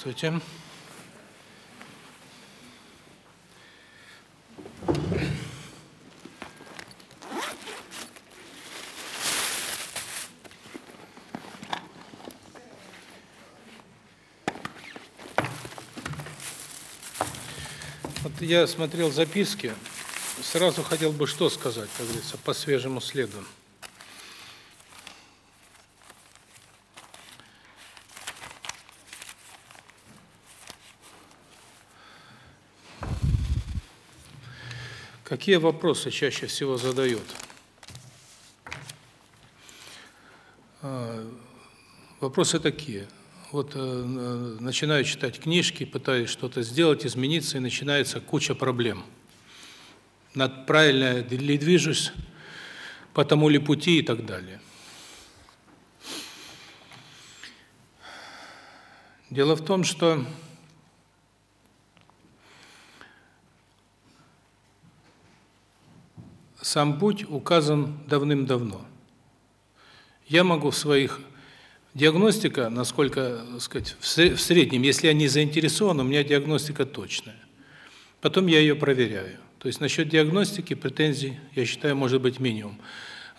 Здравствуйте. Вот я смотрел записки, сразу хотел бы что сказать, как говорится, по свежему следу. Какие вопросы чаще всего задают? А, вопросы такие. Вот э, начинаю читать книжки, пытаюсь что-то сделать, измениться, и начинается куча проблем. Над правильно ли движусь, по тому ли пути и так далее. Дело в том, что сам путь указан давным-давно. Я могу в своих диагностика, насколько, так сказать, в среднем, если я не заинтересован, у меня диагностика точная. Потом я ее проверяю. То есть насчет диагностики претензий, я считаю, может быть минимум.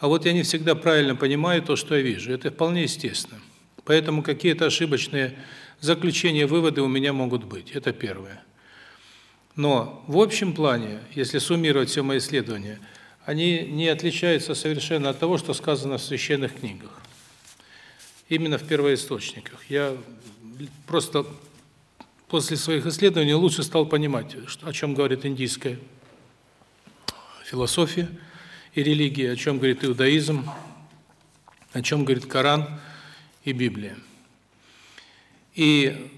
А вот я не всегда правильно понимаю то, что я вижу. Это вполне естественно. Поэтому какие-то ошибочные заключения, выводы у меня могут быть. Это первое. Но в общем плане, если суммировать все мои исследования – они не отличаются совершенно от того, что сказано в священных книгах. Именно в первоисточниках. Я просто после своих исследований лучше стал понимать, о чем говорит индийская философия и религия, о чем говорит иудаизм, о чем говорит Коран и Библия. И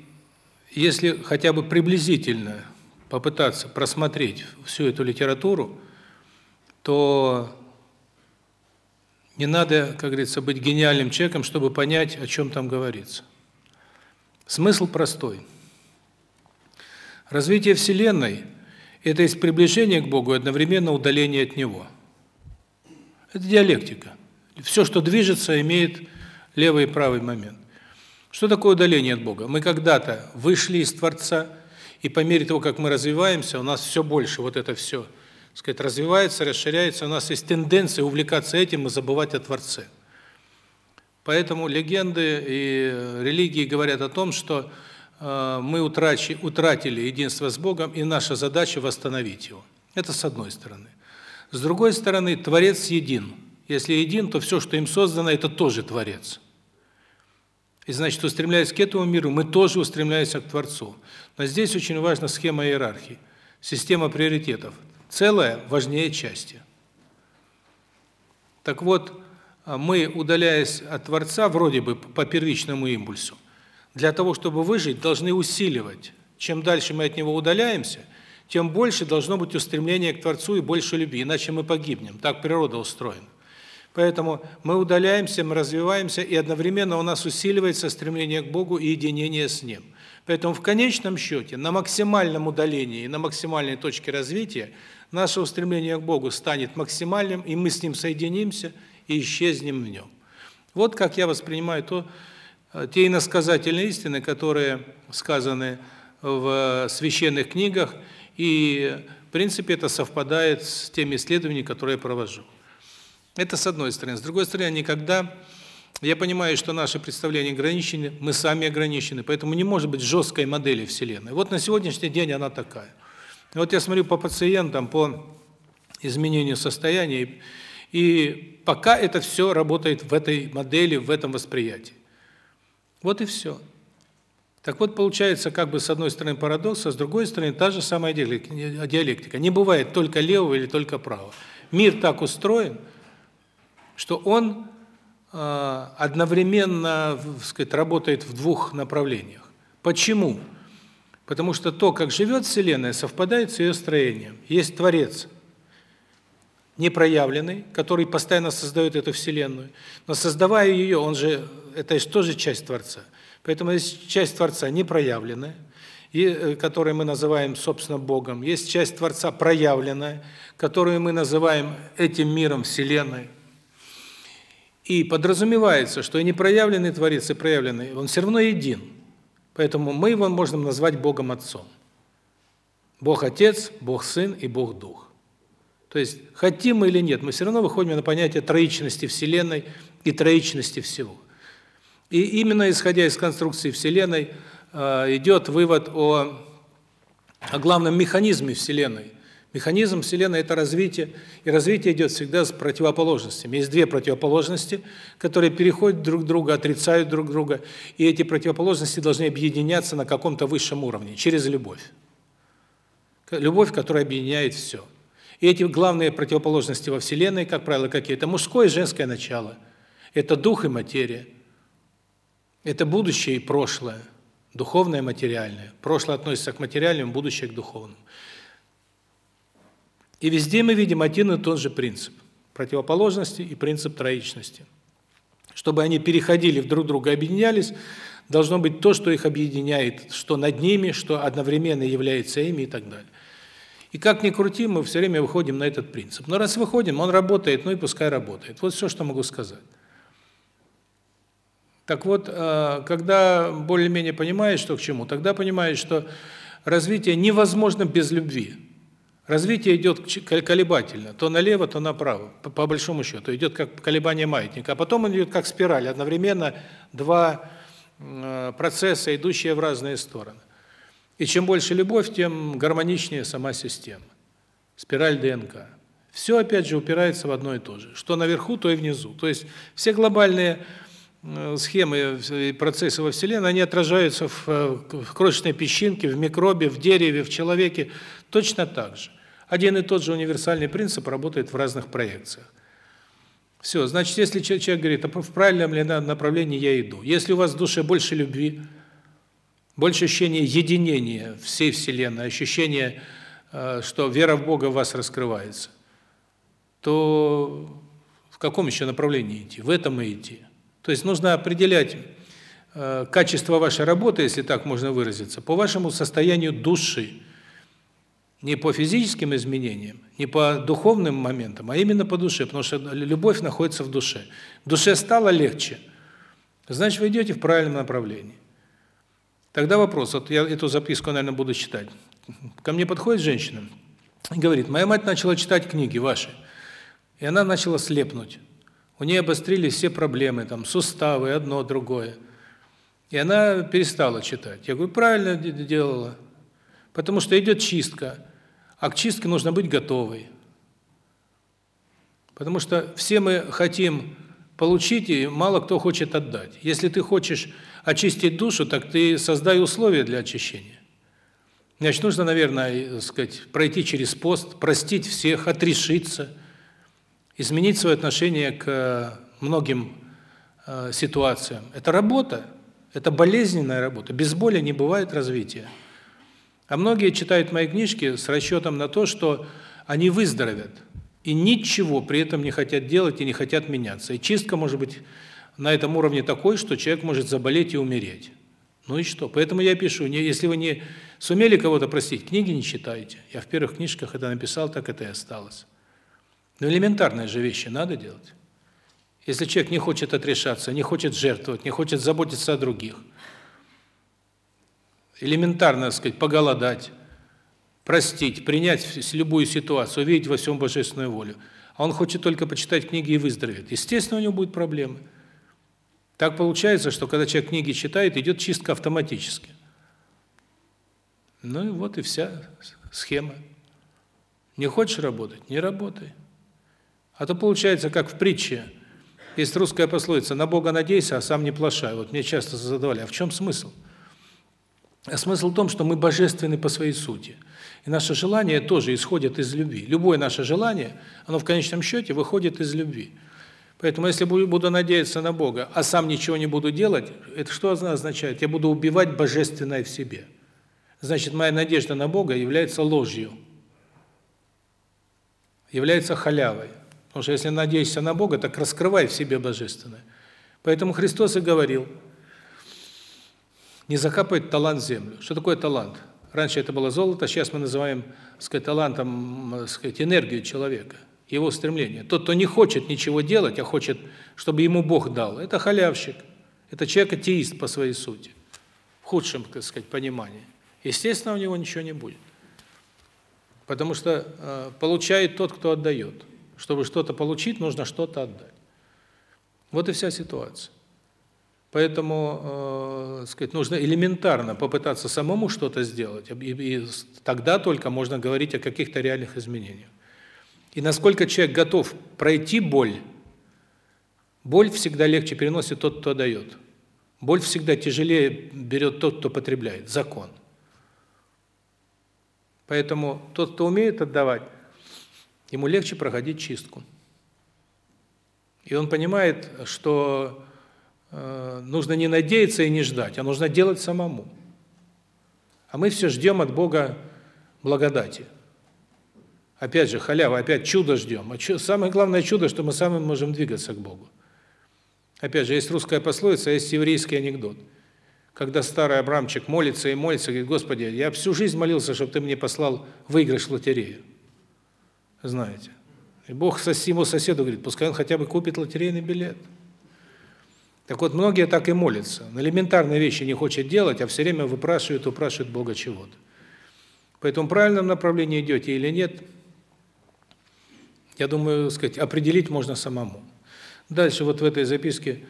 если хотя бы приблизительно попытаться просмотреть всю эту литературу, то не надо, как говорится, быть гениальным человеком, чтобы понять, о чем там говорится. Смысл простой. Развитие Вселенной – это есть приближение к Богу и одновременно удаление от Него. Это диалектика. Все, что движется, имеет левый и правый момент. Что такое удаление от Бога? Мы когда-то вышли из Творца, и по мере того, как мы развиваемся, у нас все больше вот это все – сказать, развивается, расширяется, у нас есть тенденция увлекаться этим и забывать о Творце. Поэтому легенды и религии говорят о том, что э, мы утрачи, утратили единство с Богом, и наша задача восстановить его. Это с одной стороны. С другой стороны, Творец един. Если един, то все, что им создано, это тоже Творец. И значит, устремляясь к этому миру, мы тоже устремляемся к Творцу. Но здесь очень важна схема иерархии, система приоритетов целое важнее части. Так вот, мы, удаляясь от Творца, вроде бы по первичному импульсу, для того, чтобы выжить, должны усиливать. Чем дальше мы от него удаляемся, тем больше должно быть устремление к Творцу и больше любви, иначе мы погибнем. Так природа устроена. Поэтому мы удаляемся, мы развиваемся, и одновременно у нас усиливается стремление к Богу и единение с Ним. Поэтому в конечном счете, на максимальном удалении и на максимальной точке развития наше устремление к Богу станет максимальным, и мы с Ним соединимся и исчезнем в Нем. Вот как я воспринимаю то, э, те иносказательные истины, которые сказаны в священных книгах, и, в принципе, это совпадает с теми исследованиями, которые я провожу. Это с одной стороны. С другой стороны, никогда... Я понимаю, что наши представления ограничены, мы сами ограничены, поэтому не может быть жесткой модели Вселенной. Вот на сегодняшний день она такая. Вот я смотрю по пациентам, по изменению состояния, и пока это все работает в этой модели, в этом восприятии. Вот и все. Так вот, получается, как бы с одной стороны парадокс, а с другой стороны та же самая диалектика. Не бывает только левого или только правого. Мир так устроен, что он э, одновременно, сказать, работает в двух направлениях. Почему? Потому что то, как живет Вселенная, совпадает с ее строением. Есть Творец, непроявленный, который постоянно создает эту Вселенную. Но создавая ее, он же, это же тоже часть Творца. Поэтому есть часть Творца непроявленная, и, э, которую мы называем, собственно, Богом. Есть часть Творца проявленная, которую мы называем этим миром, Вселенной. И подразумевается, что и непроявленный Творец, и проявленный, он все равно един. Поэтому мы его можем назвать Богом Отцом. Бог Отец, Бог Сын и Бог Дух. То есть, хотим мы или нет, мы все равно выходим на понятие троичности Вселенной и троичности всего. И именно исходя из конструкции Вселенной э, идет вывод о, о главном механизме Вселенной. Механизм Вселенной – это развитие, и развитие идет всегда с противоположностями. Есть две противоположности, которые переходят друг друга, отрицают друг друга, и эти противоположности должны объединяться на каком-то высшем уровне, через любовь. Любовь, которая объединяет все. И эти главные противоположности во Вселенной, как правило, какие? Это мужское и женское начало. Это дух и материя. Это будущее и прошлое. Духовное и материальное. Прошлое относится к материальному, будущее к духовному. И везде мы видим один и тот же принцип противоположности и принцип троичности. Чтобы они переходили в друг друга, объединялись, должно быть то, что их объединяет, что над ними, что одновременно является ими и так далее. И как ни крути, мы все время выходим на этот принцип. Но раз выходим, он работает, ну и пускай работает. Вот все, что могу сказать. Так вот, э, когда более-менее понимаешь, что к чему, тогда понимаешь, что развитие невозможно без любви. Развитие идет колебательно, то налево, то направо, по, большому счету. Идет как колебание маятника, а потом он идет как спираль, одновременно два э, процесса, идущие в разные стороны. И чем больше любовь, тем гармоничнее сама система. Спираль ДНК. Все опять же упирается в одно и то же. Что наверху, то и внизу. То есть все глобальные схемы и процессы во Вселенной, они отражаются в, э, в крошечной песчинке, в микробе, в дереве, в человеке точно так же. Один и тот же универсальный принцип работает в разных проекциях. Все, значит, если человек говорит, а в правильном ли направлении я иду, если у вас в душе больше любви, больше ощущения единения всей Вселенной, ощущение, э, что вера в Бога в вас раскрывается, то в каком еще направлении идти? В этом и идти. То есть нужно определять э, качество вашей работы, если так можно выразиться, по вашему состоянию души. Не по физическим изменениям, не по духовным моментам, а именно по душе, потому что любовь находится в душе. Душе стало легче, значит, вы идете в правильном направлении. Тогда вопрос, вот я эту записку, наверное, буду читать. Ко мне подходит женщина и говорит, моя мать начала читать книги ваши, и она начала слепнуть. У нее обострились все проблемы, там, суставы, одно, другое. И она перестала читать. Я говорю, правильно делала, потому что идет чистка, а к чистке нужно быть готовой. Потому что все мы хотим получить, и мало кто хочет отдать. Если ты хочешь очистить душу, так ты создай условия для очищения. Значит, нужно, наверное, сказать, пройти через пост, простить всех, отрешиться, изменить свое отношение к многим э, ситуациям. Это работа, это болезненная работа. Без боли не бывает развития. А многие читают мои книжки с расчетом на то, что они выздоровеют и ничего при этом не хотят делать и не хотят меняться. И чистка может быть на этом уровне такой, что человек может заболеть и умереть. Ну и что? Поэтому я пишу, не, если вы не сумели кого-то простить, книги не читайте. Я в первых книжках это написал, так это и осталось. Но элементарные же вещи надо делать. Если человек не хочет отрешаться, не хочет жертвовать, не хочет заботиться о других, элементарно, так сказать, поголодать, простить, принять любую ситуацию, увидеть во всем божественную волю. А он хочет только почитать книги и выздороветь. Естественно, у него будут проблемы. Так получается, что когда человек книги читает, идет чистка автоматически. Ну и вот и вся схема. Не хочешь работать не работай. А то получается, как в притче. Есть русская пословица: "На Бога надейся, а сам не плашай". Вот мне часто задавали: "А в чем смысл?" А смысл в том, что мы божественны по своей сути. И наше желание тоже исходит из любви. Любое наше желание, оно в конечном счете выходит из любви. Поэтому если буду надеяться на Бога, а сам ничего не буду делать, это что означает? Я буду убивать божественное в себе. Значит, моя надежда на Бога является ложью. Является халявой. Потому что если надеешься на Бога, так раскрывай в себе божественное. Поэтому Христос и говорил: не закапывать талант в землю. Что такое талант? Раньше это было золото, сейчас мы называем, сказать, талантом, сказать, энергию человека его стремление. Тот, кто не хочет ничего делать, а хочет, чтобы ему Бог дал, это халявщик. Это человек атеист по своей сути. в худшем, так сказать, понимании, естественно, у него ничего не будет. Потому что э, получает тот, кто отдает. Чтобы что-то получить, нужно что-то отдать. Вот и вся ситуация. Поэтому, э, сказать, нужно элементарно попытаться самому что-то сделать, и, и тогда только можно говорить о каких-то реальных изменениях. И насколько человек готов пройти боль, боль всегда легче переносит тот, кто дает. Боль всегда тяжелее берет тот, кто потребляет. Закон. Поэтому тот, кто умеет отдавать, ему легче проходить чистку. И он понимает, что э, нужно не надеяться и не ждать, а нужно делать самому. А мы все ждем от Бога благодати. Опять же, халява, опять чудо ждем. А чудо, самое главное чудо, что мы сами можем двигаться к Богу. Опять же, есть русская пословица, есть еврейский анекдот. Когда старый Абрамчик молится и молится, говорит, Господи, я всю жизнь молился, чтобы ты мне послал выигрыш в лотерею. Знаете. И Бог ему соседу говорит, пускай он хотя бы купит лотерейный билет. Так вот, многие так и молятся. На элементарные вещи не хочет делать, а все время выпрашивают, упрашивают Бога чего-то. Поэтому в правильном направлении идете или нет, я думаю, сказать, определить можно самому. Дальше вот в этой записке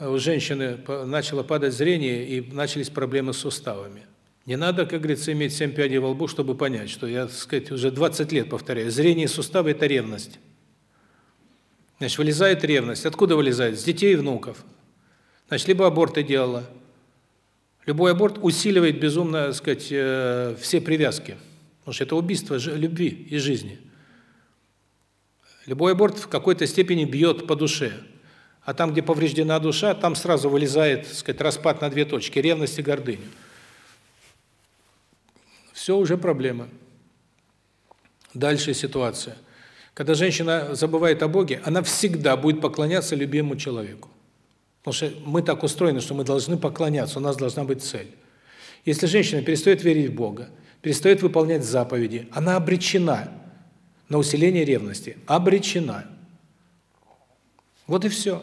у женщины начало падать зрение и начались проблемы с суставами. Не надо, как говорится, иметь семь пядей во лбу, чтобы понять, что я, так сказать, уже 20 лет повторяю, зрение суставы – это ревность. Значит, вылезает ревность. Откуда вылезает? С детей и внуков. Значит, либо аборты делала. Любой аборт усиливает безумно, так сказать, э, все привязки. Потому что это убийство любви и жизни. Любой аборт в какой-то степени бьет по душе. А там, где повреждена душа, там сразу вылезает, так сказать, распад на две точки – ревность и гордыню все уже проблема. Дальше ситуация. Когда женщина забывает о Боге, она всегда будет поклоняться любимому человеку. Потому что мы так устроены, что мы должны поклоняться, у нас должна быть цель. Если женщина перестает верить в Бога, перестает выполнять заповеди, она обречена на усиление ревности. Обречена. Вот и все.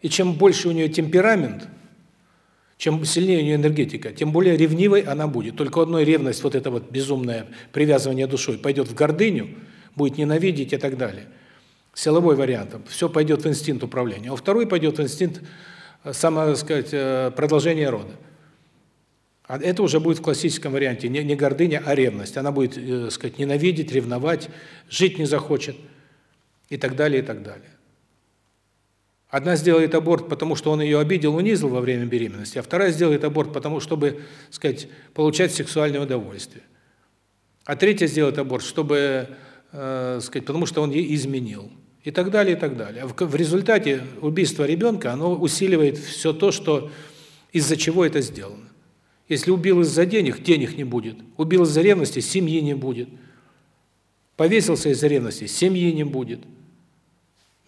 И чем больше у нее темперамент – чем сильнее у нее энергетика, тем более ревнивой она будет. Только одной ревность, вот это вот безумное привязывание душой, пойдет в гордыню, будет ненавидеть и так далее. Силовой вариант. Все пойдет в инстинкт управления. А второй пойдет в инстинкт, э, само, сказать, э, продолжения рода. А это уже будет в классическом варианте не, не гордыня, а ревность. Она будет, э, сказать, ненавидеть, ревновать, жить не захочет и так далее, и так далее. Одна сделает аборт, потому что он ее обидел, унизил во время беременности, а вторая сделает аборт, потому чтобы, сказать, получать сексуальное удовольствие. А третья сделает аборт, чтобы, э, сказать, потому что он ей изменил. И так далее, и так далее. В, в результате убийство ребенка, оно усиливает все то, что из-за чего это сделано. Если убил из-за денег, денег не будет. Убил из-за ревности, семьи не будет. Повесился из-за ревности, семьи не будет.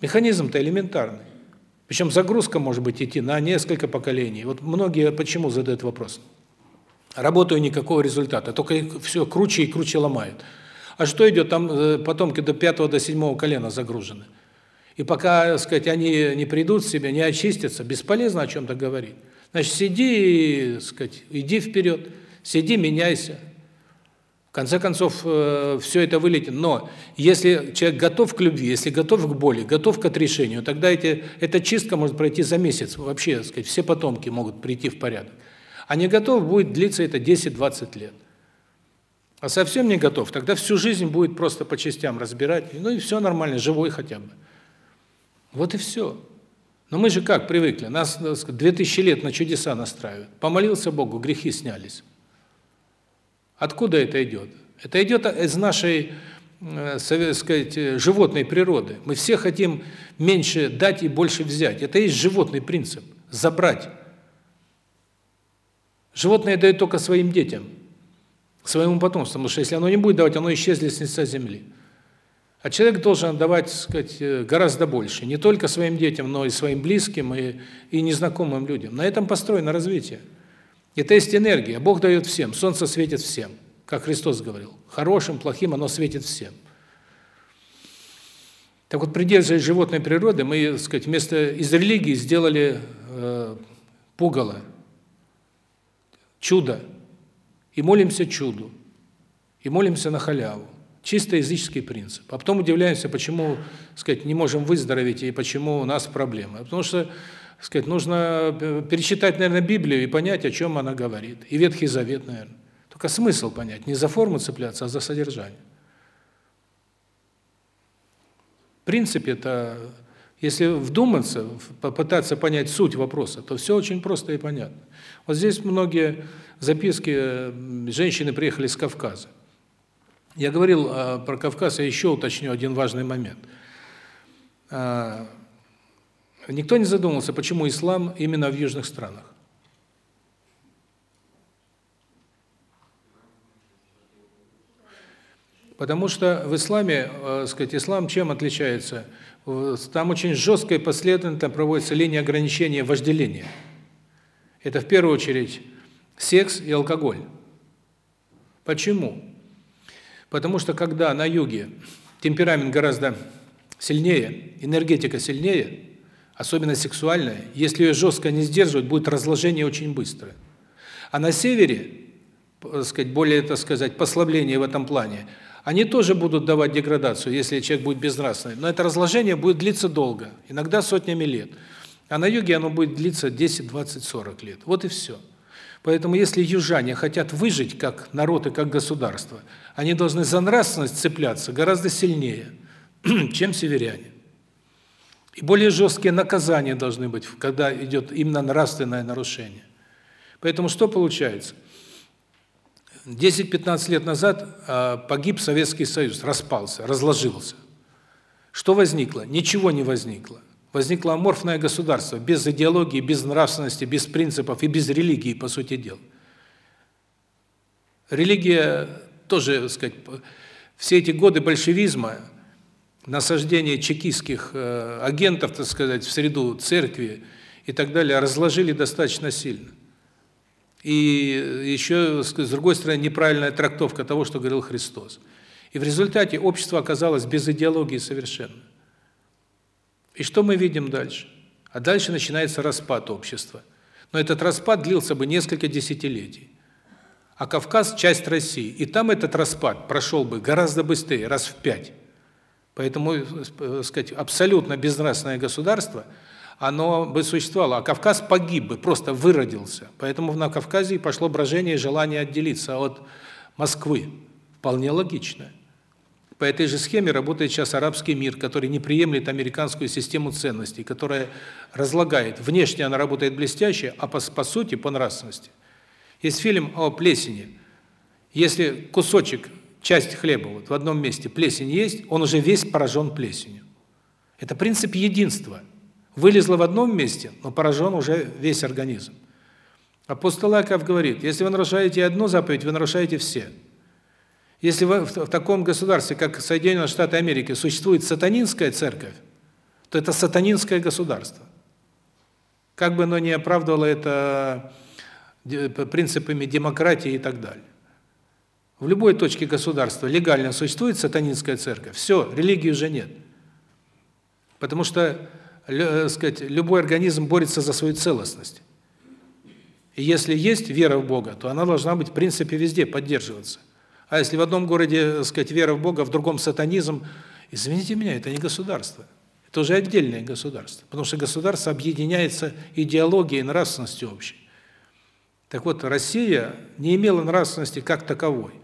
Механизм-то элементарный. Причем загрузка может быть идти на несколько поколений. Вот многие почему задают вопрос. Работаю никакого результата, только все круче и круче ломают. А что идет там э, потомки до пятого до седьмого колена загружены. И пока, так сказать, они не придут в себя, не очистятся, бесполезно о чем то говорить. Значит, сиди, так сказать, иди вперед, сиди, меняйся. Конце концов, э, все это вылетит. Но если человек готов к любви, если готов к боли, готов к отрешению, тогда эти, эта чистка может пройти за месяц. Вообще, так сказать, все потомки могут прийти в порядок. А не готов, будет длиться это 10-20 лет. А совсем не готов, тогда всю жизнь будет просто по частям разбирать. Ну и все нормально, живой хотя бы. Вот и все. Но мы же как привыкли? Нас 2000 лет на чудеса настраивают. Помолился Богу, грехи снялись. Откуда это идет? Это идет из нашей, э, сказать, э, животной природы. Мы все хотим меньше дать и больше взять. Это и есть животный принцип забрать. Животное дает только своим детям, своему потомству, потому что если оно не будет давать, оно исчезнет с лица земли. А человек должен отдавать, сказать, э, гораздо больше, не только своим детям, но и своим близким и и незнакомым людям. На этом построено развитие. Это есть энергия. Бог дает всем. Солнце светит всем, как Христос говорил. Хорошим, плохим оно светит всем. Так вот, придерживаясь животной природы, мы, так сказать, вместо из религии сделали э, пугало. чудо, и молимся чуду, и молимся на халяву. Чисто языческий принцип. А потом удивляемся, почему, сказать, не можем выздороветь и почему у нас проблемы. Потому что, сказать, нужно э, перечитать, наверное, Библию и понять, о чем она говорит. И Ветхий Завет, наверное. Только смысл понять, не за форму цепляться, а за содержание. В принципе, это если вдуматься, попытаться понять суть вопроса, то все очень просто и понятно. Вот здесь многие записки э, женщины приехали с Кавказа. Я говорил а, про Кавказ, я еще уточню один важный момент. Никто не задумывался, почему ислам именно в южных странах. Потому что в исламе, э, сказать, ислам чем отличается? Там очень жесткая и последовательно проводится линия ограничения вожделения. Это в первую очередь секс и алкоголь. Почему? Потому что когда на юге темперамент гораздо сильнее, энергетика сильнее, особенно сексуальная, если ее жестко не сдерживать, будет разложение очень быстрое. А на севере, так сказать, более, так сказать, послабление в этом плане, они тоже будут давать деградацию, если человек будет безнравственный, но это разложение будет длиться долго, иногда сотнями лет. А на юге оно будет длиться 10, 20, 40 лет. Вот и все. Поэтому если южане хотят выжить как народ и как государство, они должны за нравственность цепляться гораздо сильнее, чем северяне. И более жесткие наказания должны быть, когда идет именно нравственное нарушение. Поэтому что получается? 10-15 лет назад а, погиб Советский Союз, распался, разложился. Что возникло? Ничего не возникло. Возникло аморфное государство, без идеологии, без нравственности, без принципов и без религии, по сути дела. Религия тоже, так сказать, все эти годы большевизма, насаждение чекистских э, агентов, так сказать, в среду церкви и так далее, разложили достаточно сильно. И еще, с другой стороны, неправильная трактовка того, что говорил Христос. И в результате общество оказалось без идеологии совершенно. И что мы видим дальше? А дальше начинается распад общества. Но этот распад длился бы несколько десятилетий. А Кавказ – часть России. И там этот распад прошел бы гораздо быстрее, раз в пять. Поэтому, э, сказать, абсолютно безнравственное государство, оно бы существовало. А Кавказ погиб бы, просто выродился. Поэтому на Кавказе пошло брожение и желание отделиться от Москвы. Вполне логично. По этой же схеме работает сейчас арабский мир, который не приемлет американскую систему ценностей, которая разлагает. Внешне она работает блестяще, а по, по сути, по нравственности. Есть фильм о плесени. Если кусочек, часть хлеба вот в одном месте плесень есть, он уже весь поражен плесенью. Это принцип единства. Вылезло в одном месте, но поражен уже весь организм. Апостол Иаков говорит, если вы нарушаете одну заповедь, вы нарушаете все. Если в, в, таком государстве, как Соединенные Штаты Америки, существует сатанинская церковь, то это сатанинское государство. Как бы оно ни оправдывало это принципами демократии и так далее. В любой точке государства легально существует сатанинская церковь, все, религии уже нет. Потому что, э, сказать, любой организм борется за свою целостность. И если есть вера в Бога, то она должна быть в принципе везде поддерживаться. А если в одном городе, так сказать, вера в Бога, в другом сатанизм, извините меня, это не государство. Это уже отдельное государство. Потому что государство объединяется идеологией, нравственностью общей. Так вот, Россия не имела нравственности как таковой.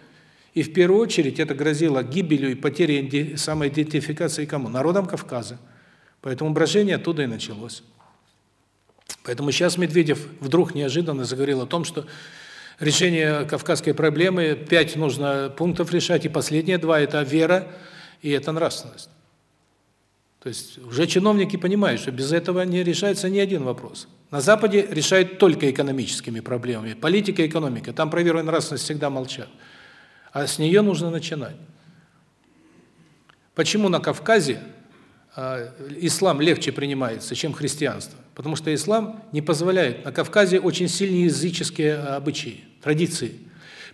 И в первую очередь это грозило гибелью и потерей самоидентификации кому? Народам Кавказа. Поэтому брожение оттуда и началось. Поэтому сейчас Медведев вдруг неожиданно заговорил о том, что решение кавказской проблемы, пять нужно пунктов решать, и последние два – это вера и это нравственность. То есть уже чиновники понимают, что без этого не решается ни один вопрос. На Западе решают только экономическими проблемами. Политика и экономика. Там про веру и нравственность всегда молчат. А с нее нужно начинать. Почему на Кавказе э, ислам легче принимается, чем христианство? Потому что ислам не позволяет. На Кавказе очень сильные языческие обычаи традиции.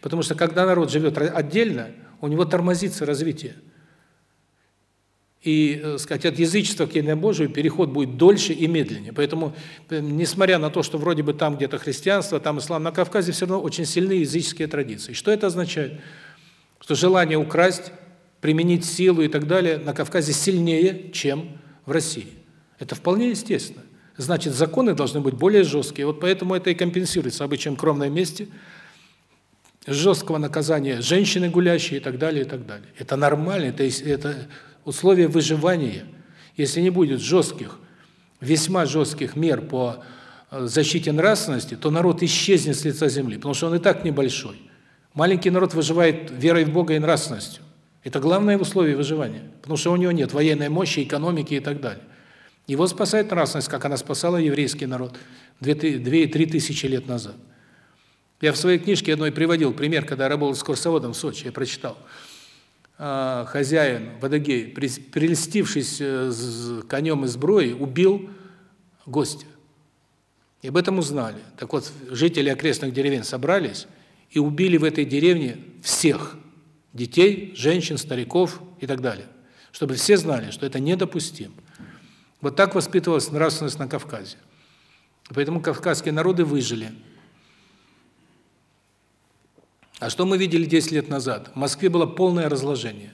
Потому что когда народ живет отдельно, у него тормозится развитие. И, э, сказать, от язычества к единобожию переход будет дольше и медленнее. Поэтому, э, несмотря на то, что вроде бы там где-то христианство, там ислам, на Кавказе все равно очень сильные языческие традиции. Что это означает? Что желание украсть, применить силу и так далее на Кавказе сильнее, чем в России. Это вполне естественно. Значит, законы должны быть более жесткие. Вот поэтому это и компенсируется обычаем кровном месте, жесткого наказания женщины гулящие и так далее, и так далее. Это нормально, это, это условия выживания. Если не будет жестких, весьма жестких мер по э, защите нравственности, то народ исчезнет с лица земли, потому что он и так небольшой. Маленький народ выживает верой в Бога и нравственностью. Это главное условие выживания, потому что у него нет военной мощи, экономики и так далее. Его спасает нравственность, как она спасала еврейский народ 2-3 тысячи лет назад. Я в своей книжке одной приводил пример, когда я работал с курсоводом в Сочи, я прочитал. А, хозяин Водогей, прельстившись э, конем и сброей, убил гостя. И об этом узнали. Так вот, жители окрестных деревень собрались и убили в этой деревне всех детей, женщин, стариков и так далее. Чтобы все знали, что это недопустимо. Вот так воспитывалась нравственность на Кавказе. Поэтому кавказские народы выжили. А что мы видели 10 лет назад? В Москве было полное разложение.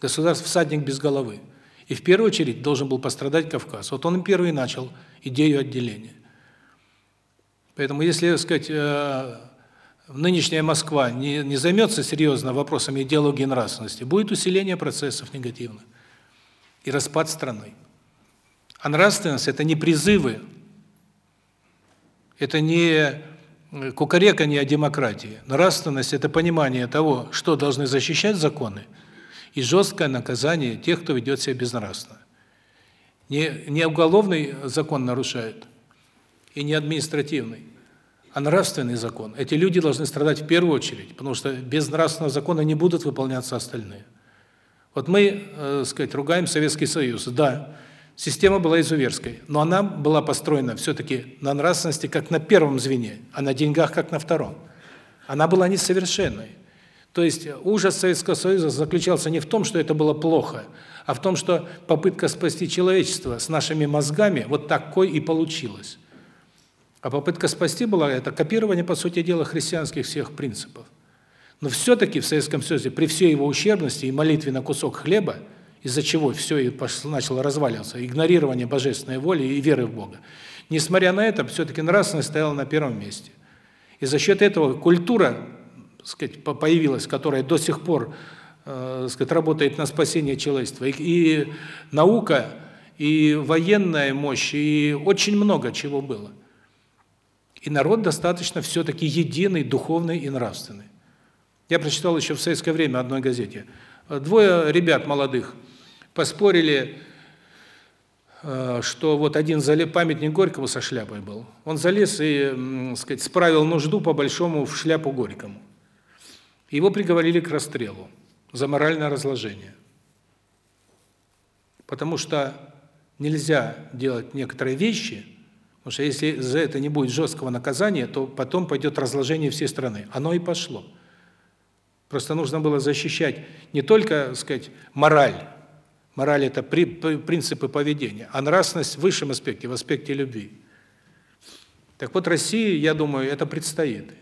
Государство всадник без головы. И в первую очередь должен был пострадать Кавказ. Вот он первый начал идею отделения. Поэтому если, так сказать, э, нынешняя Москва не не займется серьезно вопросами идеологии нравственности, будет усиление процессов негативных и распад страны. А нравственность это не призывы. Это не кукареканье о демократии. Нравственность это понимание того, что должны защищать законы, и жесткое наказание тех, кто ведет себя безнравственно. Не не уголовный закон нарушает и не административный, а нравственный закон. Эти люди должны страдать в первую очередь, потому что без нравственного закона не будут выполняться остальные. Вот мы, э, сказать, ругаем Советский Союз. Да, Система была изуверской, но она была построена все-таки на нравственности как на первом звене, а на деньгах как на втором. Она была несовершенной. То есть ужас Советского Союза заключался не в том, что это было плохо, а в том, что попытка спасти человечество с нашими мозгами вот такой и получилась. А попытка спасти была это копирование, по сути дела, христианских всех принципов. Но все-таки в Советском Союзе, при всей его ущербности и молитве на кусок хлеба, из-за чего все и начало разваливаться, игнорирование божественной воли и веры в Бога. Несмотря на это, все-таки нравственность стояла на первом месте. И за счет этого культура, сказать, появилась, которая до сих пор, э, сказать, работает на спасение человечества. И, и наука, и военная мощь, и очень много чего было. И народ достаточно все-таки единый, духовный и нравственный. Я прочитал еще в советское время одной газете. Двое ребят молодых – поспорили, э, что вот один залез, памятник Горькому со шляпой был. Он залез и, сказать, справил нужду по-большому в шляпу Горькому. Его приговорили к расстрелу за моральное разложение. Потому что нельзя делать некоторые вещи, потому что если за это не будет жесткого наказания, то потом пойдет разложение всей страны. Оно и пошло. Просто нужно было защищать не только, так сказать, мораль, Мораль – это при, принципы поведения, а нравственность в высшем аспекте, в аспекте любви. Так вот, России, я думаю, это предстоит.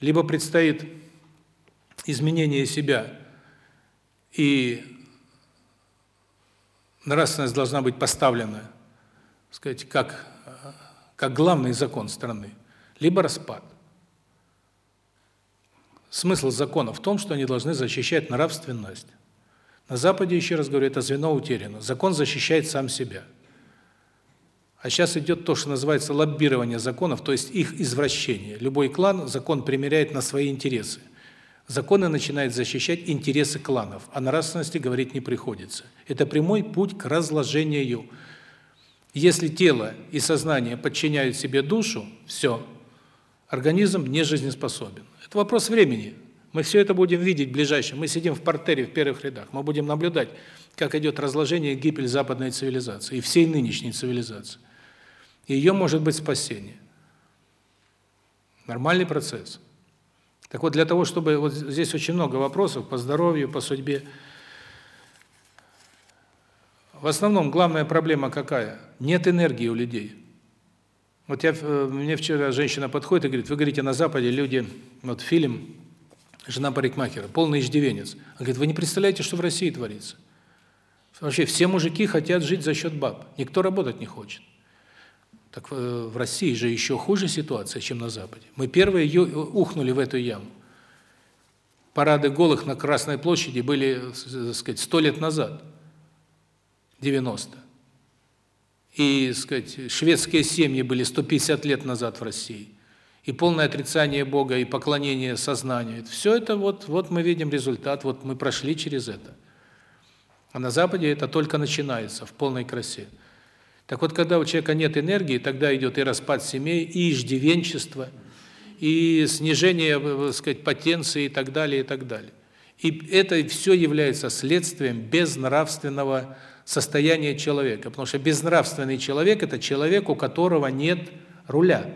Либо предстоит изменение себя, и нравственность должна быть поставлена, сказать, как, как главный закон страны, либо распад. Смысл закона в том, что они должны защищать нравственность. На Западе, еще раз говорю, это звено утеряно. Закон защищает сам себя. А сейчас идет то, что называется лоббирование законов, то есть их извращение. Любой клан закон примеряет на свои интересы. Законы начинают защищать интересы кланов, а нравственности говорить не приходится. Это прямой путь к разложению. Если тело и сознание подчиняют себе душу, все, организм не жизнеспособен. Это вопрос времени. Мы все это будем видеть в ближайшем. Мы сидим в портере в первых рядах. Мы будем наблюдать, как идет разложение и гибель западной цивилизации и всей нынешней цивилизации. Ее может быть спасение. Нормальный процесс. Так вот, для того, чтобы... Вот здесь очень много вопросов по здоровью, по судьбе. В основном главная проблема какая? Нет энергии у людей. Вот я э, мне вчера женщина подходит и говорит: "Вы говорите, на западе люди, вот фильм Жена парикмахера, полный иждивенец. Она говорит: "Вы не представляете, что в России творится? Вообще все мужики хотят жить за счет баб. Никто работать не хочет. Так э, в России же еще хуже ситуация, чем на западе. Мы первые ухнули в эту яму. Парады голых на Красной площади были, так сказать, сто лет назад. 90. И, сказать, шведские семьи были 150 лет назад в России. И полное отрицание Бога, и поклонение сознанию. Все это вот вот мы видим результат, вот мы прошли через это. А на западе это только начинается в полной красе. Так вот, когда у человека нет энергии, тогда идет и распад семей, и иждивенчество, и снижение, так сказать, потенции и так далее, и так далее. И это все является следствием безнравственного состояния человека, потому что безнравственный человек это человек, у которого нет руля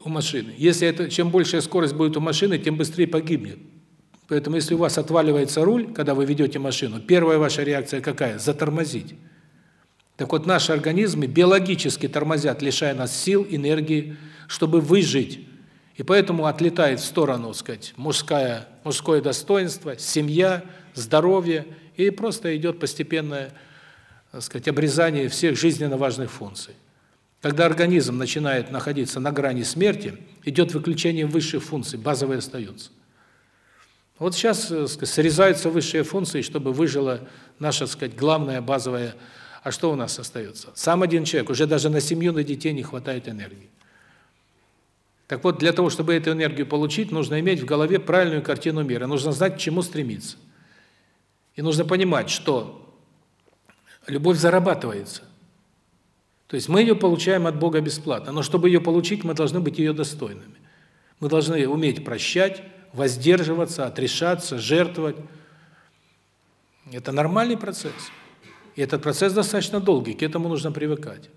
у машины. Если это чем большая скорость будет у машины, тем быстрее погибнет. Поэтому если у вас отваливается руль, когда вы ведете машину, первая ваша реакция какая? Затормозить. Так вот, наши организмы биологически тормозят, лишая нас сил, энергии, чтобы выжить. И поэтому отлетает в сторону, сказать, мужское, мужское достоинство, семья, здоровье, и просто идет постепенное, так сказать, обрезание всех жизненно важных функций. Когда организм начинает находиться на грани смерти, идет выключение высших функций, базовые остаются. Вот сейчас, так сказать, срезаются высшие функции, чтобы выжила наша, так сказать, главная базовая а что у нас остается? Сам один человек, уже даже на семью, на детей не хватает энергии. Так вот, для того, чтобы эту энергию получить, нужно иметь в голове правильную картину мира, нужно знать, к чему стремиться. И нужно понимать, что любовь зарабатывается. То есть мы ее получаем от Бога бесплатно, но чтобы ее получить, мы должны быть ее достойными. Мы должны уметь прощать, воздерживаться, отрешаться, жертвовать. Это нормальный процесс. И этот процесс достаточно долгий, к этому нужно привыкать.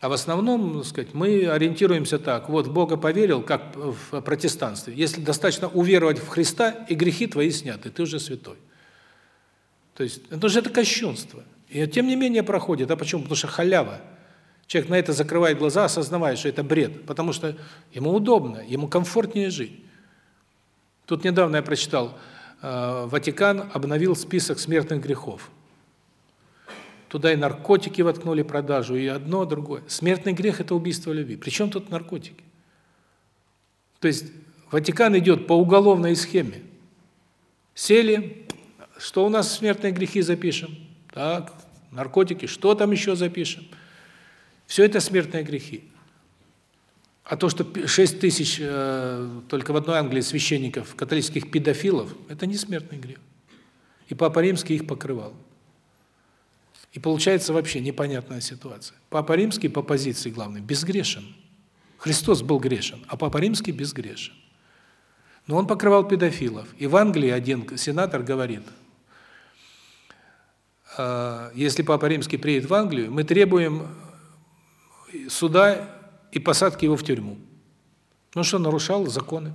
А в основном, так сказать, мы ориентируемся так: вот в Бога поверил, как в протестанстве. Если достаточно уверовать в Христа, и грехи твои сняты, ты уже святой. То есть это же это кощунство. И тем не менее проходит. А почему? Потому что халява. Человек на это закрывает глаза, осознавая, что это бред, потому что ему удобно, ему комфортнее жить. Тут недавно я прочитал, э, Ватикан обновил список смертных грехов. Туда и наркотики воткнули продажу, и одно, другое. Смертный грех – это убийство любви. Причем тут наркотики? То есть Ватикан идет по уголовной схеме. Сели, что у нас смертные грехи запишем? Так, наркотики, что там еще запишем? Все это смертные грехи. А то, что 6 тысяч э, только в одной Англии священников, католических педофилов, это не смертный грех. И Папа Римский их покрывал. И получается вообще непонятная ситуация. Папа Римский по позиции главной безгрешен. Христос был грешен, а Папа Римский безгрешен. Но он покрывал педофилов. И в Англии один сенатор говорит, «А, если Папа Римский приедет в Англию, мы требуем суда и посадки его в тюрьму. Ну что, нарушал законы.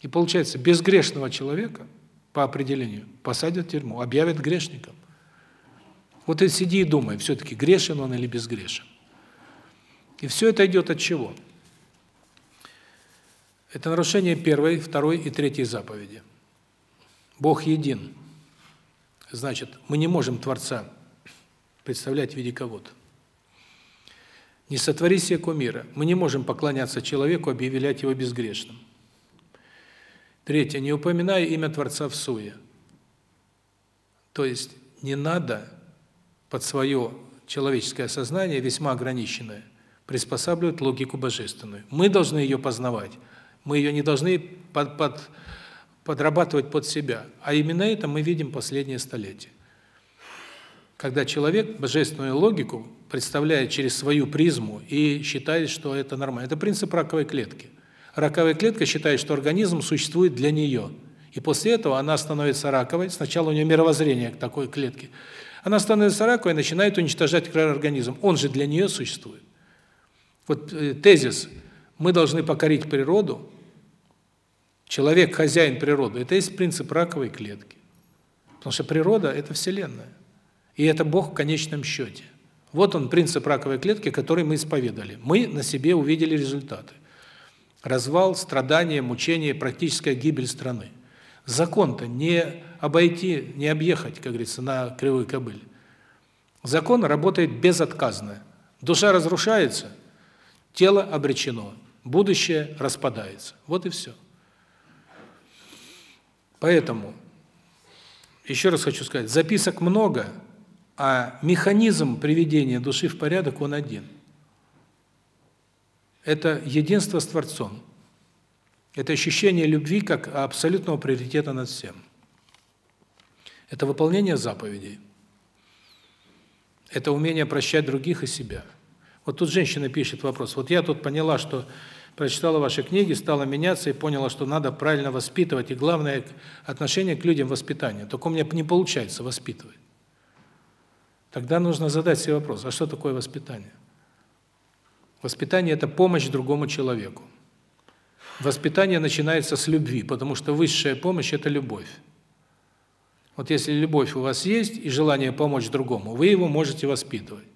И получается, безгрешного человека, по определению, посадят в тюрьму, объявят грешником. Вот и сиди и думай, все-таки грешен он или безгрешен. И все это идет от чего? Это нарушение первой, второй и третьей заповеди. Бог един. Значит, мы не можем Творца представлять в виде кого-то. Не сотвори себе кумира. Мы не можем поклоняться человеку, объявлять его безгрешным. Третье. Не упоминай имя Творца в суе. То есть не надо под свое человеческое сознание, весьма ограниченное, приспосабливать логику божественную. Мы должны ее познавать. Мы ее не должны под, под, подрабатывать под себя. А именно это мы видим последнее столетие. Когда человек божественную логику представляет через свою призму и считает, что это нормально. Это принцип раковой клетки. Раковая клетка считает, что организм существует для нее. И после этого она становится раковой. Сначала у нее мировоззрение к такой клетке. Она становится раковой и начинает уничтожать организм. Он же для нее существует. Вот э, тезис «мы должны покорить природу», человек – хозяин природы – это есть принцип раковой клетки. Потому что природа – это Вселенная. И это Бог в конечном счете. Вот он, принцип раковой клетки, который мы исповедали. Мы на себе увидели результаты. Развал, страдания, мучения, практическая гибель страны. Закон-то не обойти, не объехать, как говорится, на кривой кобыле. Закон работает безотказно. Душа разрушается, тело обречено, будущее распадается. Вот и все. Поэтому, еще раз хочу сказать, записок много, а механизм приведения души в порядок, он один. Это единство с Творцом. Это ощущение любви как абсолютного приоритета над всем. Это выполнение заповедей. Это умение прощать других и себя. Вот тут женщина пишет вопрос. Вот я тут поняла, что прочитала ваши книги, стала меняться и поняла, что надо правильно воспитывать, и главное отношение к людям воспитание. Только у меня не получается воспитывать. Тогда нужно задать себе вопрос: а что такое воспитание? Воспитание это помощь другому человеку. Воспитание начинается с любви, потому что высшая помощь это любовь. Вот если любовь у вас есть и желание помочь другому, вы его можете воспитывать.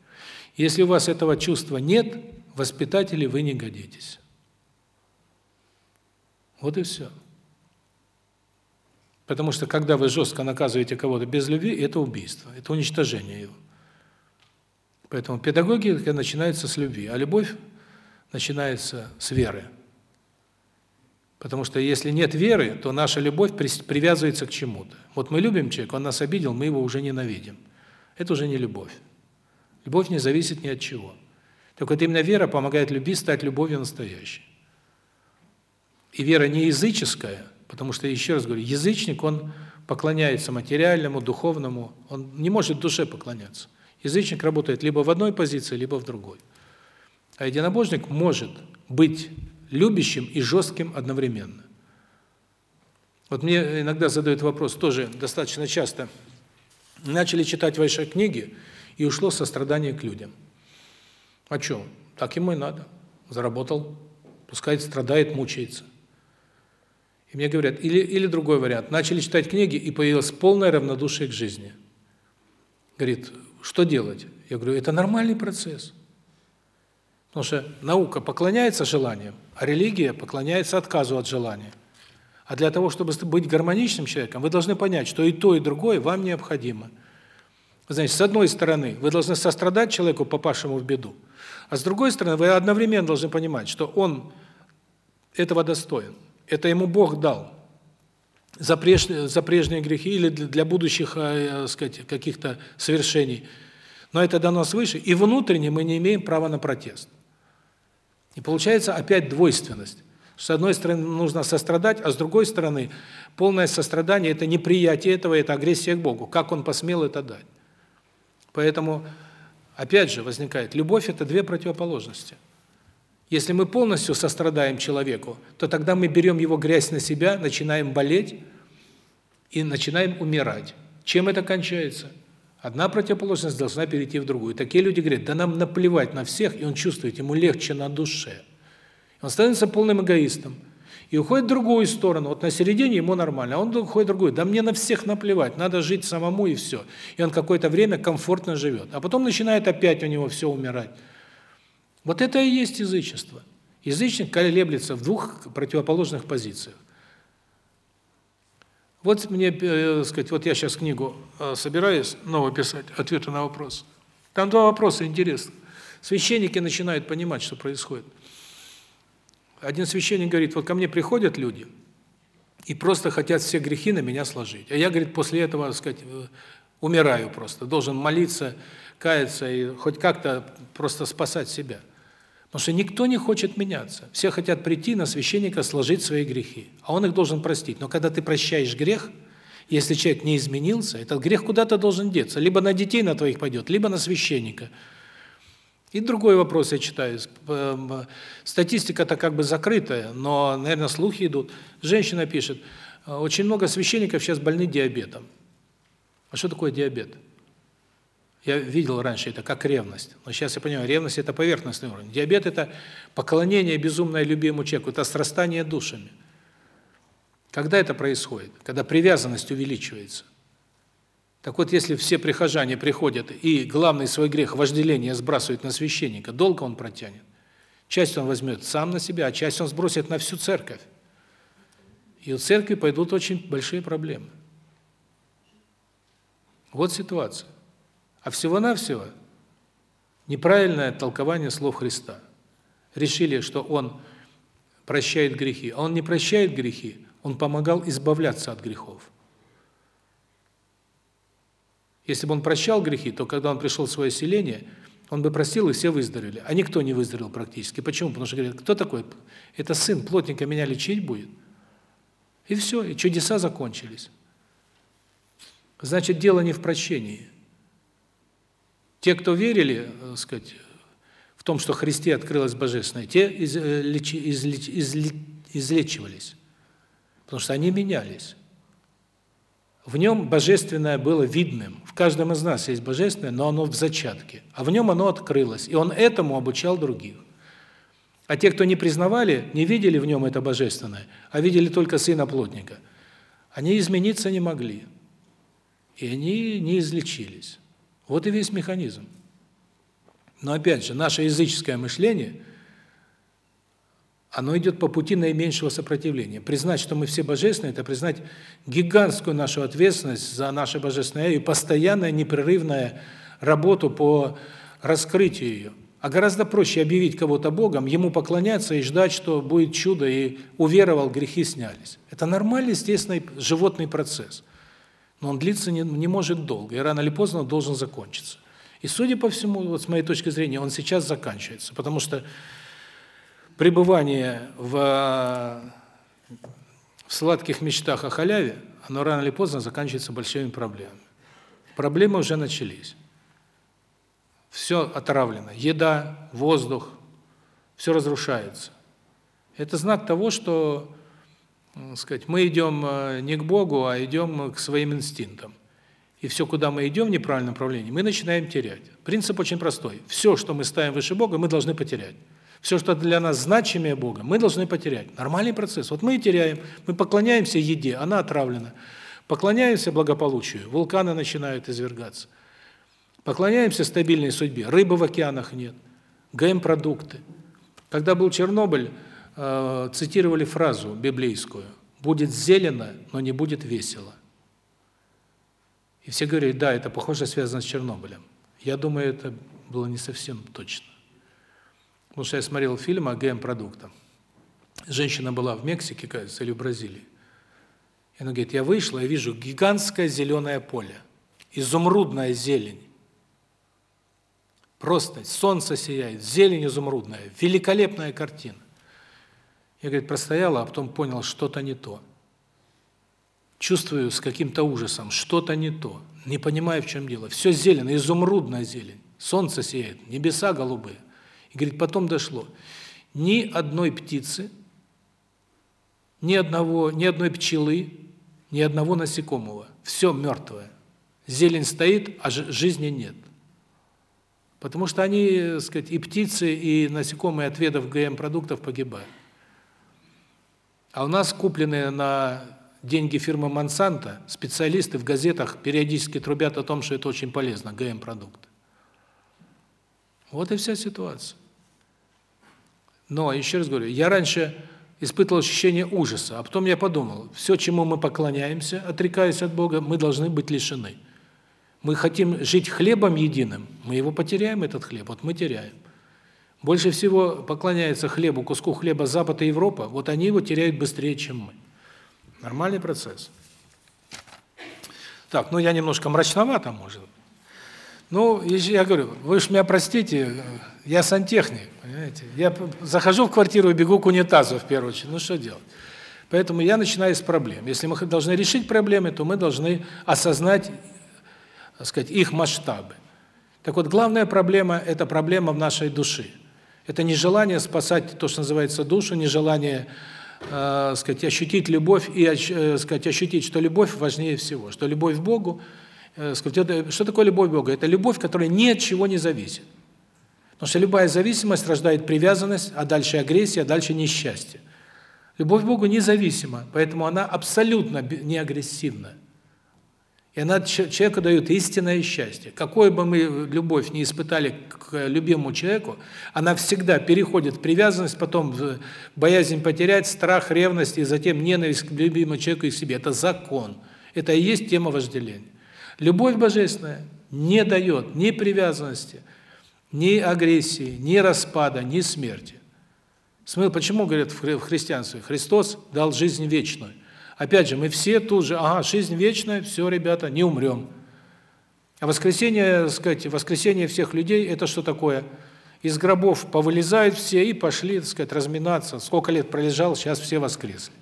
Если у вас этого чувства нет, воспитатели вы не годитесь. Вот и все. Потому что когда вы жестко наказываете кого-то без любви, это убийство, это уничтожение его. Поэтому педагогика начинается с любви, а любовь начинается с веры. Потому что если нет веры, то наша любовь привязывается к чему-то. Вот мы любим человека, он нас обидел, мы его уже ненавидим. Это уже не любовь. Любовь не зависит ни от чего. Только вот именно вера помогает любви стать любовью настоящей. И вера не языческая, потому что, еще раз говорю, язычник, он поклоняется материальному, духовному, он не может душе поклоняться. Язычник работает либо в одной позиции, либо в другой. А единобожник может быть любящим и жестким одновременно. Вот мне иногда задают вопрос, тоже достаточно часто, начали читать ваши книги, и ушло сострадание к людям. А что? Так ему и надо. Заработал, пускай страдает, мучается. И мне говорят, или, или другой вариант, начали читать книги, и появилось полное равнодушие к жизни. Говорит, что делать? Я говорю, это нормальный процесс. Потому что наука поклоняется желаниям, а религия поклоняется отказу от желания. А для того, чтобы быть гармоничным человеком, вы должны понять, что и то, и другое вам необходимо. Значит, с одной стороны, вы должны сострадать человеку, попавшему в беду, а с другой стороны, вы одновременно должны понимать, что он этого достоин. Это ему Бог дал за прежние, за прежние грехи или для будущих, э, э, сказать, каких-то совершений. Но это дано свыше, и внутренне мы не имеем права на протест. И получается опять двойственность. С одной стороны, нужно сострадать, а с другой стороны, полное сострадание – это неприятие этого, это агрессия к Богу. Как Он посмел это дать? Поэтому, опять же, возникает, любовь – это две противоположности. Если мы полностью сострадаем человеку, то тогда мы берем его грязь на себя, начинаем болеть и начинаем умирать. Чем это кончается? Одна противоположность должна перейти в другую. Такие люди говорят, да нам наплевать на всех, и он чувствует, ему легче на душе. Он становится полным эгоистом. И уходит в другую сторону. Вот на середине ему нормально, а он уходит в другую. Да мне на всех наплевать, надо жить самому и все. И он какое-то время комфортно живет. А потом начинает опять у него все умирать. Вот это и есть язычество. Язычник колеблется в двух противоположных позициях. Вот мне, э, сказать, вот я сейчас книгу э, собираюсь новую писать, ответы на вопрос. Там два вопроса интересных. Священники начинают понимать, что происходит. Один священник говорит: "Вот ко мне приходят люди и просто хотят все грехи на меня сложить. А я, говорит, после этого, так сказать, э, умираю просто, должен молиться, каяться и хоть как-то просто спасать себя". Потому что никто не хочет меняться. Все хотят прийти на священника сложить свои грехи, а он их должен простить. Но когда ты прощаешь грех, если человек не изменился, этот грех куда-то должен деться. Либо на детей на твоих пойдет, либо на священника. И другой вопрос я читаю. Эм, статистика-то как бы закрытая, но, наверное, слухи идут. Женщина пишет, очень много священников сейчас больны диабетом. А что такое диабет? Я видел раньше это как ревность. Но сейчас я понимаю, ревность это поверхностный уровень. Диабет это поклонение безумное любимому человеку, это срастание душами. Когда это происходит? Когда привязанность увеличивается. Так вот, если все прихожане приходят и главный свой грех вожделение сбрасывают на священника, долго он протянет. Часть он возьмет сам на себя, а часть он сбросит на всю церковь. И у церкви пойдут очень большие проблемы. Вот ситуация. А всего-навсего неправильное толкование слов Христа. Решили, что он прощает грехи. А он не прощает грехи, он помогал избавляться от грехов. Если бы он прощал грехи, то когда он пришел в свое селение, он бы простил, и все выздоровели. А никто не выздоровел практически. Почему? Потому что говорят, кто такой? Это сын плотника меня лечить будет. И все, и чудеса закончились. Значит, дело не в прощении. Те, кто верили, так э, сказать, в том, что Христе открылось божественное, те э, излечивались. Потому что они менялись. В нем божественное было видным. В каждом из нас есть божественное, но оно в зачатке. А в нем оно открылось, и он этому обучал других. А те, кто не признавали, не видели в нем это божественное, а видели только сына плотника, они измениться не могли. И они не излечились. Вот и весь механизм. Но опять же, наше языческое мышление – оно идет по пути наименьшего сопротивления. Признать, что мы все божественные, это признать гигантскую нашу ответственность за наше божественное и постоянная непрерывная работу по раскрытию ее. А гораздо проще объявить кого-то Богом, ему поклоняться и ждать, что будет чудо, и уверовал, грехи снялись. Это нормальный, естественный животный процесс. Но он длится не, не может долго, и рано или поздно он должен закончиться. И, судя по всему, вот с моей точки зрения, он сейчас заканчивается, потому что пребывание в, в сладких мечтах о халяве, оно рано или поздно заканчивается большими проблемами. Проблемы уже начались. Все отравлено. Еда, воздух, все разрушается. Это знак того, что сказать, мы идем э, не к Богу, а идем к своим инстинктам. И все, куда мы идем в неправильном направлении, мы начинаем терять. Принцип очень простой. Все, что мы ставим выше Бога, мы должны потерять. Все, что для нас значимее Бога, мы должны потерять. Нормальный процесс. Вот мы и теряем. Мы поклоняемся еде, она отравлена. Поклоняемся благополучию, вулканы начинают извергаться. Поклоняемся стабильной судьбе, рыбы в океанах нет, ГМ-продукты. Когда был Чернобыль, э, цитировали фразу библейскую «Будет зелено, но не будет весело». И все говорили, да, это похоже связано с Чернобылем. Я думаю, это было не совсем точно. Потому что я смотрел фильм о ГМ-продуктах. Женщина была в Мексике, кажется, или в Бразилии. И она говорит, я вышла и вижу гигантское зеленое поле, изумрудная зелень. Просто солнце сияет, зелень изумрудная, великолепная картина. Я, говорит, простояла, а потом понял, что-то не то. Чувствую с каким-то ужасом, что-то не то. Не понимаю, в чем дело. Все зелено, изумрудная зелень. Солнце сияет, небеса голубые. И говорит, потом дошло. Ни одной птицы, ни одного, ни одной пчелы, ни одного насекомого. Все мертвое. Зелень стоит, а жизни нет. Потому что они, так сказать, и птицы, и насекомые от ведов ГМ-продуктов погибают. А у нас купленные на деньги фирмы Monsanto специалисты в газетах периодически трубят о том, что это очень полезно, ГМ-продукты. Вот и вся ситуация. Но, еще раз говорю, я раньше испытывал ощущение ужаса, а потом я подумал, все, чему мы поклоняемся, отрекаясь от Бога, мы должны быть лишены. Мы хотим жить хлебом единым, мы его потеряем, этот хлеб, вот мы теряем. Больше всего поклоняется хлебу, куску хлеба Запад и Европа, вот они его теряют быстрее, чем мы. Нормальный процесс. Так, ну я немножко мрачновато, может ну, я говорю, вы уж меня простите, я сантехник, понимаете? Я захожу в квартиру и бегу к унитазу в первую очередь. Ну что делать? Поэтому я начинаю с проблем. Если мы должны решить проблемы, то мы должны осознать, так сказать, их масштабы. Так вот, главная проблема – это проблема в нашей душе. Это не желание спасать то, что называется душу, не желание, э, сказать, ощутить любовь и, э, сказать, ощутить, что любовь важнее всего, что любовь к Богу – Э, сказать, что такое любовь к Богу? Это любовь, которая ни от чего не зависит. Потому что любая зависимость рождает привязанность, а дальше агрессия, а дальше несчастье. Любовь к Богу независима, поэтому она абсолютно не агрессивна. И она человеку дает истинное счастье. Какое бы мы любовь не испытали к любимому человеку, она всегда переходит в привязанность, потом в боязнь потерять, страх, ревность и затем ненависть к любимому человеку и к себе. Это закон. Это и есть тема вожделения. Любовь божественная не дает ни привязанности, ни агрессии, ни распада, ни смерти. Смысл, почему говорят в христианстве? Христос дал жизнь вечную. Опять же, мы все тут же, ага, жизнь вечная, все, ребята, не умрем. А воскресение, так сказать, воскресение всех людей это что такое? Из гробов повылезают все и пошли, так сказать, разминаться. Сколько лет пролежал, сейчас все воскресли.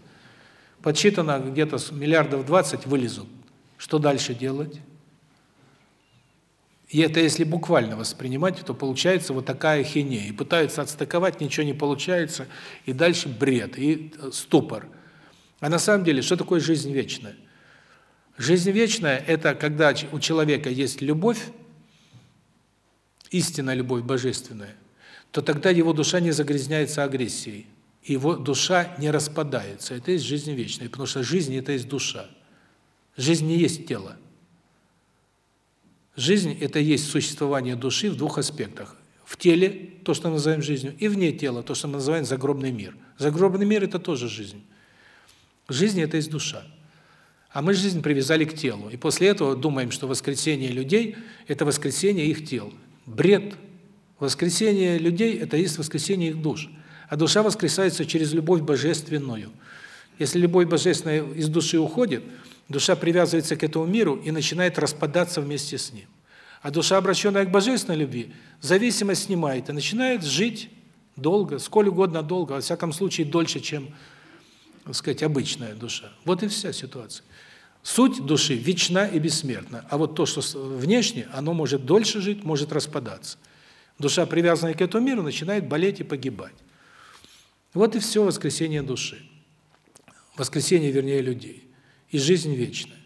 Подсчитано где-то миллиардов 20 вылезут. Что дальше делать? И это если буквально воспринимать, то получается вот такая хинея. И пытаются отстыковать, ничего не получается, и дальше бред, и ступор. А на самом деле, что такое жизнь вечная? Жизнь вечная – это когда у человека есть любовь, истинная любовь божественная, то тогда его душа не загрязняется агрессией, его душа не распадается. Это есть жизнь вечная, потому что жизнь – это есть душа. Жизнь не есть тело. Жизнь – это есть существование души в двух аспектах. В теле – то, что мы называем жизнью, и вне тела – то, что мы называем загробный мир. Загробный мир – это тоже жизнь. Жизнь – это есть душа. А мы жизнь привязали к телу. И после этого думаем, что воскресение людей – это воскресение их тел. Бред. Воскресение людей – это есть воскресение их душ. А душа воскресается через любовь божественную. Если любовь божественная из души уходит, душа привязывается к этому миру и начинает распадаться вместе с ним. А душа, обращенная к божественной любви, зависимость снимает и начинает жить долго, сколь угодно долго, во всяком случае дольше, чем так сказать, обычная душа. Вот и вся ситуация. Суть души вечна и бессмертна, а вот то, что внешне, оно может дольше жить, может распадаться. Душа, привязанная к этому миру, начинает болеть и погибать. Вот и все воскресение души. Воскресение, вернее, людей. И жизнь вечная.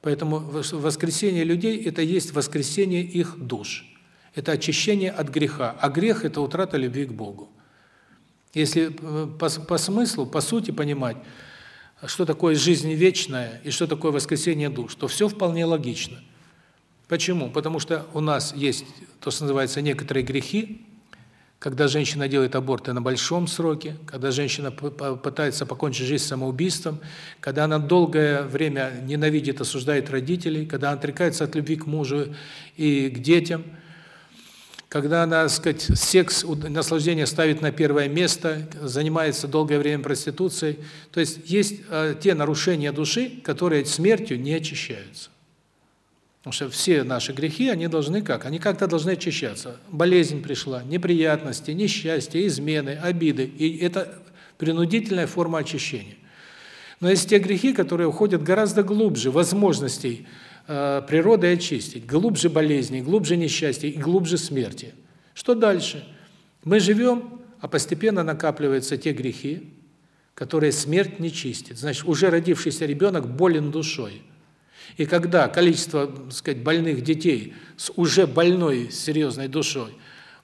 Поэтому воскресение людей – это есть воскресение их душ. Это очищение от греха. А грех – это утрата любви к Богу. Если э, по, по смыслу, по сути понимать, что такое жизнь вечная и что такое воскресение душ, то все вполне логично. Почему? Потому что у нас есть то, что называется некоторые грехи, когда женщина делает аборты на большом сроке, когда женщина пытается покончить жизнь самоубийством, когда она долгое время ненавидит, осуждает родителей, когда она отрекается от любви к мужу и к детям – когда она, сказать, секс, наслаждение ставит на первое место, занимается долгое время проституцией. То есть есть э, те нарушения души, которые смертью не очищаются. Потому что все наши грехи, они должны как? Они как-то должны очищаться. Болезнь пришла, неприятности, несчастья, измены, обиды. И это принудительная форма очищения. Но есть те грехи, которые уходят гораздо глубже возможностей Э, природой очистить, глубже болезней, глубже несчастья и глубже смерти. Что дальше? Мы живем, а постепенно накапливаются те грехи, которые смерть не чистит. Значит, уже родившийся ребенок болен душой. И когда количество, так сказать, больных детей с уже больной серьезной душой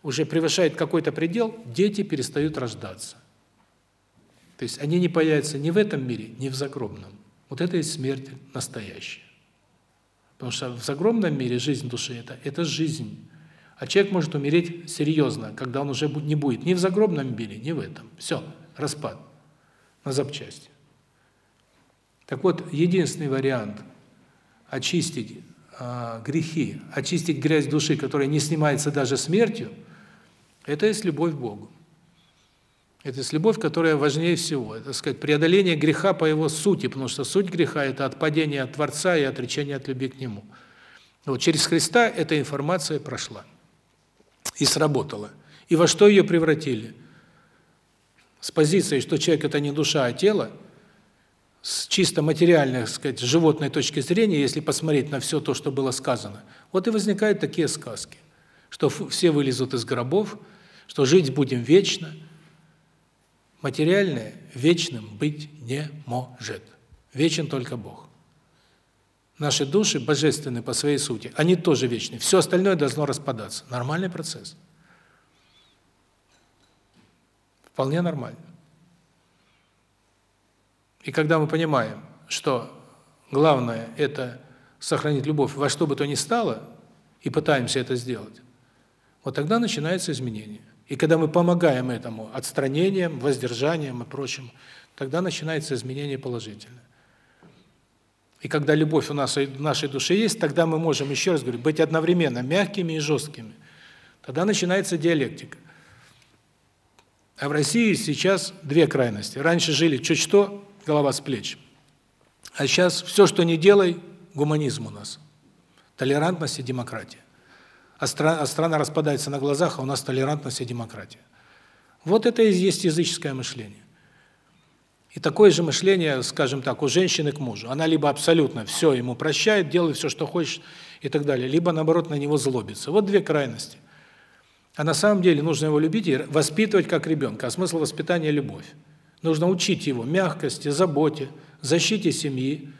уже превышает какой-то предел, дети перестают рождаться. То есть они не появятся ни в этом мире, ни в загробном. Вот это и смерть настоящая. Потому что в загромном мире жизнь души это это жизнь. А человек может умереть серьезно, когда он уже не будет ни в загробном мире, ни в этом. Все, распад на запчасти. Так вот, единственный вариант очистить э, грехи, очистить грязь души, которая не снимается даже смертью, это есть любовь к Богу. Это есть любовь, которая важнее всего. Это, сказать, преодоление греха по его сути, потому что суть греха – это отпадение от Творца и отречение от любви к Нему. Вот через Христа эта информация прошла и сработала. И во что ее превратили? С позиции, что человек – это не душа, а тело, с чисто материальной, сказать, животной точки зрения, если посмотреть на все то, что было сказано, вот и возникают такие сказки, что все вылезут из гробов, что жить будем вечно – Материальное вечным быть не может. Вечен только Бог. Наши души божественны по своей сути, они тоже вечны. Все остальное должно распадаться. Нормальный процесс. Вполне нормально. И когда мы понимаем, что главное это сохранить любовь во что бы то ни стало, и пытаемся это сделать, вот тогда начинается изменение. И когда мы помогаем этому отстранением, воздержанием и прочим, тогда начинается изменение положительное. И когда любовь у нас в нашей душе есть, тогда мы можем, еще раз говорю, быть одновременно мягкими и жесткими. Тогда начинается диалектика. А в России сейчас две крайности. Раньше жили чуть что, голова с плеч. А сейчас все, что не делай, гуманизм у нас. Толерантность и демократия. А страна, а страна распадается на глазах, а у нас толерантность и демократия. Вот это и есть языческое мышление. И такое же мышление, скажем так, у женщины к мужу. Она либо абсолютно все ему прощает, делает все, что хочешь и так далее, либо наоборот на него злобится. Вот две крайности. А на самом деле нужно его любить и воспитывать как ребенка. А смысл воспитания любовь. Нужно учить его мягкости, заботе, защите семьи.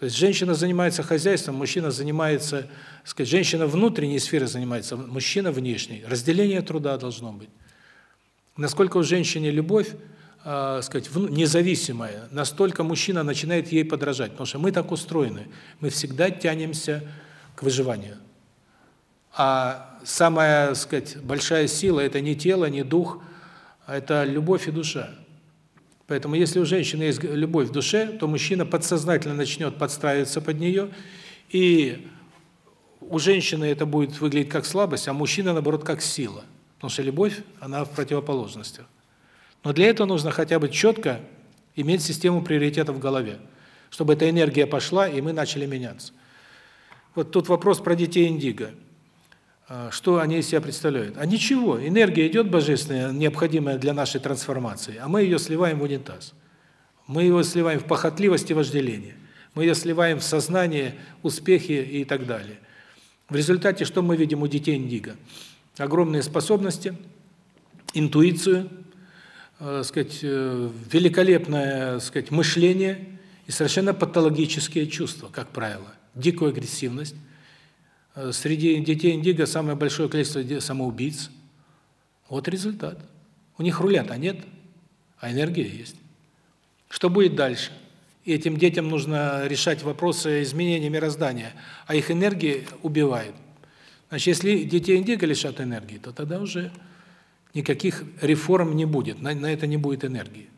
То есть женщина занимается хозяйством, мужчина занимается, сказать, женщина внутренней сферы занимается, мужчина внешней. Разделение труда должно быть. Насколько у женщины любовь, э, сказать, независимая, настолько мужчина начинает ей подражать, потому что мы так устроены. Мы всегда тянемся к выживанию. А самая, сказать, большая сила это не тело, не дух, а это любовь и душа. Поэтому если у женщины есть любовь в душе, то мужчина подсознательно начнет подстраиваться под нее, и у женщины это будет выглядеть как слабость, а мужчина наоборот как сила. Потому что любовь, она в противоположностях. Но для этого нужно хотя бы четко иметь систему приоритетов в голове, чтобы эта энергия пошла, и мы начали меняться. Вот тут вопрос про детей индиго. А, что они из себя представляют? А ничего, энергия идет божественная, необходимая для нашей трансформации, а мы ее сливаем в унитаз. Мы ее сливаем в похотливость и вожделение. Мы ее сливаем в сознание, успехи и так далее. В результате что мы видим у детей индиго? Огромные способности, интуицию, э, сказать, э, великолепное, сказать, мышление и совершенно патологические чувства, как правило. Дикую агрессивность, среди детей индиго самое большое количество самоубийц. Вот результат. У них рулета нет, а энергия есть. Что будет дальше? И этим детям нужно решать вопросы изменения мироздания, а их энергия убивает. Значит, если детей индиго лишат энергии, то тогда уже никаких реформ не будет, на, на это не будет энергии.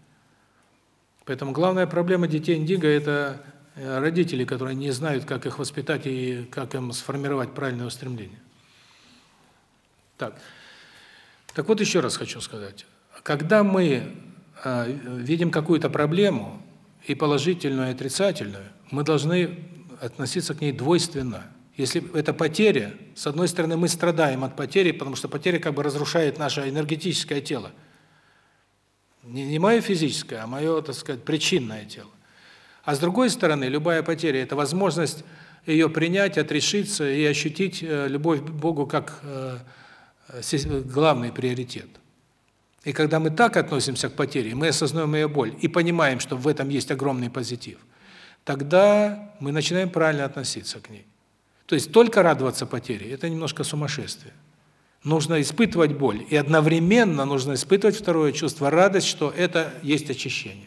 Поэтому главная проблема детей индиго – это Э, родители, которые не знают, как их воспитать и как им сформировать правильное устремление. Так. Так вот еще раз хочу сказать. Когда мы э, видим какую-то проблему, и положительную, и отрицательную, мы должны относиться к ней двойственно. Если это потеря, с одной стороны, мы страдаем от потери, потому что потеря как бы разрушает наше энергетическое тело. Не, не мое физическое, а мое, так сказать, причинное тело. А с другой стороны, любая потеря – это возможность ее принять, отрешиться и ощутить э, любовь к Богу как э, главный приоритет. И когда мы так относимся к потере, мы осознаем ее боль и понимаем, что в этом есть огромный позитив, тогда мы начинаем правильно относиться к ней. То есть только радоваться потере – это немножко сумасшествие. Нужно испытывать боль, и одновременно нужно испытывать второе чувство – радость, что это есть очищение.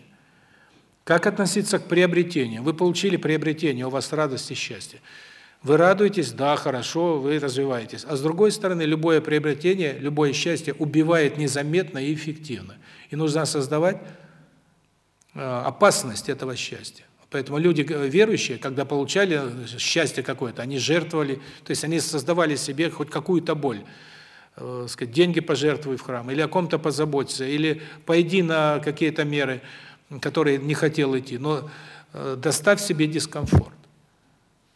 Как относиться к приобретению? Вы получили приобретение, у вас радость и счастье. Вы радуетесь, да, хорошо, вы развиваетесь. А с другой стороны, любое приобретение, любое счастье убивает незаметно и эффективно. И нужно создавать э, опасность этого счастья. Поэтому люди верующие, когда получали счастье какое-то, они жертвовали, то есть они создавали себе хоть какую-то боль. Э, сказать, деньги пожертвуй в храм, или о ком-то позаботься, или пойди на какие-то меры – который не хотел идти, но э, доставь себе дискомфорт.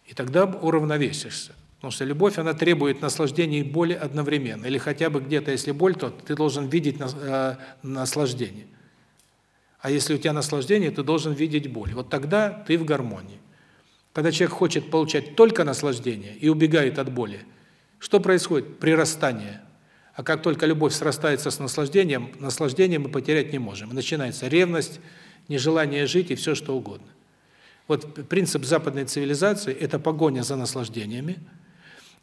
И тогда уравновесишься. Потому что любовь, она требует наслаждения и боли одновременно. Или хотя бы где-то, если боль, то ты должен видеть э, наслаждение. А если у тебя наслаждение, ты должен видеть боль. Вот тогда ты в гармонии. Когда человек хочет получать только наслаждение и убегает от боли, что происходит? Прирастание. А как только любовь срастается с наслаждением, наслаждение мы потерять не можем. Начинается ревность, нежелание жить и все что угодно. Вот принцип западной цивилизации – это погоня за наслаждениями,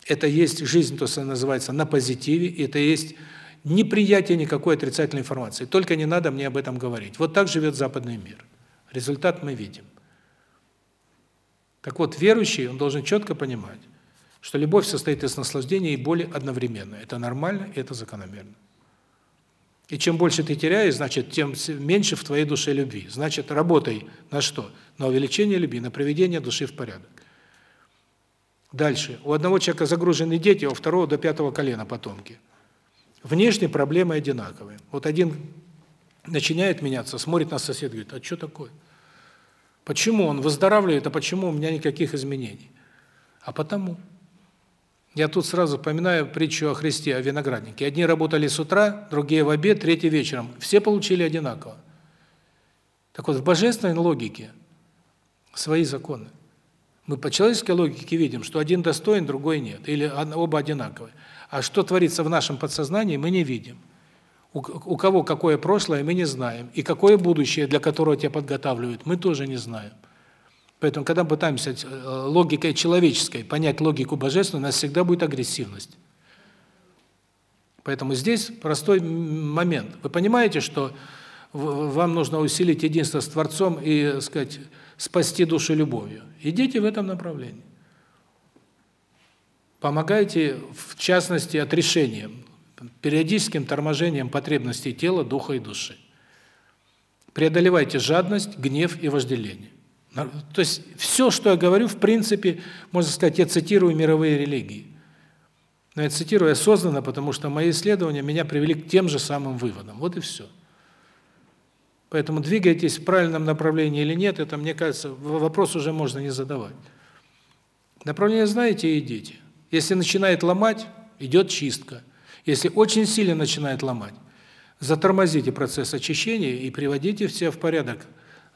это есть жизнь, то, что называется, на позитиве, это есть неприятие никакой отрицательной информации. Только не надо мне об этом говорить. Вот так живет западный мир. Результат мы видим. Так вот, верующий, он должен четко понимать, что любовь состоит из наслаждения и боли одновременно. Это нормально, и это закономерно. И чем больше ты теряешь, значит, тем меньше в твоей душе любви. Значит, работай на что? На увеличение любви, на приведение души в порядок. Дальше. У одного человека загружены дети, а у второго до пятого колена потомки. Внешне проблемы одинаковые. Вот один начинает меняться, смотрит на соседа, говорит, а что такое? Почему он выздоравливает, а почему у меня никаких изменений? А потому. Я тут сразу вспоминаю притчу о Христе, о винограднике. Одни работали с утра, другие в обед, третий вечером. Все получили одинаково. Так вот, в божественной логике свои законы. Мы по человеческой логике видим, что один достоин, другой нет, или оба одинаковые. А что творится в нашем подсознании, мы не видим. У, у кого какое прошлое, мы не знаем. И какое будущее, для которого тебя подготавливают, мы тоже не знаем. Поэтому, когда мы пытаемся э, логикой человеческой понять логику божественную, у нас всегда будет агрессивность. Поэтому здесь простой момент. Вы понимаете, что вам нужно усилить единство с Творцом и, сказать, спасти душу любовью. Идите в этом направлении. Помогайте, в частности, отрешением, периодическим торможением потребностей тела, духа и души. Преодолевайте жадность, гнев и вожделение. То есть все, что я говорю, в принципе, можно сказать, я цитирую мировые религии. Но я цитирую осознанно, потому что мои исследования меня привели к тем же самым выводам. Вот и все. Поэтому двигайтесь в правильном направлении или нет, это, мне кажется, вопрос уже можно не задавать. Направление знаете и идите. Если начинает ломать, идет чистка. Если очень сильно начинает ломать, затормозите процесс очищения и приводите все в порядок,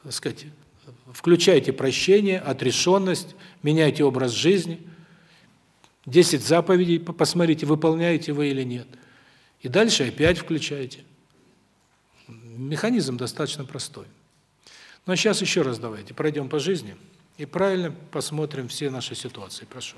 так сказать, включайте прощение, отрешенность, меняйте образ жизни. 10 заповедей посмотрите, выполняете вы или нет. И дальше опять включайте. Механизм достаточно простой. А сейчас еще раз давайте пройдем по жизни и правильно посмотрим все наши ситуации. Прошу.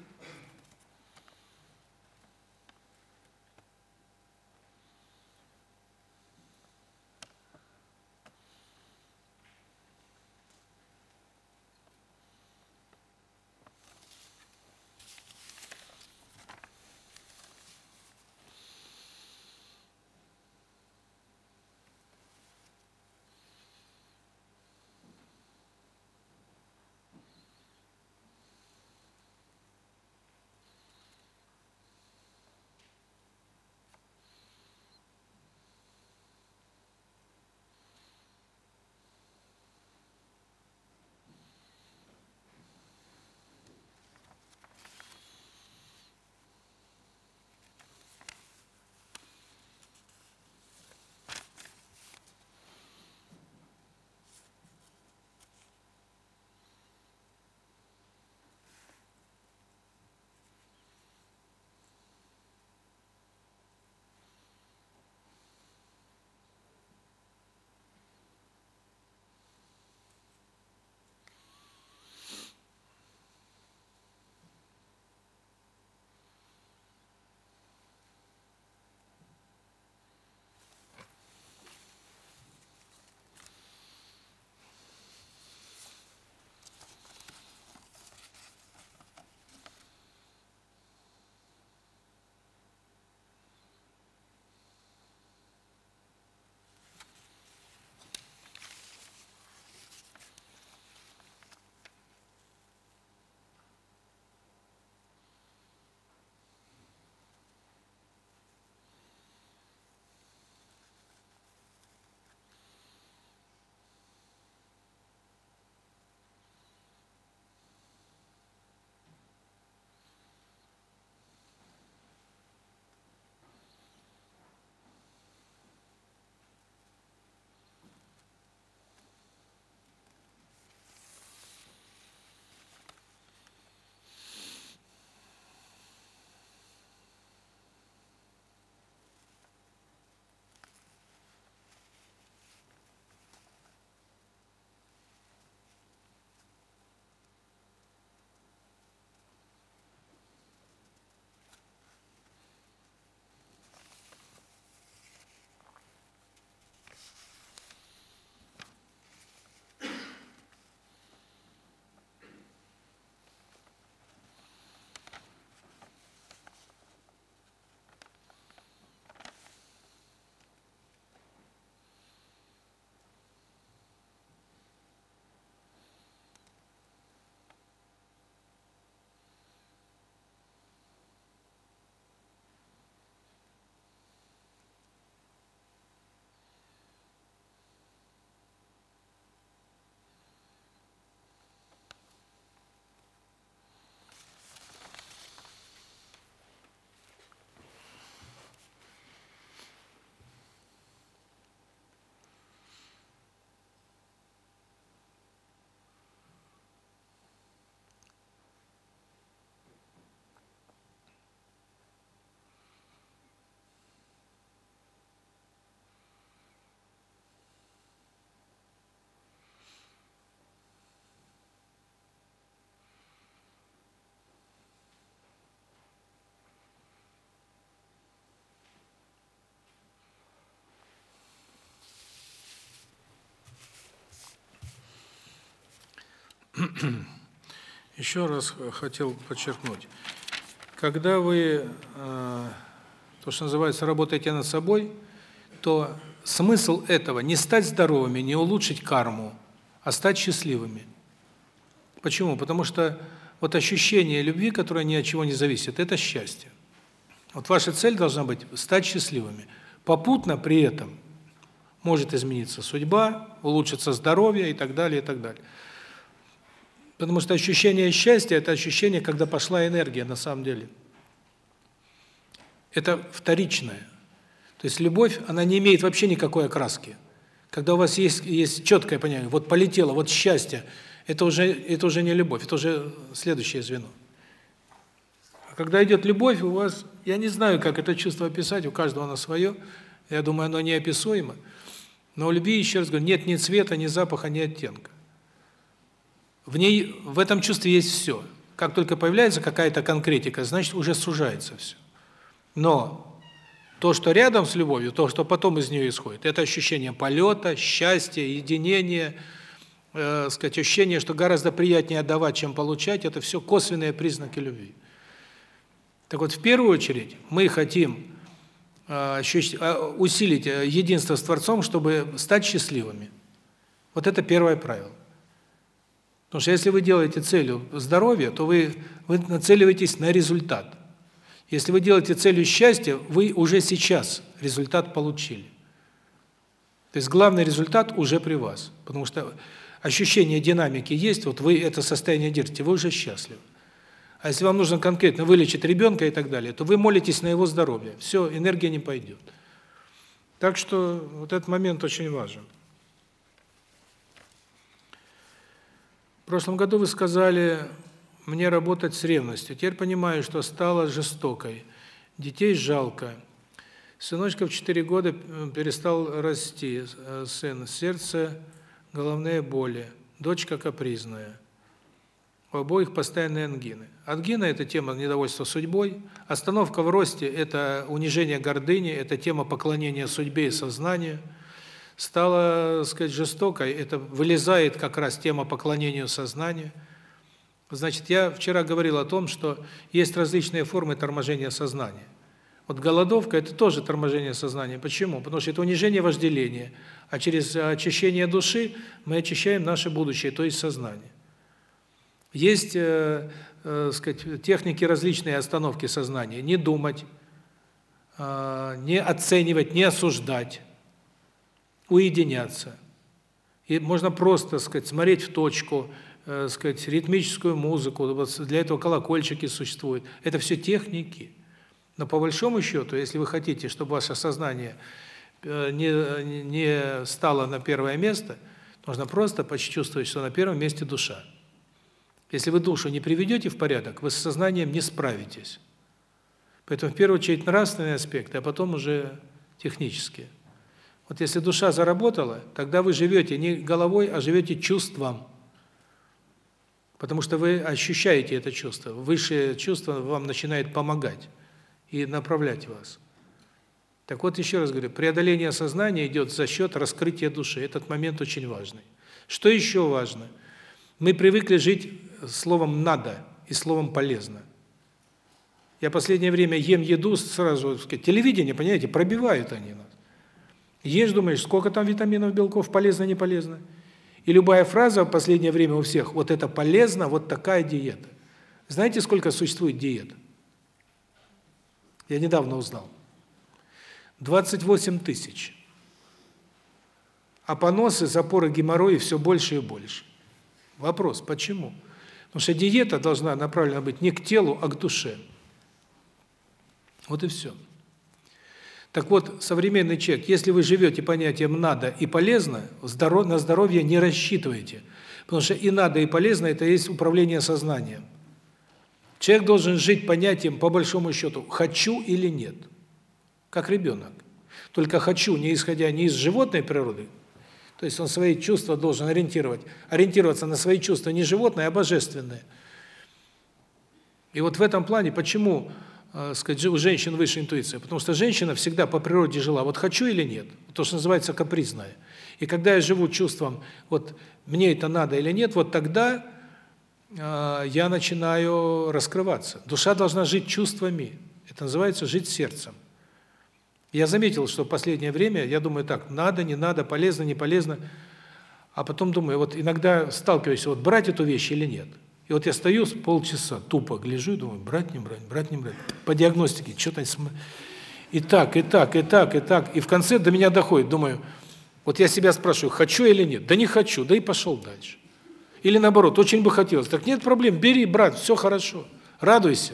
Еще раз хотел подчеркнуть. Когда вы, э, то, что называется, работаете над собой, то смысл этого не стать здоровыми, не улучшить карму, а стать счастливыми. Почему? Потому что вот ощущение любви, которое ни от чего не зависит, это счастье. Вот ваша цель должна быть стать счастливыми. Попутно при этом может измениться судьба, улучшится здоровье и так далее, и так далее. Потому что ощущение счастья – это ощущение, когда пошла энергия на самом деле. Это вторичное. То есть любовь, она не имеет вообще никакой окраски. Когда у вас есть есть четкое понимание, вот полетело, вот счастье, это уже это уже не любовь, это уже следующее звено. А когда идет любовь, у вас, я не знаю, как это чувство описать, у каждого оно свое. Я думаю, оно неописуемо. Но у любви, еще раз говорю, нет ни цвета, ни запаха, ни оттенка. В ней в этом чувстве есть все. Как только появляется какая-то конкретика, значит, уже сужается все. Но то, что рядом с любовью, то, что потом из нее исходит, это ощущение полета, счастья, единения, э, сказать, ощущение, что гораздо приятнее отдавать, чем получать, это все косвенные признаки любви. Так вот, в первую очередь, мы хотим э, э, усилить э, единство с Творцом, чтобы стать счастливыми. Вот это первое правило. Потому что если вы делаете целью здоровье, то вы, вы нацеливаетесь на результат. Если вы делаете целью счастья, вы уже сейчас результат получили. То есть главный результат уже при вас. Потому что ощущение динамики есть, вот вы это состояние держите, вы уже счастливы. А если вам нужно конкретно вылечить ребенка и так далее, то вы молитесь на его здоровье. Все, энергия не пойдет. Так что вот этот момент очень важен. Прошлом году вы сказали мне работать с ревностью. Теперь понимаю, что стала жестокой. Детей жалко. Сыночка в 4 года перестал расти. Э, сын, сердце, головные боли. Дочка капризная. У обоих постоянные ангины. Ангина – это тема недовольства судьбой. Остановка в росте – это унижение гордыни, это тема поклонения судьбе и сознанию. Стала, так сказать, жестокой – это вылезает как раз тема поклонению сознанию. Значит, я вчера говорил о том, что есть различные формы торможения сознания. Вот голодовка – это тоже торможение сознания. Почему? Потому что это унижение вожделения, а через очищение души мы очищаем наше будущее, то есть сознание. Есть, э, э, сказать, техники различные остановки сознания. Не думать, э, не оценивать, не осуждать, уединяться. И можно просто, сказать, смотреть в точку, э, сказать, ритмическую музыку. Вот для этого колокольчики существуют. Это все техники. Но по большому счету, если вы хотите, чтобы ваше сознание э, не не стало на первое место, нужно просто почувствовать, что на первом месте душа. Если вы душу не приведете в порядок, вы с сознанием не справитесь. Поэтому в первую очередь нравственные аспекты, а потом уже технические. Вот если душа заработала, тогда вы живете не головой, а живете чувством. Потому что вы ощущаете это чувство. Высшее чувство вам начинает помогать и направлять вас. Так вот, еще раз говорю, преодоление сознания идет за счет раскрытия души. Этот момент очень важный. Что еще важно? Мы привыкли жить словом «надо» и словом «полезно». Я последнее время ем еду сразу, сказать, телевидение, понимаете, пробивают они нас. Ешь, думаешь, сколько там витаминов, белков, полезно, не полезно. И любая фраза в последнее время у всех, вот это полезно, вот такая диета. Знаете, сколько существует диет? Я недавно узнал. 28 тысяч. А поносы, запоры, геморрои все больше и больше. Вопрос, почему? Потому что диета должна направлена быть не к телу, а к душе. Вот и все. Так вот, современный человек, если вы живете понятием «надо» и «полезно», на здоровье не рассчитывайте. Потому что и «надо», и «полезно» – это есть управление сознанием. Человек должен жить понятием, по большому счету, «хочу» или «нет», как ребенок. Только «хочу», не исходя не из животной природы, то есть он свои чувства должен ориентировать, ориентироваться на свои чувства не животные, а божественные. И вот в этом плане почему, сказать, у женщин выше интуиция? Потому что женщина всегда по природе жила, вот хочу или нет, то, что называется капризная. И когда я живу чувством, вот мне это надо или нет, вот тогда э, я начинаю раскрываться. Душа должна жить чувствами. Это называется жить сердцем. Я заметил, что в последнее время, я думаю так, надо, не надо, полезно, не полезно. А потом думаю, вот иногда сталкиваюсь, вот брать эту вещь или нет. И вот я стою с полчаса, тупо гляжу думаю, брать, не брать, брать, не брать. По диагностике, что-то... И так, и так, и так, и так. И в конце до меня доходит, думаю, вот я себя спрашиваю, хочу или нет? Да не хочу, да и пошел дальше. Или наоборот, очень бы хотелось. Так нет проблем, бери, брат, все хорошо, радуйся.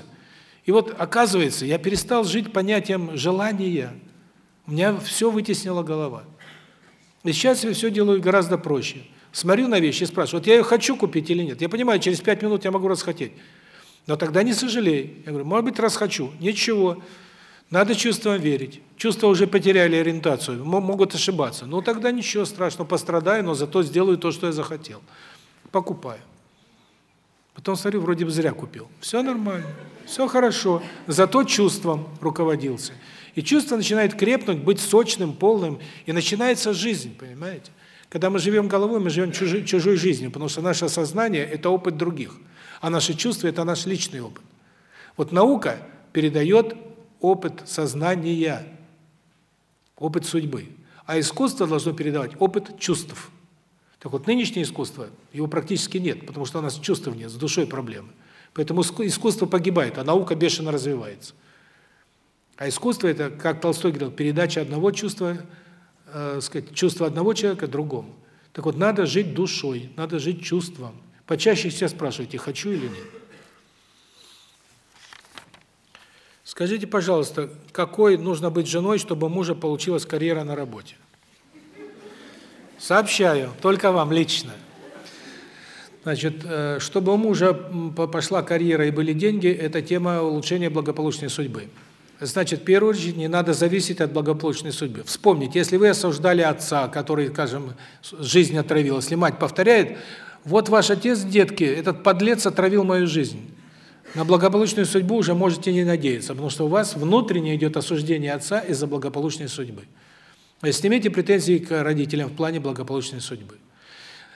И вот оказывается, я перестал жить понятием желания. У меня все вытеснила голова. И сейчас я все делаю гораздо проще. Смотрю на вещи и спрашиваю, вот я ее хочу купить или нет. Я понимаю, через пять минут я могу расхотеть. Но тогда не сожалей. Я говорю, может быть, расхочу. Ничего. Надо чувствам верить. Чувства уже потеряли ориентацию, могут ошибаться. Ну тогда ничего страшного, пострадаю, но зато сделаю то, что я захотел. Покупаю. Потом смотрю, вроде бы зря купил. Все нормально, все хорошо. Зато чувством руководился. И чувство начинает крепнуть, быть сочным, полным, и начинается жизнь, понимаете? Когда мы живем головой, мы живем чужой, чужой жизнью, потому что наше сознание – это опыт других, а наши чувства – это наш личный опыт. Вот наука передает опыт сознания, опыт судьбы, а искусство должно передавать опыт чувств. Так вот, нынешнее искусство, его практически нет, потому что у нас чувств нет, с душой проблемы. Поэтому искусство погибает, а наука бешено развивается. А искусство – это, как Толстой говорил, передача одного чувства, э, сказать, чувства одного человека другому. Так вот, надо жить душой, надо жить чувством. Почаще себя спрашивайте, хочу или нет. Скажите, пожалуйста, какой нужно быть женой, чтобы мужа получилась карьера на работе? Сообщаю, только вам лично. Значит, э, чтобы у мужа пошла карьера и были деньги, это тема улучшения благополучной судьбы. Значит, в первую очередь не надо зависеть от благополучной судьбы. Вспомните, если вы осуждали отца, который, скажем, жизнь отравил, если мать повторяет, вот ваш отец, детки, этот подлец отравил мою жизнь. На благополучную судьбу уже можете не надеяться, потому что у вас внутренне идет осуждение отца из-за благополучной судьбы. Снимите претензии к родителям в плане благополучной судьбы.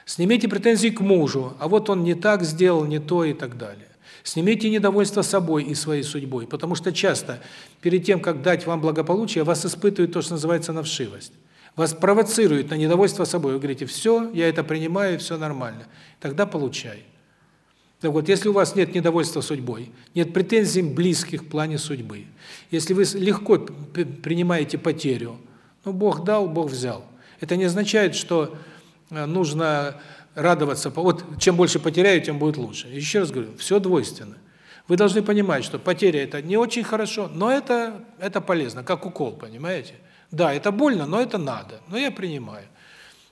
Снимите претензии к мужу, а вот он не так сделал, не то и так далее. Снимите недовольство собой и своей судьбой, потому что часто перед тем, как дать вам благополучие, вас испытывают то, что называется навшивость. Вас провоцируют на недовольство собой. Вы говорите, все, я это принимаю, все нормально. Тогда получай. Так вот, если у вас нет недовольства судьбой, нет претензий близких в плане судьбы, если вы легко принимаете потерю, ну, Бог дал, Бог взял. Это не означает, что э, нужно радоваться. Вот чем больше потеряю, тем будет лучше. Еще раз говорю, все двойственно. Вы должны понимать, что потеря – это не очень хорошо, но это, это полезно, как укол, понимаете? Да, это больно, но это надо, но я принимаю.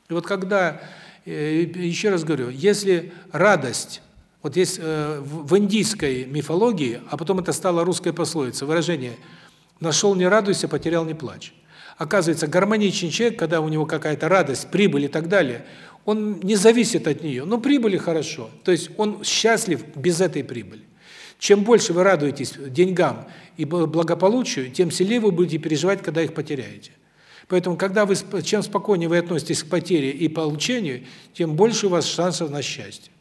И вот когда, э, еще раз говорю, если радость, вот есть э, в индийской мифологии, а потом это стало русской пословицей, выражение «нашел не радуйся, потерял не плачь». Оказывается, гармоничный человек, когда у него какая-то радость, прибыль и так далее, он не зависит от нее. Ну, прибыли хорошо. То есть он счастлив без этой прибыли. Чем больше вы радуетесь деньгам и благополучию, тем сильнее вы будете переживать, когда их потеряете. Поэтому, когда вы чем спокойнее вы относитесь к потере и получению, тем больше у вас шансов на счастье.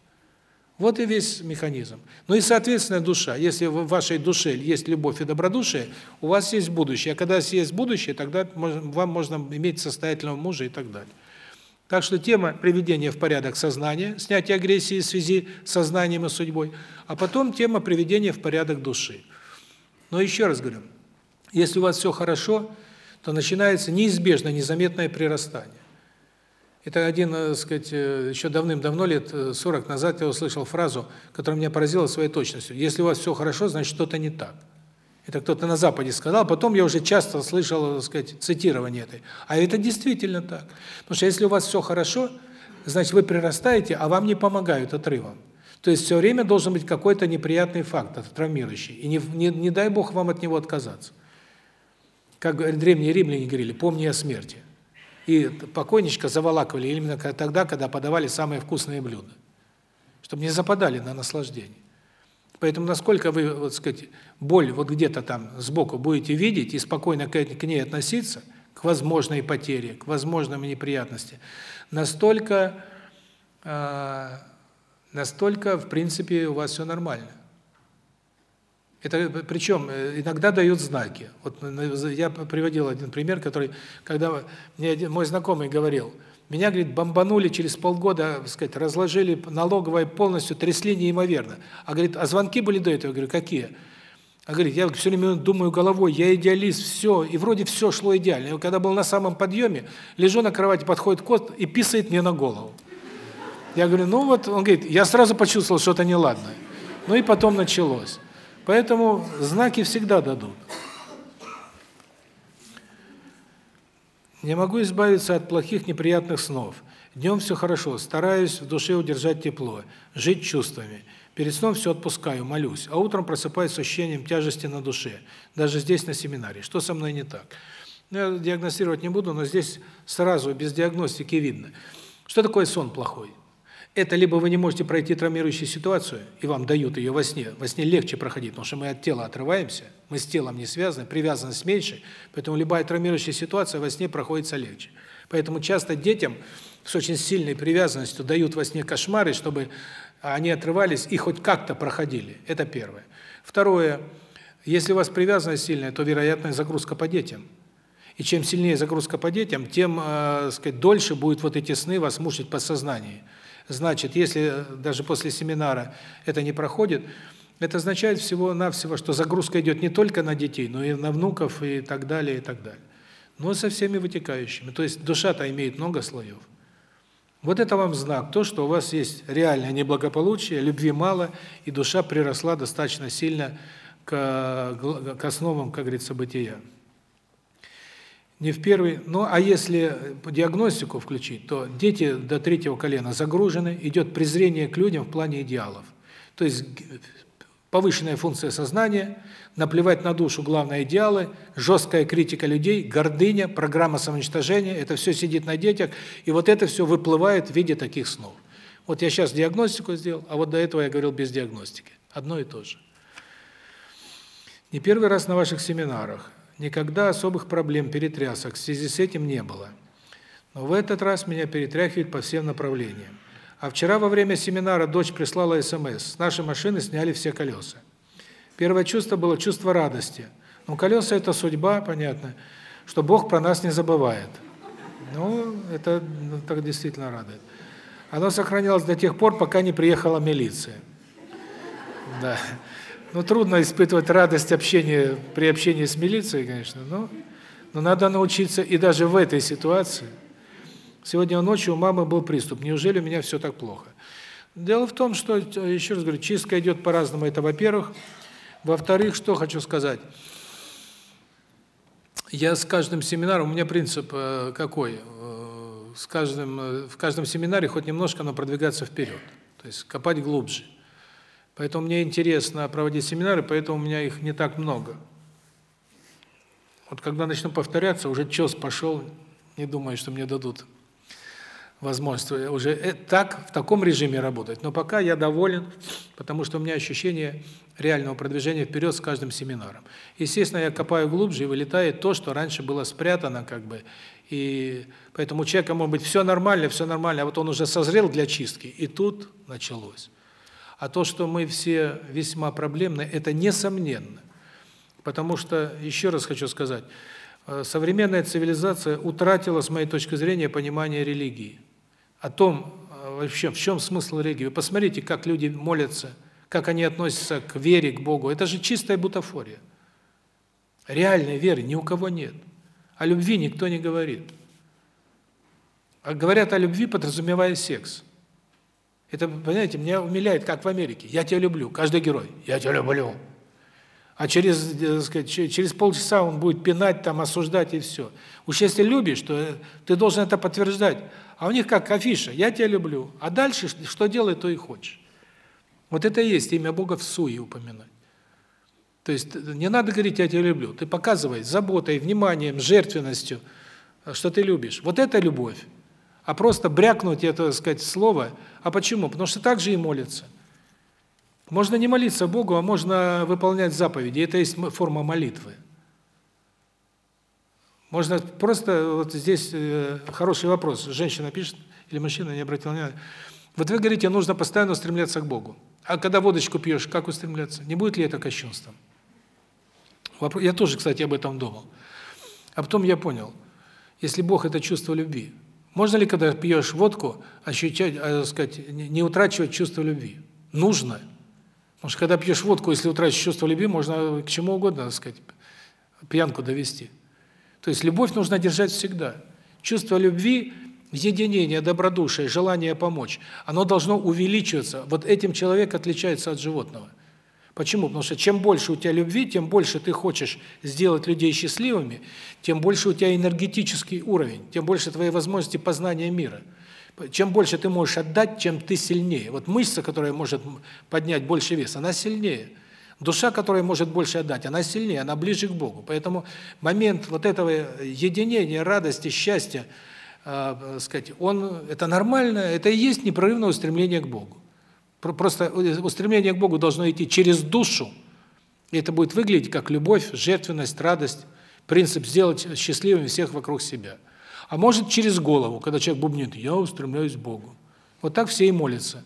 Вот и весь механизм. Ну и, соответственно, душа. Если в вашей душе есть любовь и добродушие, у вас есть будущее. А когда есть будущее, тогда вам можно иметь состоятельного мужа и так далее. Так что тема приведения в порядок сознания, снятия агрессии в связи с сознанием и судьбой, а потом тема приведения в порядок души. Но еще раз говорю, если у вас все хорошо, то начинается неизбежно незаметное прирастание. Это один, так э, сказать, э, еще давным-давно, лет 40 э, назад, я услышал фразу, которая меня поразила своей точностью. Если у вас все хорошо, значит, что-то не так. Это кто-то на Западе сказал, потом я уже часто слышал, так сказать, цитирование этой. А это действительно так. Потому что если у вас все хорошо, значит, вы прирастаете, а вам не помогают отрывом. То есть все время должен быть какой-то неприятный фактор, травмирующий. И не, не, не дай Бог вам от него отказаться. Как древние римляне говорили, помни о смерти и покойничка заволакивали именно тогда, когда подавали самые вкусные блюда, чтобы не западали на наслаждение. Поэтому насколько вы, вот сказать, боль вот где-то там сбоку будете видеть и спокойно к, ней относиться, к возможной потере, к возможным неприятности, настолько э, настолько, в принципе, у вас все нормально. Это причем э, иногда дают знаки. Вот я приводил один пример, который, когда мне один, мой знакомый говорил, меня, говорит, бомбанули через полгода, так сказать, разложили налоговое полностью, трясли неимоверно. А говорит, а звонки были до этого? Я говорю, какие? А говорит, я все время думаю головой, я идеалист, все, и вроде все шло идеально. И когда был на самом подъеме, лежу на кровати, подходит кот и писает мне на голову. Я говорю, ну вот, он говорит, я сразу почувствовал что-то неладное. Ну и потом началось. Поэтому знаки всегда дадут. Не могу избавиться от плохих неприятных снов. Днем все хорошо, стараюсь в душе удержать тепло, жить чувствами. Перед сном все отпускаю, молюсь, а утром просыпаюсь с ощущением тяжести на душе, даже здесь на семинаре. Что со мной не так? Я диагностировать не буду, но здесь сразу без диагностики видно. Что такое сон плохой? это либо вы не можете пройти травмирующую ситуацию, и вам дают ее во сне. Во сне легче проходить, потому что мы от тела отрываемся, мы с телом не связаны, привязанность меньше, поэтому любая травмирующая ситуация во сне проходится легче. Поэтому часто детям с очень сильной привязанностью дают во сне кошмары, чтобы они отрывались и хоть как-то проходили. Это первое. Второе. Если у вас привязанность сильная, то вероятная загрузка по детям. И чем сильнее загрузка по детям, тем, э, сказать, дольше будет вот эти сны вас мучить в подсознании. Значит, если даже после семинара это не проходит, это означает всего-навсего, что загрузка идет не только на детей, но и на внуков и так далее, и так далее. Но со всеми вытекающими. То есть душа-то имеет много слоев. Вот это вам знак, то, что у вас есть реальное неблагополучие, любви мало, и душа приросла достаточно сильно к, к основам, как говорится, бытия. Не в первый, ну а если диагностику включить, то дети до третьего колена загружены, идет презрение к людям в плане идеалов. То есть повышенная функция сознания, наплевать на душу, главное идеалы, жесткая критика людей, гордыня, программа самоуничтожения, это все сидит на детях, и вот это все выплывает в виде таких снов. Вот я сейчас диагностику сделал, а вот до этого я говорил без диагностики. Одно и то же. Не первый раз на ваших семинарах. Никогда особых проблем, перетрясок в связи с этим не было. Но в этот раз меня перетряхивает по всем направлениям. А вчера во время семинара дочь прислала СМС. С нашей машины сняли все колеса. Первое чувство было чувство радости. Ну, колеса – это судьба, понятно, что Бог про нас не забывает. Ну, это ну, так действительно радует. Оно сохранялось до тех пор, пока не приехала милиция. Да. Ну, трудно испытывать радость общения при общении с милицией, конечно, но, но надо научиться и даже в этой ситуации. Сегодня ночью у мамы был приступ. Неужели у меня все так плохо? Дело в том, что, еще раз говорю, чистка идет по-разному. Это, во-первых. Во-вторых, что хочу сказать. Я с каждым семинаром, у меня принцип э, какой? Э, с каждым, э, в каждом семинаре хоть немножко, но продвигаться вперед. То есть копать глубже. Поэтому мне интересно проводить семинары, поэтому у меня их не так много. Вот когда начну повторяться, уже чёс пошел, не думаю, что мне дадут возможность уже э, так в таком режиме работать. Но пока я доволен, потому что у меня ощущение реального продвижения вперед с каждым семинаром. Естественно, я копаю глубже и вылетает то, что раньше было спрятано как бы. И поэтому у человека может быть все нормально, все нормально, а вот он уже созрел для чистки, и тут началось. А то, что мы все весьма проблемны, это несомненно. Потому что, еще раз хочу сказать, э, современная цивилизация утратила, с моей точки зрения, понимание религии. О том, э, вообще, в чем смысл религии. Вы посмотрите, как люди молятся, как они относятся к вере, к Богу. Это же чистая бутафория. Реальной веры ни у кого нет. О любви никто не говорит. А говорят о любви, подразумевая секс. Это, понимаете, меня умиляет, как в Америке. Я тебя люблю, каждый герой. Я тебя люблю. А через, э, так сказать, через полчаса он будет пинать, там, осуждать и все. Уж если любишь, то ты должен это подтверждать. А у них как афиша «я тебя люблю», а дальше что делай, то и хочешь. Вот это и есть имя Бога в суе упоминать. То есть э, не надо говорить «я тебя люблю», ты показывай заботой, вниманием, жертвенностью, э, что ты любишь. Вот это любовь а просто брякнуть это, так сказать, слово. А почему? Потому что так же и молятся. Можно не молиться Богу, а можно выполнять заповеди. Это есть форма молитвы. Можно просто вот здесь э, хороший вопрос. Женщина пишет или мужчина, не обратил внимания. Вот вы говорите, нужно постоянно стремляться к Богу. А когда водочку пьешь, как устремляться? Не будет ли это кощунством? Я тоже, кстати, об этом думал. А потом я понял, если Бог это чувство любви, можно ли, когда пьешь водку, ощущать, э, сказать, не утрачивать чувство любви? Нужно. Потому что когда пьешь водку, если утратишь чувство любви, можно к чему угодно, так сказать, пьянку довести. То есть любовь нужно держать всегда. Чувство любви, единение, добродушие, желание помочь, оно должно увеличиваться. Вот этим человек отличается от животного. Почему? Потому что чем больше у тебя любви, тем больше ты хочешь сделать людей счастливыми, тем больше у тебя энергетический уровень, тем больше твои возможности познания мира. Чем больше ты можешь отдать, чем ты сильнее. Вот мышца, которая может поднять больше вес, она сильнее. Душа, которая может больше отдать, она сильнее, она ближе к Богу. Поэтому момент вот этого единения, радости, счастья, э, сказать, он это нормально, это и есть непрерывное устремление к Богу. Просто устремление к Богу должно идти через душу. И это будет выглядеть как любовь, жертвенность, радость, принцип сделать счастливыми всех вокруг себя. А может через голову, когда человек бубнит: "Я устремляюсь к Богу". Вот так все и молятся.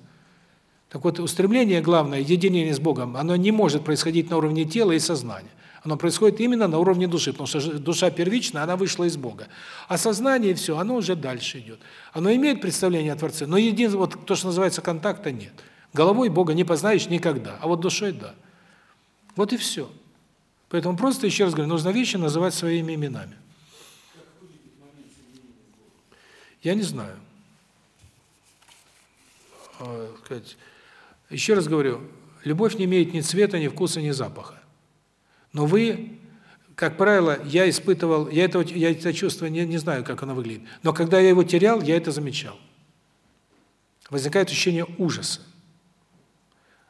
Так вот, устремление главное, единение с Богом, оно не может происходить на уровне тела и сознания. Оно происходит именно на уровне души, потому что душа первична, она вышла из Бога. А сознание все, оно уже дальше идет. Оно имеет представление о Творце, но един вот то, что называется контакта, нет. Головой Бога не познаешь никогда, а вот душой да. Вот и все. Поэтому просто еще раз говорю, нужно вещи называть своими именами. Я не знаю. А, сказать, еще раз говорю, любовь не имеет ни цвета, ни вкуса, ни запаха. Но вы, как правило, я испытывал, я это я это чувство не не знаю, как оно выглядит. Но когда я его терял, я это замечал. Возникает ощущение ужаса.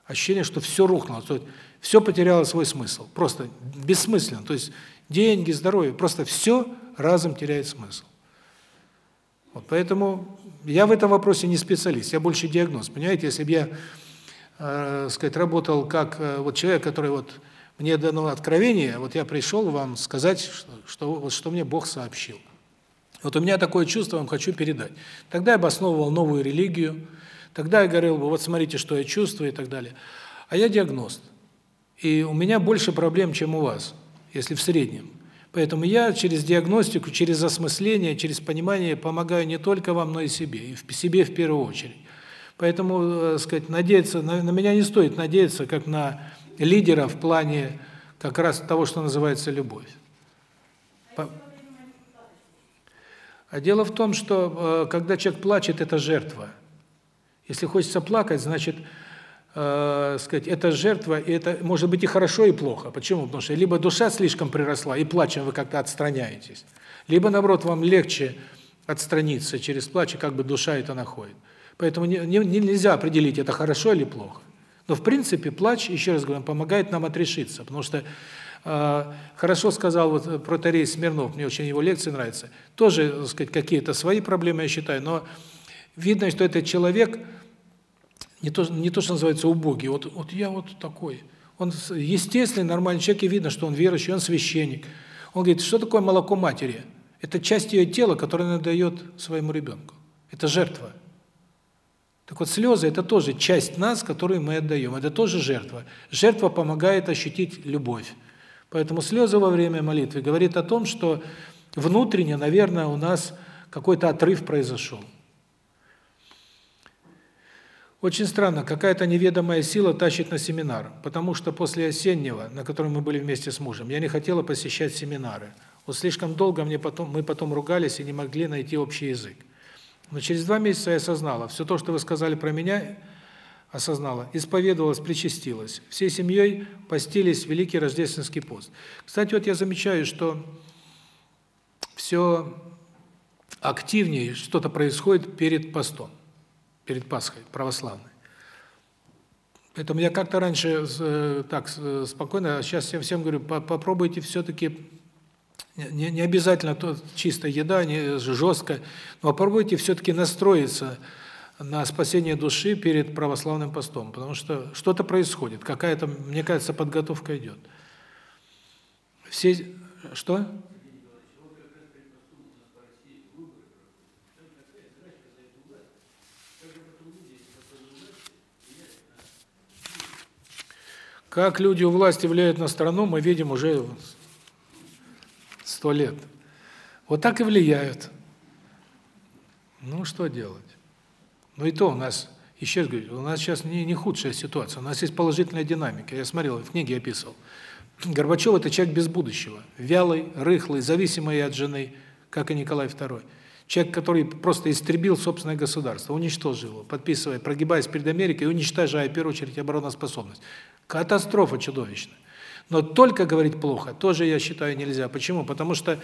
Ощущение, что все рухнуло, что все потеряло свой смысл. Просто бессмысленно. То есть деньги, здоровье, просто все разом теряет смысл. Вот поэтому я в этом вопросе не специалист, я больше диагноз. Понимаете, если бы я, э, сказать, работал как э, вот человек, который вот мне дано откровение, вот я пришел вам сказать, что, что вот что мне Бог сообщил. Вот у меня такое чувство, вам хочу передать. Тогда я обосновывал новую религию, тогда я говорил бы, вот смотрите, что я чувствую и так далее. А я диагност. И у меня больше проблем, чем у вас, если в среднем. Поэтому я через диагностику, через осмысление, через понимание помогаю не только вам, но и себе, и в себе в первую очередь. Поэтому, так э, сказать, надеяться на, на меня не стоит надеяться как на лидера в плане как раз того, что называется любовь. А дело в том, что э, когда человек плачет это жертва. Если хочется плакать, значит, э, сказать, это жертва, и это может быть и хорошо, и плохо. Почему? Потому что либо душа слишком приросла, и плачем вы как-то отстраняетесь, либо, наоборот, вам легче отстраниться через плач, и как бы душа это находит. Поэтому не, не, нельзя определить, это хорошо или плохо. Но, в принципе, плач, еще раз говорю, помогает нам отрешиться, потому что э, хорошо сказал вот протарей Смирнов, мне очень его лекции нравятся, тоже, так сказать, какие-то свои проблемы, я считаю, но видно, что этот человек не то, не то, что называется убогий. Вот, вот я вот такой. Он естественный, нормальный человек, и видно, что он верующий, он священник. Он говорит, что такое молоко матери? Это часть ее тела, которую она дает своему ребенку. Это жертва. Так вот, слезы – это тоже часть нас, которую мы отдаем. Это тоже жертва. Жертва помогает ощутить любовь. Поэтому слезы во время молитвы говорит о том, что внутренне, наверное, у нас какой-то отрыв произошел. Очень странно, какая-то неведомая сила тащит на семинар, потому что после осеннего, на котором мы были вместе с мужем, я не хотела посещать семинары. Вот слишком долго мне потом мы потом ругались и не могли найти общий язык. Но через два месяца я осознала, все то, что вы сказали про меня, осознала, исповедовалась, причастилась. Всей семьей постились великий рождественский пост. Кстати, вот я замечаю, что все активнее что-то происходит перед постом перед Пасхой православной. Поэтому я как-то раньше э, так спокойно, а сейчас я всем говорю, попробуйте все таки не не обязательно то чистая еда, не жестко, но попробуйте все таки настроиться на спасение души перед православным постом, потому что что-то происходит, какая-то, мне кажется, подготовка идет. Все что? Как люди у власти влияют на страну, мы видим уже сто лет. Вот так и влияют. Ну, что делать? Ну и то у нас, еще раз говорю, у нас сейчас не, не худшая ситуация, у нас есть положительная динамика. Я смотрел, в книге описывал. Горбачев – это человек без будущего. Вялый, рыхлый, зависимый от жены, как и Николай II. Человек, который просто истребил собственное государство, уничтожил его, подписывая, прогибаясь перед Америкой и уничтожая, в первую очередь, обороноспособность. Катастрофа чудовищная. Но только говорить плохо тоже, я считаю, нельзя. Почему? Потому что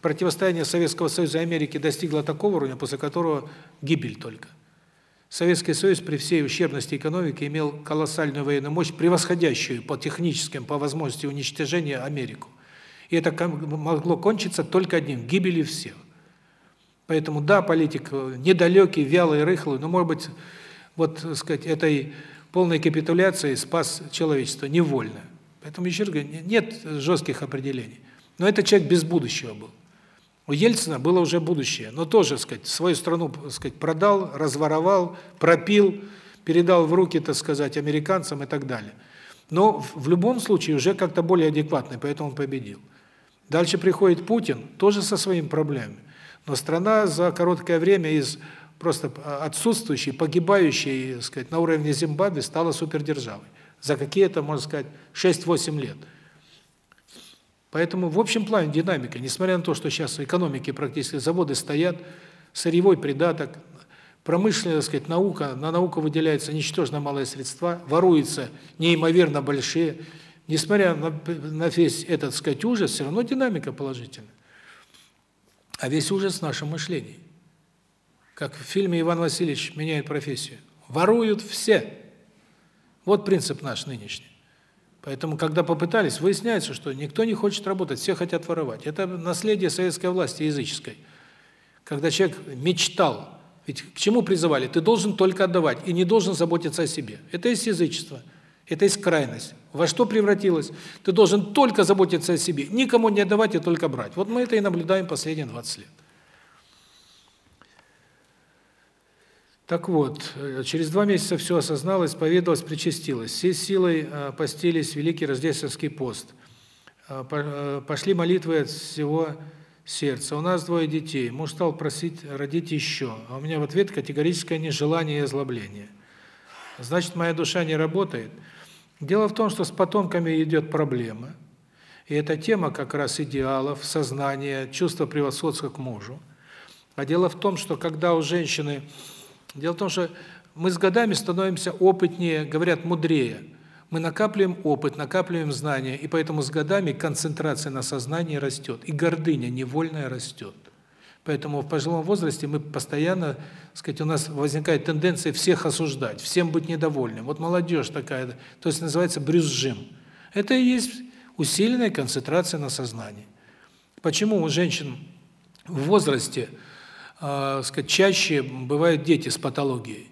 противостояние Советского Союза и Америки достигло такого уровня, после которого гибель только. Советский Союз при всей ущербности экономики имел колоссальную военную мощь, превосходящую по техническим, по возможности уничтожения Америку. И это могло кончиться только одним – гибелью всех. Поэтому да, политик недалекий, вялый, рыхлый, но, может быть, вот, так сказать, этой полной капитуляцией спас человечество невольно. Поэтому, еще раз говорю, нет жестких определений. Но это человек без будущего был. У Ельцина было уже будущее, но тоже, сказать, свою страну, сказать, продал, разворовал, пропил, передал в руки, так сказать, американцам и так далее. Но в любом случае уже как-то более адекватный, поэтому он победил. Дальше приходит Путин, тоже со своими проблемами. Но страна за короткое время из просто отсутствующей, погибающей, сказать, на уровне Зимбабве стала супердержавой. За какие-то, можно сказать, 6-8 лет. Поэтому в общем плане динамика, несмотря на то, что сейчас в экономике практически заводы стоят, сырьевой придаток, промышленная, так сказать, наука, на науку выделяется ничтожно малые средства, воруются неимоверно большие. Несмотря на, на весь этот, так сказать, ужас, все равно динамика положительная. А весь ужас в нашем мышлении. Как в фильме Иван Васильевич меняет профессию. Воруют все. Вот принцип наш нынешний. Поэтому, когда попытались, выясняется, что никто не хочет работать, все хотят воровать. Это наследие советской власти языческой. Когда человек мечтал, ведь к чему призывали? Ты должен только отдавать и не должен заботиться о себе. Это есть язычество, это есть крайность. Во что превратилось? Ты должен только заботиться о себе, никому не отдавать и только брать. Вот мы это и наблюдаем последние 20 лет. Так вот, э, через два месяца все осозналось, поведалось, причастилось. Все силой э, постились великий рождественский пост. Э, пошли молитвы от всего сердца. У нас двое детей. Муж стал просить родить еще, а у меня в ответ категорическое нежелание и озлобление. Значит, моя душа не работает. Дело в том, что с потомками идет проблема. И эта тема как раз идеалов, сознания, чувства превосходства к мужу. А дело в том, что когда у женщины Дело в том, что мы с годами становимся опытнее, говорят, мудрее. Мы накапливаем опыт, накапливаем знания, и поэтому с годами концентрация на сознании растет, и гордыня невольная растет. Поэтому в пожилом возрасте мы постоянно, сказать, у нас возникает тенденция всех осуждать, всем быть недовольным. Вот молодежь такая, то есть называется брюзжим. Это и есть усиленная концентрация на сознании. Почему у женщин в возрасте э, сказать, чаще бывают дети с патологией.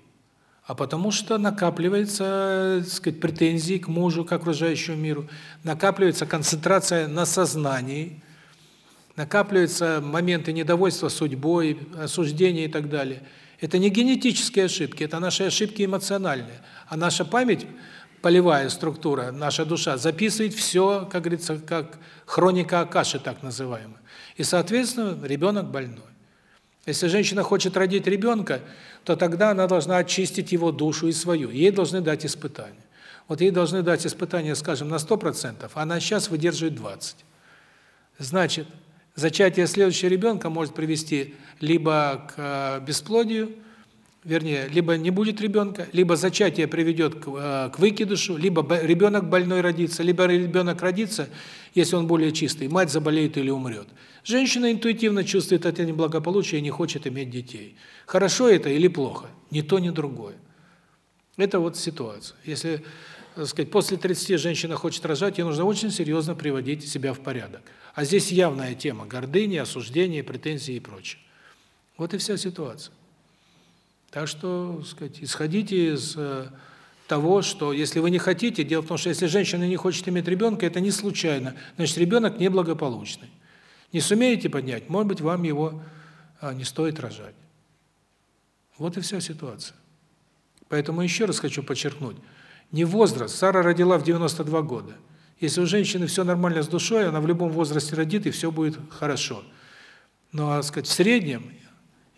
А потому что накапливается, сказать, претензии к мужу, к окружающему миру, накапливается концентрация на сознании, накапливаются моменты недовольства судьбой, осуждения и так далее. Это не генетические ошибки, это наши ошибки эмоциональные. А наша память, полевая структура, наша душа записывает все, как говорится, как хроника Акаши так называемая. И, соответственно, ребенок больной. Если женщина хочет родить ребенка, то тогда она должна очистить его душу и свою. Ей должны дать испытание. Вот ей должны дать испытание, скажем, на 100%, а она сейчас выдерживает 20. Значит, зачатие следующего ребенка может привести либо к э, бесплодию, вернее, либо не будет ребенка, либо зачатие приведет к, э, к выкидышу, либо ребенок больной родится, либо ребенок родится, если он более чистый, мать заболеет или умрет. Женщина интуитивно чувствует это неблагополучие и не хочет иметь детей. Хорошо это или плохо? Ни то, ни другое. Это вот ситуация. Если, так сказать, после 30 женщина хочет рожать, ей нужно очень серьезно приводить себя в порядок. А здесь явная тема гордыни, осуждения, претензии и прочее. Вот и вся ситуация. Так что, так сказать, исходите из э, того, что если вы не хотите, дело в том, что если женщина не хочет иметь ребенка, это не случайно, значит, ребенок неблагополучный. Не сумеете поднять, может быть, вам его а, не стоит рожать. Вот и вся ситуация. Поэтому еще раз хочу подчеркнуть, не возраст. Сара родила в 92 года. Если у женщины все нормально с душой, она в любом возрасте родит, и все будет хорошо. Но, так сказать, в среднем,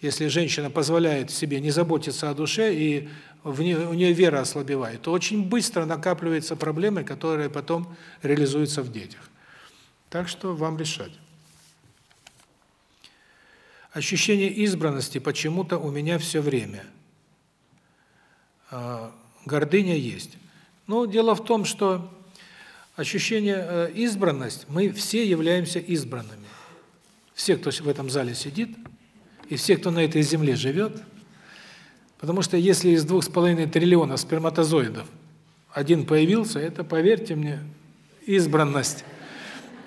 если женщина позволяет себе не заботиться о душе, и в нее, у нее вера ослабевает, то очень быстро накапливаются проблемы, которые потом реализуются в детях. Так что вам решать. Ощущение избранности почему-то у меня все время. А, гордыня есть. Но дело в том, что ощущение э, избранность, мы все являемся избранными. Все, кто в этом зале сидит, и все, кто на этой земле живет, потому что если из двух с половиной триллиона сперматозоидов один появился, это, поверьте мне, избранность.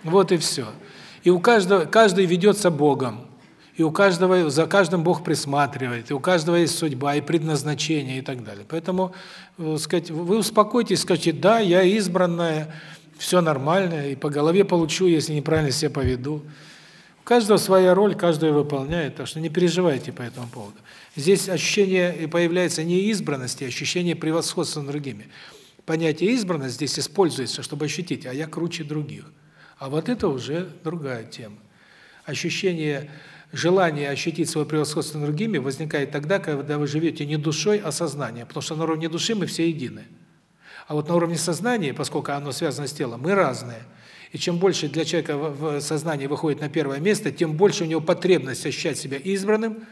Вот и все. И у каждого каждый ведется Богом. и у каждого за каждым Бог присматривает, и у каждого есть судьба и предназначение и так далее. Поэтому, э, сказать, вы успокойтесь, скажите: "Да, я избранная, все нормально, и по голове получу, если неправильно себя поведу". Каждого своя роль, каждый выполняет, так что не переживайте по этому поводу. Здесь ощущение появляется не избранности, а ощущение превосходства над другими. Понятие избранность здесь используется, чтобы ощутить, а я круче других. А вот это уже другая тема. Ощущение желание ощутить свое превосходство над другими возникает тогда, когда вы живете не душой, а сознанием, потому что на уровне души мы все едины. А вот на уровне сознания, поскольку оно связано с телом, мы разные. И чем больше для человека в сознании выходит на первое место, тем больше у него потребность ощущать себя избранным,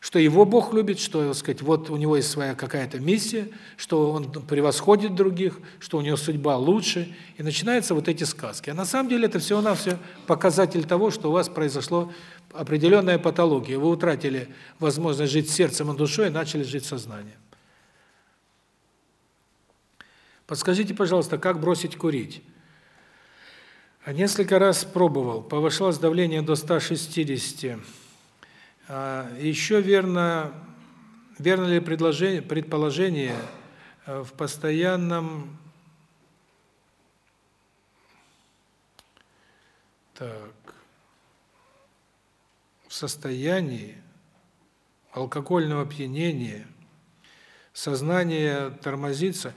что его Бог любит, что, так сказать, вот у него есть своя какая-то миссия, что он превосходит других, что у него судьба лучше, и начинаются вот эти сказки. А на самом деле это всего-навсего показатель того, что у вас произошло определенная патология. Вы утратили возможность жить сердцем и душой и начали жить сознанием. Подскажите, пожалуйста, как бросить курить? А несколько раз пробовал, повышалось давление до 160. А еще верно верно ли предложение предположение э, в постоянном Так в состоянии алкогольного опьянения, сознание тормозится.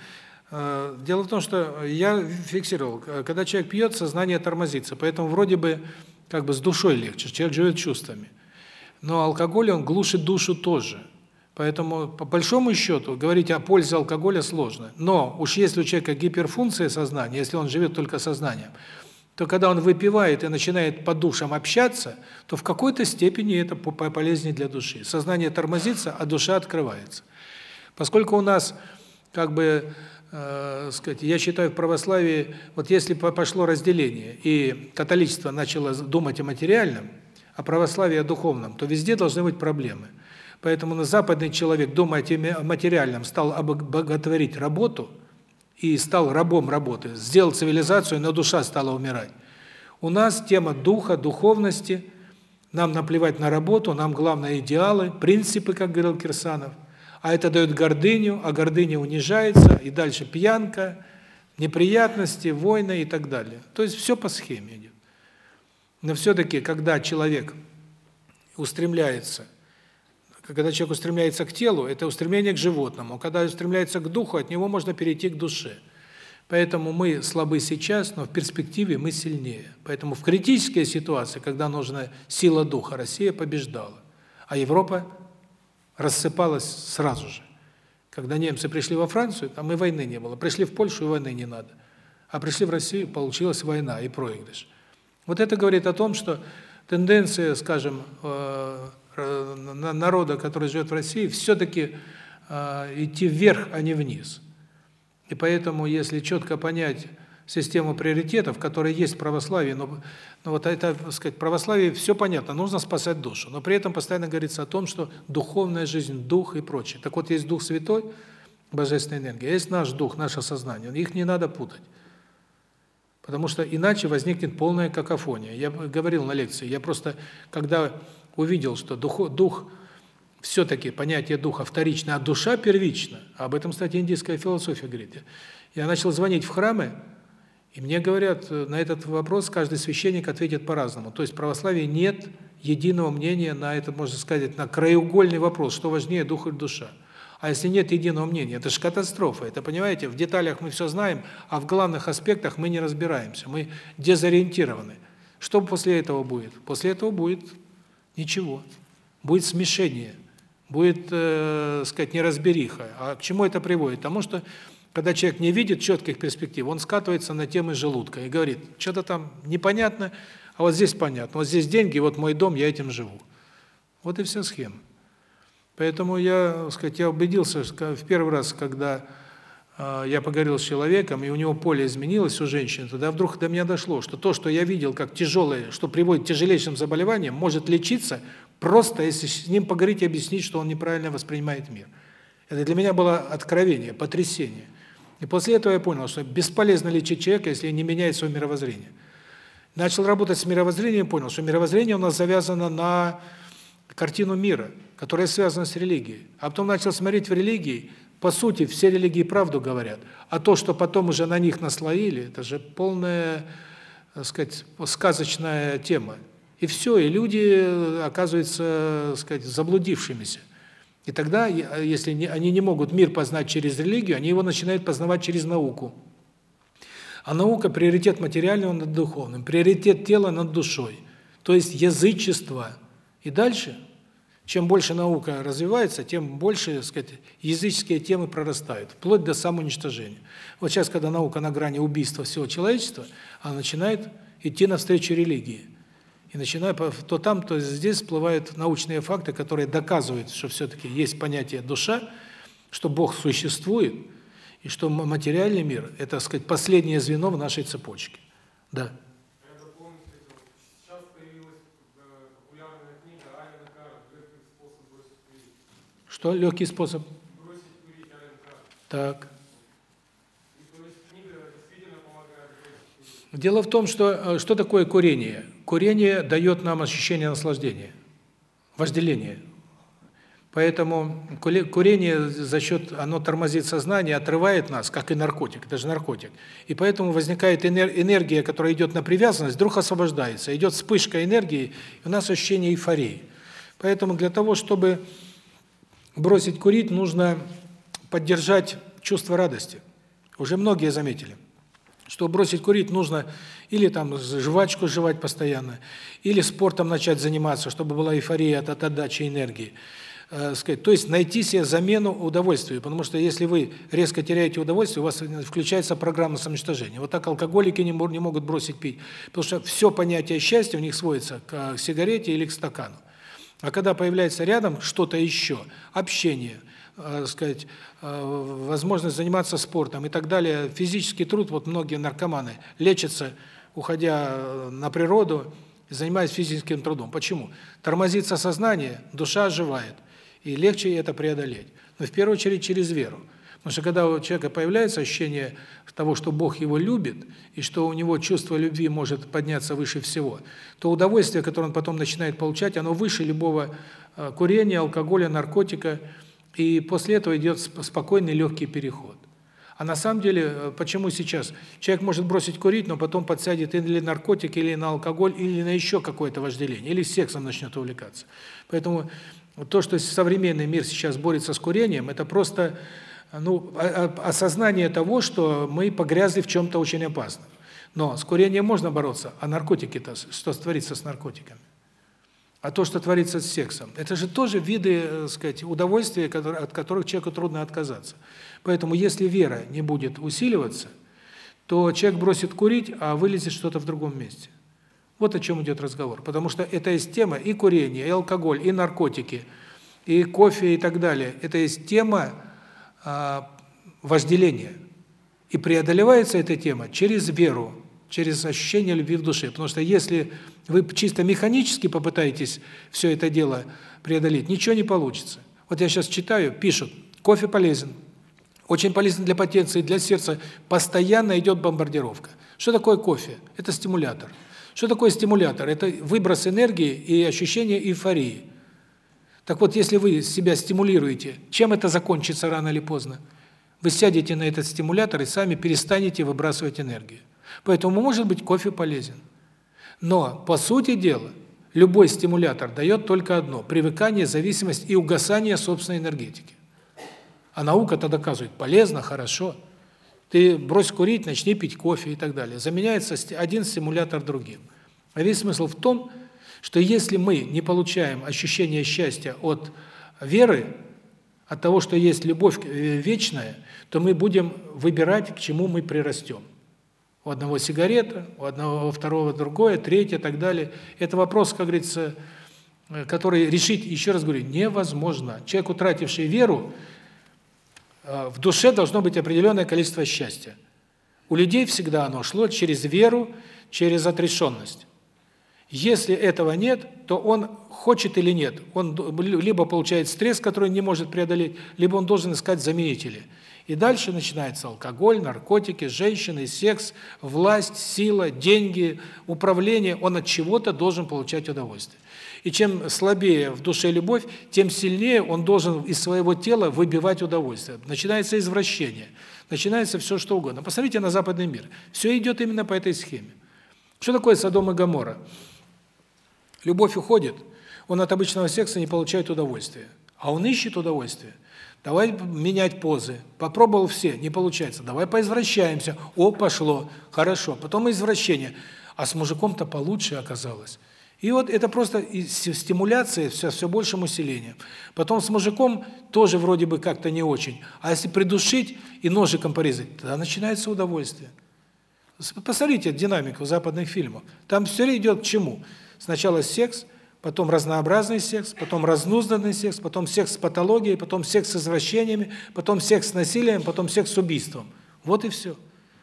Э, дело в том, что я фиксировал, когда человек пьет, сознание тормозится, поэтому вроде бы как бы с душой легче, человек живет чувствами. Но алкоголь, он глушит душу тоже. Поэтому, по большому счету, говорить о пользе алкоголя сложно. Но уж если у человека гиперфункция сознания, если он живет только сознанием, то когда он выпивает и начинает по душам общаться, то в какой-то степени это полезнее для души. Сознание тормозится, а душа открывается. Поскольку у нас как бы э, сказать, я считаю в православии, вот если пошло разделение и католичество начало думать о материальном, а православие о духовном, то везде должны быть проблемы. Поэтому на западный человек, думая о материальном, стал обоготворить работу – и стал рабом работы, сделал цивилизацию, но душа стала умирать. У нас тема духа, духовности, нам наплевать на работу, нам главное идеалы, принципы, как говорил Кирсанов. А это дает гордыню, а гордыня унижается, и дальше пьянка, неприятности, войны и так далее. То есть все по схеме идет. Но все-таки, когда человек устремляется когда человек устремляется к телу, это устремление к животному. Когда устремляется к духу, от него можно перейти к душе. Поэтому мы слабы сейчас, но в перспективе мы сильнее. Поэтому в критической ситуации, когда нужна сила духа, Россия побеждала. А Европа рассыпалась сразу же. Когда немцы пришли во Францию, там и войны не было. Пришли в Польшу, и войны не надо. А пришли в Россию, получилась война и проигрыш. Вот это говорит о том, что тенденция, скажем, э, народа, который живет в России, все-таки э, идти вверх, а не вниз. И поэтому, если четко понять систему приоритетов, которая есть в православии, но, но вот это, так сказать, православие все понятно, нужно спасать душу, но при этом постоянно говорится о том, что духовная жизнь, дух и прочее. Так вот, есть Дух Святой, Божественная энергия, есть наш дух, наше сознание, их не надо путать. Потому что иначе возникнет полная какофония. Я говорил на лекции, я просто, когда увидел, что дух, дух все-таки понятие духа вторично, а душа первична. Об этом, кстати, индийская философия говорит. Я начал звонить в храмы, и мне говорят, на этот вопрос каждый священник ответит по-разному. То есть в православии нет единого мнения на это, можно сказать, на краеугольный вопрос, что важнее, дух или душа. А если нет единого мнения, это же катастрофа. Это, понимаете, в деталях мы все знаем, а в главных аспектах мы не разбираемся. Мы дезориентированы. Что после этого будет? После этого будет Ничего. Будет смешение, будет, э, сказать, неразбериха. А к чему это приводит? К тому, что когда человек не видит четких перспектив, он скатывается на темы желудка и говорит, что-то там непонятно, а вот здесь понятно. Вот здесь деньги, вот мой дом, я этим живу. Вот и вся схема. Поэтому я, сказать, я убедился в первый раз, когда а, я поговорил с человеком, и у него поле изменилось у женщины, тогда вдруг до меня дошло, что то, что я видел как тяжелое, что приводит к тяжелейшим заболеваниям, может лечиться просто, если с ним поговорить и объяснить, что он неправильно воспринимает мир. Это для меня было откровение, потрясение. И после этого я понял, что бесполезно лечить человека, если не меняет свое мировоззрение. Начал работать с мировоззрением, понял, что мировоззрение у нас завязано на картину мира, которая связана с религией. А потом начал смотреть в религии, по сути, все религии правду говорят. А то, что потом уже на них наслоили, это же полная, так сказать, сказочная тема. И все, и люди оказываются, так сказать, заблудившимися. И тогда, если они не могут мир познать через религию, они его начинают познавать через науку. А наука – приоритет материального над духовным, приоритет тела над душой. То есть язычество. И дальше, чем больше наука развивается, тем больше, так сказать, языческие темы прорастают, вплоть до самоуничтожения. Вот сейчас, когда наука на грани убийства всего человечества, она начинает идти навстречу религии. И начиная то там, то здесь всплывают научные факты, которые доказывают, что все-таки есть понятие душа, что Бог существует, и что материальный мир – это, так сказать, последнее звено в нашей цепочке. Да. Что легкий способ? Бросить курить Так. Дело в том, что э, что такое курение? Курение дает нам ощущение наслаждения, вожделения. Поэтому курение за счет, оно тормозит сознание, отрывает нас, как и наркотик, это же наркотик. И поэтому возникает энергия, которая идет на привязанность, вдруг освобождается, идет вспышка энергии, и у нас ощущение эйфории. Поэтому для того, чтобы бросить курить, нужно поддержать чувство радости. Уже многие заметили. Чтобы бросить курить, нужно или там жвачку жевать постоянно, или спортом начать заниматься, чтобы была эйфория от, от отдачи энергии. Э, сказать, то есть найти себе замену удовольствию, потому что если вы резко теряете удовольствие, у вас включается программа самоуничтожения. Вот так алкоголики не, не могут бросить пить, потому что все понятие счастья у них сводится к сигарете или к стакану. А когда появляется рядом что-то еще, общение – э, сказать, э, возможность заниматься спортом и так далее. Физический труд, вот многие наркоманы лечатся, уходя э, на природу, занимаясь физическим трудом. Почему? Тормозится сознание, душа оживает, и легче это преодолеть. Но в первую очередь через веру. Потому что когда у человека появляется ощущение того, что Бог его любит, и что у него чувство любви может подняться выше всего, то удовольствие, которое он потом начинает получать, оно выше любого э, курения, алкоголя, наркотика, и после этого идет спокойный легкий переход. А на самом деле, э, почему сейчас? Человек может бросить курить, но потом подсядет или на наркотик, или на алкоголь, или на еще какое-то вожделение, или сексом начнет увлекаться. Поэтому то, что современный мир сейчас борется с курением, это просто ну, осознание того, что мы погрязли в чем-то очень опасном. Но с курением можно бороться, а наркотики-то, что творится с наркотиками? А то, что творится с сексом, это же тоже виды, так э, сказать, удовольствия, от которых человеку трудно отказаться. Поэтому если вера не будет усиливаться, то человек бросит курить, а вылезет что-то в другом месте. Вот о чем идет разговор. Потому что это есть тема и курение, и алкоголь, и наркотики, и кофе и так далее. Это есть тема э, вожделения. И преодолевается эта тема через веру, через ощущение любви в душе. Потому что если вы чисто механически попытаетесь все это дело преодолеть, ничего не получится. Вот я сейчас читаю, пишут, кофе полезен, очень полезен для потенции, для сердца, постоянно идет бомбардировка. Что такое кофе? Это стимулятор. Что такое стимулятор? Это выброс энергии и ощущение эйфории. Так вот, если вы себя стимулируете, чем это закончится рано или поздно? Вы сядете на этот стимулятор и сами перестанете выбрасывать энергию. Поэтому, может быть, кофе полезен. Но, по сути дела, любой стимулятор дает только одно – привыкание, зависимость и угасание собственной энергетики. А наука это доказывает. Полезно, хорошо. Ты брось курить, начни пить кофе и так далее. Заменяется один стимулятор другим. А весь смысл в том, что если мы не получаем ощущение счастья от веры, от того, что есть любовь э, вечная, то мы будем выбирать, к чему мы прирастем. У одного сигарета, у одного, у второго другое, третье и так далее. Это вопрос, как говорится, э, который решить, еще раз говорю, невозможно. Человек, утративший веру, э, в душе должно быть определенное количество счастья. У людей всегда оно шло через веру, через отрешенность. Если этого нет, то он хочет или нет, он либо получает стресс, который не может преодолеть, либо он должен искать заменители. И дальше начинается алкоголь, наркотики, женщины, секс, власть, сила, деньги, управление. Он от чего-то должен получать удовольствие. И чем слабее в душе любовь, тем сильнее он должен из своего тела выбивать удовольствие. Начинается извращение, начинается все что угодно. Посмотрите на западный мир. Все идет именно по этой схеме. Что такое Содом и Гоморра? Любовь уходит, он от обычного секса не получает удовольствия. А он ищет удовольствие. Давай менять позы. Попробовал все, не получается. Давай поизвращаемся. О, пошло. Хорошо. Потом извращение. А с мужиком-то получше оказалось. И вот это просто стимуляция все все большим усилением. Потом с мужиком тоже вроде бы как-то не очень. А если придушить и ножиком порезать, тогда начинается удовольствие. Посмотрите динамику западных фильмов. Там все идет к чему? Сначала секс, потом разнообразный секс, потом разнузданный секс, потом секс с патологией, потом секс с извращениями, потом секс с насилием, потом секс с убийством. Вот и все.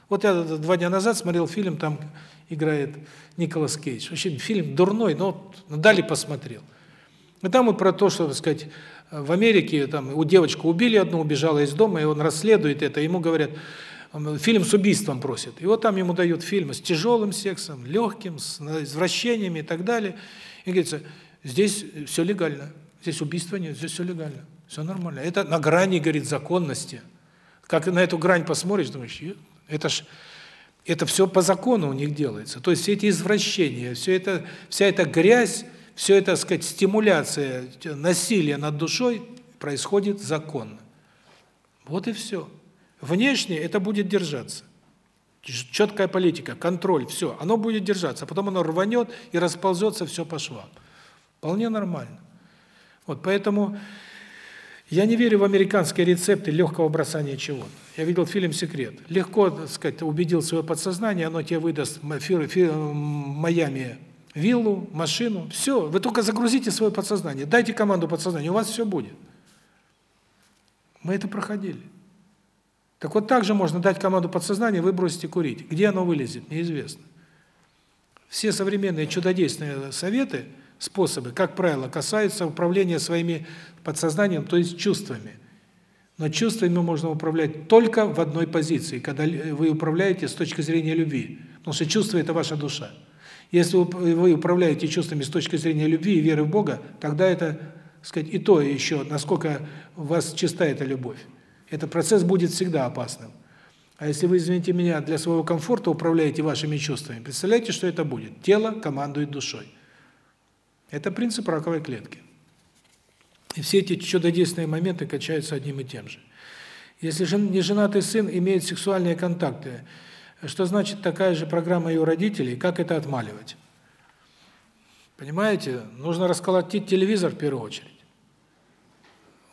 Вот я два дня назад смотрел фильм, там играет Николас Кейдж. Вообще фильм дурной, но дали посмотрел. И там вот про то, что, так сказать, в Америке там у девочку убили одну, убежала из дома, и он расследует это, ему говорят, фильм с убийством просит. И вот там ему дают фильм с тяжелым сексом, легким, с извращениями и так далее. И говорится, здесь все легально, здесь убийства нет, здесь все легально, все нормально. Это на грани, говорит, законности. Как на эту грань посмотришь, думаешь, это ж это все по закону у них делается. То есть все эти извращения, все это вся эта грязь, все это, так сказать, стимуляция насилия над душой происходит законно. Вот и все. Внешне это будет держаться. Четкая политика, контроль, все. Оно будет держаться, а потом оно рванет и расползется все по швам. Вполне нормально. Вот поэтому я не верю в американские рецепты легкого бросания чего-то. Я видел фильм «Секрет». Легко, так сказать, убедил свое подсознание, оно тебе выдаст Майами виллу, машину. Все, вы только загрузите свое подсознание, дайте команду подсознания, у вас все будет. Мы это проходили. Так вот так же можно дать команду подсознания, вы бросите курить. Где оно вылезет, неизвестно. Все современные чудодейственные советы – способы, как правило, касаются управления своими подсознанием, то есть чувствами. Но чувствами можно управлять только в одной позиции, когда вы управляете с точки зрения любви. Потому что чувство – это ваша душа. Если вы управляете чувствами с точки зрения любви и веры в Бога, тогда это, сказать, и то еще, насколько у вас чиста эта любовь. Этот процесс будет всегда опасным. А если вы, извините меня, для своего комфорта управляете вашими чувствами, представляете, что это будет? Тело командует душой. Это принцип раковой клетки. И все эти чудодейственные моменты качаются одним и тем же. Если жен, неженатый сын имеет сексуальные контакты, что значит такая же программа и родителей, как это отмаливать? Понимаете? Нужно расколотить телевизор в первую очередь.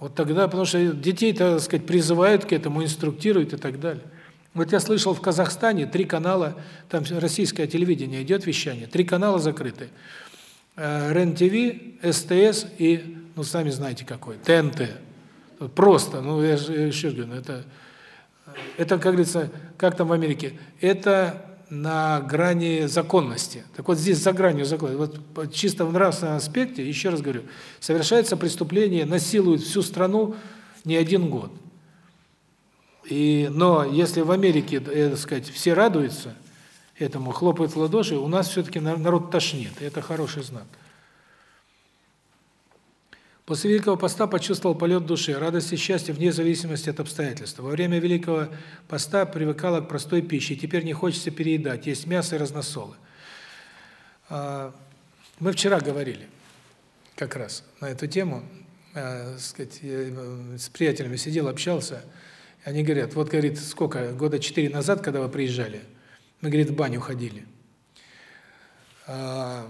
Вот тогда, потому что детей, так сказать, призывают к этому, инструктируют и так далее. Вот я слышал, в Казахстане три канала, там российское телевидение идет вещание, три канала закрыты. Э, РЕН-ТВ, СТС и, ну, сами знаете какой, ТНТ. Просто, ну, я же еще говорю, ну, это, это, как говорится, как там в Америке, это на грани законности. Так вот здесь за гранью закона. Вот чисто в нравственном аспекте, еще раз говорю, совершается преступление, насилуют всю страну не один год. И, но если в Америке, э, так сказать, все радуются, этому хлопают в ладоши, у нас все-таки народ тошнит, это хороший знак. После Великого Поста почувствовал полет души, радость и счастье вне зависимости от обстоятельств. Во время Великого Поста привыкала к простой пище, теперь не хочется переедать, есть мясо и разносолы. А, мы вчера говорили как раз на эту тему, а, сказать, э, с приятелями сидел, общался, они говорят, вот, говорит, сколько, года четыре назад, когда вы приезжали – мы, говорит, в баню ходили. А,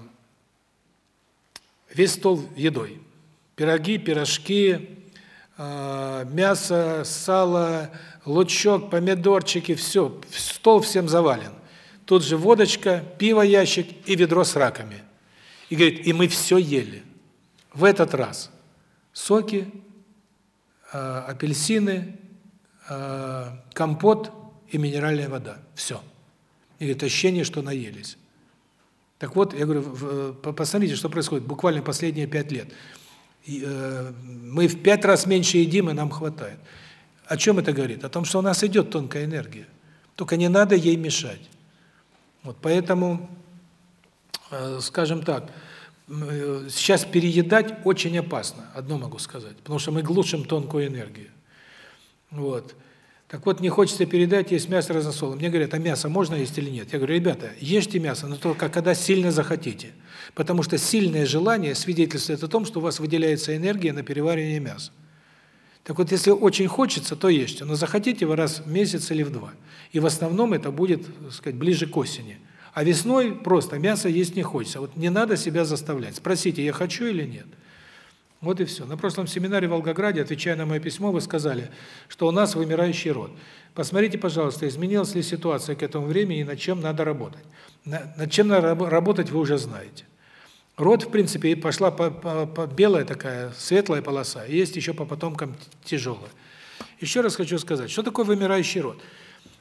весь стол едой. Пироги, пирожки, а, мясо, сало, лучок, помидорчики, все, стол всем завален. Тут же водочка, пиво ящик и ведро с раками. И говорит, и мы все ели. В этот раз соки, а, апельсины, компот и минеральная вода. Все. И это ощущение, что наелись. Так вот, я говорю, посмотрите, что происходит буквально последние пять лет. Э, мы в пять раз меньше едим, и нам хватает. О чем это говорит? О том, что у нас идет тонкая энергия. Только не надо ей мешать. Вот поэтому, э, скажем так, э, сейчас переедать очень опасно, одно могу сказать, потому что мы глушим тонкую энергию. Вот. Так вот, не хочется передать, есть мясо разносолом. Мне говорят, а мясо можно есть или нет? Я говорю, ребята, ешьте мясо, но только когда сильно захотите. Потому что сильное желание свидетельствует о том, что у вас выделяется энергия на переваривание мяса. Так вот, если очень хочется, то ешьте, но захотите вы раз в месяц или в два. И в основном это будет, так сказать, ближе к осени. А весной просто мясо есть не хочется. Вот не надо себя заставлять. Спросите, я хочу или нет. Вот и все. На прошлом семинаре в Волгограде, отвечая на мое письмо, вы сказали, что у нас вымирающий род. Посмотрите, пожалуйста, изменилась ли ситуация к этому времени и над чем надо работать. Над чем надо работать, вы уже знаете. Род, в принципе, пошла по, по, по белая такая, светлая полоса, и есть еще по потомкам тяжелая. Еще раз хочу сказать, что такое вымирающий род?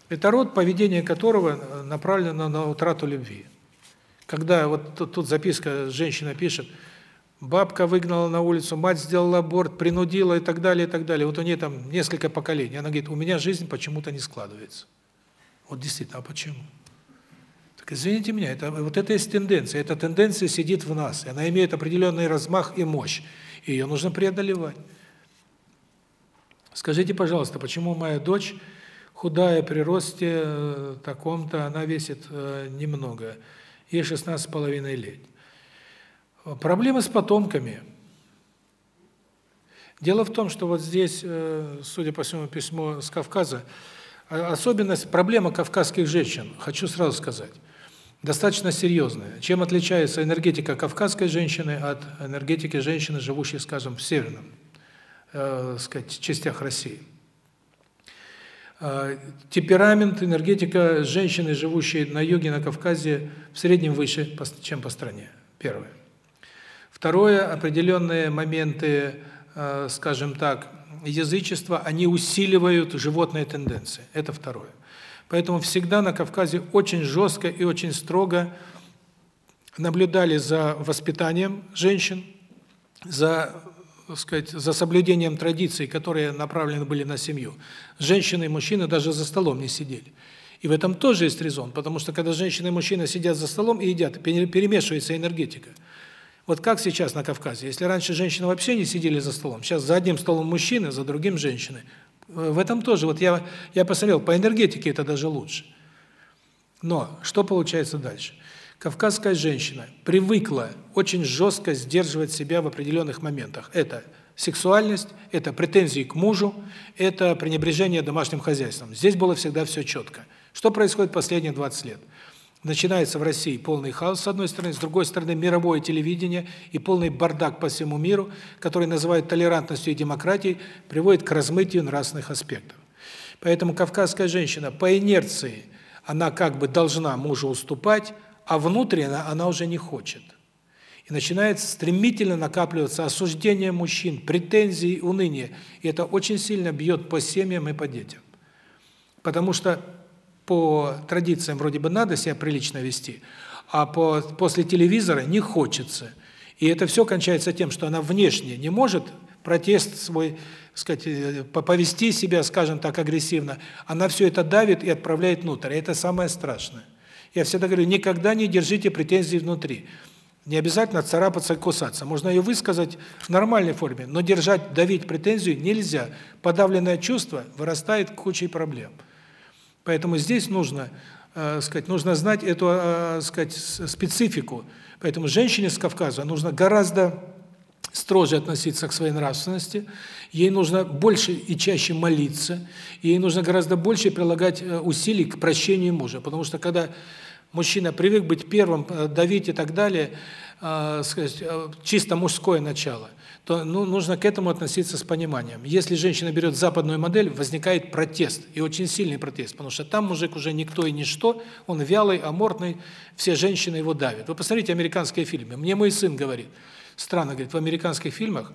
Это род, поведение которого направлено на утрату любви. Когда вот тут, тут записка, женщина пишет, бабка выгнала на улицу, мать сделала аборт, принудила и так далее, и так далее. Вот у нее там несколько поколений. Она говорит, у меня жизнь почему-то не складывается. Вот действительно, а почему? Так извините меня, это вот это есть тенденция. Эта тенденция сидит в нас, и она имеет определенный размах и мощь. И ее нужно преодолевать. Скажите, пожалуйста, почему моя дочь худая при росте э, таком-то, она весит э, немного, ей 16 с половиной лет. Проблемы с потомками. Дело в том, что вот здесь, э, судя по всему письмо с Кавказа, особенность, проблема кавказских женщин, хочу сразу сказать достаточно серьезная. Чем отличается энергетика кавказской женщины от энергетики женщины, живущей, скажем, в северном, э, сказать, частях России? Э, темперамент, энергетика женщины, живущей на юге, на Кавказе, в среднем выше, чем по стране. Первое. Второе, определенные моменты, э, скажем так, язычества, они усиливают животные тенденции. Это второе. Поэтому всегда на Кавказе очень жестко и очень строго наблюдали за воспитанием женщин, за, так сказать, за соблюдением традиций, которые направлены были на семью. Женщины и мужчины даже за столом не сидели. И в этом тоже есть резон, потому что когда женщина и мужчина сидят за столом и едят, перемешивается энергетика. Вот как сейчас на Кавказе? Если раньше женщины вообще не сидели за столом, сейчас за одним столом мужчины, за другим женщины. В этом тоже, вот я, я посмотрел, по энергетике это даже лучше. Но что получается дальше? Кавказская женщина привыкла очень жестко сдерживать себя в определенных моментах. Это сексуальность, это претензии к мужу, это пренебрежение домашним хозяйством. Здесь было всегда все четко. Что происходит последние 20 лет? Начинается в России полный хаос с одной стороны, с другой стороны мировое телевидение и полный бардак по всему миру, который называют толерантностью и демократией, приводит к размытию нравственных аспектов. Поэтому кавказская женщина по инерции, она как бы должна мужу уступать, а внутренне она уже не хочет. И начинает стремительно накапливаться осуждение мужчин, претензии, уныние. И это очень сильно бьет по семьям и по детям. Потому что по традициям вроде бы надо себя прилично вести, а по, после телевизора не хочется. И это все кончается тем, что она внешне не может протест свой, сказать, э, повести себя, скажем так, агрессивно. Она все это давит и отправляет внутрь. И это самое страшное. Я всегда говорю, никогда не держите претензии внутри. Не обязательно царапаться и кусаться. Можно ее высказать в нормальной форме, но держать, давить претензию нельзя. Подавленное чувство вырастает кучей проблем. Поэтому здесь нужно, э, сказать, нужно знать эту, э, сказать, специфику. Поэтому женщине с Кавказа нужно гораздо строже относиться к своей нравственности, ей нужно больше и чаще молиться, ей нужно гораздо больше прилагать э, усилий к прощению мужа, потому что когда мужчина привык быть первым, э, давить и так далее, э, сказать, э, чисто мужское начало – то ну, нужно к этому относиться с пониманием. Если женщина берет западную модель, возникает протест, и очень сильный протест, потому что там мужик уже никто и ничто, он вялый, амортный, все женщины его давят. Вы посмотрите американские фильмы. Мне мой сын говорит, странно, говорит, в американских фильмах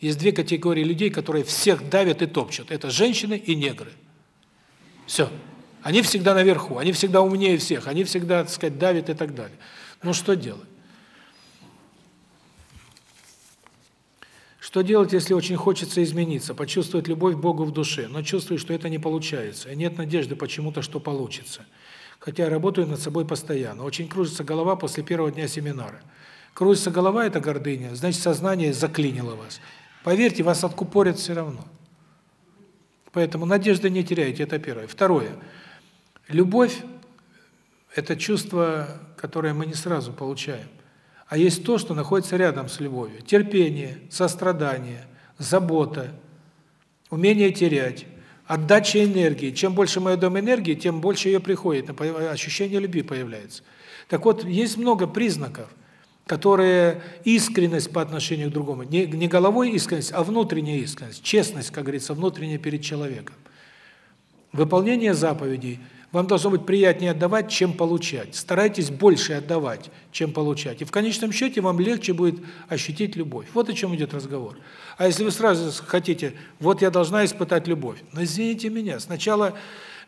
есть две категории людей, которые всех давят и топчут. Это женщины и негры. Все. Они всегда наверху, они всегда умнее всех, они всегда, так сказать, давят и так далее. Ну что делать? Что делать, если очень хочется измениться, почувствовать любовь к Богу в душе, но чувствую, что это не получается, и нет надежды почему-то, что получится? Хотя работаю над собой постоянно. Очень кружится голова после первого дня семинара. Кружится голова – это гордыня, значит, сознание заклинило вас. Поверьте, вас откупорят все равно. Поэтому надежды не теряйте, это первое. Второе. Любовь – это чувство, которое мы не сразу получаем. А есть то, что находится рядом с любовью. Терпение, сострадание, забота, умение терять, отдача энергии. Чем больше мы отдаем энергии, тем больше ее приходит, ощущение любви появляется. Так вот, есть много признаков, которые искренность по отношению к другому, не, не головой искренность, а внутренняя искренность, честность, как говорится, внутренняя перед человеком. Выполнение заповедей – вам должно быть приятнее отдавать, чем получать. Старайтесь больше отдавать, чем получать. И в конечном счете вам легче будет ощутить любовь. Вот о чем идет разговор. А если вы сразу хотите, вот я должна испытать любовь. Но извините меня, сначала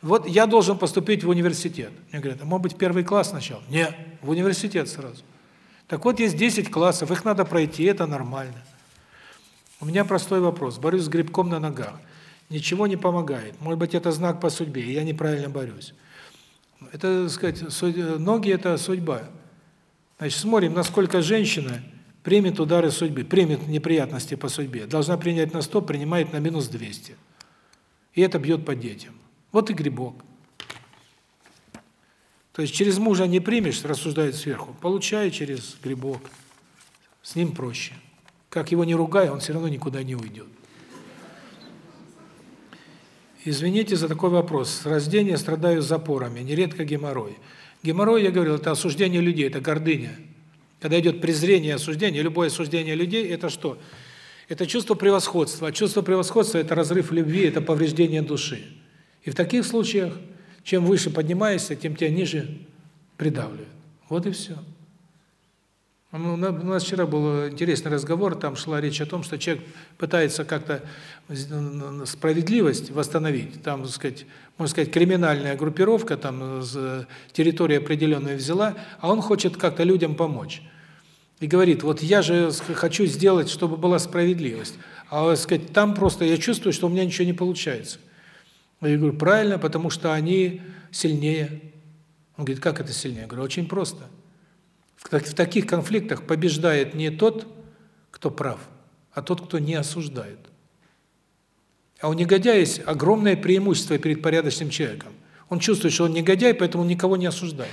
вот я должен поступить в университет. Мне говорят, а может быть первый класс сначала? Нет, в университет сразу. Так вот есть 10 классов, их надо пройти, это нормально. У меня простой вопрос. Борюсь с грибком на ногах ничего не помогает. Может быть, это знак по судьбе, я неправильно борюсь. Это, так сказать, ноги – это судьба. Значит, смотрим, насколько женщина примет удары судьбы, примет неприятности по судьбе. Должна принять на 100, принимает на минус 200. И это бьет по детям. Вот и грибок. То есть через мужа не примешь, рассуждает сверху, получай через грибок. С ним проще. Как его не ругай, он все равно никуда не уйдет. Извините за такой вопрос. С рождения страдаю запорами, нередко геморрой. Геморрой, я говорил, это осуждение людей, это гордыня. Когда идет презрение осуждение, любое осуждение людей – это что? Это чувство превосходства. А чувство превосходства – это разрыв любви, это повреждение души. И в таких случаях, чем выше поднимаешься, тем тебя ниже придавливают. Вот и все. Ну, у нас вчера был интересный разговор, там шла речь о том, что человек пытается как-то справедливость восстановить. Там, так сказать, можно сказать, криминальная группировка, там территория определенную взяла, а он хочет как-то людям помочь. И говорит, вот я же хочу сделать, чтобы была справедливость. А, так сказать, там просто я чувствую, что у меня ничего не получается. Я говорю, правильно, потому что они сильнее. Он говорит, как это сильнее? Я говорю, очень просто. В таких конфликтах побеждает не тот, кто прав, а тот, кто не осуждает. А у негодяя есть огромное преимущество перед порядочным человеком. Он чувствует, что он негодяй, поэтому он никого не осуждает.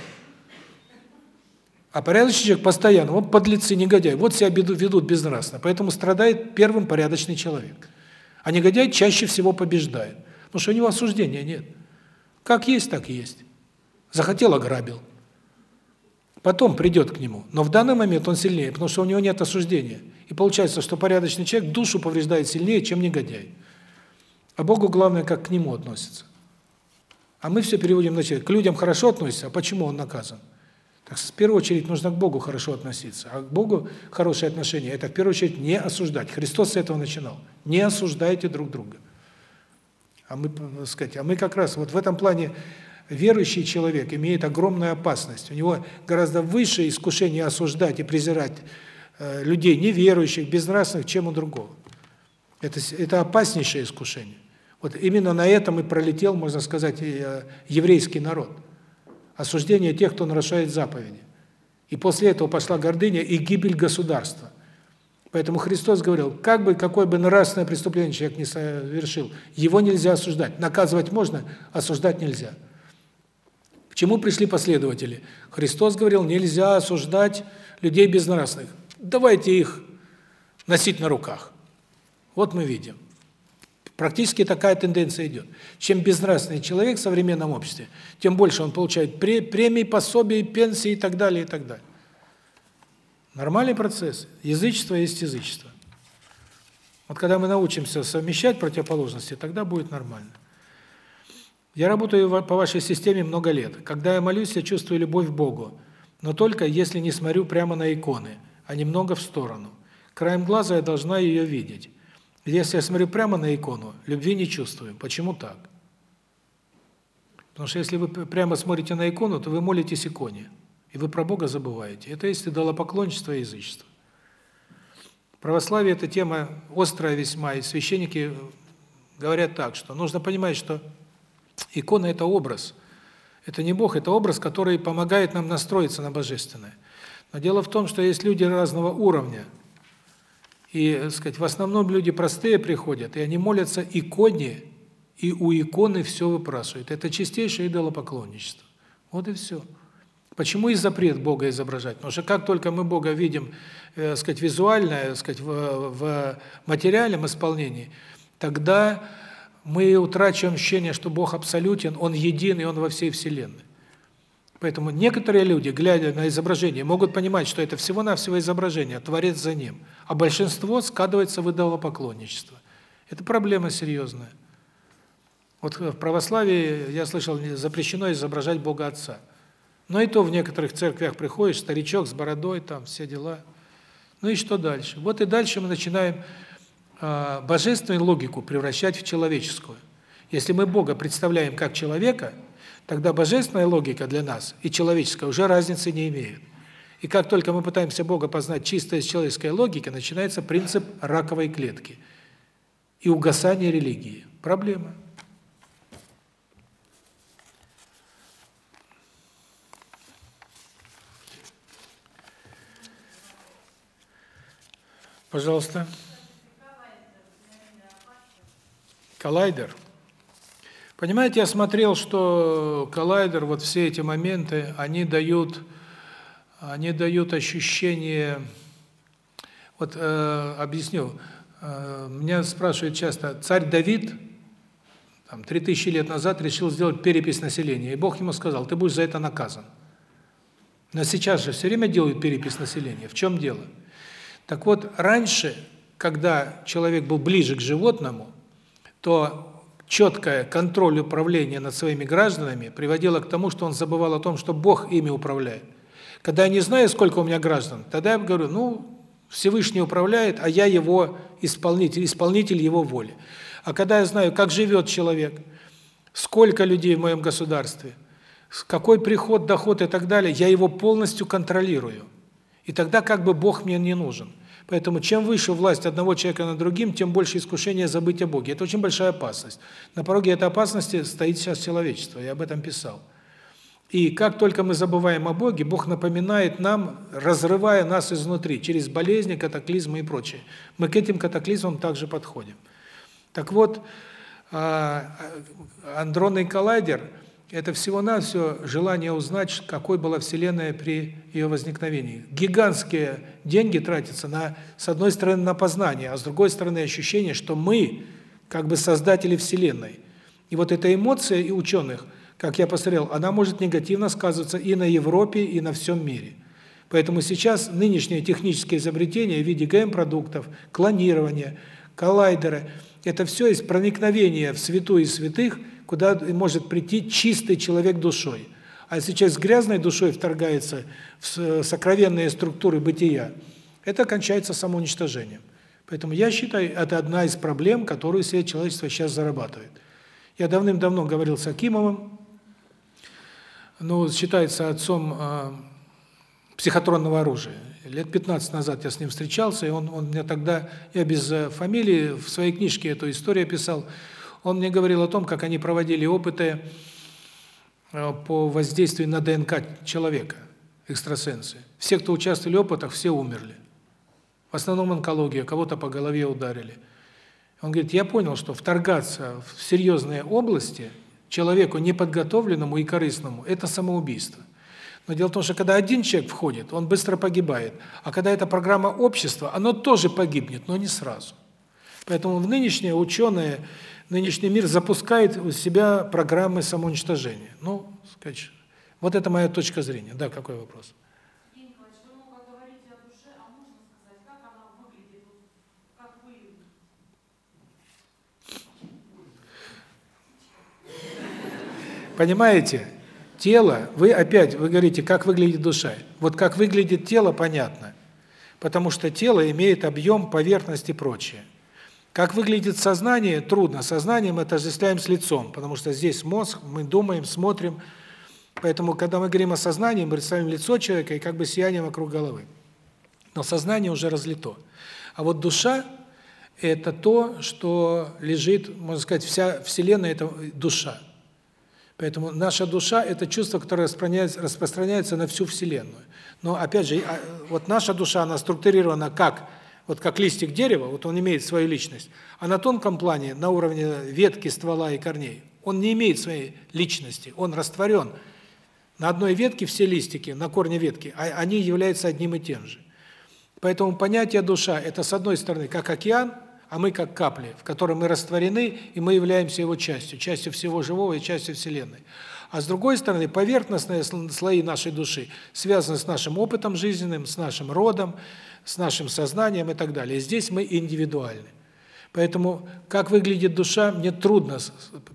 А порядочный человек постоянно, вот подлецы, негодяй, вот себя ведут безнравственно, поэтому страдает первым порядочный человек. А негодяй чаще всего побеждает, потому что у него осуждения нет. Как есть, так и есть. Захотел – ограбил. Потом придет к нему. Но в данный момент он сильнее, потому что у него нет осуждения. И получается, что порядочный человек душу повреждает сильнее, чем негодяй. А Богу главное, как к нему относится. А мы все переводим на человека. К людям хорошо относится, а почему он наказан? Так в первую очередь нужно к Богу хорошо относиться. А к Богу хорошее отношение – это в первую очередь не осуждать. Христос с этого начинал. Не осуждайте друг друга. А мы, так сказать, а мы как раз вот в этом плане верующий человек имеет огромную опасность. У него гораздо выше искушение осуждать и презирать э, людей неверующих, безнравственных, чем у другого. Это это опаснейшее искушение. Вот именно на этом и пролетел, можно сказать, э, еврейский народ. Осуждение тех, кто нарушает заповеди. И после этого пошла гордыня и гибель государства. Поэтому Христос говорил, как бы какое бы нравственное преступление человек не совершил, его нельзя осуждать. Наказывать можно, осуждать нельзя. Чему пришли последователи? Христос говорил, нельзя осуждать людей безнравственных. Давайте их носить на руках. Вот мы видим. Практически такая тенденция идет. Чем безнравственный человек в современном обществе, тем больше он получает премии, пособий, пенсии и так далее, и так далее. Нормальный процесс. Язычество есть язычество. Вот когда мы научимся совмещать противоположности, тогда будет нормально. Я работаю по вашей системе много лет. Когда я молюсь, я чувствую любовь к Богу, но только если не смотрю прямо на иконы, а немного в сторону. Краем глаза я должна ее видеть. Если я смотрю прямо на икону, любви не чувствую. Почему так? Потому что если вы прямо смотрите на икону, то вы молитесь иконе, и вы про Бога забываете. Это есть идолопоклонничество и язычество. православии эта тема острая весьма, и священники говорят так, что нужно понимать, что икона – это образ. Это не Бог, это образ, который помогает нам настроиться на божественное. Но дело в том, что есть люди разного уровня. И, так сказать, в основном люди простые приходят, и они молятся иконе, и у иконы все выпрашивают. Это чистейшее идолопоклонничество. Вот и все. Почему и запрет Бога изображать? Потому что как только мы Бога видим, э, сказать, визуально, э, сказать, в, в материальном исполнении, тогда мы утрачиваем ощущение, что Бог абсолютен, Он един, и Он во всей Вселенной. Поэтому некоторые люди, глядя на изображение, могут понимать, что это всего-навсего изображение, Творец за ним. А большинство складывается в идолопоклонничество. Это проблема серьезная. Вот в православии, я слышал, запрещено изображать Бога Отца. Но и то в некоторых церквях приходишь, старичок с бородой, там все дела. Ну и что дальше? Вот и дальше мы начинаем божественную логику превращать в человеческую. Если мы Бога представляем как человека, тогда божественная логика для нас и человеческая уже разницы не имеет. И как только мы пытаемся Бога познать чисто из человеческой логики, начинается принцип раковой клетки и угасание религии. Проблема. Пожалуйста. Коллайдер. Понимаете, я смотрел, что коллайдер, вот все эти моменты, они дают они дают ощущение вот э, объясню. Э, меня спрашивают часто: царь Давид там 3000 лет назад решил сделать перепись населения, и Бог ему сказал: "Ты будешь за это наказан". Но сейчас же все время делают перепись населения. В чем дело? Так вот, раньше, когда человек был ближе к животному, то четкое контроль управления над своими гражданами приводило к тому, что он забывал о том, что Бог ими управляет. Когда я не знаю, сколько у меня граждан, тогда я говорю, ну, Всевышний управляет, а я его исполнитель, исполнитель его воли. А когда я знаю, как живет человек, сколько людей в моем государстве, какой приход, доход и так далее, я его полностью контролирую. И тогда как бы Бог мне не нужен. Поэтому чем выше власть одного человека над другим, тем больше искушение забыть о Боге. Это очень большая опасность. На пороге этой опасности стоит сейчас человечество, я об этом писал. И как только мы забываем о Боге, Бог напоминает нам, разрывая нас изнутри, через болезни, катаклизмы и прочее. Мы к этим катаклизмам также подходим. Так вот, а, андронный коллайдер – это всего-навсего желание узнать, какой была Вселенная при ее возникновении. Гигантские деньги тратятся на, с одной стороны, на познание, а с другой стороны, ощущение, что мы как бы создатели Вселенной. И вот эта эмоция и ученых, как я посмотрел, она может негативно сказываться и на Европе, и на всем мире. Поэтому сейчас нынешние технические изобретения в виде ГМ-продуктов, клонирования, коллайдеры – это все из проникновения в святую и святых – куда может прийти чистый человек душой. А если человек с грязной душой вторгается в сокровенные структуры бытия, это кончается самоуничтожением. Поэтому я считаю, это одна из проблем, которую все человечество сейчас зарабатывает. Я давным-давно говорил с Акимовым, ну, считается отцом э, психотронного оружия. Лет 15 назад я с ним встречался, и он он мне тогда я без э, фамилии в своей книжке эту историю писал. Он мне говорил о том, как они проводили опыты э, по воздействию на ДНК человека, экстрасенсы. Все, кто участвовали в опытах, все умерли. В основном онкология, кого-то по голове ударили. Он говорит, я понял, что вторгаться в серьезные области человеку неподготовленному и корыстному – это самоубийство. Но дело в том, что когда один человек входит, он быстро погибает. А когда это программа общества, оно тоже погибнет, но не сразу. Поэтому в нынешние ученые нынешний мир запускает у себя программы самоуничтожения. Ну, сказать, вот это моя точка зрения. Да, какой вопрос? Понимаете? Тело, вы опять, вы говорите, как выглядит душа. Вот как выглядит тело, понятно. Потому что тело имеет объем, поверхность и прочее. Как выглядит сознание, трудно. Сознание мы отождествляем с лицом, потому что здесь мозг, мы думаем, смотрим. Поэтому, когда мы говорим о сознании, мы представим лицо человека и как бы сияние вокруг головы. Но сознание уже разлито. А вот душа – это то, что лежит, можно сказать, вся Вселенная – это душа. Поэтому наша душа – это чувство, которое распространяется, распространяется на всю Вселенную. Но, опять же, а, вот наша душа, она структурирована как, вот как листик дерева, вот он имеет свою личность, а на тонком плане, на уровне ветки, ствола и корней, он не имеет своей личности, он растворен. На одной ветке все листики, на корне ветки, а они являются одним и тем же. Поэтому понятие душа – это, с одной стороны, как океан – а мы как капли, в котором мы растворены, и мы являемся его частью, частью всего живого и частью Вселенной. А с другой стороны, поверхностные слои нашей души связаны с нашим опытом жизненным, с нашим родом, с нашим сознанием и так далее. Здесь мы индивидуальны. Поэтому как выглядит душа, мне трудно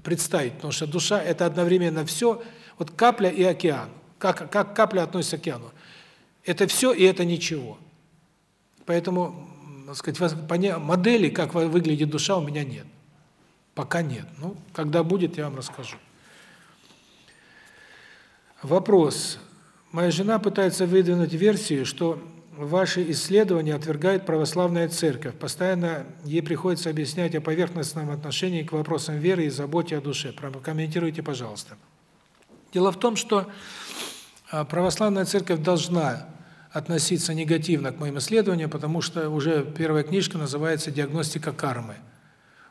представить, потому что душа – это одновременно все, вот капля и океан. Как, как капля относится к океану. Это все и это ничего. Поэтому так сказать, модели, как выглядит душа, у меня нет. Пока нет. Ну, когда будет, я вам расскажу. Вопрос. Моя жена пытается выдвинуть версию, что ваши исследования отвергает православная церковь. Постоянно ей приходится объяснять о поверхностном отношении к вопросам веры и заботе о душе. Прокомментируйте, пожалуйста. Дело в том, что а, православная церковь должна относиться негативно к моим исследованиям, потому что уже первая книжка называется «Диагностика кармы».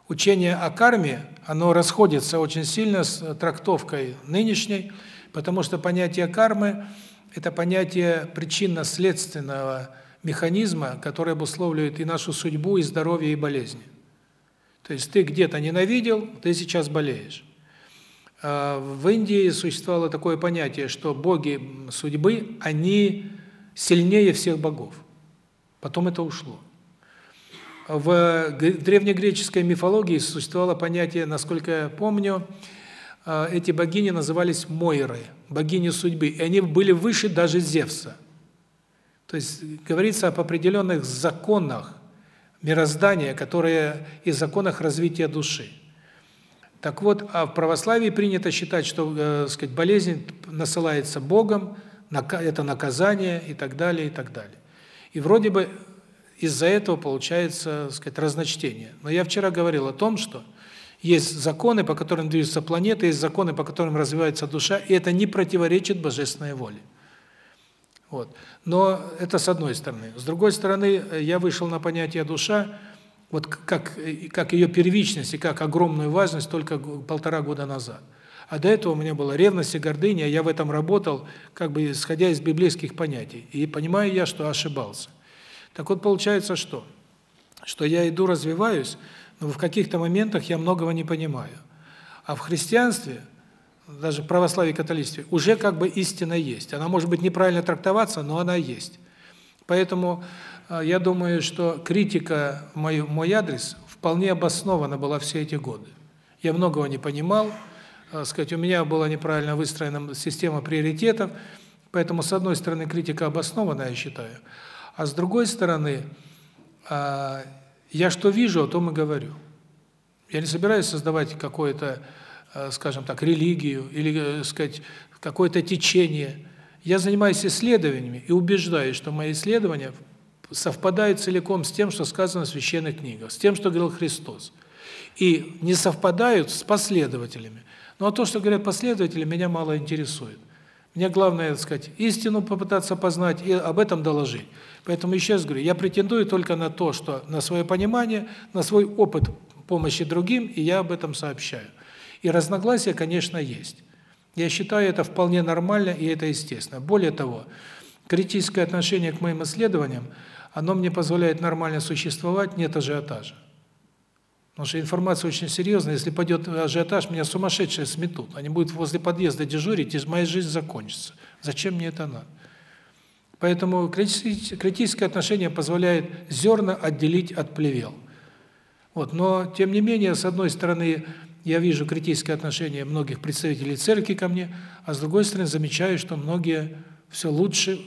Учение о карме, оно расходится очень сильно с трактовкой нынешней, потому что понятие кармы – это понятие причинно-следственного механизма, который обусловливает и нашу судьбу, и здоровье, и болезни. То есть ты где-то ненавидел, ты сейчас болеешь. А в Индии существовало такое понятие, что боги судьбы, они сильнее всех богов. Потом это ушло. В древнегреческой мифологии существовало понятие, насколько я помню, эти богини назывались Мойры, богини судьбы, и они были выше даже Зевса. То есть говорится об определенных законах мироздания, которые и законах развития души. Так вот, а в православии принято считать, что, э, сказать, болезнь насылается Богом, это наказание и так далее, и так далее. И вроде бы из-за этого получается, сказать, разночтение. Но я вчера говорил о том, что есть законы, по которым движется планета, есть законы, по которым развивается душа, и это не противоречит божественной воле. Вот. Но это с одной стороны. С другой стороны, я вышел на понятие душа, вот как как ее первичность и как огромную важность только полтора года назад. А до этого у меня была ревность и гордыня, я в этом работал, как бы исходя из библейских понятий. И понимаю я, что ошибался. Так вот получается что? Что я иду, развиваюсь, но в каких-то моментах я многого не понимаю. А в христианстве, даже в православии и католичестве, уже как бы истина есть. Она может быть неправильно трактоваться, но она есть. Поэтому э, я думаю, что критика мой мой адрес вполне обоснована была все эти годы. Я многого не понимал, Э, сказать, у меня была неправильно выстроена система приоритетов, поэтому с одной стороны критика обоснована, я считаю, а с другой стороны а, я что вижу, о том и говорю. Я не собираюсь создавать какое-то, э, скажем так, религию или, э, сказать, какое-то течение. Я занимаюсь исследованиями и убеждаюсь, что мои исследования совпадают целиком с тем, что сказано в священных книгах, с тем, что говорил Христос. И не совпадают с последователями. Но то, что говорят последователи, меня мало интересует. Мне главное, так сказать, истину попытаться познать и об этом доложить. Поэтому еще раз говорю, я претендую только на то, что на свое понимание, на свой опыт помощи другим, и я об этом сообщаю. И разногласия, конечно, есть. Я считаю это вполне нормально и это естественно. Более того, критическое отношение к моим исследованиям, оно мне позволяет нормально существовать, нет ажиотажа. Потому что информация очень серьезная. Если пойдет ажиотаж, меня сумасшедшие сметут. Они будут возле подъезда дежурить, и моя жизнь закончится. Зачем мне это надо? Поэтому критическое отношение позволяет зерна отделить от плевел. Вот, но тем не менее, с одной стороны, я вижу критическое отношение многих представителей церкви ко мне, а с другой стороны, замечаю, что многие все лучше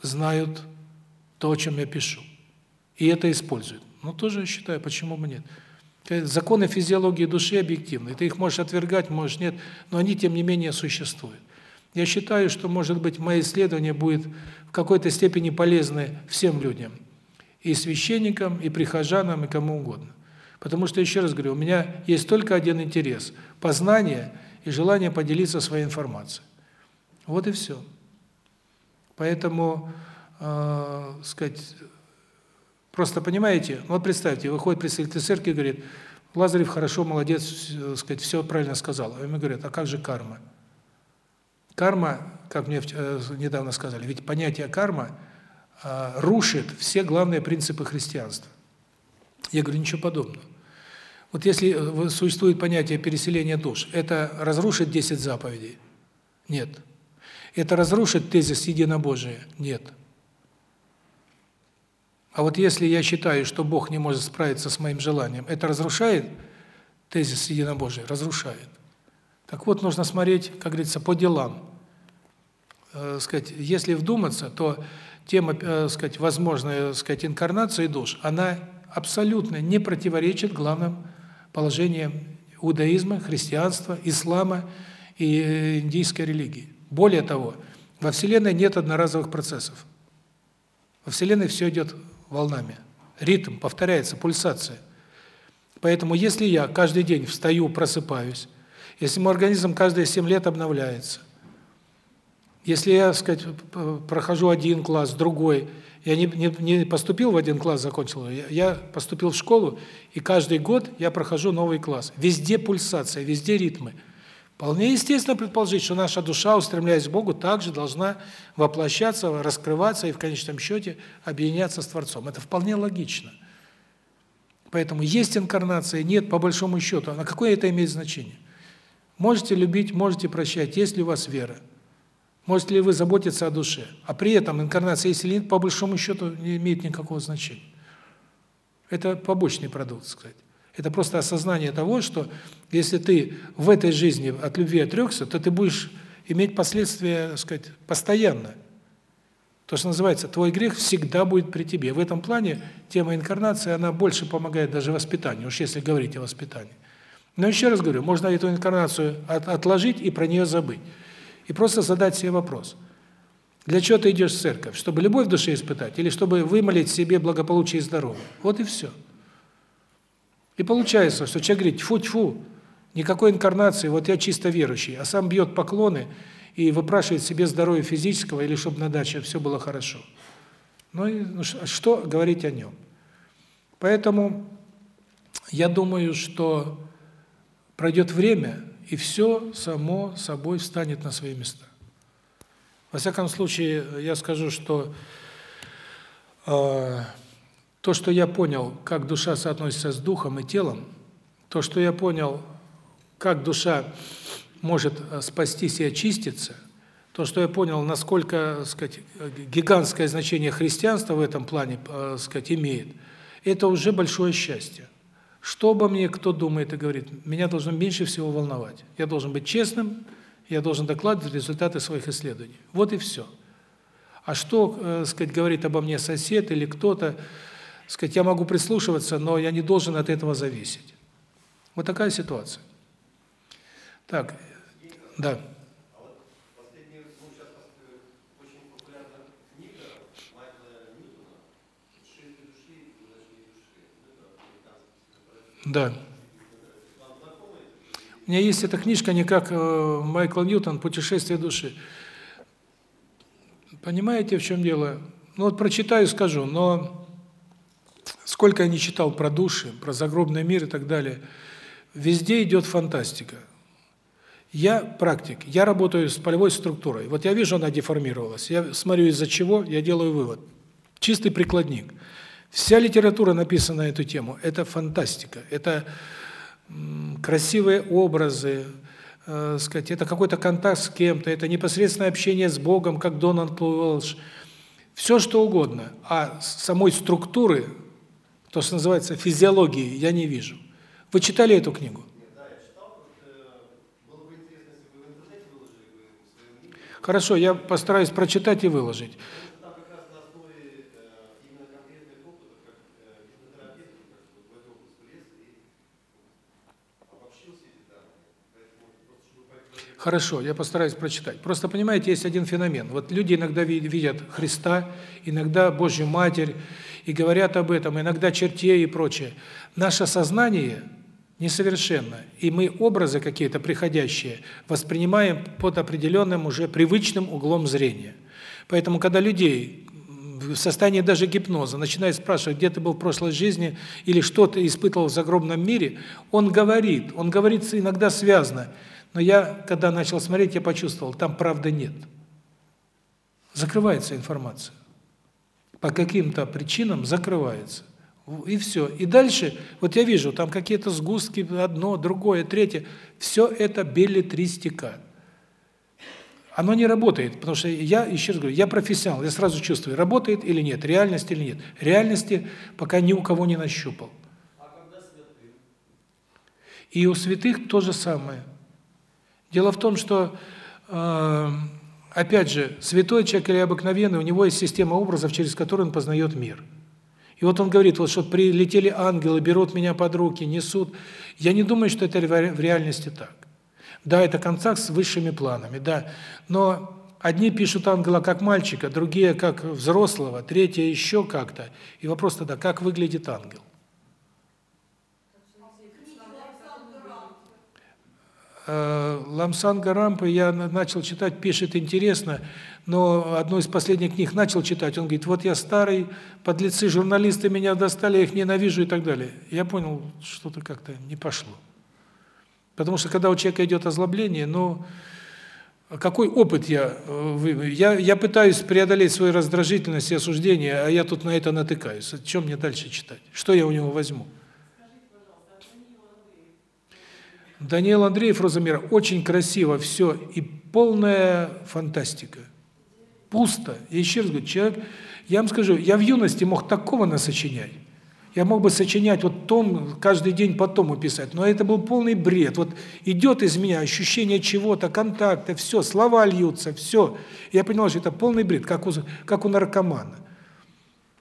знают то, о чем я пишу. И это используют. Но тоже считаю, почему бы нет. Законы физиологии души объективны. Ты их можешь отвергать, можешь нет, но они тем не менее существуют. Я считаю, что, может быть, мое исследование будет в какой-то степени полезны всем людям. И священникам, и прихожанам, и кому угодно. Потому что, еще раз говорю, у меня есть только один интерес – познание и желание поделиться своей информацией. Вот и все. Поэтому, э, сказать, просто понимаете, вот представьте, выходит представитель церкви и говорит, Лазарев хорошо, молодец, сказать, все правильно сказал. А ему говорят, а как же карма? Карма, как мне э, недавно сказали, ведь понятие карма э, рушит все главные принципы христианства. Я говорю, ничего подобного. Вот если э, существует понятие переселения душ, это разрушит 10 заповедей? Нет. Это разрушит тезис единобожия? Нет. А вот если я считаю, что Бог не может справиться с моим желанием, это разрушает тезис единобожия? Разрушает. Так вот, нужно смотреть, как говорится, по делам. Э, сказать, если вдуматься, то тема, э, сказать, возможная, сказать, инкарнации душ, она абсолютно не противоречит главным положениям иудаизма, христианства, ислама и э, индийской религии. Более того, во Вселенной нет одноразовых процессов. Во Вселенной все идет волнами. Ритм повторяется, пульсация. Поэтому если я каждый день встаю, просыпаюсь, если мой организм каждые 7 лет обновляется, если я, так сказать, прохожу один класс, другой, я не, не, не поступил в один класс, закончил, я, я поступил в школу, и каждый год я прохожу новый класс. Везде пульсация, везде ритмы. Вполне естественно предположить, что наша душа, устремляясь к Богу, также должна воплощаться, раскрываться и в конечном счете объединяться с Творцом. Это вполне логично. Поэтому есть инкарнация, нет, по большому счету. А на какое это имеет значение? Можете любить, можете прощать, есть ли у вас вера. Можете ли вы заботиться о душе. А при этом инкарнация, если нет, по большому счету не имеет никакого значения. Это побочный продукт, сказать. Это просто осознание того, что если ты в этой жизни от любви отрекся, то ты будешь иметь последствия, так сказать, постоянно. То, что называется, твой грех всегда будет при тебе. В этом плане тема инкарнации, она больше помогает даже воспитанию, уж если говорить о воспитании. Но еще раз говорю, можно эту инкарнацию от, отложить и про нее забыть. И просто задать себе вопрос. Для чего ты идешь в церковь? Чтобы любовь в душе испытать или чтобы вымолить себе благополучие и здоровье? Вот и все. И получается, что человек говорит, тьфу-тьфу, никакой инкарнации, вот я чисто верующий, а сам бьет поклоны и выпрашивает себе здоровье физического или чтобы на даче все было хорошо. Ну и ну, что говорить о нем? Поэтому я думаю, что пройдет время, и все само собой встанет на свои места. Во всяком случае, я скажу, что э, то, что я понял, как душа соотносится с духом и телом, то, что я понял, как душа может э, спастись и очиститься, то, что я понял, насколько, сказать, гигантское значение христианства в этом плане, так сказать, имеет, это уже большое счастье. Что обо мне кто думает и говорит, меня должно меньше всего волновать. Я должен быть честным, я должен докладывать результаты своих исследований. Вот и все. А что, э, сказать, говорит обо мне сосед или кто-то, сказать, я могу прислушиваться, но я не должен от этого зависеть. Вот такая ситуация. Так, да. Да. У меня есть эта книжка не как э, Майкл Ньютон «Путешествие души». Понимаете, в чем дело? Ну вот прочитаю, скажу, но Сколько я не читал про души, про загробный мир и так далее, везде идет фантастика. Я практик, я работаю с полевой структурой. Вот я вижу, она деформировалась. Я смотрю, из-за чего, я делаю вывод. Чистый прикладник. Вся литература, написана на эту тему, это фантастика. Это красивые образы, э, сказать, это какой-то контакт с кем-то, это непосредственное общение с Богом, как Дональд Уэлш. Все что угодно. А самой структуры то, что называется физиологией, я не вижу. Вы читали эту книгу? Хорошо, я постараюсь прочитать и выложить. Хорошо, я постараюсь прочитать. Просто понимаете, есть один феномен. Вот люди иногда видят Христа, иногда Божью Матерь, и говорят об этом, иногда чертей и прочее. Наше сознание несовершенно, и мы образы какие-то приходящие воспринимаем под определенным уже привычным углом зрения. Поэтому, когда людей в состоянии даже гипноза начинает спрашивать, где ты был в прошлой жизни или что ты испытывал в загробном мире, он говорит, он говорит иногда связано – но я, когда начал смотреть, я почувствовал, там правды нет. Закрывается информация. По каким-то причинам закрывается. И все. И дальше, вот я вижу, там какие-то сгустки, одно, другое, третье. Все это беллетристика. Оно не работает, потому что я, еще раз говорю, я профессионал, я сразу чувствую, работает или нет, реальность или нет. Реальности пока ни у кого не нащупал. А когда святых? И у святых то же самое. Дело в том, что, э, опять же, святой человек или обыкновенный, у него есть система образов, через которую он познает мир. И вот он говорит, вот что прилетели ангелы, берут меня под руки, несут. Я не думаю, что это в реальности так. Да, это контакт с высшими планами, да. Но одни пишут ангела как мальчика, другие как взрослого, третьи еще как-то. И вопрос тогда, как выглядит ангел? Э, Ламсан Рампы я начал читать, пишет интересно, но одну из последних книг начал читать, он говорит, вот я старый, подлецы, журналисты меня достали, я их ненавижу и так далее. Я понял, что-то как-то не пошло. Потому что когда у человека идет озлобление, ну, какой опыт я, э, я я пытаюсь преодолеть свою раздражительность и осуждение, а я тут на это натыкаюсь. Чем мне дальше читать? Что я у него возьму? Даниил Андреев Розамира очень красиво все и полная фантастика. Пусто. Я еще раз говорю, человек, я вам скажу, я в юности мог такого насочинять. Я мог бы сочинять вот том, каждый день по тому писать, но это был полный бред. Вот идет из меня ощущение чего-то, контакта, все, слова льются, все. Я понял, что это полный бред, как у, как у наркомана.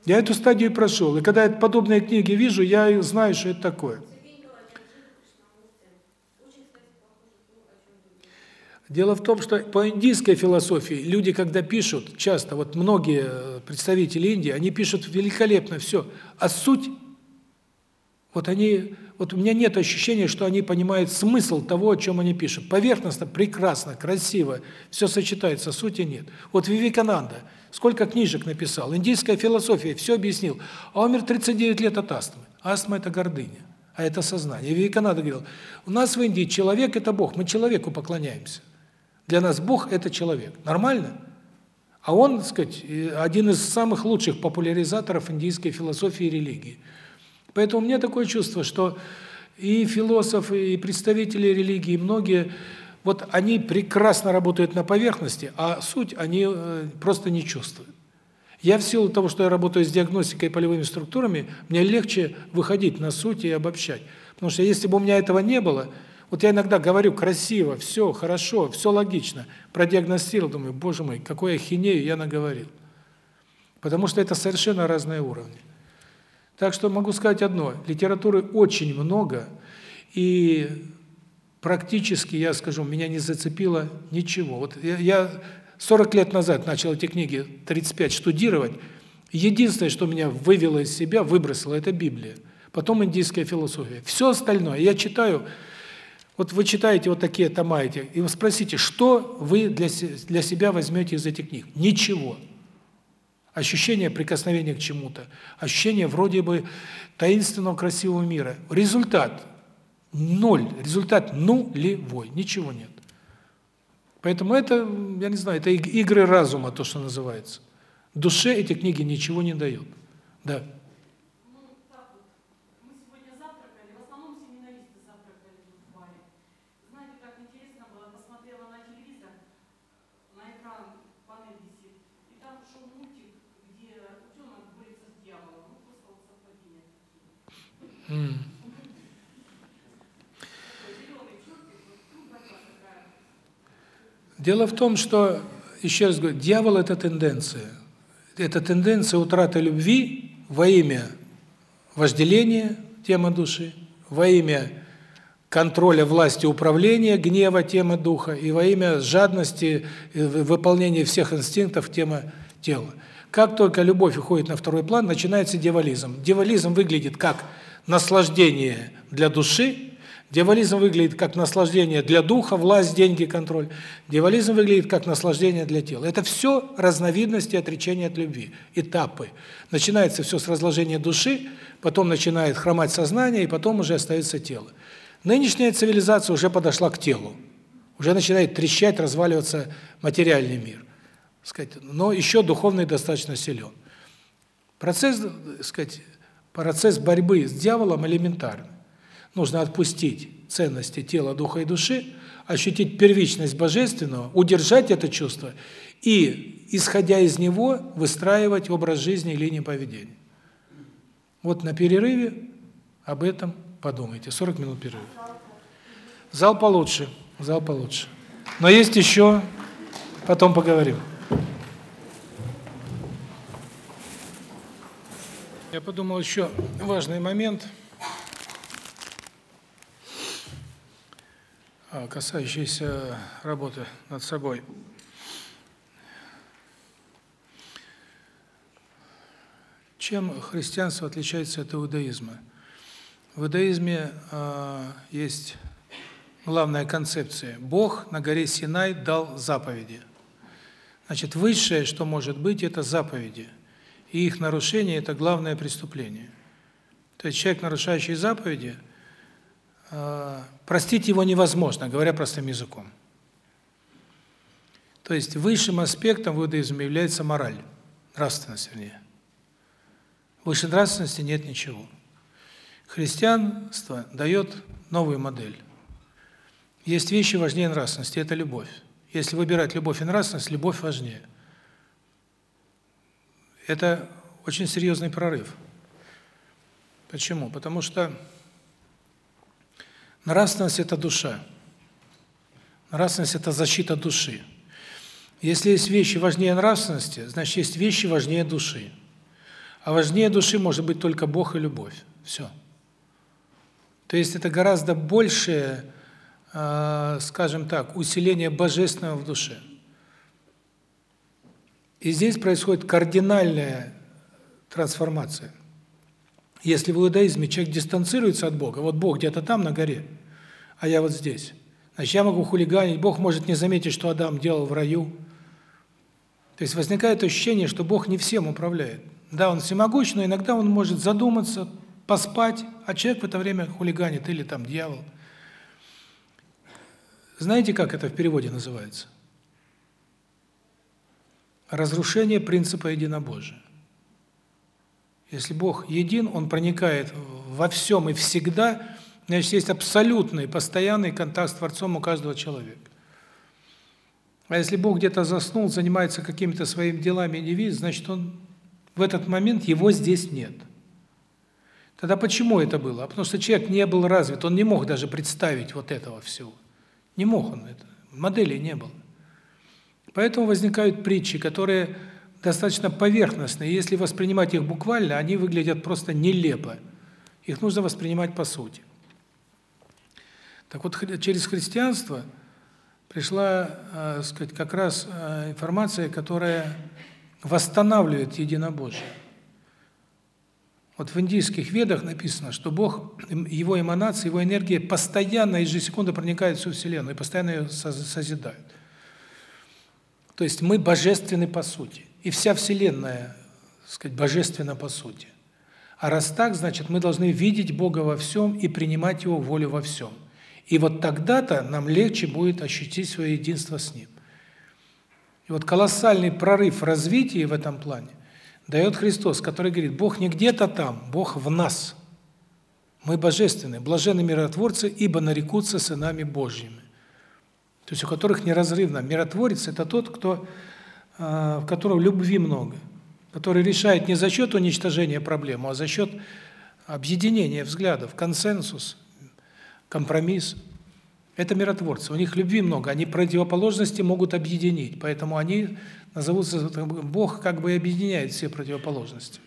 Я эту стадию прошел, и когда я подобные книги вижу, я знаю, что это такое. Дело в том, что по индийской философии люди, когда пишут, часто, вот многие э, представители Индии, они пишут великолепно все, а суть, вот они, вот у меня нет ощущения, что они понимают смысл того, о чем они пишут. Поверхностно, прекрасно, красиво, все сочетается, сути нет. Вот Вивекананда, сколько книжек написал, индийская философия, все объяснил, а умер 39 лет от астмы. Астма – это гордыня, а это сознание. Вивекананда говорил, у нас в Индии человек – это Бог, мы человеку поклоняемся. Для нас Бог – это человек. Нормально? А он, так сказать, один из самых лучших популяризаторов индийской философии и религии. Поэтому у меня такое чувство, что и философы, и представители религии, многие, вот они прекрасно работают на поверхности, а суть они э, просто не чувствуют. Я в силу того, что я работаю с диагностикой и полевыми структурами, мне легче выходить на суть и обобщать. Потому что если бы у меня этого не было – вот я иногда говорю красиво, все хорошо, все логично, продиагностировал, думаю, боже мой, какой ахинею я наговорил. Потому что это совершенно разные уровни. Так что могу сказать одно, литературы очень много, и практически, я скажу, меня не зацепило ничего. Вот я, я 40 лет назад начал эти книги, 35, штудировать. Единственное, что меня вывело из себя, выбросило, это Библия. Потом индийская философия. Все остальное я читаю вот вы читаете вот такие тома эти, и вы спросите, что вы для, для себя возьмете из этих книг? Ничего. Ощущение прикосновения к чему-то, ощущение вроде бы таинственного красивого мира. Результат ноль, результат нулевой, ничего нет. Поэтому это, я не знаю, это игры разума, то, что называется. Душе эти книги ничего не дают. Да. Дело в том, что, еще раз говорю, дьявол – это тенденция. Это тенденция утраты любви во имя вожделения, тема души, во имя контроля власти управления, гнева, тема духа, и во имя жадности, э, выполнения всех инстинктов, тема тела. Как только любовь уходит на второй план, начинается дьяволизм. Дьяволизм выглядит как наслаждение для души, дьяволизм выглядит как наслаждение для духа, власть, деньги, контроль. Дьяволизм выглядит как наслаждение для тела. Это все разновидности отречения от любви, этапы. Начинается все с разложения души, потом начинает хромать сознание, и потом уже остается тело. Нынешняя цивилизация уже подошла к телу. Уже начинает трещать, разваливаться материальный мир. Сказать, но еще духовный достаточно силен. Процесс, сказать, процесс борьбы с дьяволом элементарный. Нужно отпустить ценности тела, духа и души, ощутить первичность божественного, удержать это чувство и, исходя из него, выстраивать образ жизни и линии поведения. Вот на перерыве об этом подумайте. 40 минут перерыва. Зал получше, зал получше. Но есть еще, потом поговорим. Я подумал еще важный момент, а, касающийся работы над собой. Чем христианство отличается от иудаизма? В иудаизме э, есть главная концепция. Бог на горе Синай дал заповеди. Значит, высшее, что может быть, это заповеди. И их нарушение – это главное преступление. То есть человек, нарушающий заповеди, э, простить его невозможно, говоря простым языком. То есть высшим аспектом в иудаизме является мораль, нравственность вернее. Выше нравственности нет ничего. Христианство дает новую модель. Есть вещи важнее нравственности это любовь. Если выбирать любовь и нравственность, любовь важнее. Это очень серьезный прорыв. Почему? Потому что нравственность это душа. Нравственность это защита души. Если есть вещи важнее нравственности, значит есть вещи важнее души. А важнее души может быть только Бог и любовь. Все. То есть это гораздо большее, э, скажем так, усиление божественного в душе. И здесь происходит кардинальная трансформация. Если в иудаизме человек дистанцируется от Бога, вот Бог где-то там на горе, а я вот здесь, значит, я могу хулиганить, Бог может не заметить, что Адам делал в раю. То есть возникает ощущение, что Бог не всем управляет. Да, Он всемогущ, но иногда Он может задуматься, поспать, а человек в это время хулиганит или там дьявол. Знаете, как это в переводе называется? Разрушение принципа единобожия. Если Бог един, Он проникает во всем и всегда, значит, есть абсолютный, постоянный контакт с Творцом у каждого человека. А если Бог где-то заснул, занимается какими-то своими делами не видит, значит, Он в этот момент Его здесь нет. Тогда почему это было? А потому что человек не был развит, он не мог даже представить вот этого всего. Не мог он это, модели не было. Поэтому возникают притчи, которые достаточно поверхностные. Если воспринимать их буквально, они выглядят просто нелепо. Их нужно воспринимать по сути. Так вот, через христианство пришла, э, сказать, как раз э, информация, которая восстанавливает единобожие. Вот в индийских ведах написано, что Бог, его эманации, его энергия постоянно, ежесекунды проникает в всю Вселенную и постоянно ее созидают. То есть мы божественны по сути. И вся Вселенная, так сказать, божественна по сути. А раз так, значит, мы должны видеть Бога во всем и принимать Его волю во всем. И вот тогда-то нам легче будет ощутить свое единство с Ним. И вот колоссальный прорыв в развитии в этом плане дает Христос, который говорит, Бог не где-то там, Бог в нас. Мы божественны, блаженны миротворцы, ибо нарекутся сынами Божьими. То есть у которых неразрывно. Миротворец – это тот, кто, а, в котором любви много, который решает не за счет уничтожения проблемы, а за счет объединения взглядов, консенсус, компромисс. Это миротворцы. У них любви много, они противоположности могут объединить, поэтому они назовутся Бог как бы объединяет все противоположности.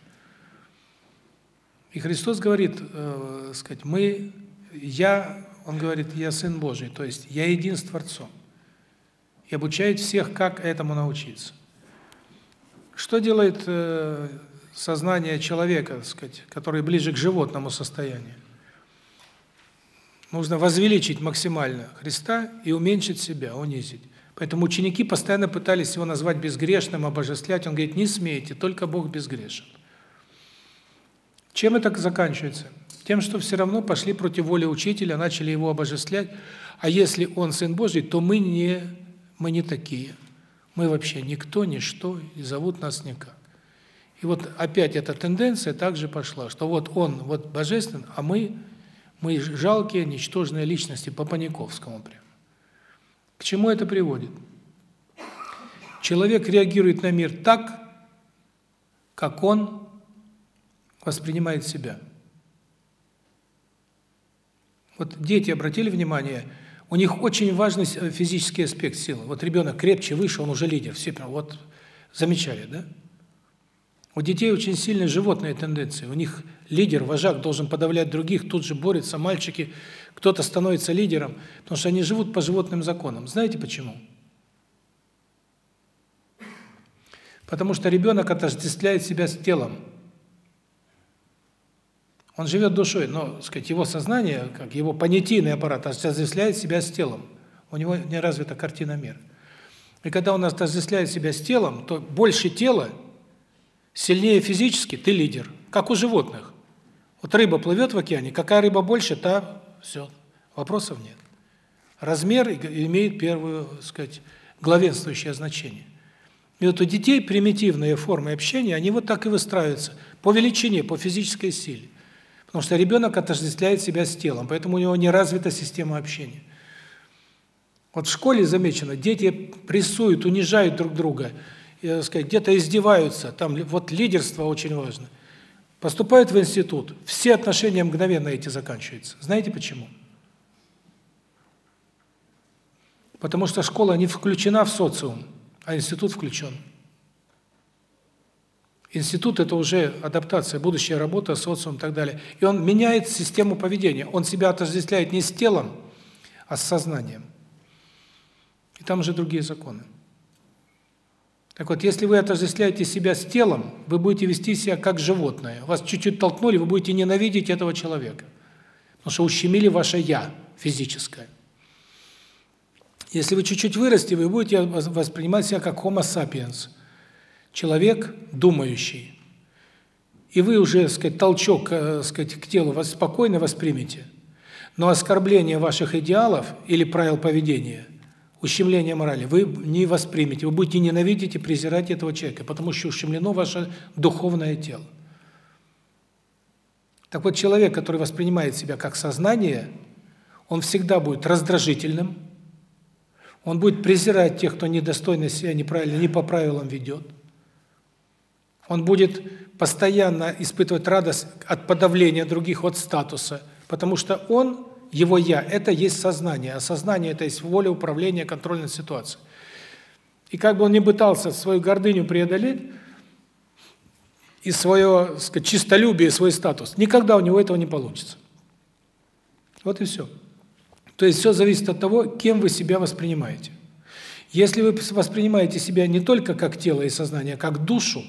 И Христос говорит, э, сказать, мы я Он говорит, я Сын Божий, то есть я един с Творцом. И обучает всех, как этому научиться. Что делает э, сознание человека, так сказать, который ближе к животному состоянию? Нужно возвеличить максимально Христа и уменьшить себя, унизить. Поэтому ученики постоянно пытались его назвать безгрешным, обожествлять. Он говорит, не смейте, только Бог безгрешен. Чем это заканчивается? Тем, что все равно пошли против воли учителя, начали его обожествлять. А если он Сын Божий, то мы не, мы не такие. Мы вообще никто, ничто, и зовут нас никак. И вот опять эта тенденция также пошла, что вот он вот божествен, а мы мы жалкие, ничтожные личности по Паниковскому прямо. К чему это приводит? Человек реагирует на мир так, как он воспринимает себя. Вот дети обратили внимание, у них очень важный физический аспект силы. Вот ребенок крепче, выше, он уже лидер. Все прям вот замечали, да? У детей очень сильные животные тенденции. У них лидер, вожак должен подавлять других, тут же борются мальчики, кто-то становится лидером, потому что они живут по животным законам. Знаете почему? Потому что ребенок отождествляет себя с телом. Он живет душой, но, сказать, его сознание, как его понятийный аппарат отождествляет себя с телом. У него не развита картина мира. И когда он отождествляет себя с телом, то больше тела – Сильнее физически ты лидер, как у животных. Вот рыба плывет в океане, какая рыба больше, та все, вопросов нет. Размер имеет первую, так сказать, главенствующее значение. И вот у детей примитивные формы общения, они вот так и выстраиваются по величине, по физической силе. Потому что ребенок отождествляет себя с телом, поэтому у него не развита система общения. Вот в школе замечено, дети прессуют, унижают друг друга – сказать, где-то издеваются, там вот лидерство очень важно. Поступают в институт, все отношения мгновенно эти заканчиваются. Знаете почему? Потому что школа не включена в социум, а институт включен. Институт – это уже адаптация, будущая работа, социум и так далее. И он меняет систему поведения. Он себя отождествляет не с телом, а с сознанием. И там уже другие законы. Так вот, если вы отождествляете себя с телом, вы будете вести себя как животное. Вас чуть-чуть толкнули, вы будете ненавидеть этого человека. Потому что ущемили ваше «я» физическое. Если вы чуть-чуть вырастете, вы будете воспринимать себя как homo sapiens. Человек думающий. И вы уже, так сказать, толчок, так э, сказать, к телу вас спокойно воспримете. Но оскорбление ваших идеалов или правил поведения – ущемление морали, вы не воспримете, вы будете ненавидеть и презирать этого человека, потому что ущемлено ваше духовное тело. Так вот, человек, который воспринимает себя как сознание, он всегда будет раздражительным, он будет презирать тех, кто недостойно себя неправильно, не по правилам ведет. Он будет постоянно испытывать радость от подавления других, от статуса, потому что он его «я» – это есть сознание, а сознание – это есть воля управления контрольной ситуацией. И как бы он ни пытался свою гордыню преодолеть, и свое, сказать, чистолюбие, свой статус, никогда у него этого не получится. Вот и все. То есть все зависит от того, кем вы себя воспринимаете. Если вы воспринимаете себя не только как тело и сознание, а как душу,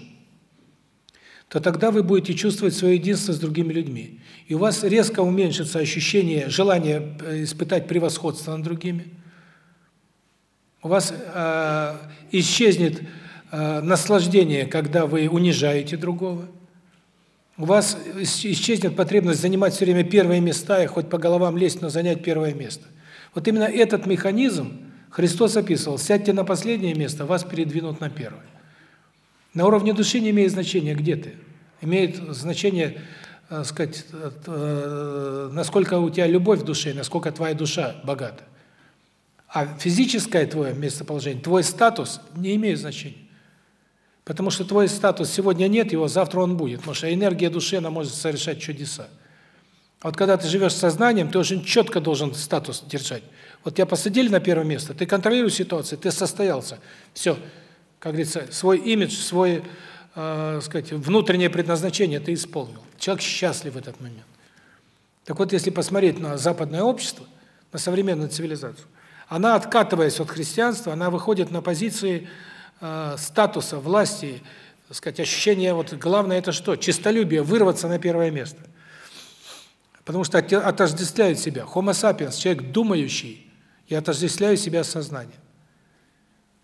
то тогда вы будете чувствовать свое единство с другими людьми. И у вас резко уменьшится ощущение, желание э, испытать превосходство над другими. У вас э, исчезнет э, наслаждение, когда вы унижаете другого. У вас исчезнет потребность занимать все время первые места и хоть по головам лезть, но занять первое место. Вот именно этот механизм Христос описывал. Сядьте на последнее место, вас передвинут на первое. На уровне души не имеет значения, где ты. Имеет значение, так э, сказать, э, насколько у тебя любовь в душе, насколько твоя душа богата. А физическое твое местоположение, твой статус не имеет значения. Потому что твой статус сегодня нет его, завтра он будет, потому что энергия души, она может совершать чудеса. А вот когда ты живешь сознанием, ты очень четко должен статус держать. Вот тебя посадили на первое место, ты контролируешь ситуацию, ты состоялся. Все как говорится, свой имидж, свой, э, сказать, внутреннее предназначение ты исполнил. Человек счастлив в этот момент. Так вот, если посмотреть на западное общество, на современную цивилизацию. Она, откатываясь от христианства, она выходит на позиции э, статуса, власти, так сказать, ощущение, вот главное это что? Чистолюбие, вырваться на первое место. Потому что отождествляют себя. Homo sapiens, человек думающий, и отождествляю себя с сознанием.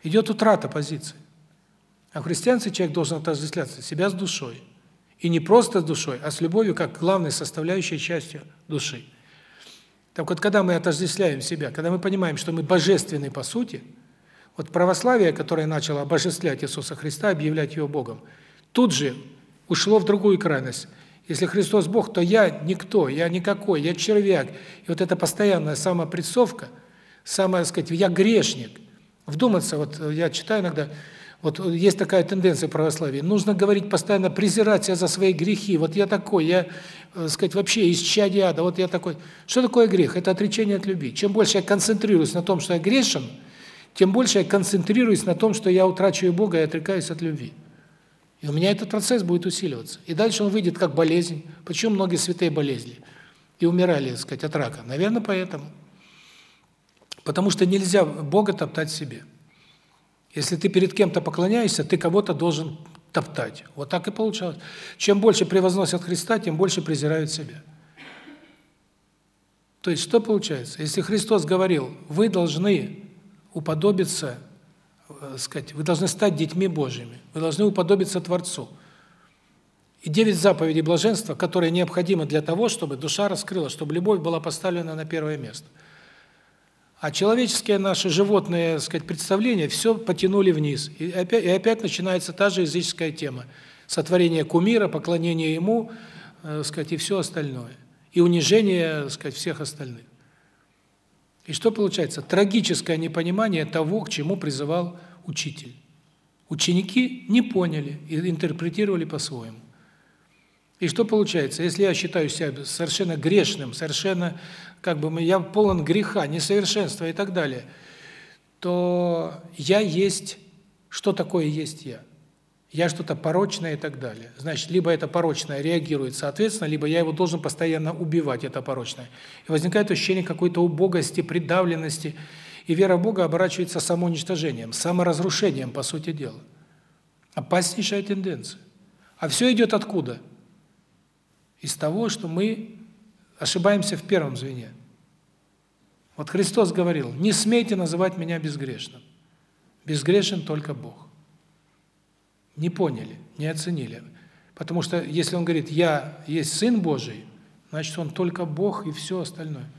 Идет утрата позиции. А в человек должен отождествляться себя с душой. И не просто с душой, а с любовью как главной составляющей частью души. Так вот, когда мы отождествляем себя, когда мы понимаем, что мы божественны по сути, вот православие, которое начало обожествлять Иисуса Христа, объявлять Его Богом, тут же ушло в другую крайность. Если Христос Бог, то я никто, я никакой, я червяк. И вот эта постоянная самопрессовка, самая, сказать, я грешник. Вдуматься, вот я читаю иногда, вот есть такая тенденция в православии. Нужно говорить постоянно, презирать себя за свои грехи. Вот я такой, я, э, сказать, вообще из чади ада, вот я такой. Что такое грех? Это отречение от любви. Чем больше я концентрируюсь на том, что я грешен, тем больше я концентрируюсь на том, что я утрачиваю Бога и отрекаюсь от любви. И у меня этот процесс будет усиливаться. И дальше он выйдет как болезнь. Почему многие святые болезни? И умирали, так сказать, от рака? Наверное, поэтому. Потому что нельзя Бога топтать себе. Если ты перед кем-то поклоняешься, ты кого-то должен топтать. Вот так и получалось. Чем больше превозносят Христа, тем больше презирают себя. То есть что получается? Если Христос говорил: "Вы должны уподобиться, э, сказать, вы должны стать детьми Божьими. Вы должны уподобиться Творцу". И девять заповедей блаженства, которые необходимы для того, чтобы душа раскрылась, чтобы любовь была поставлена на первое место. А человеческие наши животные, так сказать, представления все потянули вниз. И опять и опять начинается та же языческая тема: сотворение кумира, поклонение ему, э, так сказать, и все остальное. И унижение, сказать, всех остальных. И что получается? Трагическое непонимание того, к чему призывал учитель. Ученики не поняли и интерпретировали по-своему. И что получается? Если я считаю себя совершенно грешным, совершенно как бы я полон греха, несовершенства и так далее, то я есть, что такое есть я? Я что-то порочное и так далее. Значит, либо это порочное реагирует соответственно, либо я его должен постоянно убивать, это порочное. И возникает ощущение какой-то убогости, придавленности, и вера в Бога оборачивается самоуничтожением, саморазрушением, по сути дела. Опаснейшая тенденция. А все идет откуда? Из того, что мы ошибаемся в первом звене. Вот Христос говорил: "Не смейте называть меня безгрешным. Безгрешен только Бог". Не поняли, не оценили. Потому что если он говорит: "Я есть сын Божий", значит, он только Бог и все остальное.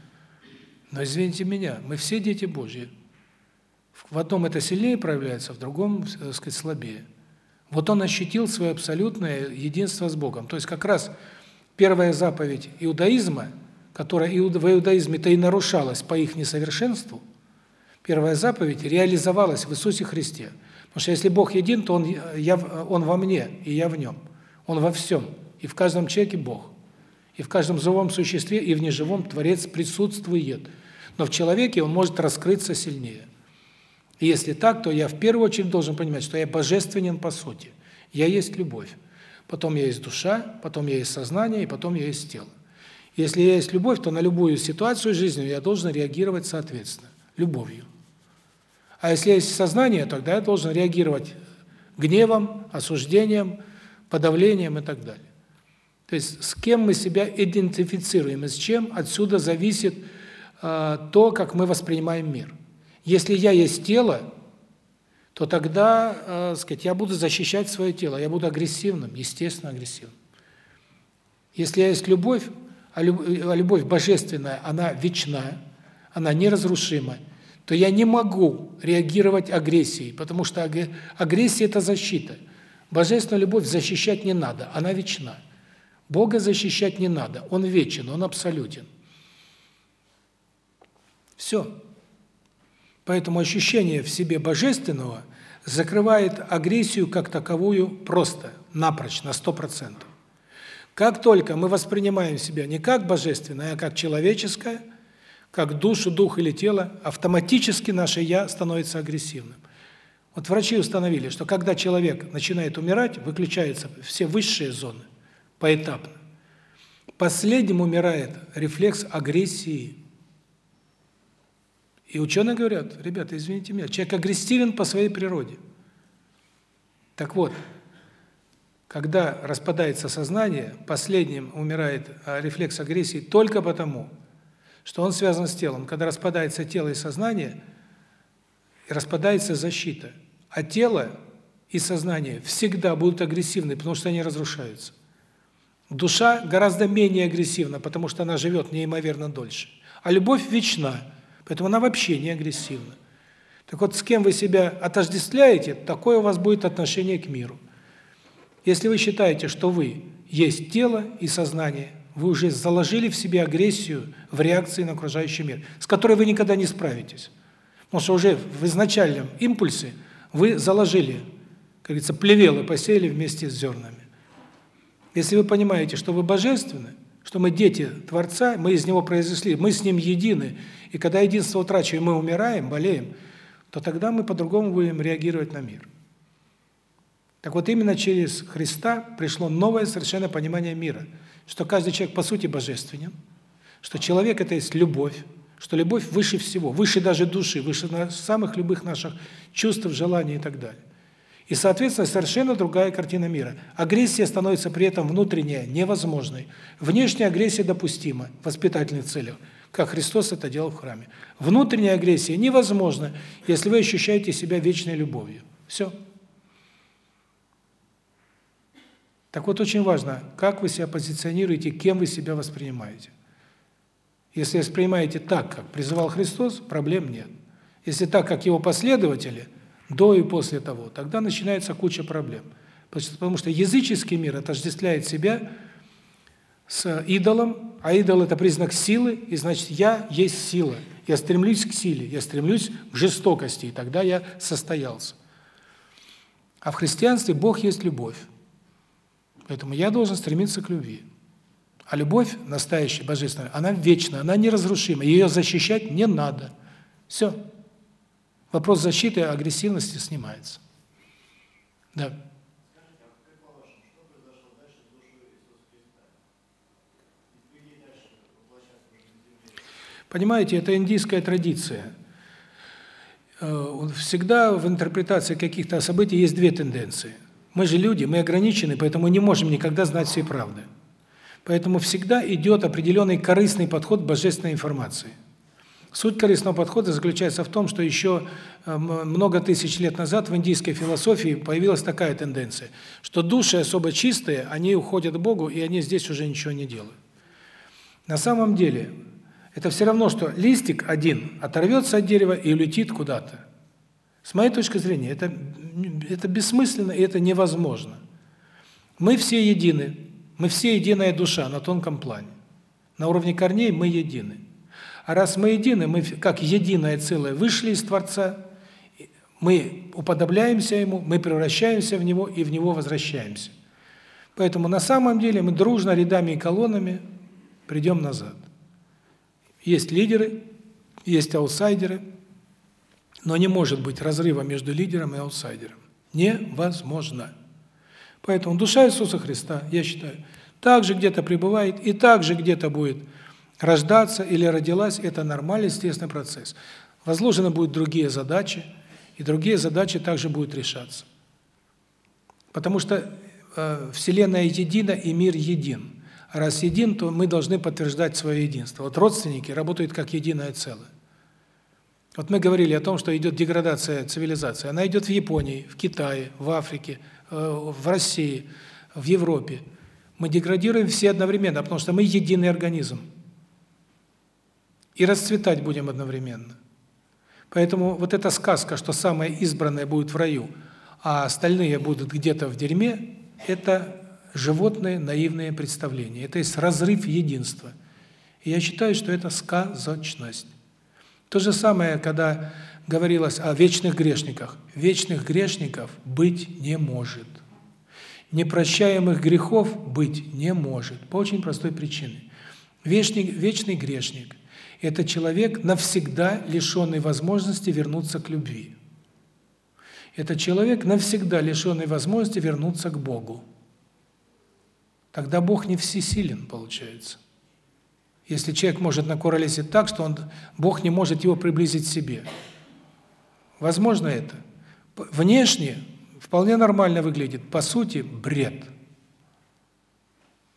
Но извините меня, мы все дети Божьи. В одном это сильнее проявляется, в другом, так сказать, слабее. Вот он ощутил свое абсолютное единство с Богом. То есть как раз первая заповедь иудаизма, которая в иудаизме-то и нарушалась по их несовершенству, первая заповедь реализовалась в Иисусе Христе. Потому что если Бог един, то он я он во мне, и я в нем. Он во всем, и в каждом человеке Бог. И в каждом живом существе, и в неживом Творец присутствует. Но в человеке он может раскрыться сильнее. И если так, то я в первую очередь должен понимать, что я божественен по сути. Я есть любовь потом я есть душа, потом я есть сознание, и потом я есть тело. Если я есть любовь, то на любую ситуацию жизни я должен реагировать соответственно, любовью. А если есть сознание, тогда я должен реагировать гневом, осуждением, подавлением и так далее. То есть с кем мы себя идентифицируем и с чем отсюда зависит э, то, как мы воспринимаем мир. Если я есть тело, то тогда, э, сказать, я буду защищать свое тело, я буду агрессивным, естественно, агрессивным. Если есть любовь, а, а любовь божественная, она вечная, она неразрушима, то я не могу реагировать агрессией, потому что агрессия это защита. Божественную любовь защищать не надо, она вечна. Бога защищать не надо, он вечен, он абсолютен. Все. Поэтому ощущение в себе божественного закрывает агрессию как таковую просто, напрочь, на 100%. Как только мы воспринимаем себя не как божественное, а как человеческое, как душу, дух или тело, автоматически наше я становится агрессивным. Вот врачи установили, что когда человек начинает умирать, выключаются все высшие зоны поэтапно. Последним умирает рефлекс агрессии. И ученые говорят, ребята, извините меня, человек агрессивен по своей природе. Так вот, когда распадается сознание, последним умирает а, рефлекс агрессии только потому, что он связан с телом. Когда распадается тело и сознание, распадается защита. А тело и сознание всегда будут агрессивны, потому что они разрушаются. Душа гораздо менее агрессивна, потому что она живет неимоверно дольше. А любовь вечна, поэтому она вообще не агрессивна. Так вот, с кем вы себя отождествляете, такое у вас будет отношение к миру. Если вы считаете, что вы есть тело и сознание, вы уже заложили в себе агрессию в реакции на окружающий мир, с которой вы никогда не справитесь. Потому что уже в изначальном импульсе вы заложили, как говорится, плевелы посеяли вместе с зернами. Если вы понимаете, что вы божественны, что мы дети Творца, мы из Него произошли, мы с Ним едины, и когда единство утрачиваем, мы умираем, болеем, то тогда мы по-другому будем реагировать на мир. Так вот, именно через Христа пришло новое совершенно понимание мира, что каждый человек по сути божественен, что человек – это есть любовь, что любовь выше всего, выше даже души, выше самых любых наших чувств, желаний и так далее. И, соответственно, совершенно другая картина мира. Агрессия становится при этом внутренняя невозможной. Внешняя агрессия допустима в воспитательных целях, как Христос это делал в храме. Внутренняя агрессия невозможна, если вы ощущаете себя вечной любовью. Все. Так вот, очень важно, как вы себя позиционируете, кем вы себя воспринимаете. Если воспринимаете так, как призывал Христос, проблем нет. Если так, как его последователи, до и после того, тогда начинается куча проблем. Потому что языческий мир отождествляет себя с идолом, а идол – это признак силы, и значит, я есть сила. Я стремлюсь к силе, я стремлюсь к жестокости, и тогда я состоялся. А в христианстве Бог есть любовь. Поэтому я должен стремиться к любви. А любовь настоящая, божественная, она вечна, она неразрушима. Ее защищать не надо. Все. Вопрос защиты агрессивности снимается. Да. Понимаете, это индийская традиция. Э, всегда в интерпретации каких-то событий есть две тенденции. Мы же люди, мы ограничены, поэтому не можем никогда знать всей правды. Поэтому всегда идет определенный корыстный подход к божественной информации. Суть корыстного подхода заключается в том, что еще э, много тысяч лет назад в индийской философии появилась такая тенденция, что души особо чистые, они уходят к Богу, и они здесь уже ничего не делают. На самом деле, это все равно, что листик один оторвется от дерева и улетит куда-то. С моей точки зрения, это, это бессмысленно и это невозможно. Мы все едины, мы все единая душа на тонком плане. На уровне корней мы едины. А раз мы едины, мы как единое целое вышли из Творца, мы уподобляемся Ему, мы превращаемся в Него и в Него возвращаемся. Поэтому на самом деле мы дружно рядами и колоннами придем назад. Есть лидеры, есть аутсайдеры – но не может быть разрыва между лидером и аутсайдером. Невозможно. Поэтому душа Иисуса Христа, я считаю, также где-то пребывает и также где-то будет рождаться или родилась, это нормальный, естественный процесс. Возложены будут другие задачи, и другие задачи также будут решаться. Потому что э, Вселенная едина и мир един. А раз един, то мы должны подтверждать свое единство. Вот родственники работают как единое целое. Вот мы говорили о том, что идет деградация цивилизации. Она идет в Японии, в Китае, в Африке, э, в России, в Европе. Мы деградируем все одновременно, потому что мы единый организм. И расцветать будем одновременно. Поэтому вот эта сказка, что самое избранное будет в раю, а остальные будут где-то в дерьме, это животные наивные представления. Это есть разрыв единства. И я считаю, что это сказочность. То же самое, когда говорилось о вечных грешниках. Вечных грешников быть не может. Непрощаемых грехов быть не может. По очень простой причине. Вечный, вечный грешник – это человек, навсегда лишенный возможности вернуться к любви. Это человек, навсегда лишенный возможности вернуться к Богу. Тогда Бог не всесилен, получается. Если человек может накуролесить так, что он Бог не может его приблизить к себе. Возможно это. Внешне вполне нормально выглядит, по сути бред.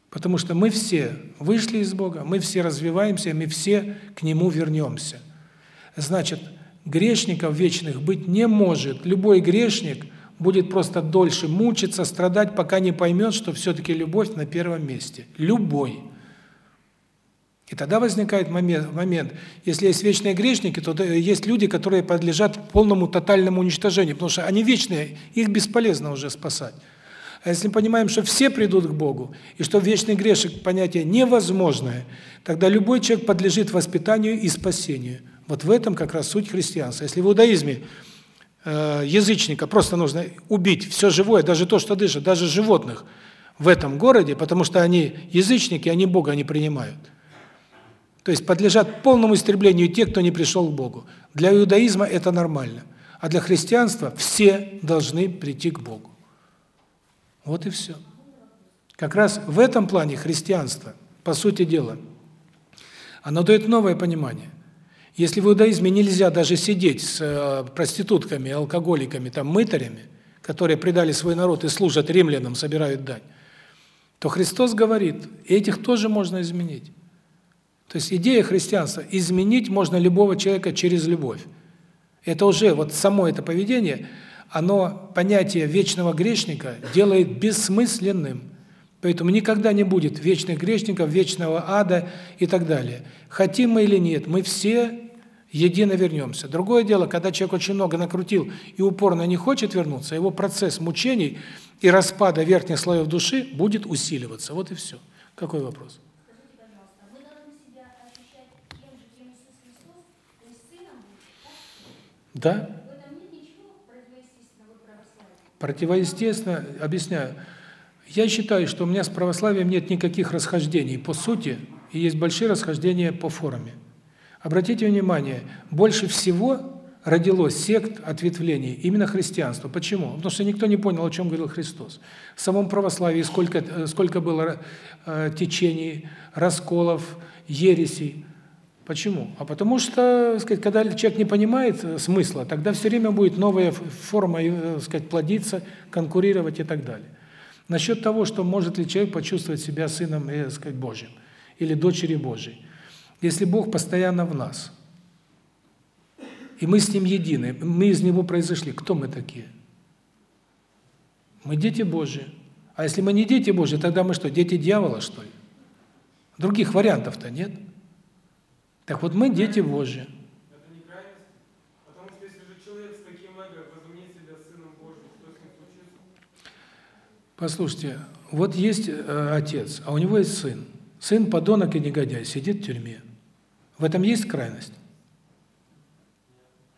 Потому что мы все вышли из Бога, мы все развиваемся, мы все к Нему вернемся. Значит, грешников вечных быть не может. Любой грешник будет просто дольше мучиться, страдать, пока не поймет, что все-таки любовь на первом месте. Любой. И тогда возникает момент, момент, если есть вечные грешники, то есть люди, которые подлежат полному тотальному уничтожению, потому что они вечные, их бесполезно уже спасать. А если мы понимаем, что все придут к Богу, и что вечный грешек понятие невозможное, тогда любой человек подлежит воспитанию и спасению. Вот в этом как раз суть христианства. Если в иудаизме э, язычника просто нужно убить все живое, даже то, что дышит, даже животных в этом городе, потому что они язычники, они Бога не принимают – то есть подлежат полному истреблению те, кто не пришел к Богу. Для иудаизма это нормально. А для христианства все должны прийти к Богу. Вот и все. Как раз в этом плане христианство, по сути дела, оно дает новое понимание. Если в иудаизме нельзя даже сидеть с э, проститутками, алкоголиками, там мытарями, которые предали свой народ и служат римлянам, собирают дань, то Христос говорит, этих тоже можно изменить. То есть идея христианства – изменить можно любого человека через любовь. Это уже, вот само это поведение, оно понятие вечного грешника делает бессмысленным. Поэтому никогда не будет вечных грешников, вечного ада и так далее. Хотим мы или нет, мы все едино вернемся. Другое дело, когда человек очень много накрутил и упорно не хочет вернуться, его процесс мучений и распада верхних слоев души будет усиливаться. Вот и все. Какой вопрос? Да? Противоестественно, объясняю. Я считаю, что у меня с православием нет никаких расхождений по сути, и есть большие расхождения по форме. Обратите внимание, больше всего родилось сект, ответвлений именно христианство. Почему? Потому что никто не понял, о чем говорил Христос. В самом православии сколько э, сколько было э, течений, расколов, ересей. Почему? А потому что, сказать, когда человек не понимает э, смысла, тогда все время будет новая форма, э, сказать, плодиться, конкурировать и так далее. Насчет того, что может ли человек почувствовать себя сыном, э, сказать, Божьим или дочерью Божьей. Если Бог постоянно в нас, и мы с Ним едины, мы из Него произошли, кто мы такие? Мы дети Божьи. А если мы не дети Божьи, тогда мы что, дети дьявола, что ли? Других вариантов-то нет. Нет. Так вот мы дети Божьи. Это не крайность? Потому что если же человек с таким эго возомнит себя сыном Божьим, что с ним случится? Послушайте, вот есть э, отец, а у него есть сын. Сын подонок и негодяй, сидит в тюрьме. В этом есть крайность?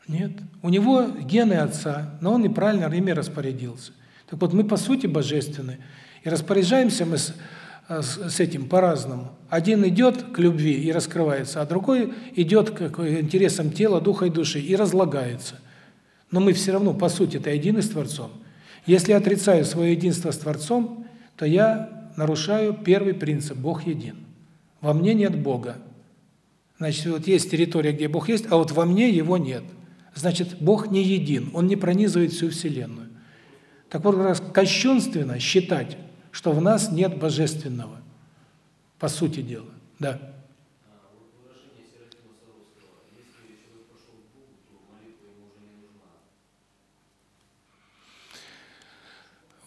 Нет. У него гены отца, но он неправильно ими распорядился. Так вот, мы по сути божественны. И распоряжаемся мы с Э, с этим по-разному. Один идет к любви и раскрывается, а другой идет к интересам тела, духа и души и разлагается. Но мы все равно, по сути, это едины с Творцом. Если я отрицаю свое единство с Творцом, то я нарушаю первый принцип – Бог един. Во мне нет Бога. Значит, вот есть территория, где Бог есть, а вот во мне его нет. Значит, Бог не един, Он не пронизывает всю Вселенную. Так вот, раз кощунственно считать, что в нас нет божественного. По сути дела. Да.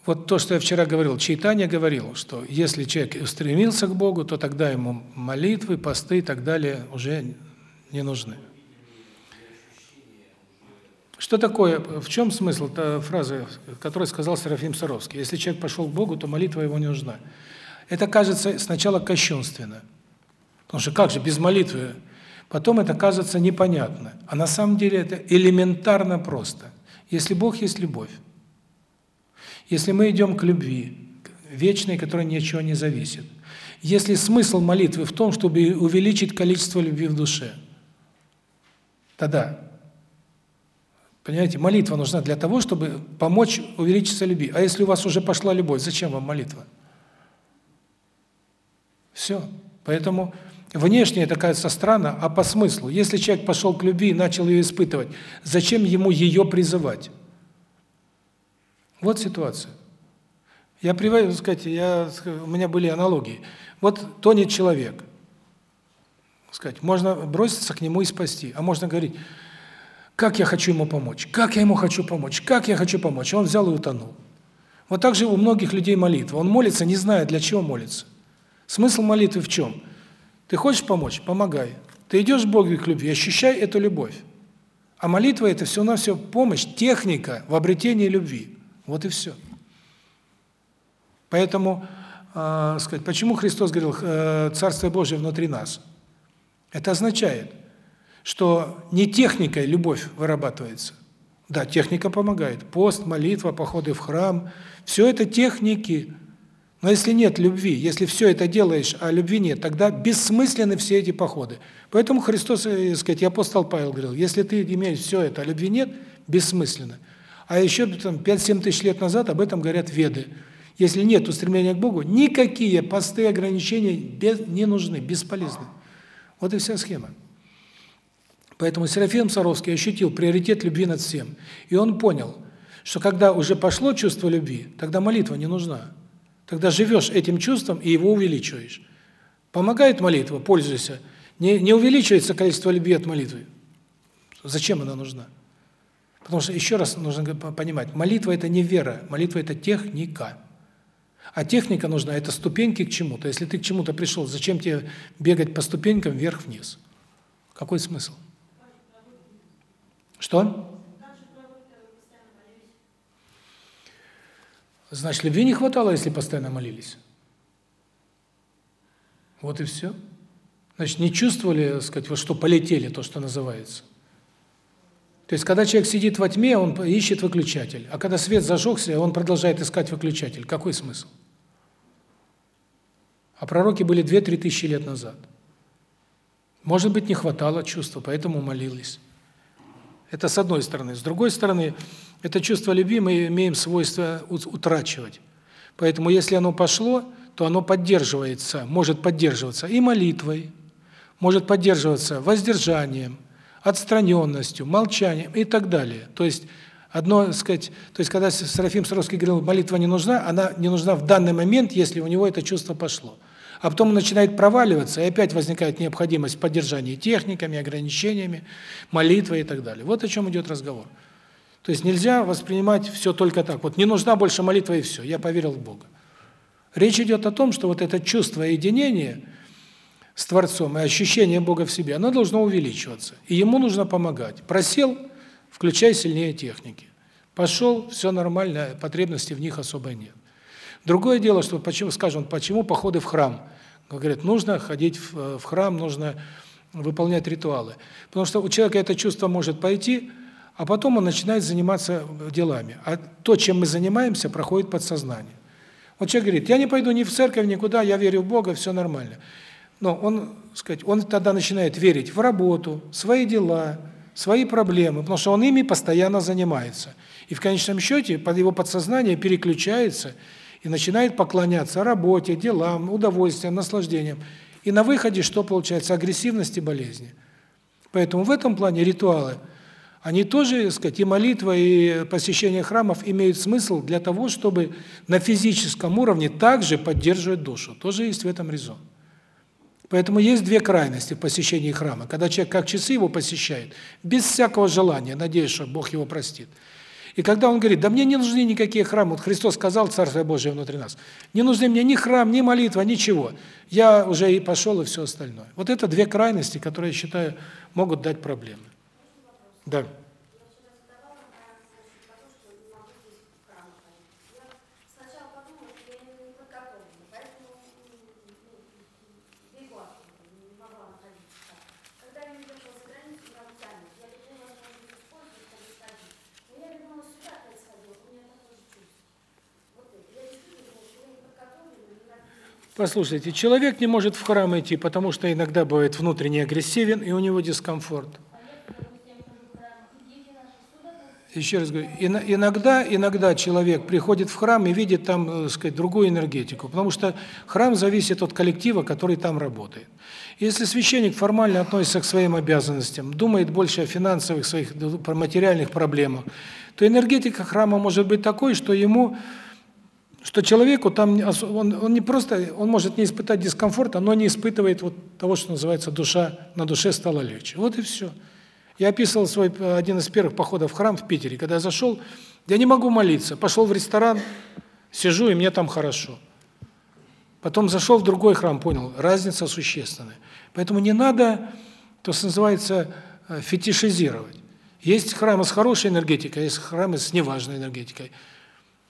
Вот то, что я вчера говорил, Чайтанья говорил, что если человек устремился к Богу, то тогда ему молитвы, посты и так далее уже не нужны. Что такое, в чем смысл фразы, которую сказал Серафим Саровский? Если человек пошел к Богу, то молитва его не нужна. Это кажется сначала кощунственно. Потому что как же без молитвы? Потом это кажется непонятно. А на самом деле это элементарно просто. Если Бог есть любовь, если мы идем к любви, вечной, которая ни от чего не зависит, если смысл молитвы в том, чтобы увеличить количество любви в душе, тогда Понимаете, молитва нужна для того, чтобы помочь увеличиться любви. А если у вас уже пошла любовь, зачем вам молитва? Все. Поэтому Внешне это кажется странно, а по смыслу. Если человек пошел к любви и начал ее испытывать, зачем ему ее призывать? Вот ситуация. Я привожу, сказать, я, у меня были аналогии. Вот тонет человек. Сказать, можно броситься к нему и спасти, а можно говорить: "Как я хочу ему помочь? Как я ему хочу помочь? Как я хочу помочь?" Он взял и утонул. Вот так же у многих людей молитва. Он молится, не зная, для чего молится. Смысл молитвы в чем? Ты хочешь помочь помогай. Ты идешь к Богу к любви, ощущай эту любовь. А молитва это все на все помощь, техника в обретении любви. Вот и все. Поэтому, э, сказать, почему Христос говорил: э, "Царство Божие внутри нас"? Это означает, что не техникой любовь вырабатывается. Да, техника помогает. Пост, молитва, походы в храм все это техники. Но если нет любви, если все это делаешь, а любви нет, тогда бессмысленны все эти походы. Поэтому Христос, э, сказать, и апостол Павел говорил: "Если ты имеешь все это, а любви нет, бессмысленно". А еще там 5-7 тысяч лет назад об этом говорят веды. Если нет устремления к Богу, никакие посты, ограничения без, не нужны, бесполезны. Вот и вся схема. Поэтому Серафим Саровский ощутил приоритет любви над всем. И он понял, что когда уже пошло чувство любви, тогда молитва не нужна. Тогда живешь этим чувством и его увеличиваешь. Помогает молитва, пользуйся. Не, не увеличивается количество любви от молитвы. Зачем она нужна? Потому что, еще раз нужно понимать, молитва – это не вера, молитва – это техника. А техника нужна – это ступеньки к чему-то. Если ты к чему-то пришел, зачем тебе бегать по ступенькам вверх-вниз? Какой смысл? Что? Значит, любви не хватало, если постоянно молились. Вот и все. Значит, не чувствовали, так сказать, вот что полетели, то, что называется. То есть, когда человек сидит во тьме, он ищет выключатель. А когда свет зажегся, он продолжает искать выключатель. Какой смысл? А пророки были 2-3 тысячи лет назад. Может быть, не хватало чувства, поэтому молились. Это с одной стороны. С другой стороны, это чувство любви мы имеем свойство утрачивать. Поэтому если оно пошло, то оно поддерживается, может поддерживаться и молитвой, может поддерживаться воздержанием, отстраненностью, молчанием и так далее. То есть одно, сказать, то есть когда Серафим Саровский говорил, молитва не нужна, она не нужна в данный момент, если у него это чувство пошло. А потом он начинает проваливаться, и опять возникает необходимость поддержания техниками, ограничениями, молитвой и так далее. Вот о чем идет разговор. То есть нельзя воспринимать все только так. Вот не нужна больше молитва и все, я поверил в Бога. Речь идет о том, что вот это чувство единения – с Творцом и ощущение Бога в себе, оно должно увеличиваться. И ему нужно помогать. Просел – включай сильнее техники. Пошел – все нормально, потребности в них особо нет. Другое дело, что почему, скажем, почему походы в храм? Говорят, нужно ходить в, в храм, нужно выполнять ритуалы. Потому что у человека это чувство может пойти, а потом он начинает заниматься делами. А то, чем мы занимаемся, проходит подсознание. Вот человек говорит, я не пойду ни в церковь, никуда, я верю в Бога, все нормально но он, сказать, он тогда начинает верить в работу, свои дела, свои проблемы, потому что он ими постоянно занимается. И в конечном счете под его подсознание переключается и начинает поклоняться работе, делам, удовольствиям, наслаждениям. И на выходе что получается? Агрессивность и болезни. Поэтому в этом плане ритуалы, они тоже, так сказать, и молитва, и посещение храмов имеют смысл для того, чтобы на физическом уровне также поддерживать душу. Тоже есть в этом резон. Поэтому есть две крайности в посещении храма. Когда человек как часы его посещает, без всякого желания, надеясь, что Бог его простит. И когда он говорит, да мне не нужны никакие храмы, вот Христос сказал, Царствие Божие внутри нас, не нужны мне ни храм, ни молитва, ничего. Я уже и пошел, и все остальное. Вот это две крайности, которые, я считаю, могут дать проблемы. Да. Послушайте, человек не может в храм идти, потому что иногда бывает внутренне агрессивен, и у него дискомфорт. Еще раз говорю, иногда, иногда человек приходит в храм и видит там, так э, сказать, другую энергетику, потому что храм зависит от коллектива, который там работает. Если священник формально относится к своим обязанностям, думает больше о финансовых своих материальных проблемах, то энергетика храма может быть такой, что ему что человеку там он он не просто он может не испытать дискомфорта, но не испытывает вот того, что называется душа, на душе стало легче. Вот и все. Я описывал свой один из первых походов в храм в Питере, когда я зашел, я не могу молиться. Пошел в ресторан, сижу, и мне там хорошо. Потом зашел в другой храм, понял, разница существенная. Поэтому не надо, то, что называется, э, фетишизировать. Есть храмы с хорошей энергетикой, есть храмы с неважной энергетикой.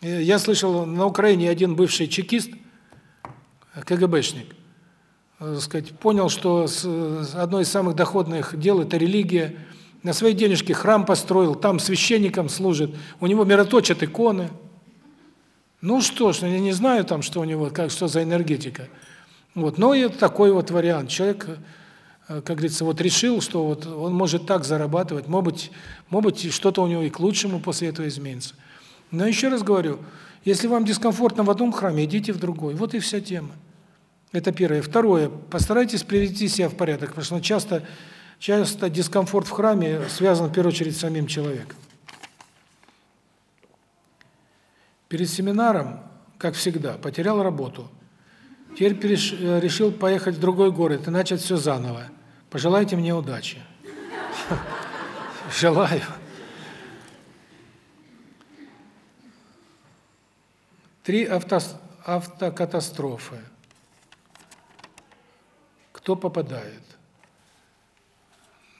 Э, я слышал, на Украине один бывший чекист, КГБшник, э, сказать, понял, что одно из самых доходных дел это религия. На свои денежки храм построил, там священником служит. У него мироточат иконы. Ну что ж, я не знаю там, что у него, как что за энергетика. Вот, но и такой вот вариант. Человек, э, как говорится, вот решил, что вот он может так зарабатывать, может быть, может быть что-то у него и к лучшему после этого изменится. Но еще раз говорю, если вам дискомфортно в одном храме, идите в другой. Вот и вся тема. Это первое. Второе. Постарайтесь привести себя в порядок, потому что часто часто дискомфорт в храме связан в первую очередь с самим человеком. Перед семинаром, как всегда, потерял работу. Теперь э, решил поехать в другой город и начать все заново. Пожелайте мне удачи. Желаю. Три авто, автокатастрофы. Кто попадает?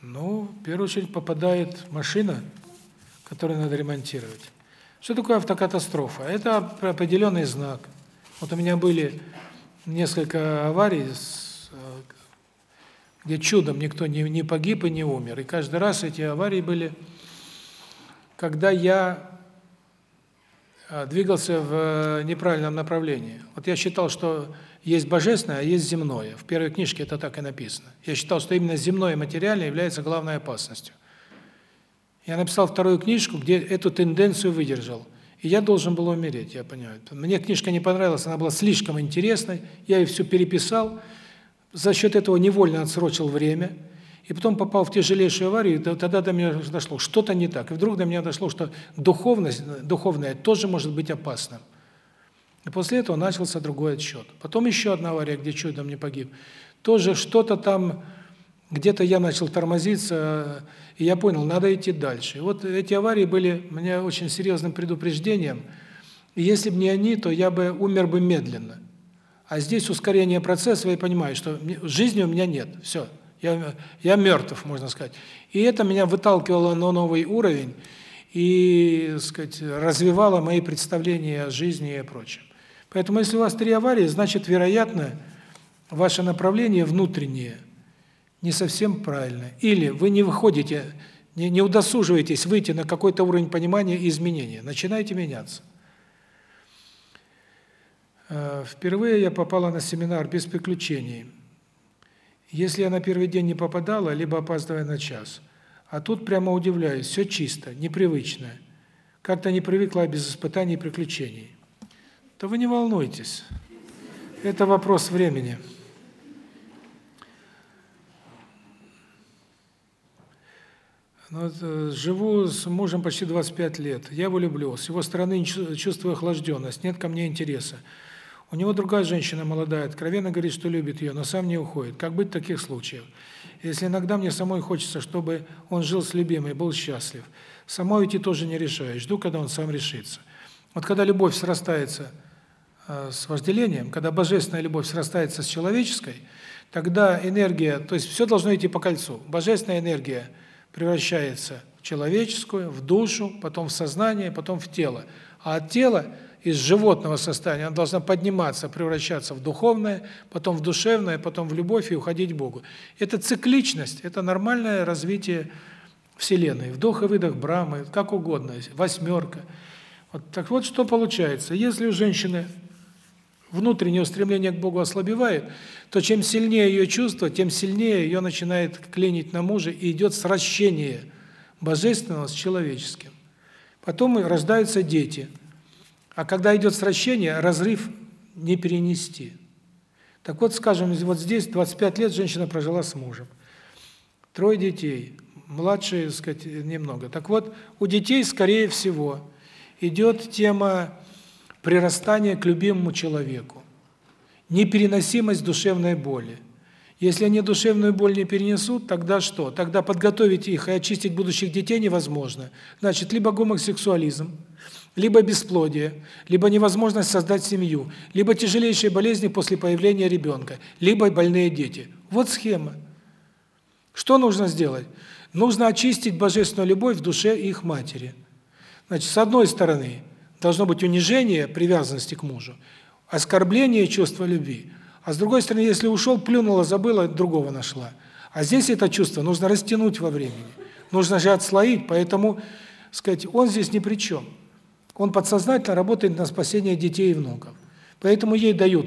Ну, в первую очередь попадает машина, которую надо ремонтировать. Что такое автокатастрофа? Это определенный знак. Вот у меня были несколько аварий, где чудом никто не, не погиб и не умер. И каждый раз эти аварии были, когда я а, двигался в э, неправильном направлении. Вот я считал, что есть божественное, а есть земное. В первой книжке это так и написано. Я считал, что именно земное материальное является главной опасностью. Я написал вторую книжку, где эту тенденцию выдержал. И я должен был умереть, я понимаю. Мне книжка не понравилась, она была слишком интересной. Я ее все переписал. За счет этого невольно отсрочил время – и потом попал в тяжелейшую аварию, и тогда до меня дошло, что-то не так. И вдруг до меня дошло, что духовность, духовная тоже может быть опасна. И после этого начался другой отсчет. Потом еще одна авария, где чудом не погиб. Тоже что-то там, где-то я начал тормозиться, и я понял, надо идти дальше. Вот эти аварии были мне очень серьезным предупреждением. И если бы не они, то я бы умер бы медленно. А здесь ускорение процесса, я понимаю, что жизни у меня нет. Все. Я я мертв, можно сказать. И это меня выталкивало на новый уровень и, сказать, развивало мои представления о жизни и прочем. Поэтому если у вас три аварии, значит, вероятно, ваше направление внутреннее не совсем правильно. Или вы не выходите, не, не удосуживаетесь выйти на какой-то уровень понимания и изменения. Начинаете меняться. Э, впервые я попала на семинар без приключений. Если я на первый день не попадала, либо опаздывая на час. А тут прямо удивляюсь, все чисто, непривычно. Как-то не привыкла без испытаний и приключений. То вы не волнуйтесь. Это вопрос времени. Ну, э, живу с мужем почти 25 лет. Я его люблю. С его стороны чувствую охлажденность, нет ко мне интереса. У него другая женщина молодая, откровенно говорит, что любит ее, но сам не уходит. Как быть в таких случаях? Если иногда мне самой хочется, чтобы он жил с любимой, был счастлив. Самой уйти тоже не решаю, жду, когда он сам решится. Вот когда любовь срастается э, с вожделением, когда божественная любовь срастается с человеческой, тогда энергия, то есть все должно идти по кольцу. Божественная энергия превращается в человеческую, в душу, потом в сознание, потом в тело. А от тела из животного состояния, она должна подниматься, превращаться в духовное, потом в душевное, потом в любовь и уходить к Богу. Это цикличность, это нормальное развитие Вселенной. Вдох и выдох Брамы, как угодно, восьмерка. Вот так вот что получается. Если у женщины внутреннее устремление к Богу ослабевает, то чем сильнее ее чувство, тем сильнее ее начинает клинить на мужа и идет сращение божественного с человеческим. Потом рождаются дети. А когда идет сращение, разрыв не перенести. Так вот, скажем, вот здесь 25 лет женщина прожила с мужем. Трое детей, младшие, так сказать, немного. Так вот, у детей, скорее всего, идет тема прирастания к любимому человеку. Непереносимость душевной боли. Если они душевную боль не перенесут, тогда что? Тогда подготовить их и очистить будущих детей невозможно. Значит, либо гомосексуализм, либо бесплодие, либо невозможность создать семью, либо тяжелейшие болезни после появления ребенка, либо больные дети. Вот схема. Что нужно сделать? Нужно очистить божественную любовь в душе их матери. Значит, с одной стороны, должно быть унижение привязанности к мужу, оскорбление чувства любви, а с другой стороны, если ушел, плюнула, забыла, другого нашла. А здесь это чувство нужно растянуть во времени. Нужно же отслоить, поэтому, сказать, он здесь ни при чем. Он подсознательно работает на спасение детей и внуков. Поэтому ей дают,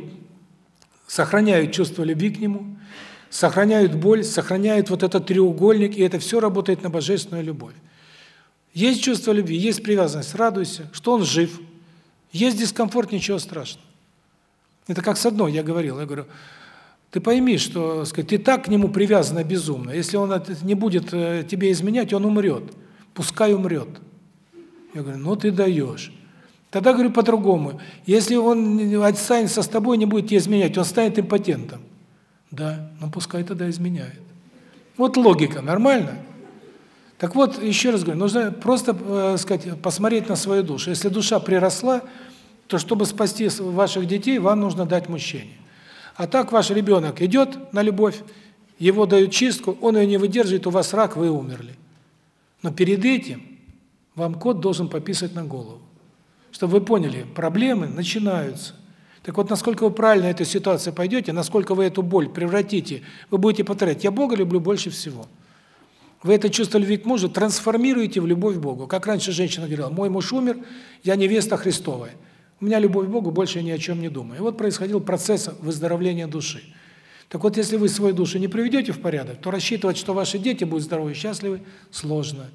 сохраняют чувство любви к нему, сохраняют боль, сохраняют вот этот треугольник, и это все работает на божественную любовь. Есть чувство любви, есть привязанность, радуйся, что он жив. Есть дискомфорт, ничего страшного. Это как с одной, я говорил, я говорю, ты пойми, что, сказать, ты так к нему привязана безумно. Если он не будет э, тебе изменять, он умрет. Пускай умрет. Я говорю, ну ты даешь. Тогда говорю по-другому. Если он останется с тобой, не будет тебя изменять, он станет импотентом. Да, ну пускай тогда изменяет. Вот логика, нормально? Так вот, еще раз говорю, нужно просто, э, сказать, посмотреть на свою душу. Если душа приросла, то чтобы спасти ваших детей, вам нужно дать мужчине. А так ваш ребенок идет на любовь, его дают чистку, он ее не выдерживает, у вас рак, вы умерли. Но перед этим вам кот должен пописать на голову. Чтобы вы поняли, проблемы начинаются. Так вот, насколько вы правильно эту ситуацию пойдете, насколько вы эту боль превратите, вы будете повторять «я Бога люблю больше всего». Вы это чувство любви к мужу трансформируете в любовь к Богу. Как раньше женщина говорила «мой муж умер, я невеста Христовая». У меня любовь к Богу, больше ни о чем не думаю. И вот происходил процесс выздоровления души. Так вот, если вы свою душу не приведете в порядок, то рассчитывать, что ваши дети будут здоровы и счастливы, сложно.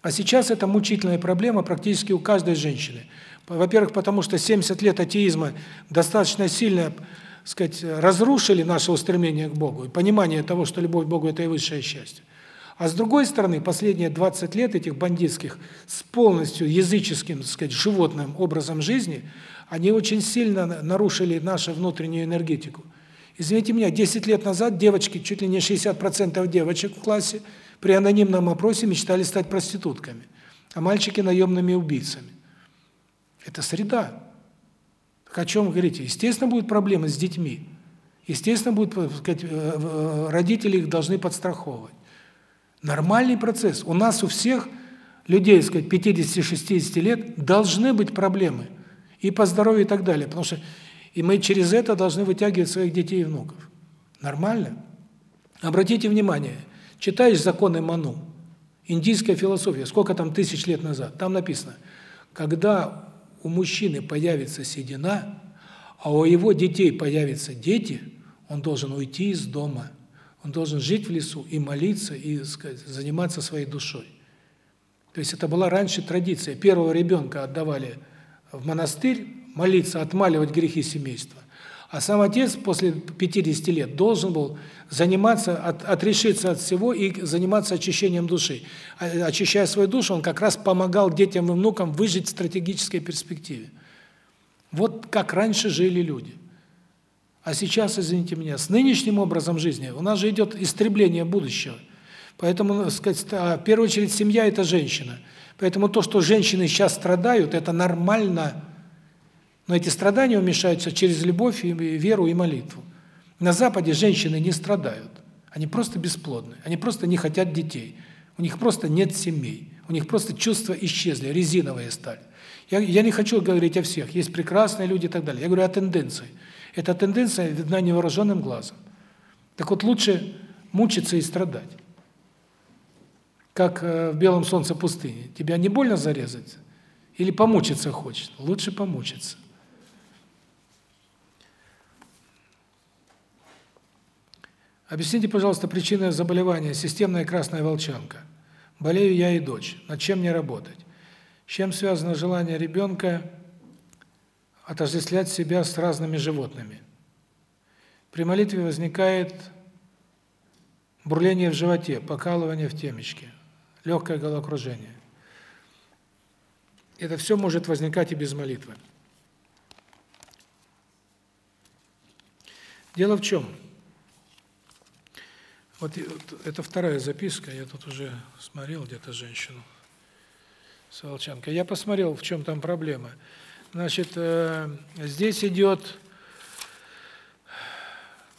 А сейчас это мучительная проблема практически у каждой женщины. Во-первых, потому что 70 лет атеизма достаточно сильно, сказать, разрушили наше устремление к Богу и понимание того, что любовь к Богу это и высшее счастье. А с другой стороны, последние 20 лет этих бандитских с полностью языческим, так сказать, животным образом жизни, они очень сильно нарушили нашу внутреннюю энергетику. Извините меня, 10 лет назад девочки, чуть ли не 60% девочек в классе при анонимном опросе мечтали стать проститутками, а мальчики наемными убийцами. Это среда. Так о чем говорите? Естественно, будут проблемы с детьми. Естественно, будут, так сказать, э, э, родители их должны подстраховывать. Нормальный процесс. У нас у всех людей, сказать, 50-60 лет должны быть проблемы и по здоровью и так далее, потому что и мы через это должны вытягивать своих детей и внуков. Нормально? Обратите внимание, читаешь законы Ману, индийская философия, сколько там тысяч лет назад, там написано, когда у мужчины появится седина, а у его детей появятся дети, он должен уйти из дома. Он должен жить в лесу и молиться, и сказать, заниматься своей душой. То есть это была раньше традиция. Первого ребенка отдавали в монастырь, молиться, отмаливать грехи семейства. А сам отец после 50 лет должен был заниматься, от, отрешиться от всего и заниматься очищением души. А, очищая свою душу, он как раз помогал детям и внукам выжить в стратегической перспективе. Вот как раньше жили люди. А сейчас, извините меня, с нынешним образом жизни у нас же идет истребление будущего. Поэтому, так сказать, а, в первую очередь семья это женщина. Поэтому то, что женщины сейчас страдают, это нормально. Но эти страдания уменьшаются через любовь и веру и молитву. На западе женщины не страдают. Они просто бесплодны. Они просто не хотят детей. У них просто нет семей. У них просто чувства исчезли, резиновые стали. Я я не хочу говорить о всех. Есть прекрасные люди и так далее. Я говорю о тенденции. Эта тенденция видна невооруженным глазом. Так вот лучше мучиться и страдать. Как э, в белом солнце пустыни. Тебя не больно зарезать или помучиться хочет? Лучше помучиться. Объясните, пожалуйста, причины заболевания системная красная волчанка. Болею я и дочь. Над чем мне работать? чем связано желание ребенка отождествлять себя с разными животными? При молитве возникает бурление в животе, покалывание в темечке, легкое головокружение. Это все может возникать и без молитвы. Дело в чем? Вот это вторая записка, я тут уже смотрел где-то женщину с Волчанкой. Я посмотрел, в чем там проблема. Значит, э, здесь идет...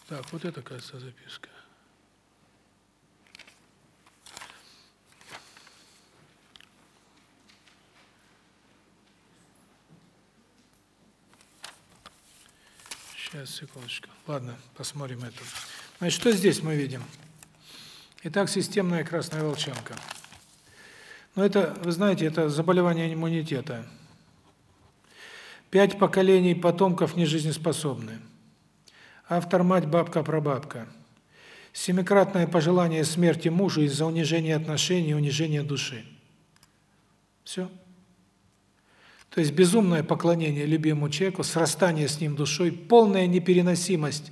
Так, вот это, кажется, записка. Сейчас, секундочку. Ладно, посмотрим это. Значит, что здесь мы видим? Итак, системная красная волчанка. Но это, вы знаете, это заболевание иммунитета. Пять поколений потомков нежизнеспособны. Автор мать, бабка, прабабка. Семикратное пожелание смерти мужу из-за унижения отношений унижения души. Все. То есть безумное поклонение любимому человеку, срастание с ним душой, полная непереносимость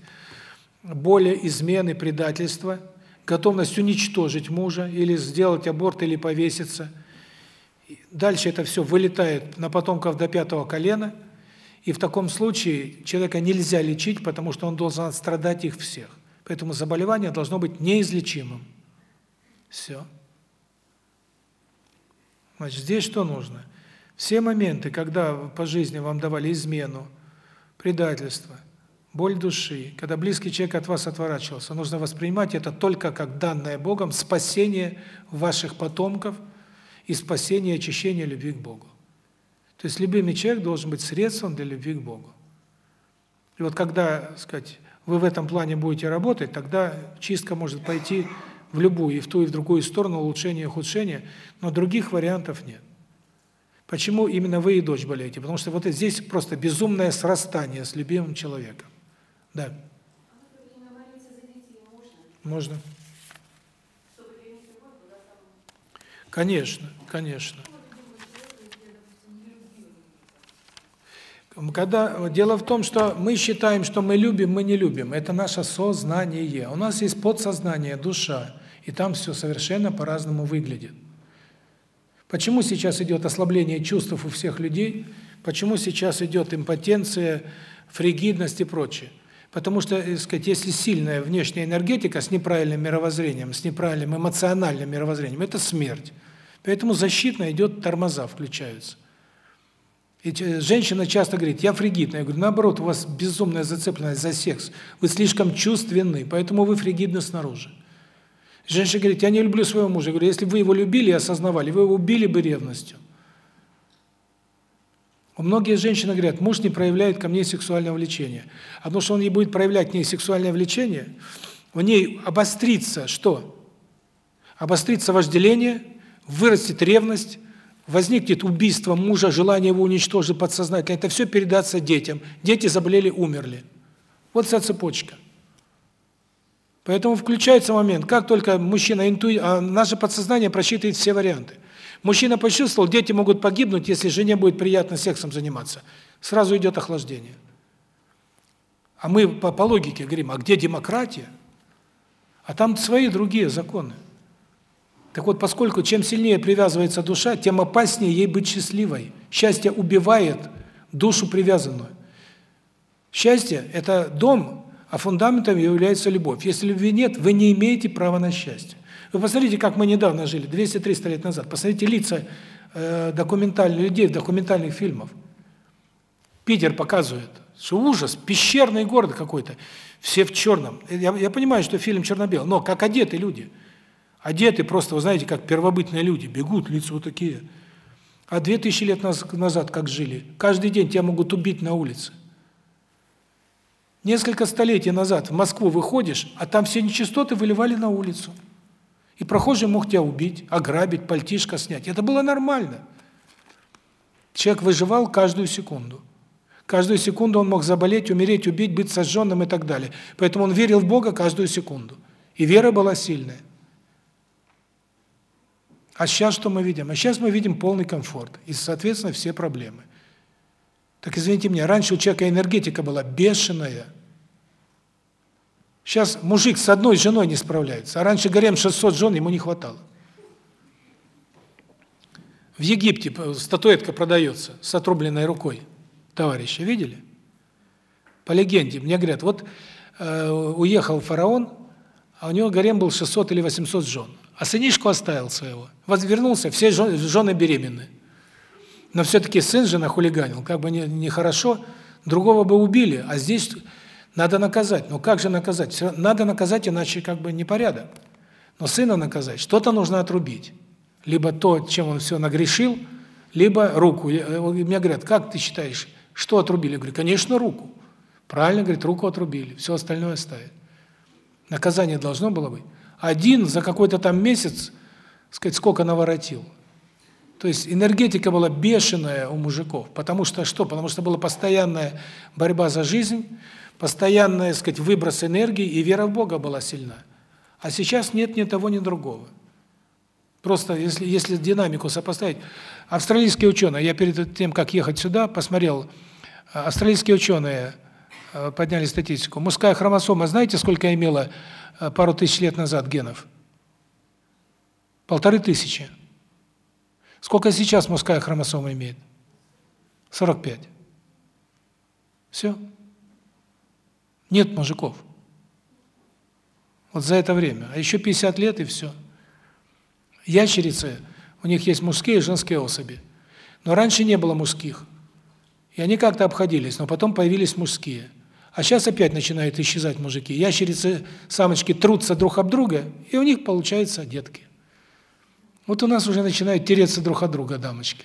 боли, измены, предательства, готовность уничтожить мужа или сделать аборт или повеситься. Дальше это все вылетает на потомков до пятого колена, и в таком случае человека нельзя лечить, потому что он должен отстрадать их всех. Поэтому заболевание должно быть неизлечимым. Все. Значит, здесь что нужно? Все моменты, когда по жизни вам давали измену, предательство, боль души, когда близкий человек от вас отворачивался, нужно воспринимать это только как данное Богом спасение ваших потомков и спасение и очищение любви к Богу. То есть любимый человек должен быть средством для любви к Богу. И вот когда, сказать, вы в этом плане будете работать, тогда чистка может пойти в любую, и в ту, и в другую сторону, улучшение, ухудшение, но других вариантов нет. Почему именно вы и дочь болеете? Потому что вот здесь просто безумное срастание с любимым человеком. Да. Можно. Конечно, конечно. Когда дело в том, что мы считаем, что мы любим, мы не любим. Это наше сознание. У нас есть подсознание, душа, и там все совершенно по-разному выглядит. Почему сейчас идет ослабление чувств у всех людей? Почему сейчас идет импотенция, фригидность и прочее? Потому что, так сказать, если сильная внешняя энергетика с неправильным мировоззрением, с неправильным эмоциональным мировоззрением это смерть. Поэтому защитно идет тормоза включаются. И женщина часто говорит: "Я фригидная". Я говорю: "Наоборот, у вас безумная зацепленность за секс. Вы слишком чувственны, поэтому вы фригидны снаружи". Женщина говорит, я не люблю своего мужа. Я говорю, если бы вы его любили и осознавали, вы его убили бы ревностью. У многие женщины говорят, муж не проявляет ко мне сексуального влечения. А то, что он не будет проявлять к ней сексуальное влечение, в ней обострится что? Обострится вожделение, вырастет ревность, возникнет убийство мужа, желание его уничтожить подсознательно. Это все передаться детям. Дети заболели, умерли. Вот вся цепочка. Поэтому включается момент, как только мужчина интуи... а наше подсознание просчитывает все варианты. Мужчина почувствовал, дети могут погибнуть, если жене будет приятно сексом заниматься. Сразу идет охлаждение. А мы по, по логике говорим, а где демократия? А там свои другие законы. Так вот, поскольку чем сильнее привязывается душа, тем опаснее ей быть счастливой. Счастье убивает душу привязанную. Счастье – это дом, а фундаментом является любовь. Если любви нет, вы не имеете права на счастье. Вы посмотрите, как мы недавно жили, 200-300 лет назад. Посмотрите лица э, документальных людей в документальных фильмах. Питер показывает, что ужас, пещерный город какой-то, все в черном. Я, я понимаю, что фильм черно-белый, но как одеты люди. Одеты просто, вы знаете, как первобытные люди, бегут, лица вот такие. А 2000 лет назад как жили? Каждый день тебя могут убить на улице. Несколько столетий назад в Москву выходишь, а там все нечистоты выливали на улицу. И прохожий мог тебя убить, ограбить, пальтишко снять. Это было нормально. Человек выживал каждую секунду. Каждую секунду он мог заболеть, умереть, убить, быть сожженным и так далее. Поэтому он верил в Бога каждую секунду. И вера была сильная. А сейчас что мы видим? А сейчас мы видим полный комфорт и, соответственно, все проблемы. Так извините меня, раньше у человека энергетика была бешеная. Сейчас мужик с одной женой не справляется, а раньше гарем 600 жен ему не хватало. В Египте статуэтка продается с отрубленной рукой товарища, видели? По легенде, мне говорят, вот э, уехал фараон, а у него гарем был 600 или 800 жен, а сынишку оставил своего. Возвернулся, все жены беременны. Но все-таки сын же нахулиганил, как бы нехорошо, не, другого бы убили, а здесь надо наказать. Но как же наказать? Надо наказать, иначе как бы непорядок. Но сына наказать, что-то нужно отрубить. Либо то, чем он все нагрешил, либо руку. Мне говорят, как ты считаешь, что отрубили? Я говорю, конечно, руку. Правильно, говорит, руку отрубили, все остальное оставить. Наказание должно было быть. Один за какой-то там месяц, сказать, сколько наворотил. То есть энергетика была бешеная у мужиков, потому что что? Потому что была постоянная борьба за жизнь, постоянная, сказать, выброс энергии, и вера в Бога была сильна. А сейчас нет ни того, ни другого. Просто если если динамику сопоставить, австралийские ученые, я перед тем, как ехать сюда, посмотрел, австралийские ученые э, подняли статистику. Мужская хромосома, знаете, сколько имела э, пару тысяч лет назад генов? Полторы тысячи. Сколько сейчас мужская хромосома имеет? 45. Все. Нет мужиков. Вот за это время. А еще 50 лет и все. Ящерицы, у них есть мужские и женские особи. Но раньше не было мужских. И они как-то обходились, но потом появились мужские. А сейчас опять начинают исчезать мужики. Ящерицы, самочки трутся друг об друга, и у них получаются детки. Вот у нас уже начинают тереться друг от друга дамочки.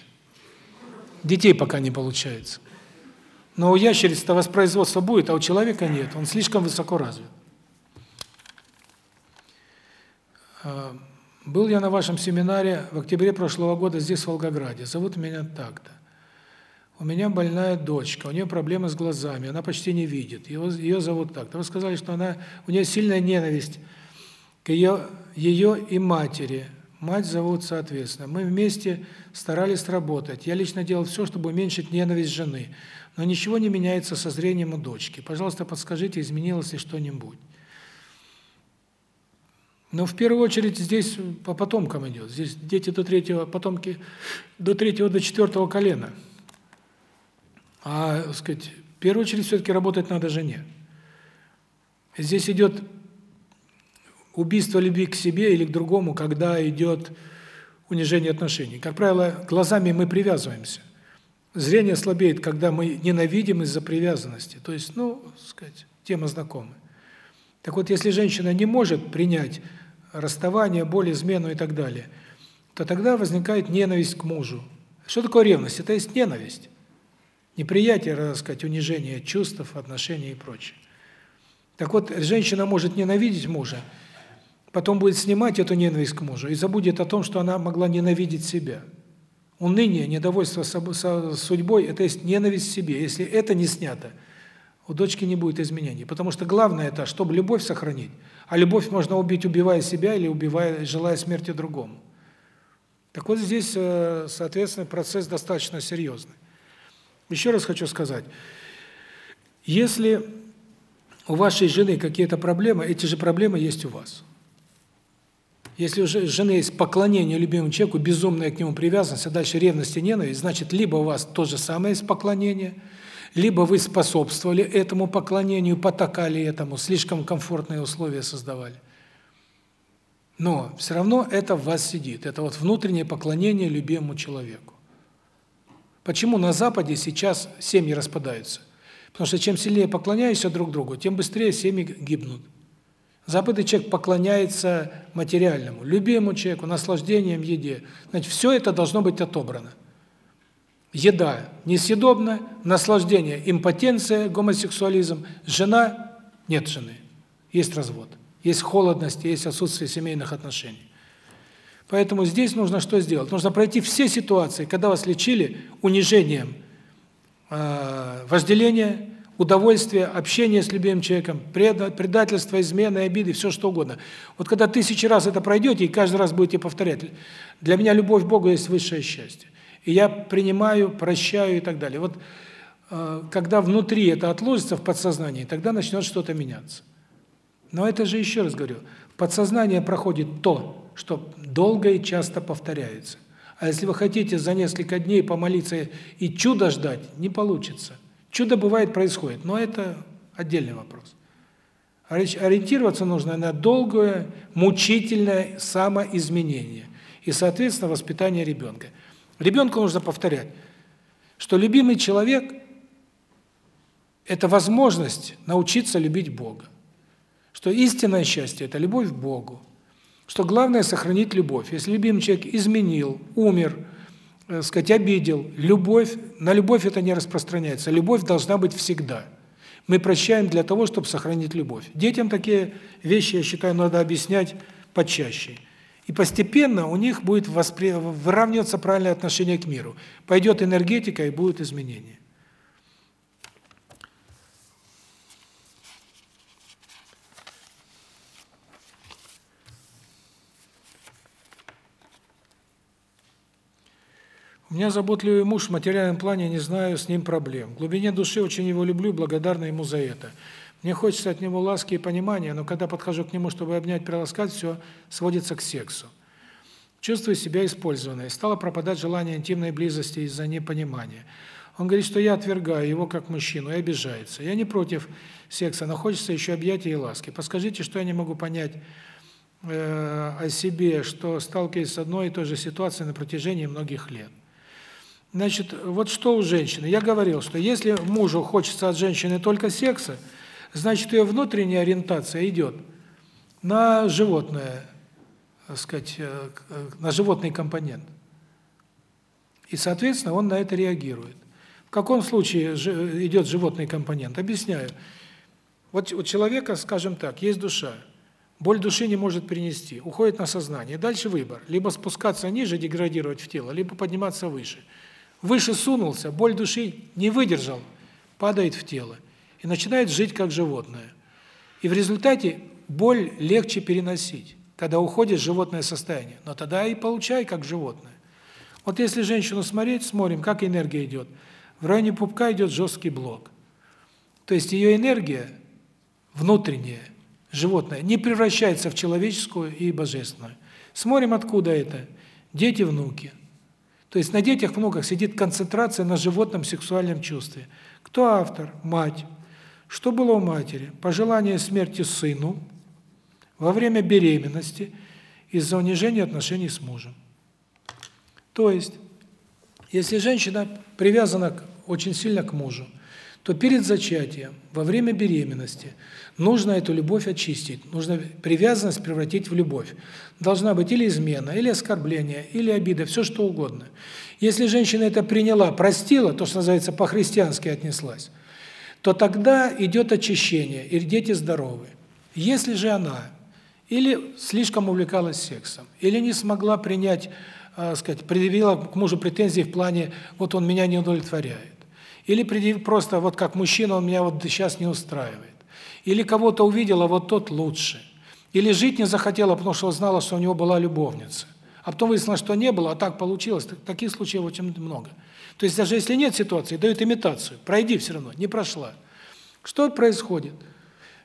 Детей пока не получается. Но у ящериц-то воспроизводство будет, а у человека нет. Он слишком высоко развит. А, был я на вашем семинаре в октябре прошлого года здесь, в Волгограде. Зовут меня так-то. У меня больная дочка, у нее проблемы с глазами, она почти не видит. Ее, ее зовут так-то. Вы сказали, что она, у нее сильная ненависть к ее, ее и матери. Мать зовут соответственно. Мы вместе старались работать. Я лично делал все, чтобы уменьшить ненависть жены. Но ничего не меняется со зрением у дочки. Пожалуйста, подскажите, изменилось ли что-нибудь. Но в первую очередь здесь по потомкам идет. Здесь дети до третьего, потомки до третьего, до четвертого колена. А, так сказать, в первую очередь все-таки работать надо жене. Здесь идет убийство любви к себе или к другому, когда идет унижение отношений. Как правило, глазами мы привязываемся. Зрение слабеет, когда мы ненавидим из-за привязанности. То есть, ну, сказать, тема знакомая. Так вот, если женщина не может принять расставание, боль, измену и так далее, то тогда возникает ненависть к мужу. Что такое ревность? Это есть ненависть. Неприятие, так сказать, унижение чувств, отношений и прочее. Так вот, женщина может ненавидеть мужа, потом будет снимать эту ненависть к мужу и забудет о том, что она могла ненавидеть себя. Уныние, недовольство судьбой – это есть ненависть к себе. Если это не снято, у дочки не будет изменений. Потому что главное – это, чтобы любовь сохранить. А любовь можно убить, убивая себя или убивая, желая смерти другому. Так вот здесь, э, соответственно, процесс достаточно серьезный. Еще раз хочу сказать, если у вашей жены какие-то проблемы, эти же проблемы есть у вас. Если у жены есть поклонение любимому человеку, безумная к нему привязанность, а дальше ревность и ненависть, значит, либо у вас то же самое есть поклонение, либо вы способствовали этому поклонению, потакали этому, слишком комфортные условия создавали. Но все равно это в вас сидит. Это вот внутреннее поклонение любимому человеку. Почему на Западе сейчас семьи распадаются? Потому что чем сильнее поклоняешься друг другу, тем быстрее семьи гибнут. Западный человек поклоняется материальному, любимому человеку, наслаждением еде. Значит, все это должно быть отобрано. Еда несъедобна, наслаждение импотенция, гомосексуализм, жена нет жены. Есть развод. Есть холодность, есть отсутствие семейных отношений. Поэтому здесь нужно что сделать? Нужно пройти все ситуации, когда вас лечили унижением э вожделения, удовольствие, общение с любимым человеком, предательство, измены, обиды, все что угодно. Вот когда тысячи раз это пройдете и каждый раз будете повторять, для меня любовь к Богу есть высшее счастье. И я принимаю, прощаю и так далее. Вот э, когда внутри это отложится в подсознании, тогда начнет что-то меняться. Но это же еще раз говорю, подсознание проходит то, что долго и часто повторяется. А если вы хотите за несколько дней помолиться и чудо ждать, не получится. Чудо бывает происходит, но это отдельный вопрос. Ориентироваться нужно на долгое, мучительное самоизменение и, соответственно, воспитание ребенка. Ребенку нужно повторять, что любимый человек – это возможность научиться любить Бога, что истинное счастье – это любовь к Богу, что главное – сохранить любовь. Если любимый человек изменил, умер, э, сказать, обидел, любовь, на любовь это не распространяется. Любовь должна быть всегда. Мы прощаем для того, чтобы сохранить любовь. Детям такие вещи, я считаю, надо объяснять почаще. И постепенно у них будет воспри... выравниваться правильное отношение к миру. Пойдет энергетика и будут изменения. У меня заботливый муж в материальном плане, не знаю с ним проблем. В глубине души очень его люблю, благодарна ему за это. Мне хочется от него ласки и понимания, но когда подхожу к нему, чтобы обнять, приласкать, все сводится к сексу. Чувствую себя использованной. Стало пропадать желание интимной близости из-за непонимания. Он говорит, что я отвергаю его как мужчину и обижается. Я не против секса, но хочется еще объятия и ласки. Подскажите, что я не могу понять э, о себе, что сталкиваюсь с одной и той же ситуацией на протяжении многих лет. Значит, вот что у женщины. Я говорил, что если мужу хочется от женщины только секса, значит, ее внутренняя ориентация идет на животное, так сказать, э, на животный компонент. И, соответственно, он на это реагирует. В каком случае идет животный компонент? Объясняю. Вот у человека, скажем так, есть душа. Боль души не может принести, уходит на сознание. Дальше выбор: либо спускаться ниже, деградировать в тело, либо подниматься выше. Выше сунулся, боль души не выдержал, падает в тело и начинает жить как животное. И в результате боль легче переносить, когда уходит животное состояние. Но тогда и получай как животное. Вот если женщину смотреть, смотрим, как энергия идет. В районе пупка идет жесткий блок. То есть ее энергия внутренняя, животная, не превращается в человеческую и божественную. Смотрим, откуда это. Дети, внуки. То есть на детях, внуках сидит концентрация на животном сексуальном чувстве. Кто автор? Мать. Что было у матери? Пожелание смерти сыну во время беременности из-за унижения отношений с мужем. То есть, если женщина привязана очень сильно к мужу, то перед зачатием, во время беременности, нужно эту любовь очистить, нужно привязанность превратить в любовь. Должна быть или измена, или оскорбление, или обида, все что угодно. Если женщина это приняла, простила, то, что называется, по-христиански отнеслась, то тогда идет очищение, и дети здоровы. Если же она или слишком увлекалась сексом, или не смогла принять, э, сказать, предъявила к мужу претензии в плане вот он меня не удовлетворяет, или просто вот как мужчина он меня вот сейчас не устраивает. Или кого-то увидела, вот тот лучше. Или жить не захотела, потому что знала, что у него была любовница. А потом выяснилось, что не было, а так получилось. Таких случаев очень много. То есть даже если нет ситуации, дают имитацию. Пройди все равно, не прошла. Что происходит?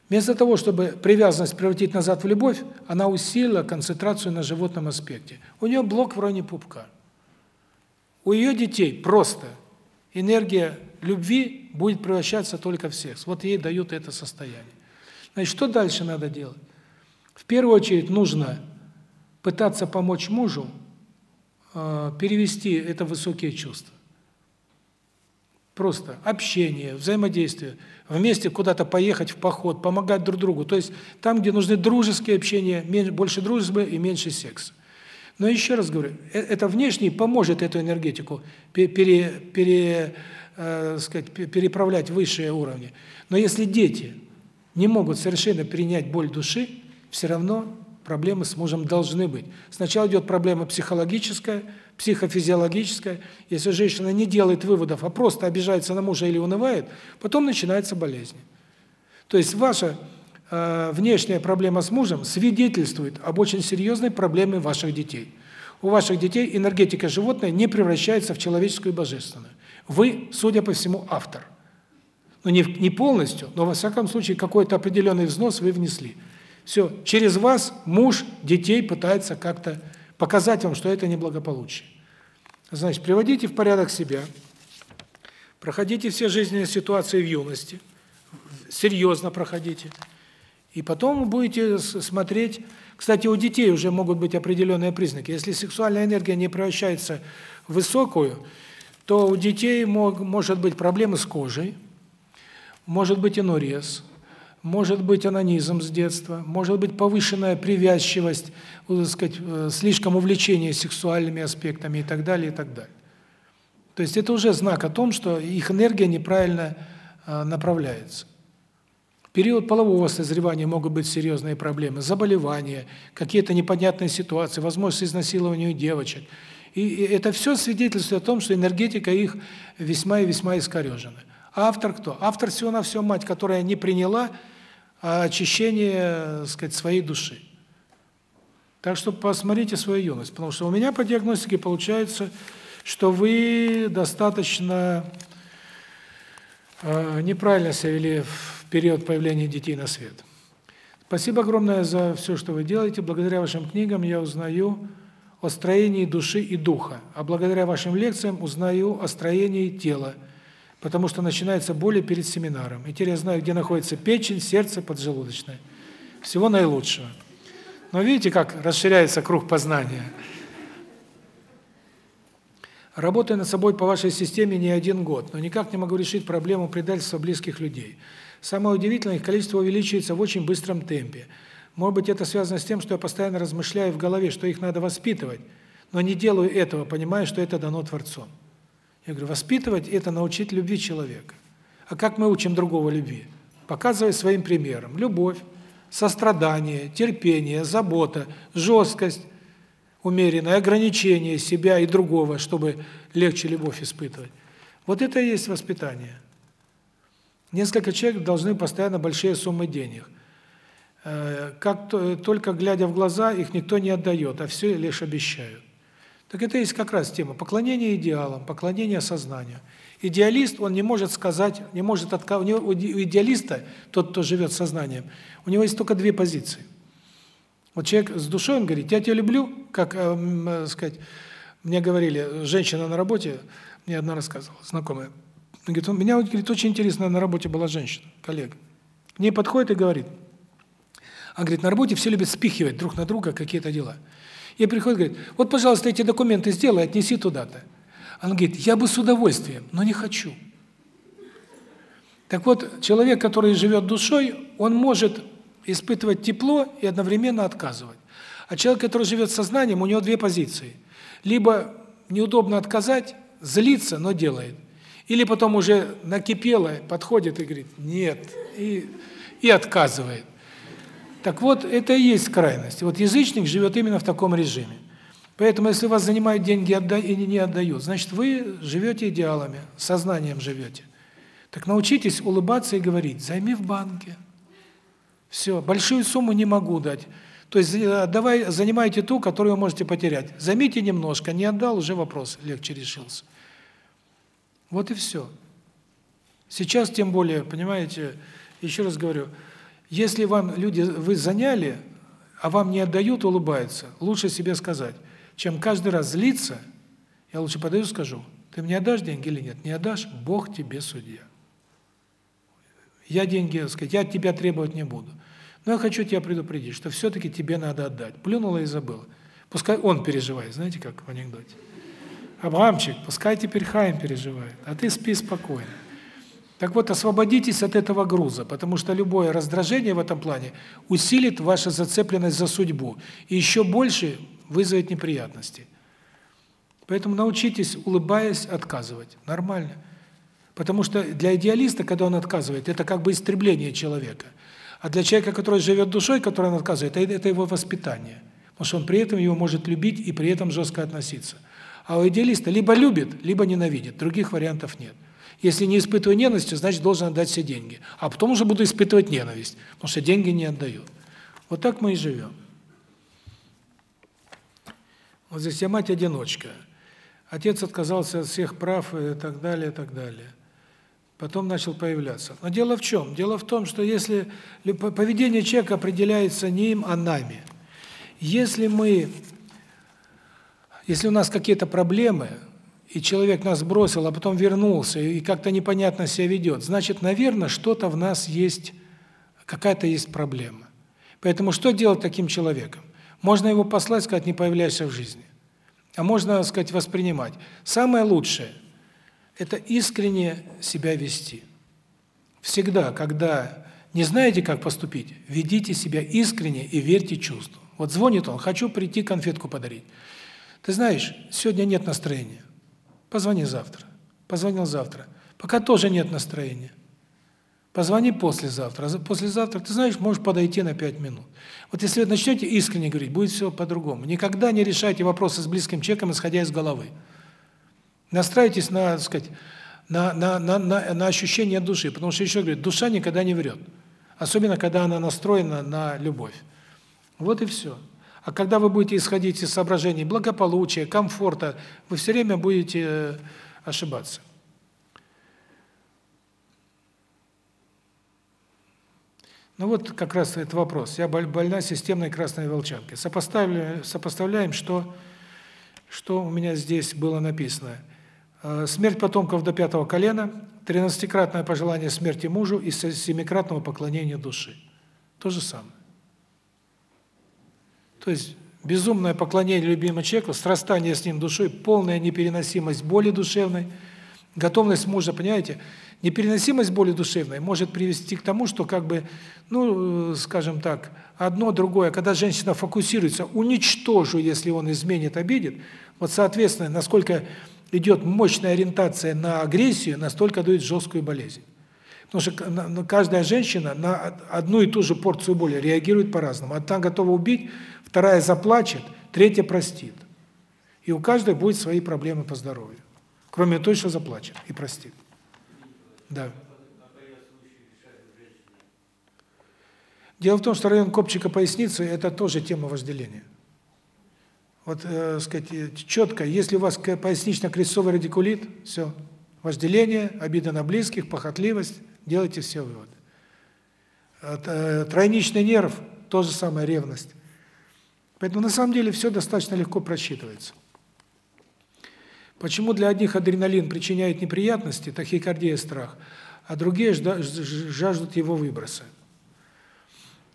Вместо того, чтобы привязанность превратить назад в любовь, она усилила концентрацию на животном аспекте. У нее блок в районе пупка. У ее детей просто энергия любви будет превращаться только в секс. Вот ей дают это состояние. Значит, что дальше надо делать? В первую очередь нужно пытаться помочь мужу э, перевести это в высокие чувства. Просто общение, взаимодействие, вместе куда-то поехать в поход, помогать друг другу. То есть там, где нужны дружеские общения, больше дружбы и меньше секса. Но еще раз говорю, э, это внешний поможет эту энергетику пере, пере э, сказать, переправлять высшие уровни. Но если дети не могут совершенно принять боль души, все равно проблемы с мужем должны быть. Сначала идет проблема психологическая, психофизиологическая. Если женщина не делает выводов, а просто обижается на мужа или унывает, потом начинается болезнь. То есть ваша э, внешняя проблема с мужем свидетельствует об очень серьезной проблеме ваших детей. У ваших детей энергетика животное не превращается в человеческую божественную. Вы, судя по всему, автор. Ну не не полностью, но во всяком случае какой-то определенный взнос вы внесли. Все, через вас муж детей пытается как-то показать вам, что это неблагополучие. Значит, приводите в порядок себя. Проходите все жизненные ситуации в юности. Серьезно проходите. И потом будете смотреть, кстати, у детей уже могут быть определенные признаки. Если сексуальная энергия не превращается в высокую, то у детей мог, может быть проблемы с кожей, может быть инурез, может быть анонизм с детства, может быть повышенная привязчивость, так сказать, э, слишком увлечение сексуальными аспектами и так далее, и так далее. То есть это уже знак о том, что их энергия неправильно э, направляется. В период полового созревания могут быть серьезные проблемы, заболевания, какие-то непонятные ситуации, возможность изнасилования у девочек. И это все свидетельствует о том, что энергетика их весьма и весьма искорежена. Автор кто? Автор всего на все мать, которая не приняла а очищение, так сказать, своей души. Так что посмотрите свою юность, потому что у меня по диагностике получается, что вы достаточно э, неправильно себя вели в период появления детей на свет. Спасибо огромное за все, что вы делаете. Благодаря вашим книгам я узнаю о строении души и духа, а благодаря вашим лекциям узнаю о строении тела – потому что начинается боли перед семинаром. И теперь я знаю, где находится печень, сердце, поджелудочная. Всего наилучшего. Но видите, как расширяется круг познания. Работаю над собой по вашей системе не один год, но никак не могу решить проблему предательства близких людей. Самое удивительное, их количество увеличивается в очень быстром темпе. Может быть, это связано с тем, что я постоянно размышляю в голове, что их надо воспитывать, но не делаю этого, понимая, что это дано Творцом. Я говорю, воспитывать – это научить любви человека. А как мы учим другого любви? Показывая своим примером. Любовь, сострадание, терпение, забота, жесткость, умеренное ограничение себя и другого, чтобы легче любовь испытывать. Вот это и есть воспитание. Несколько человек должны постоянно большие суммы денег. Э, как только глядя в глаза, их никто не отдает, а все лишь обещают. Так это есть как раз тема поклонения идеалам, поклонения сознанию. Идеалист, он не может сказать, не может отка у него у идеалиста, тот, кто живет сознанием, у него есть только две позиции. Вот человек с душой, он говорит: "Я тебя люблю", как, э, э, сказать, мне говорили, женщина на работе, мне одна рассказывала, знакомая. Она говорит: "У меня говорит, очень интересно на работе была женщина, коллега. К ней подходит и говорит: она говорит, на работе все любят спихивать друг на друга какие-то дела. И приходит говорит, вот, пожалуйста, эти документы сделай, отнеси туда-то. Она говорит, я бы с удовольствием, но не хочу. Так вот, человек, который живет душой, он может испытывать тепло и одновременно отказывать. А человек, который живет сознанием, у него две позиции. Либо неудобно отказать, злиться, но делает. Или потом уже накипело, подходит и говорит «нет», и, и отказывает. Так вот, это и есть крайность. Вот язычник живет именно в таком режиме. Поэтому, если вас занимают деньги и не отдают, значит, вы живете идеалами, сознанием живете. Так научитесь улыбаться и говорить «займи в банке». Все, большую сумму не могу дать. То есть э, давай занимайте ту, которую вы можете потерять. Займите немножко, не отдал, уже вопрос легче решился. Вот и все. Сейчас тем более, понимаете, еще раз говорю, если вам люди вы заняли, а вам не отдают, улыбаются, лучше себе сказать, чем каждый раз злиться. Я лучше подаю, скажу: "Ты мне отдашь деньги или нет? Не отдашь Бог тебе судья". Я деньги, сказать, я от тебя требовать не буду. Но я хочу тебя предупредить, что все таки тебе надо отдать. Плюнула и забыла. Пускай он переживает, знаете, как в анекдоте. Абрамчик, пускай теперь Хаим переживает, а ты спи спокойно. Так вот, освободитесь от этого груза, потому что любое раздражение в этом плане усилит вашу зацепленность за судьбу и еще больше вызовет неприятности. Поэтому научитесь, улыбаясь, отказывать. Нормально. Потому что для идеалиста, когда он отказывает, это как бы истребление человека. А для человека, который живет душой, который он отказывает, это, его воспитание. Потому что он при этом его может любить и при этом жестко относиться. А у идеалиста либо любит, либо ненавидит. Других вариантов нет. Если не испытываю ненависти, значит, должен отдать все деньги. А потом уже буду испытывать ненависть, потому что деньги не отдают. Вот так мы и живем. Вот здесь я мать-одиночка. Отец отказался от всех прав и так далее, и так далее. Потом начал появляться. Но дело в чем? Дело в том, что если поведение человека определяется не им, а нами. Если мы если у нас какие-то проблемы, и человек нас бросил, а потом вернулся и как-то непонятно себя ведет, значит, наверное, что-то в нас есть, какая-то есть проблема. Поэтому что делать таким человеком? Можно его послать, сказать, не появляйся в жизни. А можно, сказать, воспринимать. Самое лучшее – это искренне себя вести. Всегда, когда не знаете, как поступить, ведите себя искренне и верьте чувству. Вот звонит он, хочу прийти конфетку подарить. Ты знаешь, сегодня нет настроения. Позвони завтра. Позвонил завтра. Пока тоже нет настроения. Позвони послезавтра. Послезавтра, ты знаешь, можешь подойти на 5 минут. Вот если вы начнете искренне говорить, будет все по-другому. Никогда не решайте вопросы с близким человеком, исходя из головы. Настраивайтесь на, так сказать, на, на, на, на, на ощущение души. Потому что, еще говорю, душа никогда не врет. Особенно, когда она настроена на любовь. Вот и все. А когда вы будете исходить из соображений благополучия, комфорта, вы все время будете э, ошибаться. Ну вот как раз этот вопрос. Я больна системной красной волчанкой. Сопоставляем, сопоставляем, что что у меня здесь было написано. Э, смерть потомков до пятого колена, тринадцатикратное пожелание смерти мужу и семикратного поклонения души. То же самое. То есть безумное поклонение любимому человеку, срастание с ним душой, полная непереносимость боли душевной, готовность мужа, понимаете, непереносимость боли душевной может привести к тому, что как бы, ну, скажем так, одно другое, когда женщина фокусируется, уничтожу, если он изменит, обидит, вот, соответственно, насколько идет мощная ориентация на агрессию, настолько дает жесткую болезнь. Потому что каждая женщина на одну и ту же порцию боли реагирует по-разному. Одна готова убить, вторая заплачет, третья простит. И у каждой будет свои проблемы по здоровью. Кроме той, что заплачет и простит. Да. Дело в том, что район копчика поясницы – это тоже тема вожделения. Вот, э, сказать, четко, если у вас пояснично-крестцовый радикулит, все, вожделение, обида на близких, похотливость, делайте все выводы. Э, тройничный нерв – то же самое, ревность. Поэтому на самом деле все достаточно легко просчитывается. Почему для одних адреналин причиняет неприятности, тахикардия, страх, а другие жаждут его выброса?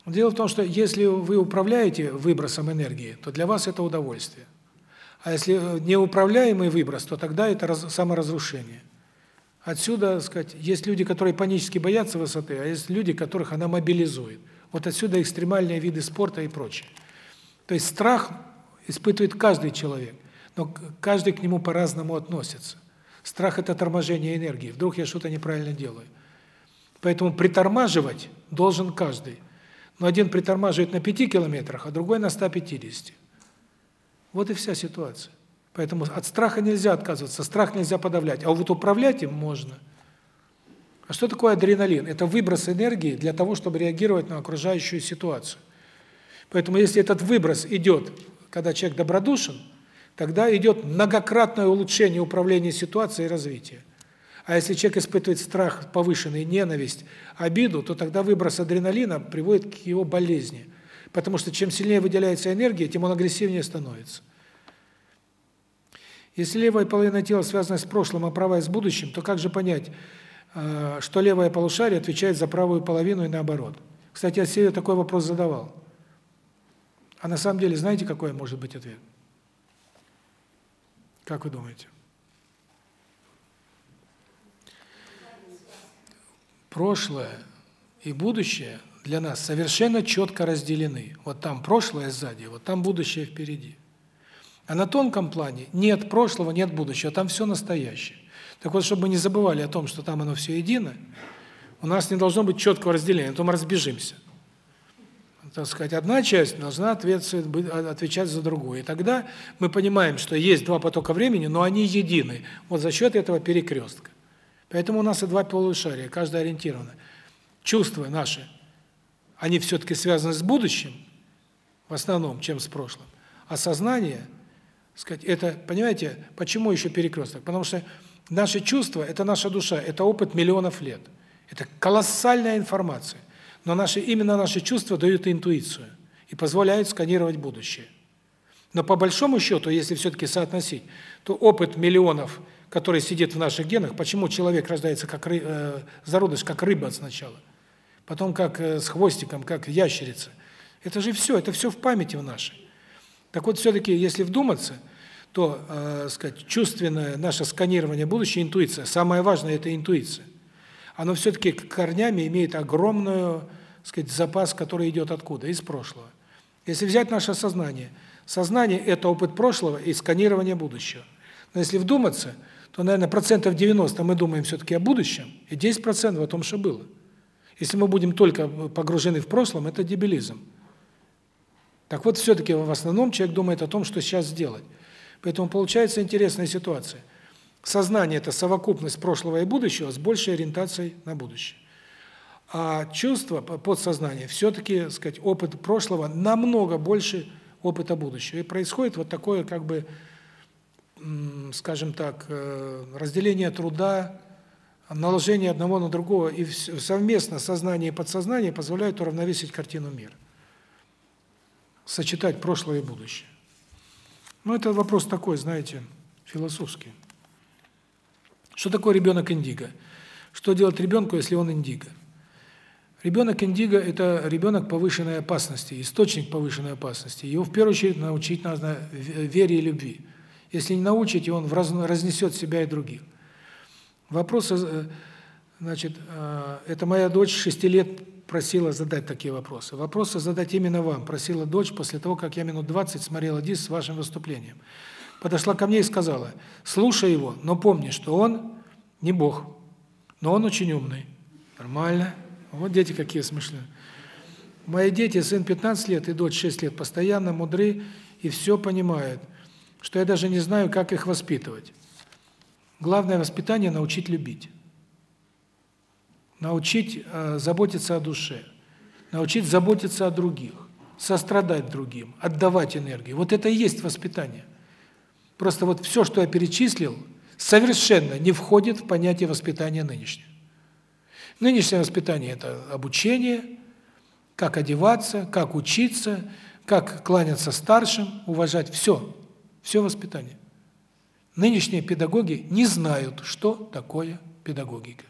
Дело в том, что если вы управляете выбросом энергии, то для вас это удовольствие. А если неуправляемый выброс, то тогда это саморазрушение. Отсюда, так сказать, есть люди, которые панически боятся высоты, а есть люди, которых она мобилизует. Вот отсюда экстремальные виды спорта и прочее. То есть страх испытывает каждый человек, но каждый к нему по-разному относится. Страх – это торможение энергии. Вдруг я что-то неправильно делаю. Поэтому притормаживать должен каждый. Но один притормаживает на 5 километрах, а другой на 150. Вот и вся ситуация. Поэтому от страха нельзя отказываться, страх нельзя подавлять, а вот управлять им можно. А что такое адреналин? Это выброс энергии для того, чтобы реагировать на окружающую ситуацию. Поэтому если этот выброс идет, когда человек добродушен, тогда идет многократное улучшение управления ситуацией и развития. А если человек испытывает страх, повышенный ненависть, обиду, то тогда выброс адреналина приводит к его болезни. Потому что чем сильнее выделяется энергия, тем он агрессивнее становится. Если левая половина тела связана с прошлым, а правая с будущим, то как же понять, э, что левая полушарие отвечает за правую половину и наоборот? Кстати, я себе такой вопрос задавал. А на самом деле, знаете, какой может быть ответ? Как вы думаете? Прошлое и будущее для нас совершенно четко разделены. Вот там прошлое сзади, вот там будущее впереди. А на тонком плане нет прошлого, нет будущего, там все настоящее. Так вот, чтобы мы не забывали о том, что там оно все едино, у нас не должно быть четкого разделения, а то мы разбежимся. так сказать, одна часть должна ответствовать, отвечать за другую. И тогда мы понимаем, что есть два потока времени, но они едины. Вот за счет этого перекрестка. Поэтому у нас и два полушария, каждое ориентировано. Чувства наши, они все-таки связаны с будущим, в основном, чем с прошлым. А сознание, сказать, это, понимаете, почему еще перекресток? Потому что наши чувства это наша душа, это опыт миллионов лет. Это колоссальная информация. Но наши именно наши чувства дают интуицию и позволяют сканировать будущее. Но по большому счету, если все таки соотносить, то опыт миллионов, который сидит в наших генах, почему человек рождается как э, зародыш, как рыба сначала, потом как э, с хвостиком, как ящерица. Это же все, это все в памяти в нашей. Так вот, все таки если вдуматься, то, э, сказать, чувственное наше сканирование будущего, интуиция, самое важное это интуиция. Оно все таки корнями имеет огромную, сказать, запас, который идет откуда? Из прошлого. Если взять наше сознание, сознание это опыт прошлого и сканирование будущего. Но если вдуматься, то, наверное, процентов 90 мы думаем все таки о будущем, и 10% о том, что было. Если мы будем только погружены в прошлом, это дебилизм. Так вот, все таки в основном человек думает о том, что сейчас сделать. Поэтому получается интересная ситуация. Сознание это совокупность прошлого и будущего с большей ориентацией на будущее. А чувство, подсознание все таки сказать, опыт прошлого намного больше опыта будущего. И происходит вот такое, как бы, скажем так, э, разделение труда, наложение одного на другого, и совместно сознание и подсознание позволяют уравновесить картину мира. Сочетать прошлое и будущее. Ну, это вопрос такой, знаете, философский. Что такое ребенок индиго? Что делать ребенку, если он индиго? Ребенок индиго – это ребенок повышенной опасности, источник повышенной опасности. Его в первую очередь научить надо вере и любви. Если не научите, он разнесет себя и других. Вопрос, э, значит, э, это моя дочь 6 лет просила задать такие вопросы. Вопросы задать именно вам. Просила дочь после того, как я минут 20 смотрела диск с вашим выступлением. Подошла ко мне и сказала, слушай его, но помни, что он не Бог, но он очень умный. Нормально. Вот дети какие смышленые. Мои дети, сын 15 лет и дочь 6 лет, постоянно мудры и все понимают, что я даже не знаю, как их воспитывать. Главное воспитание – научить любить. Научить э, заботиться о душе. Научить заботиться о других. Сострадать другим. Отдавать энергию. Вот это и есть воспитание. Просто вот все, что я перечислил, совершенно не входит в понятие воспитания нынешнего. Нынешнее воспитание – это обучение, как одеваться, как учиться, как кланяться старшим, уважать – все, все воспитание. Нынешние педагоги не знают, что такое педагогика.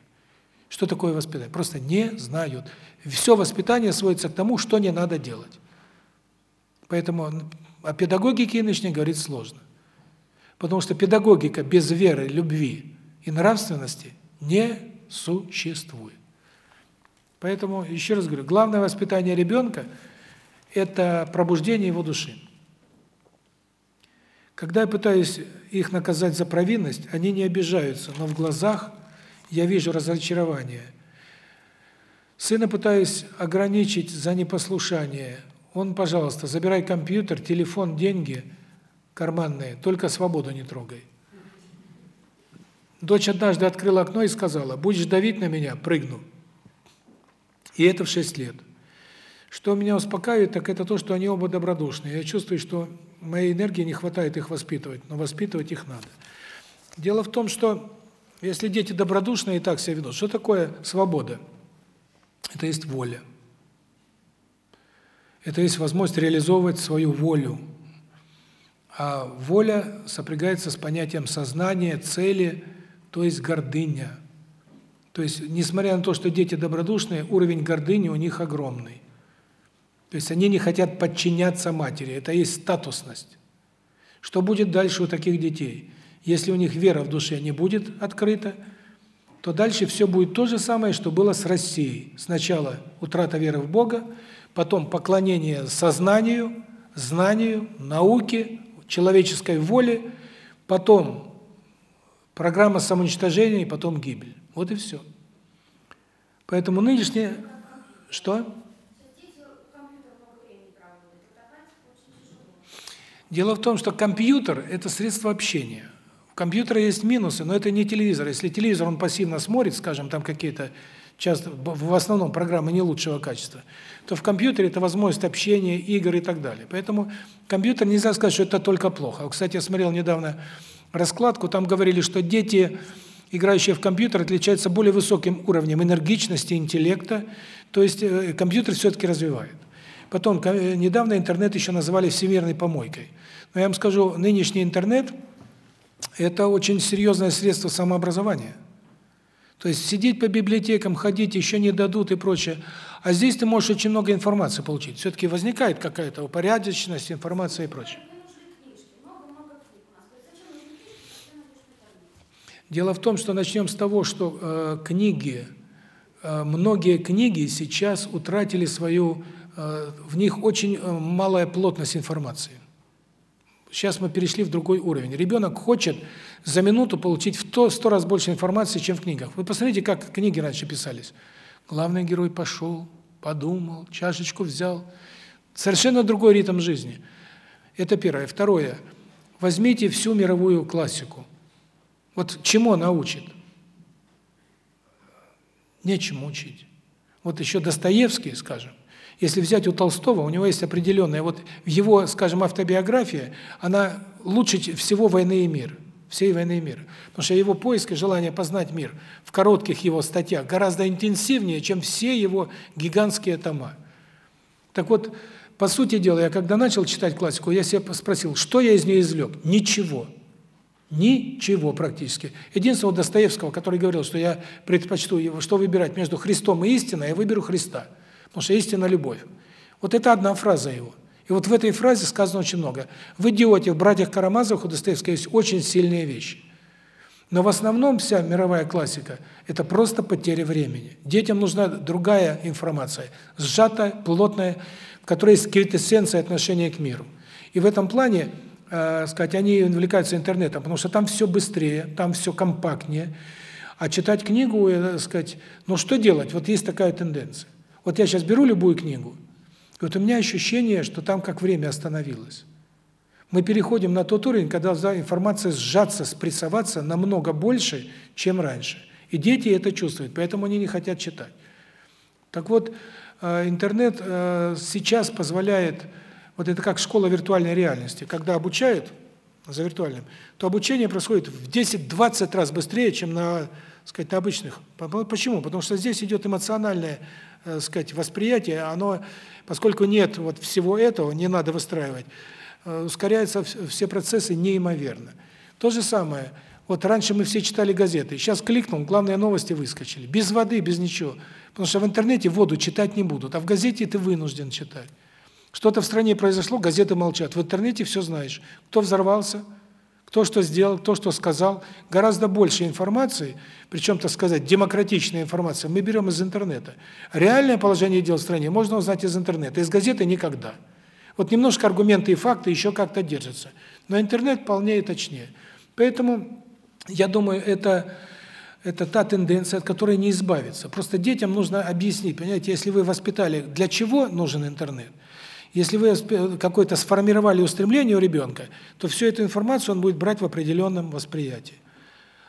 Что такое воспитание? Просто не знают. Все воспитание сводится к тому, что не надо делать. Поэтому о педагогике нынешней говорить сложно. Потому что педагогика без веры, любви и нравственности не существует. Поэтому, еще раз говорю, главное воспитание ребенка – это пробуждение его души. Когда я пытаюсь их наказать за провинность, они не обижаются, но в глазах я вижу разочарование. Сына пытаюсь ограничить за непослушание. Он, пожалуйста, забирай компьютер, телефон, деньги карманные, только свободу не трогай. Дочь однажды открыла окно и сказала: "Будешь давить на меня, прыгну". И это в 6 лет. Что меня успокаивает, так это то, что они оба добродушные. Я чувствую, что моей энергии не хватает их воспитывать, но воспитывать их надо. Дело в том, что если дети добродушные и так себя ведут, что такое свобода? Это есть воля. Это есть возможность реализовывать свою волю. А воля сопрягается с понятием сознания, цели, то есть гордыня. То есть, несмотря на то, что дети добродушные, уровень гордыни у них огромный. То есть они не хотят подчиняться матери, это есть статусность. Что будет дальше у таких детей? Если у них вера в душе не будет открыта, то дальше все будет то же самое, что было с Россией. Сначала утрата веры в Бога, потом поклонение сознанию, знанию, науке, человеческой воле, потом программа самоуничтожения и потом гибель. Вот и все. Поэтому нынешнее что? Дело в том, что компьютер – это средство общения. Компьютера есть минусы, но это не телевизор. Если телевизор, он пассивно смотрит, скажем, там какие-то, часто, в основном программы не лучшего качества, то в компьютере это возможность общения, игр и так далее. Поэтому компьютер нельзя сказать, что это только плохо. Кстати, я смотрел недавно раскладку, там говорили, что дети, играющие в компьютер, отличаются более высоким уровнем энергичности, интеллекта, то есть э, компьютер все-таки развивает. Потом, э, недавно интернет еще называли всемирной помойкой. Но я вам скажу, нынешний интернет – это очень серьезное средство самообразования. То есть сидеть по библиотекам, ходить еще не дадут и прочее. А здесь ты можешь очень много информации получить. Все-таки возникает какая-то упорядоченность, информация и прочее. Дело в том, что начнем с того, что э, книги, э, многие книги сейчас утратили свою Э, в них очень э, малая плотность информации. Сейчас мы перешли в другой уровень. Ребенок хочет за минуту получить в то сто раз больше информации, чем в книгах. Вы посмотрите, как книги раньше писались. Главный герой пошел, подумал, чашечку взял. Совершенно другой ритм жизни. Это первое. Второе. Возьмите всю мировую классику. Вот чему она учит? Нечему учить. Вот еще Достоевский, скажем, если взять у Толстого, у него есть определенная, вот его, скажем, автобиографии, она лучше всего «Войны и мир», всей «Войны и мира». Потому что его поиск и желание познать мир в коротких его статьях гораздо интенсивнее, чем все его гигантские тома. Так вот, по сути дела, я когда начал читать классику, я себя спросил, что я из нее извлек? Ничего. Ничего практически. Единственного Достоевского, который говорил, что я предпочту, его, что выбирать между Христом и истиной, я выберу Христа. Потому что истина – любовь. Вот это одна фраза его. И вот в этой фразе сказано очень много. В «Идиоте», в «Братьях Карамазовых» у Достоевского есть очень сильные вещи. Но в основном вся мировая классика – это просто потеря времени. Детям нужна другая информация, сжатая, плотная, в которой есть квинтэссенция отношения к миру. И в этом плане, э, сказать, они увлекаются интернетом, потому что там все быстрее, там все компактнее. А читать книгу, э, сказать, ну что делать? Вот есть такая тенденция. Вот я сейчас беру любую книгу, и вот у меня ощущение, что там как время остановилось. Мы переходим на тот уровень, когда информация сжаться, спрессоваться намного больше, чем раньше. И дети это чувствуют, поэтому они не хотят читать. Так вот, э, интернет э, сейчас позволяет, вот это как школа виртуальной реальности, когда обучают за виртуальным, то обучение происходит в 10-20 раз быстрее, чем на, сказать, на обычных. Почему? Потому что здесь идет эмоциональное э, сказать, восприятие, оно, поскольку нет вот всего этого, не надо выстраивать, э, ускоряются все процессы неимоверно. То же самое, вот раньше мы все читали газеты, сейчас кликнул, главные новости выскочили, без воды, без ничего, потому что в интернете воду читать не будут, а в газете ты вынужден читать. Что-то в стране произошло, газеты молчат, в интернете все знаешь, кто взорвался, кто что сделал, кто что сказал, гораздо больше информации, причем, так сказать, демократичная информация, мы берем из интернета. Реальное положение дел в стране можно узнать из интернета, из газеты никогда. Вот немножко аргументы и факты еще как-то держатся. Но интернет полнее и точнее. Поэтому, я думаю, это это та тенденция, от которой не избавиться. Просто детям нужно объяснить, понимаете, если вы воспитали, для чего нужен интернет – если вы какое-то сформировали устремление у ребенка, то всю эту информацию он будет брать в определенном восприятии.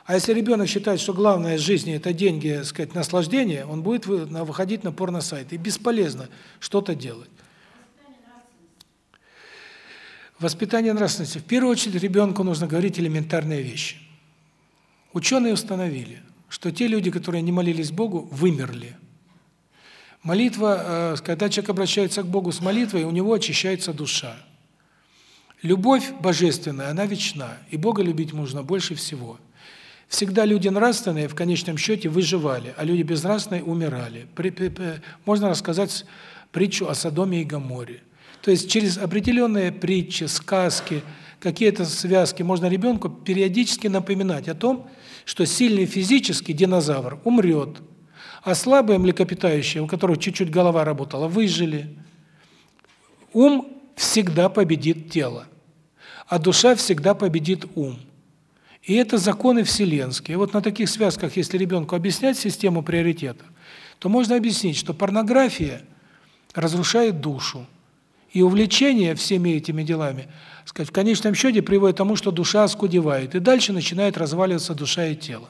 А если ребенок считает, что главное в жизни это деньги, так сказать, наслаждение, он будет выходить на порно-сайт. И бесполезно что-то делать. Воспитание нравственности. В первую очередь ребенку нужно говорить элементарные вещи. Ученые установили, что те люди, которые не молились Богу, вымерли. Молитва, э, когда человек обращается к Богу с молитвой, у него очищается душа. Любовь божественная, она вечна, и Бога любить можно больше всего. Всегда люди нравственные в конечном счете выживали, а люди безнравственные умирали. Можно рассказать притчу о Содоме и Гоморе. То есть через определенные притчи, сказки, какие-то связки можно ребенку периодически напоминать о том, что сильный физический динозавр умрет, а слабые млекопитающие, у которых чуть-чуть голова работала, выжили. Ум всегда победит тело, а душа всегда победит ум. И это законы вселенские. Вот на таких связках, если ребенку объяснять систему приоритетов, то можно объяснить, что порнография разрушает душу. И увлечение всеми этими делами, сказать, в конечном счете приводит к тому, что душа оскудевает, и дальше начинает разваливаться душа и тело.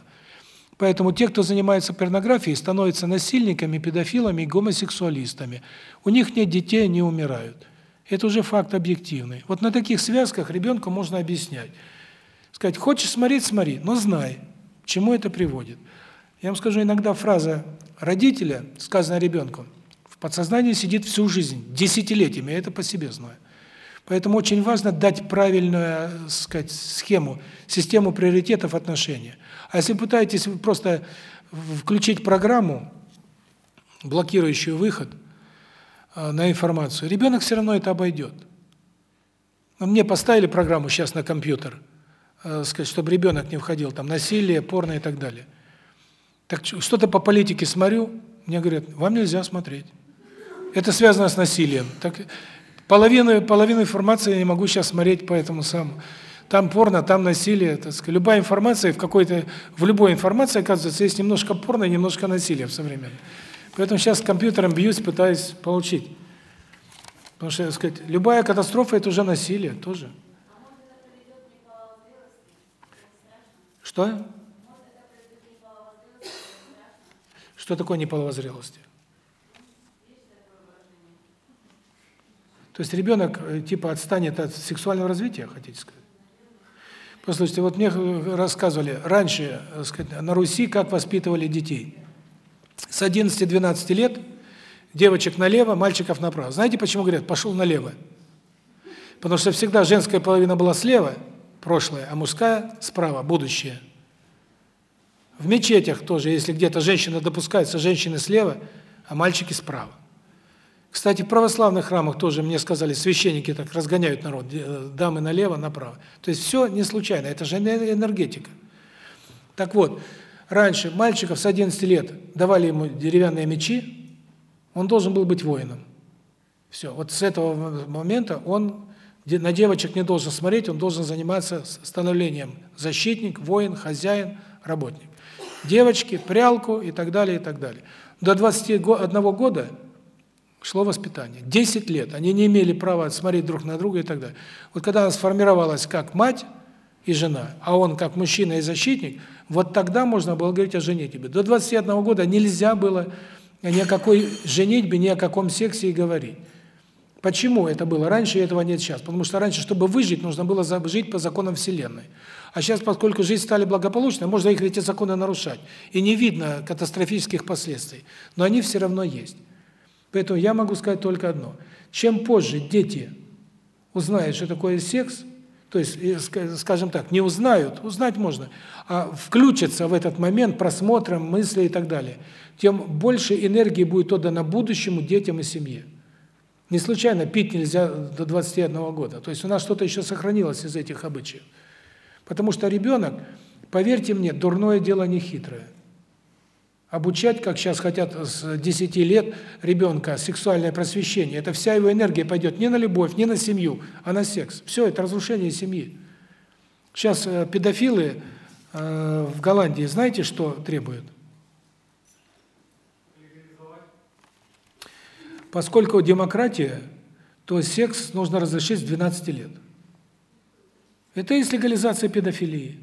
Поэтому те, кто занимается порнографией, становятся насильниками, педофилами и гомосексуалистами. У них нет детей, они умирают. Это уже факт объективный. Вот на таких связках ребенку можно объяснять. Сказать, хочешь смотреть, смотри, но знай, к чему это приводит. Я вам скажу, иногда фраза родителя, сказанная ребенку, в подсознании сидит всю жизнь, десятилетиями, я это по себе знаю. Поэтому очень важно дать правильную, так сказать, схему, систему приоритетов отношения. А если пытаетесь просто включить программу, блокирующую выход э, на информацию, ребенок все равно это обойдет. Мне поставили программу сейчас на компьютер, э, сказать, чтобы ребенок не входил там насилие, порно и так далее. Так что-то по политике смотрю, мне говорят: "Вам нельзя смотреть". Это связано с насилием. Так половину половину информации я не могу сейчас смотреть по этому самому там порно, там насилие, так сказать. Любая информация в какой-то в любой информации, оказывается, есть немножко порно и немножко насилия в современном. Поэтому сейчас с компьютером бьюсь, пытаюсь получить. Потому что, так сказать, любая катастрофа это уже насилие тоже. Что? Что такое неполовозрелости? То есть ребенок э, типа отстанет от сексуального развития, хотите сказать? Послушайте, вот мне рассказывали, раньше, так сказать, на Руси как воспитывали детей. С 11-12 лет девочек налево, мальчиков направо. Знаете, почему говорят пошел налево? Потому что всегда женская половина была слева, прошлое, а мужская справа, будущее. В мечетях тоже, если где-то женщина допускается, женщины слева, а мальчики справа. Кстати, в православных храмах тоже мне сказали, священники так разгоняют народ, э, дамы налево, направо. То есть все не случайно, это же энергетика. Так вот, раньше мальчиков с 11 лет давали ему деревянные мечи, он должен был быть воином. Все, вот с этого момента он на девочек не должен смотреть, он должен заниматься становлением защитник, воин, хозяин, работник. Девочки, прялку и так далее, и так далее. До 21 года шло воспитание. 10 лет они не имели права смотреть друг на друга и так далее. Вот когда она сформировалась как мать и жена, а он как мужчина и защитник, вот тогда можно было говорить о женитьбе. До 21 года нельзя было ни о какой женитьбе, ни о каком сексе и говорить. Почему это было раньше, и этого нет сейчас? Потому что раньше, чтобы выжить, нужно было жить по законам Вселенной. А сейчас, поскольку жизнь стали благополучной, можно их эти законы нарушать. И не видно катастрофических последствий. Но они все равно есть. Поэтому я могу сказать только одно. Чем позже дети узнают, что такое секс, то есть, скажем так, не узнают, узнать можно, а включатся в этот момент просмотром, мысли и так далее, тем больше энергии будет отдано будущему, детям и семье. Не случайно пить нельзя до 21 года. То есть у нас что-то еще сохранилось из этих обычаев. Потому что ребенок, поверьте мне, дурное дело не хитрое. Обучать, как сейчас хотят с 10 лет ребенка, сексуальное просвещение, это вся его энергия пойдет не на любовь, не на семью, а на секс. Все, это разрушение семьи. Сейчас э, педофилы э, в Голландии, знаете, что требуют? Поскольку демократия, то секс нужно разрешить с 12 лет. Это есть легализация педофилии.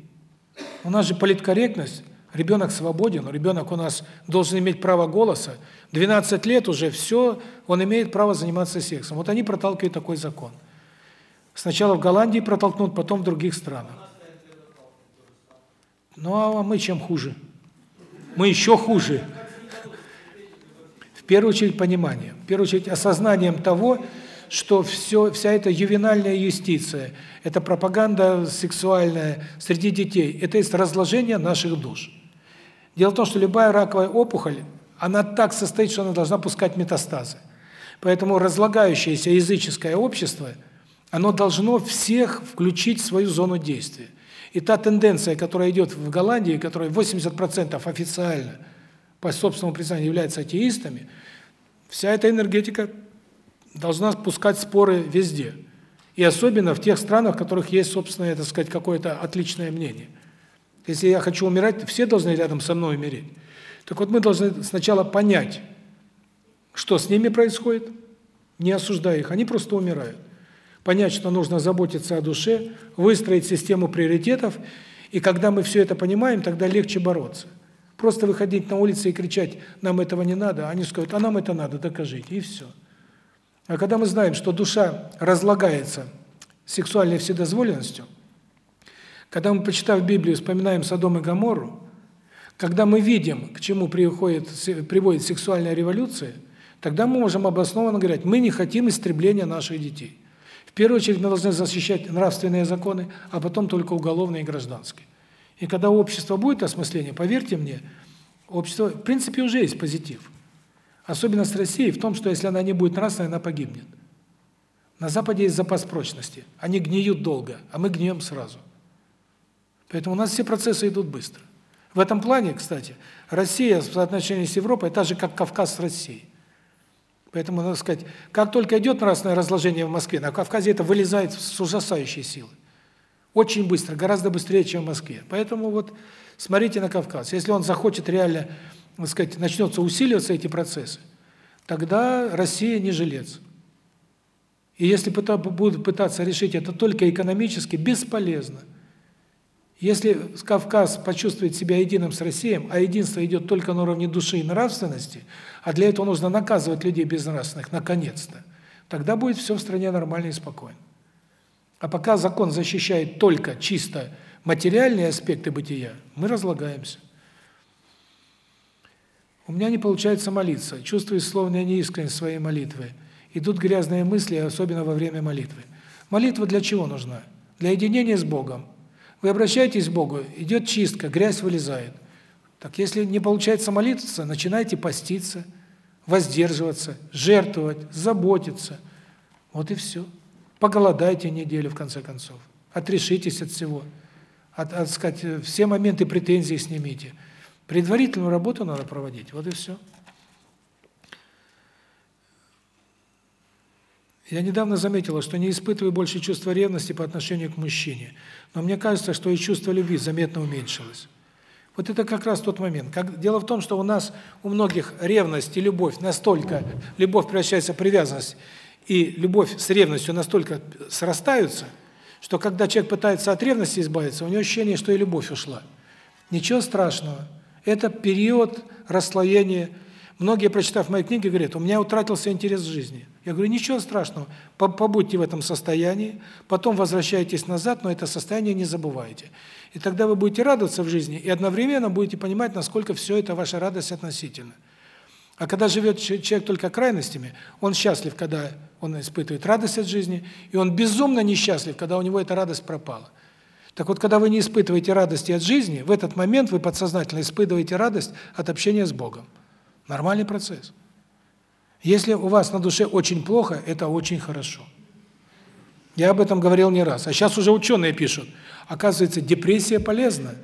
У нас же политкорректность Ребенок свободен, ребенок у нас должен иметь право голоса. 12 лет уже все, он имеет право заниматься сексом. Вот они проталкивают такой закон. Сначала в Голландии протолкнут, потом в других странах. Ну а мы чем хуже? Мы еще хуже. В первую очередь понимание, в первую очередь осознанием того, что все вся эта ювенальная юстиция, это пропаганда сексуальная среди детей, это есть разложение наших душ. Дело в том, что любая раковая опухоль, она так состоит, что она должна пускать метастазы. Поэтому разлагающееся языческое общество, оно должно всех включить в свою зону действия. И та тенденция, которая идет в Голландии, которая 80% официально по собственному признанию являются атеистами, вся эта энергетика должна пускать споры везде. И особенно в тех странах, в которых есть собственное, так сказать, какое-то отличное мнение. Если я хочу умирать, все должны рядом со мной умереть. Так вот мы должны сначала понять, что с ними происходит, Не осуждая их, они просто умирают. Понять, что нужно заботиться о душе, выстроить систему приоритетов, и когда мы все это понимаем, тогда легче бороться. Просто выходить на улицы и кричать: "Нам этого не надо", они скажут: "А нам это надо, докажите", и все. А когда мы знаем, что душа разлагается сексуальной вседозволенностью, когда мы, почитав Библию, вспоминаем Содом и Гоморру, когда мы видим, к чему приходит приводит сексуальная революция, тогда мы можем обоснованно говорить: мы не хотим истребления наших детей. В первую очередь мы должны защищать нравственные законы, а потом только уголовные и гражданские. И когда у общества будет осмысление, поверьте мне, общество, в принципе, уже есть позитив. Особенность России в том, что если она не будет нравственной, она погибнет. На Западе есть запас прочности. Они гниют долго, а мы гнием сразу. Поэтому у нас все процессы идут быстро. В этом плане, кстати, Россия в соотношении с Европой так же, как Кавказ с Россией. Поэтому, надо сказать, как только идет нравственное разложение в Москве, на Кавказе это вылезает с ужасающей силой. Очень быстро, гораздо быстрее, чем в Москве. Поэтому вот смотрите на Кавказ. Если он захочет реально, так сказать, начнется усиливаться эти процессы, тогда Россия не жилец. И если будут пытаться решить это только экономически, бесполезно. Если Кавказ почувствует себя единым с Россией, а единство идет только на уровне души и нравственности, а для этого нужно наказывать людей безнравственных, наконец-то, тогда будет все в стране нормально и спокойно. А пока закон защищает только чисто материальные аспекты бытия, мы разлагаемся. У меня не получается молиться, чувствую словно неискренность своей молитвы. Идут грязные мысли, особенно во время молитвы. Молитва для чего нужна? Для единения с Богом. Вы обращаетесь к Богу, идет чистка, грязь вылезает. Так если не получается молиться, начинайте поститься, воздерживаться, жертвовать, заботиться. Вот и все. Поголодайте неделю в конце концов. Отрешитесь от всего. От, от сказать, все моменты претензий снимите. Предварительную работу надо проводить. Вот и все. Я недавно заметила, что не испытываю больше чувства ревности по отношению к мужчине, но мне кажется, что и чувство любви заметно уменьшилось. Вот это как раз тот момент. Как дело в том, что у нас у многих ревность и любовь настолько любовь превращается в привязанность, и любовь с ревностью настолько срастаются, что когда человек пытается от ревности избавиться, у него ощущение, что и любовь ушла. Ничего страшного. Это период расслоения. Многие, прочитав мои книги, говорят, у меня утратился интерес в жизни. Я говорю, ничего страшного, побудьте в этом состоянии, потом возвращайтесь назад, но это состояние не забывайте. И тогда вы будете радоваться в жизни, и одновременно будете понимать, насколько все это ваша радость относительно. А когда живет человек только крайностями, он счастлив, когда он испытывает радость от жизни, и он безумно несчастлив, когда у него эта радость пропала. Так вот, когда вы не испытываете радости от жизни, в этот момент вы подсознательно испытываете радость от общения с Богом. Нормальный процесс. Если у вас на душе очень плохо, это очень хорошо. Я об этом говорил не раз. А сейчас уже ученые пишут, оказывается, депрессия полезна.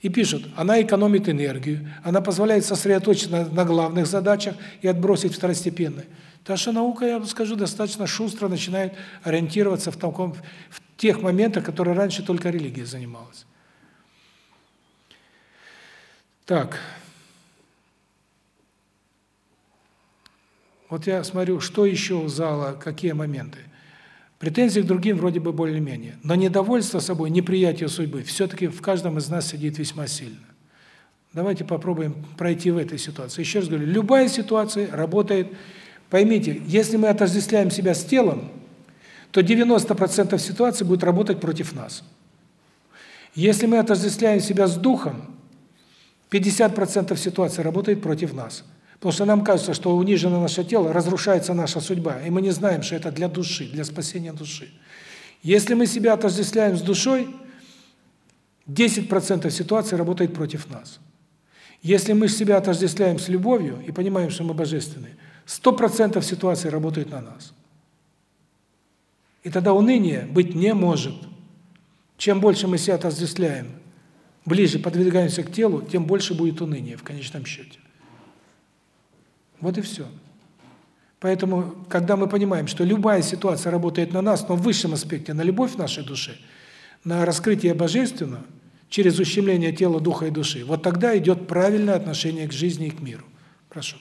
И пишут, она экономит энергию, она позволяет сосредоточиться на, главных задачах и отбросить второстепенные. Так что наука, я скажу, достаточно шустро начинает ориентироваться в таком в тех моментах, которые раньше только религия занималась. Так. Вот я смотрю, что еще у зала, какие моменты. Претензии к другим вроде бы более-менее, но недовольство собой, неприятие судьбы все таки в каждом из нас сидит весьма сильно. Давайте попробуем пройти в этой ситуации. Еще раз говорю, любая ситуация работает. Поймите, если мы отождествляем себя с телом, то 90% ситуаций будет работать против нас. Если мы отождествляем себя с духом, 50% ситуаций работает против нас. Потому что нам кажется, что унижено наше тело, разрушается наша судьба, и мы не знаем, что это для души, для спасения души. Если мы себя отождествляем с душой, 10% ситуаций работает против нас. Если мы себя отождествляем с любовью и понимаем, что мы божественные, 100% ситуаций работает на нас. И тогда уныния быть не может. Чем больше мы себя отождествляем, ближе подвигаемся к телу, тем больше будет уныния в конечном счете. Вот и все. Поэтому, когда мы понимаем, что любая ситуация работает на нас, но в высшем аспекте на любовь нашей душе, на раскрытие божественного через ущемление тела, духа и души, вот тогда идет правильное отношение к жизни и к миру. Прошу.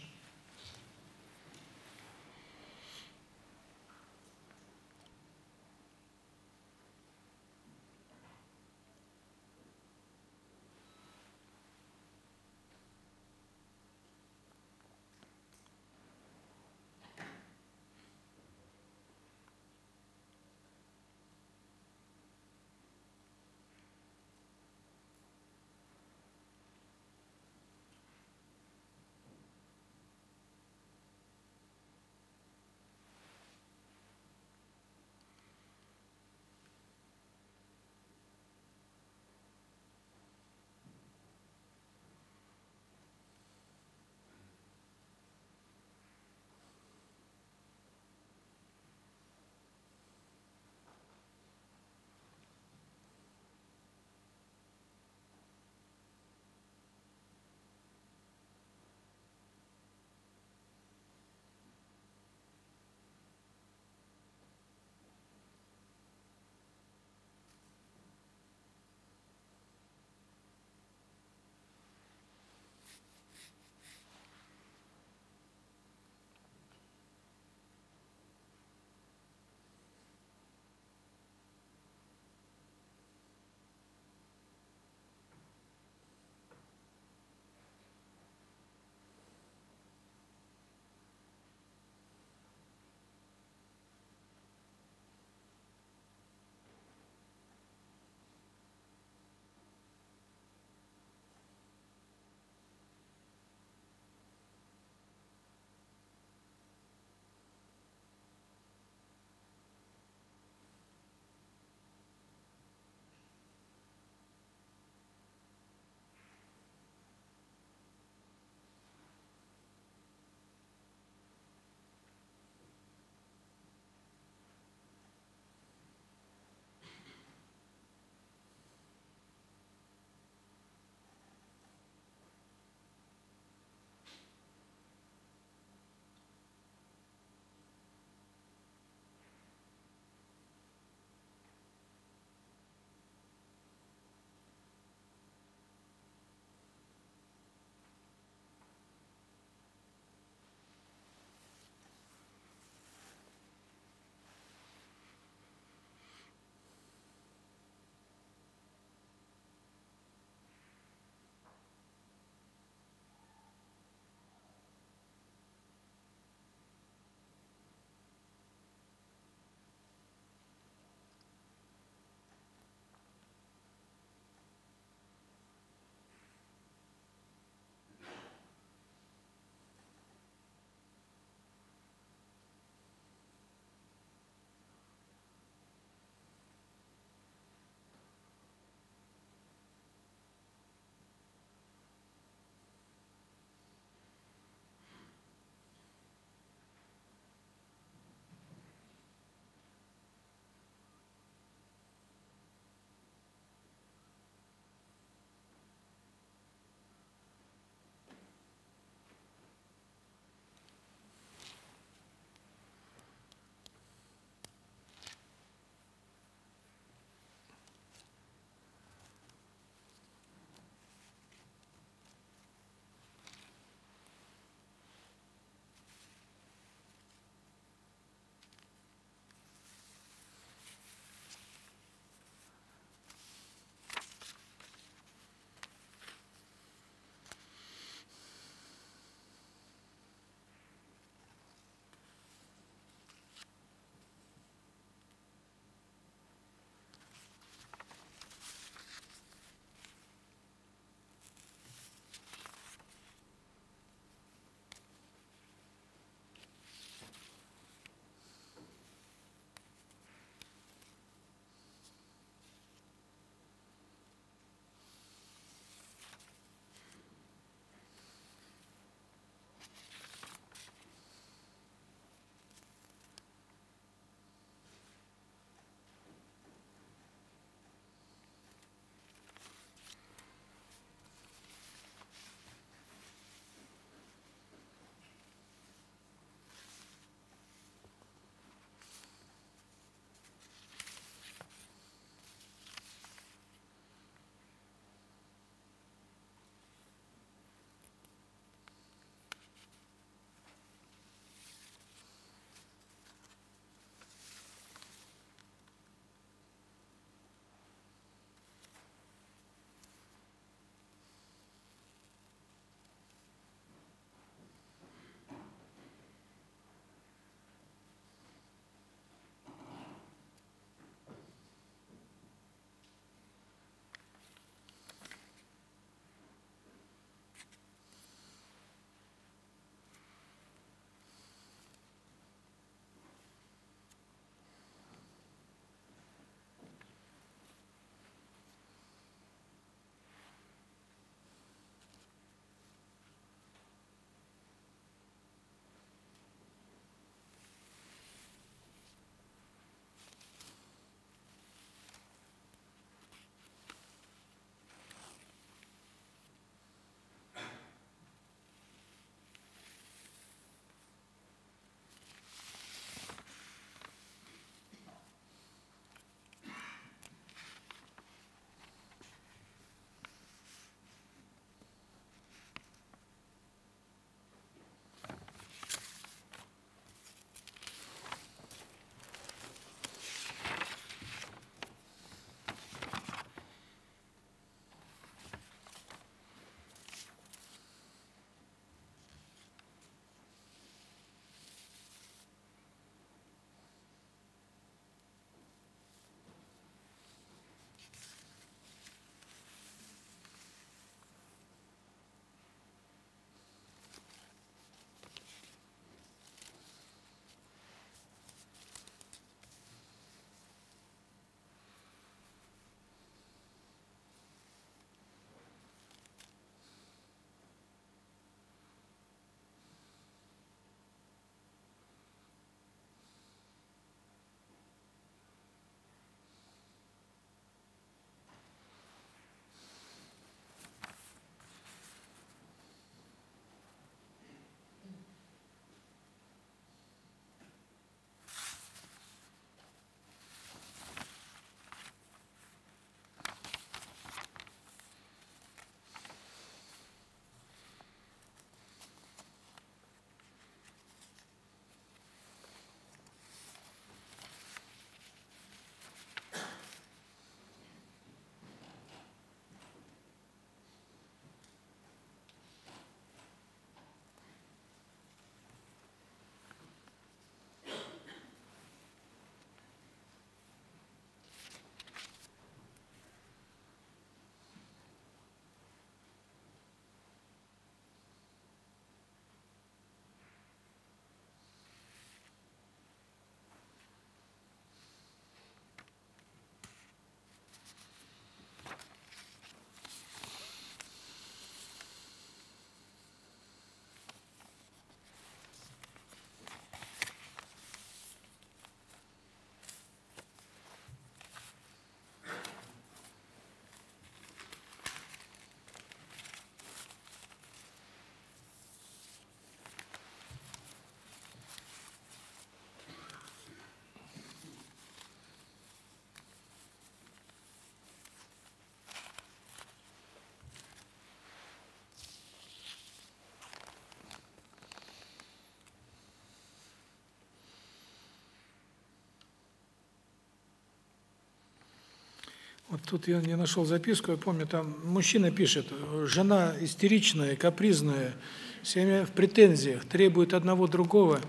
Вот тут я не нашел записку, я помню, там мужчина пишет, жена истеричная, капризная, семья в претензиях, требует одного другого.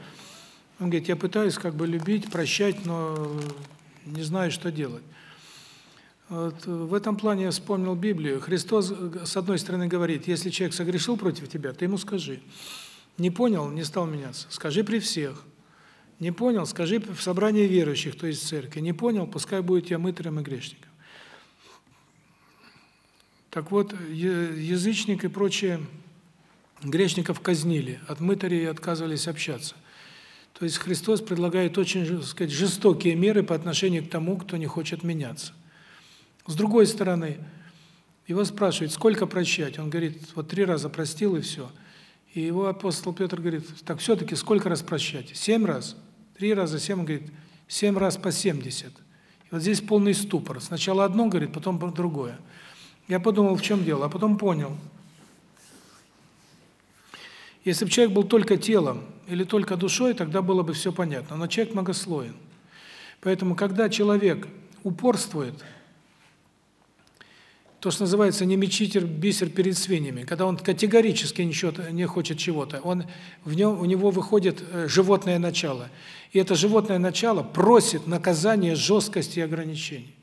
Он говорит, я пытаюсь как бы любить, прощать, но не знаю, что делать. Вот в этом плане я вспомнил Библию. Христос, с одной стороны, говорит, если человек согрешил против тебя, ты ему скажи. Не понял, не стал меняться. Скажи при всех. Не понял, скажи в собрании верующих, то есть в церкви. Не понял, пускай будет я мытарем и грешником. Так вот, язычник и прочие грешников казнили, от мытарей отказывались общаться. То есть Христос предлагает очень, так сказать, жестокие меры по отношению к тому, кто не хочет меняться. С другой стороны, его спрашивают, сколько прощать? Он говорит, вот три раза простил и все. И его апостол Петр говорит, так все-таки сколько раз прощать? Семь раз? Три раза семь, он говорит, семь раз по семьдесят. И вот здесь полный ступор. Сначала одно говорит, потом другое. Я подумал, в чем дело, а потом понял. Если бы человек был только телом или только душой, тогда было бы все понятно. Но человек многослоен. Поэтому, когда человек упорствует, то, что называется, не мечите бисер перед свиньями, когда он категорически ничего не хочет чего-то, он в нем у него выходит э, животное начало. И это животное начало просит наказания, жесткости и ограничений.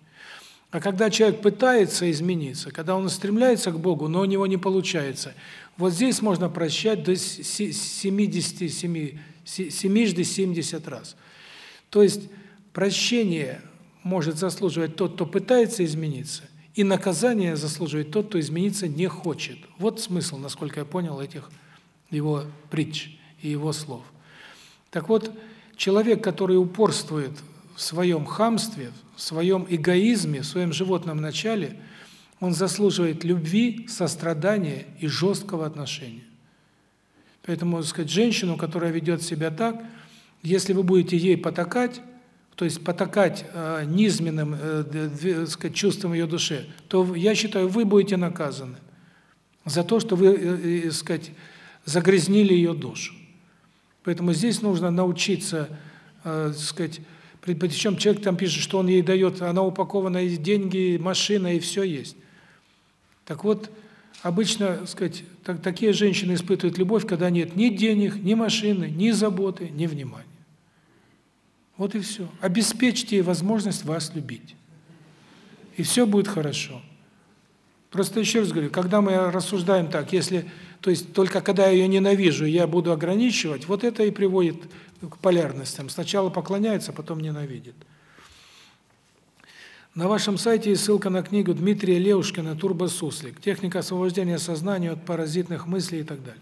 А когда человек пытается измениться, когда он стремляется к Богу, но у него не получается, вот здесь можно прощать до 77 семижды 70 раз. То есть прощение может заслуживать тот, кто пытается измениться, и наказание заслуживает тот, кто измениться не хочет. Вот смысл, насколько я понял, этих его притч и его слов. Так вот, человек, который упорствует в своем хамстве, в своем эгоизме, в своем животном начале, он заслуживает любви, сострадания и жесткого отношения. Поэтому, так сказать, женщину, которая ведет себя так, если вы будете ей потакать, то есть потакать э, низменным, э, сказать, чувствам ее души, то я считаю, вы будете наказаны за то, что вы, э, э, сказать, загрязнили ее душу. Поэтому здесь нужно научиться, э, сказать, причем человек там пишет, что он ей дает, она упакована и деньги, машина и все есть. Так вот, обычно, сказать, так, такие женщины испытывают любовь, когда нет ни денег, ни машины, ни заботы, ни внимания. Вот и все. Обеспечьте ей возможность вас любить. И все будет хорошо. Просто еще раз говорю, когда мы рассуждаем так, если, то есть только когда я ее ненавижу, я буду ограничивать, вот это и приводит к полярностям. Сначала поклоняется, потом ненавидит. На вашем сайте есть ссылка на книгу Дмитрия Леушкина «Турбосуслик. Техника освобождения сознания от паразитных мыслей» и так далее.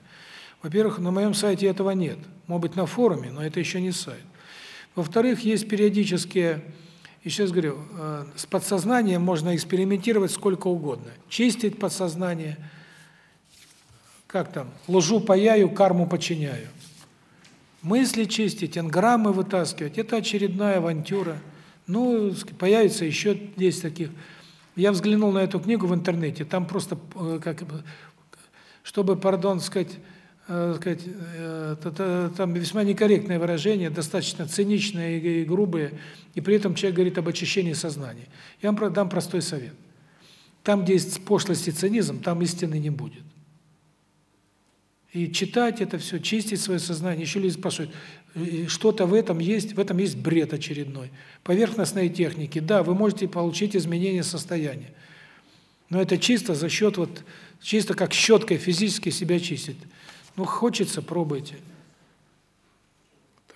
Во-первых, на моем сайте этого нет. Может быть, на форуме, но это еще не сайт. Во-вторых, есть периодические, еще раз говорю, э, с подсознанием можно экспериментировать сколько угодно. Чистить подсознание, как там, ложу паяю, карму подчиняю. Мысли чистить, энграммы вытаскивать – это очередная авантюра. Ну, появится еще 10 таких. Я взглянул на эту книгу в интернете, там просто, э, как, чтобы, пардон сказать, э, сказать, э, там весьма некорректное выражение, достаточно циничное и грубое, и при этом человек говорит об очищении сознания. Я вам дам простой совет. Там, где есть пошлость и цинизм, там истины не будет. И читать это все, чистить свое сознание. Еще люди спрашивают, что-то в этом есть, в этом есть бред очередной. Поверхностные техники, да, вы можете получить изменение состояния. Но это чисто за счет вот чисто как щеткой физически себя чистить. Ну, хочется, пробуйте.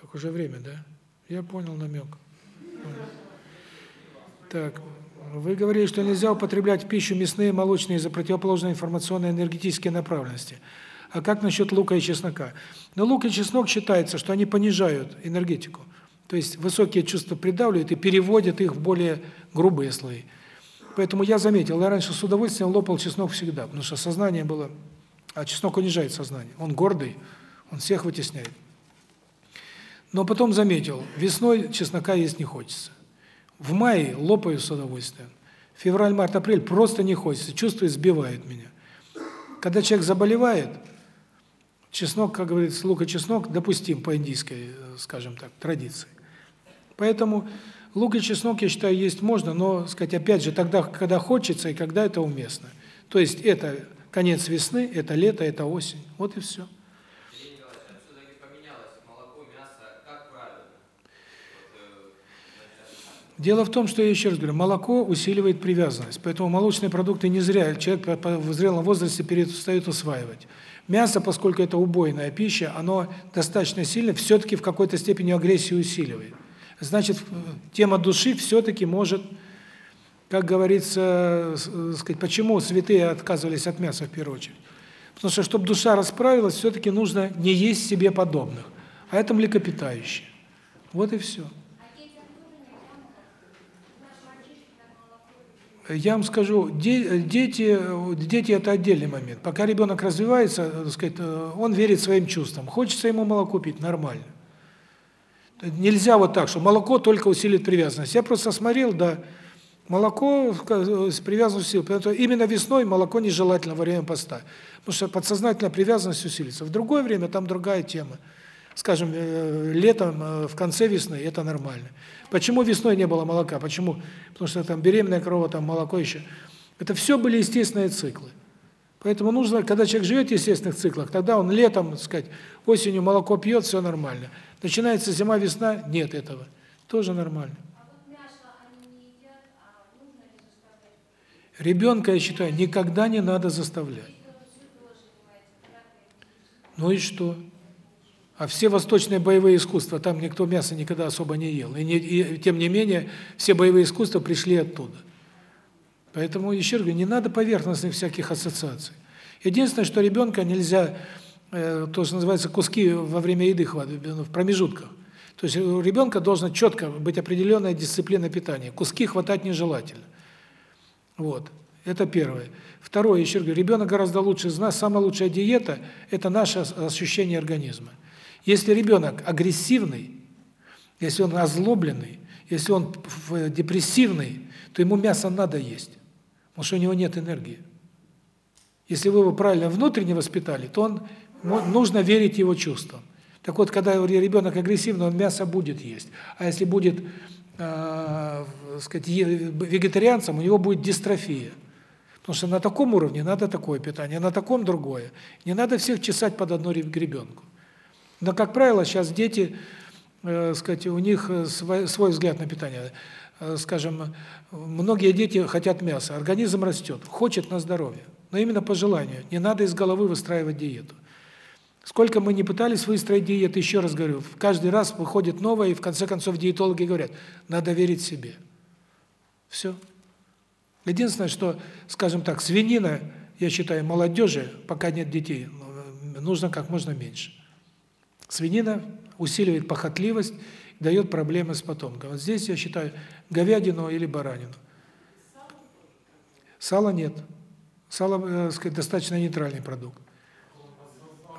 Так, уже время, да? Я понял намек. Так, вы говорили, что нельзя употреблять в пищу мясные молочные из-за противоположной информационной энергетической направленности. А как насчет лука и чеснока? Но лук и чеснок считается, что они понижают энергетику. То есть высокие чувства придавливают и переводят их в более грубые слои. Поэтому я заметил, я раньше с удовольствием лопал чеснок всегда, потому что сознание было а чеснок унижает сознание. Он гордый, он всех вытесняет. Но потом заметил, весной чеснока есть не хочется. В мае лопаю с удовольствием. Февраль, март, апрель просто не хочется, чувство сбивает меня. Когда человек заболевает, чеснок, как говорится, лук и чеснок допустим по индийской, э, скажем так, традиции. Поэтому Лук и чеснок, я считаю, есть можно, но, сказать, опять же, тогда, когда хочется и когда это уместно. То есть это конец весны, это лето, это осень. Вот и все. Дело в том, что я еще раз говорю, молоко усиливает привязанность, поэтому молочные продукты не зря человек в зрелом возрасте перестает усваивать. Мясо, поскольку это убойная пища, оно достаточно сильно все-таки в какой-то степени агрессию усиливает. Значит, тема души все-таки может, как говорится, э, сказать, почему святые отказывались от мяса в первую очередь? Потому что, чтобы душа расправилась, все-таки нужно не есть себе подобных, а это млекопитающие. Вот и все. Я вам скажу, де- дети, дети это отдельный момент. Пока ребенок развивается, так сказать, э, он верит своим чувствам. Хочется ему молоко пить нормально. Нельзя вот так, что молоко только усилит привязанность. Я просто смотрел, да, молоко э, с привязанностью, поэтому именно весной молоко нежелательно во время поста, потому что подсознательная привязанность усилится. В другое время там другая тема. Скажем, э, летом, э, в конце весны это нормально. Почему весной не было молока? Почему? Потому что там беременная корова, там молоко еще. Это все были естественные циклы. Поэтому нужно, когда человек живет в естественных циклах, тогда он летом, так сказать, осенью молоко пьет, все нормально. Начинается зима, весна, нет этого. Тоже нормально. Ребенка, я считаю, никогда не надо заставлять. Ну и что? А все восточные боевые искусства, там никто мясо никогда особо не ел. И, не, и тем не менее, все боевые искусства пришли оттуда. Поэтому, еще раз говорю, не надо поверхностных всяких ассоциаций. Единственное, что ребенка нельзя, э, то, что называется, куски во время еды хватать, в промежутках. То есть у ребенка должна четко быть определенная дисциплина питания. Куски хватать нежелательно. Вот. Это первое. Второе, еще раз говорю, ребенок гораздо лучше из. Самая лучшая диета – это наше ощущение организма. Если ребенок агрессивный, если он озлобленный, если он депрессивный, то ему мясо надо есть, потому что у него нет энергии. Если вы его правильно внутренне воспитали, то он нужно верить его чувствам. Так вот, когда ребенок агрессивный, он мясо будет есть. А если будет, э, сказать, вегетарианцем, у него будет дистрофия. Потому что на таком уровне надо такое питание, на таком другое. Не надо всех чесать под одну гребенку. Но, как правило, сейчас дети, э, сказать, у них свой, свой взгляд на питание. Э, скажем, многие дети хотят мяса, организм растет, хочет на здоровье, но именно по желанию. Не надо из головы выстраивать диету. Сколько мы не пытались выстроить диету, еще раз говорю, каждый раз выходит новое, и в конце концов диетологи говорят, надо верить себе. Все. Единственное, что, скажем так, свинина, я считаю, молодежи, пока нет детей, нужно как можно меньше. Свинина усиливает похотливость, дает проблемы с потомком. Вот здесь я считаю говядину или баранину. Сала нет. Сало, э, сказать, достаточно нейтральный продукт.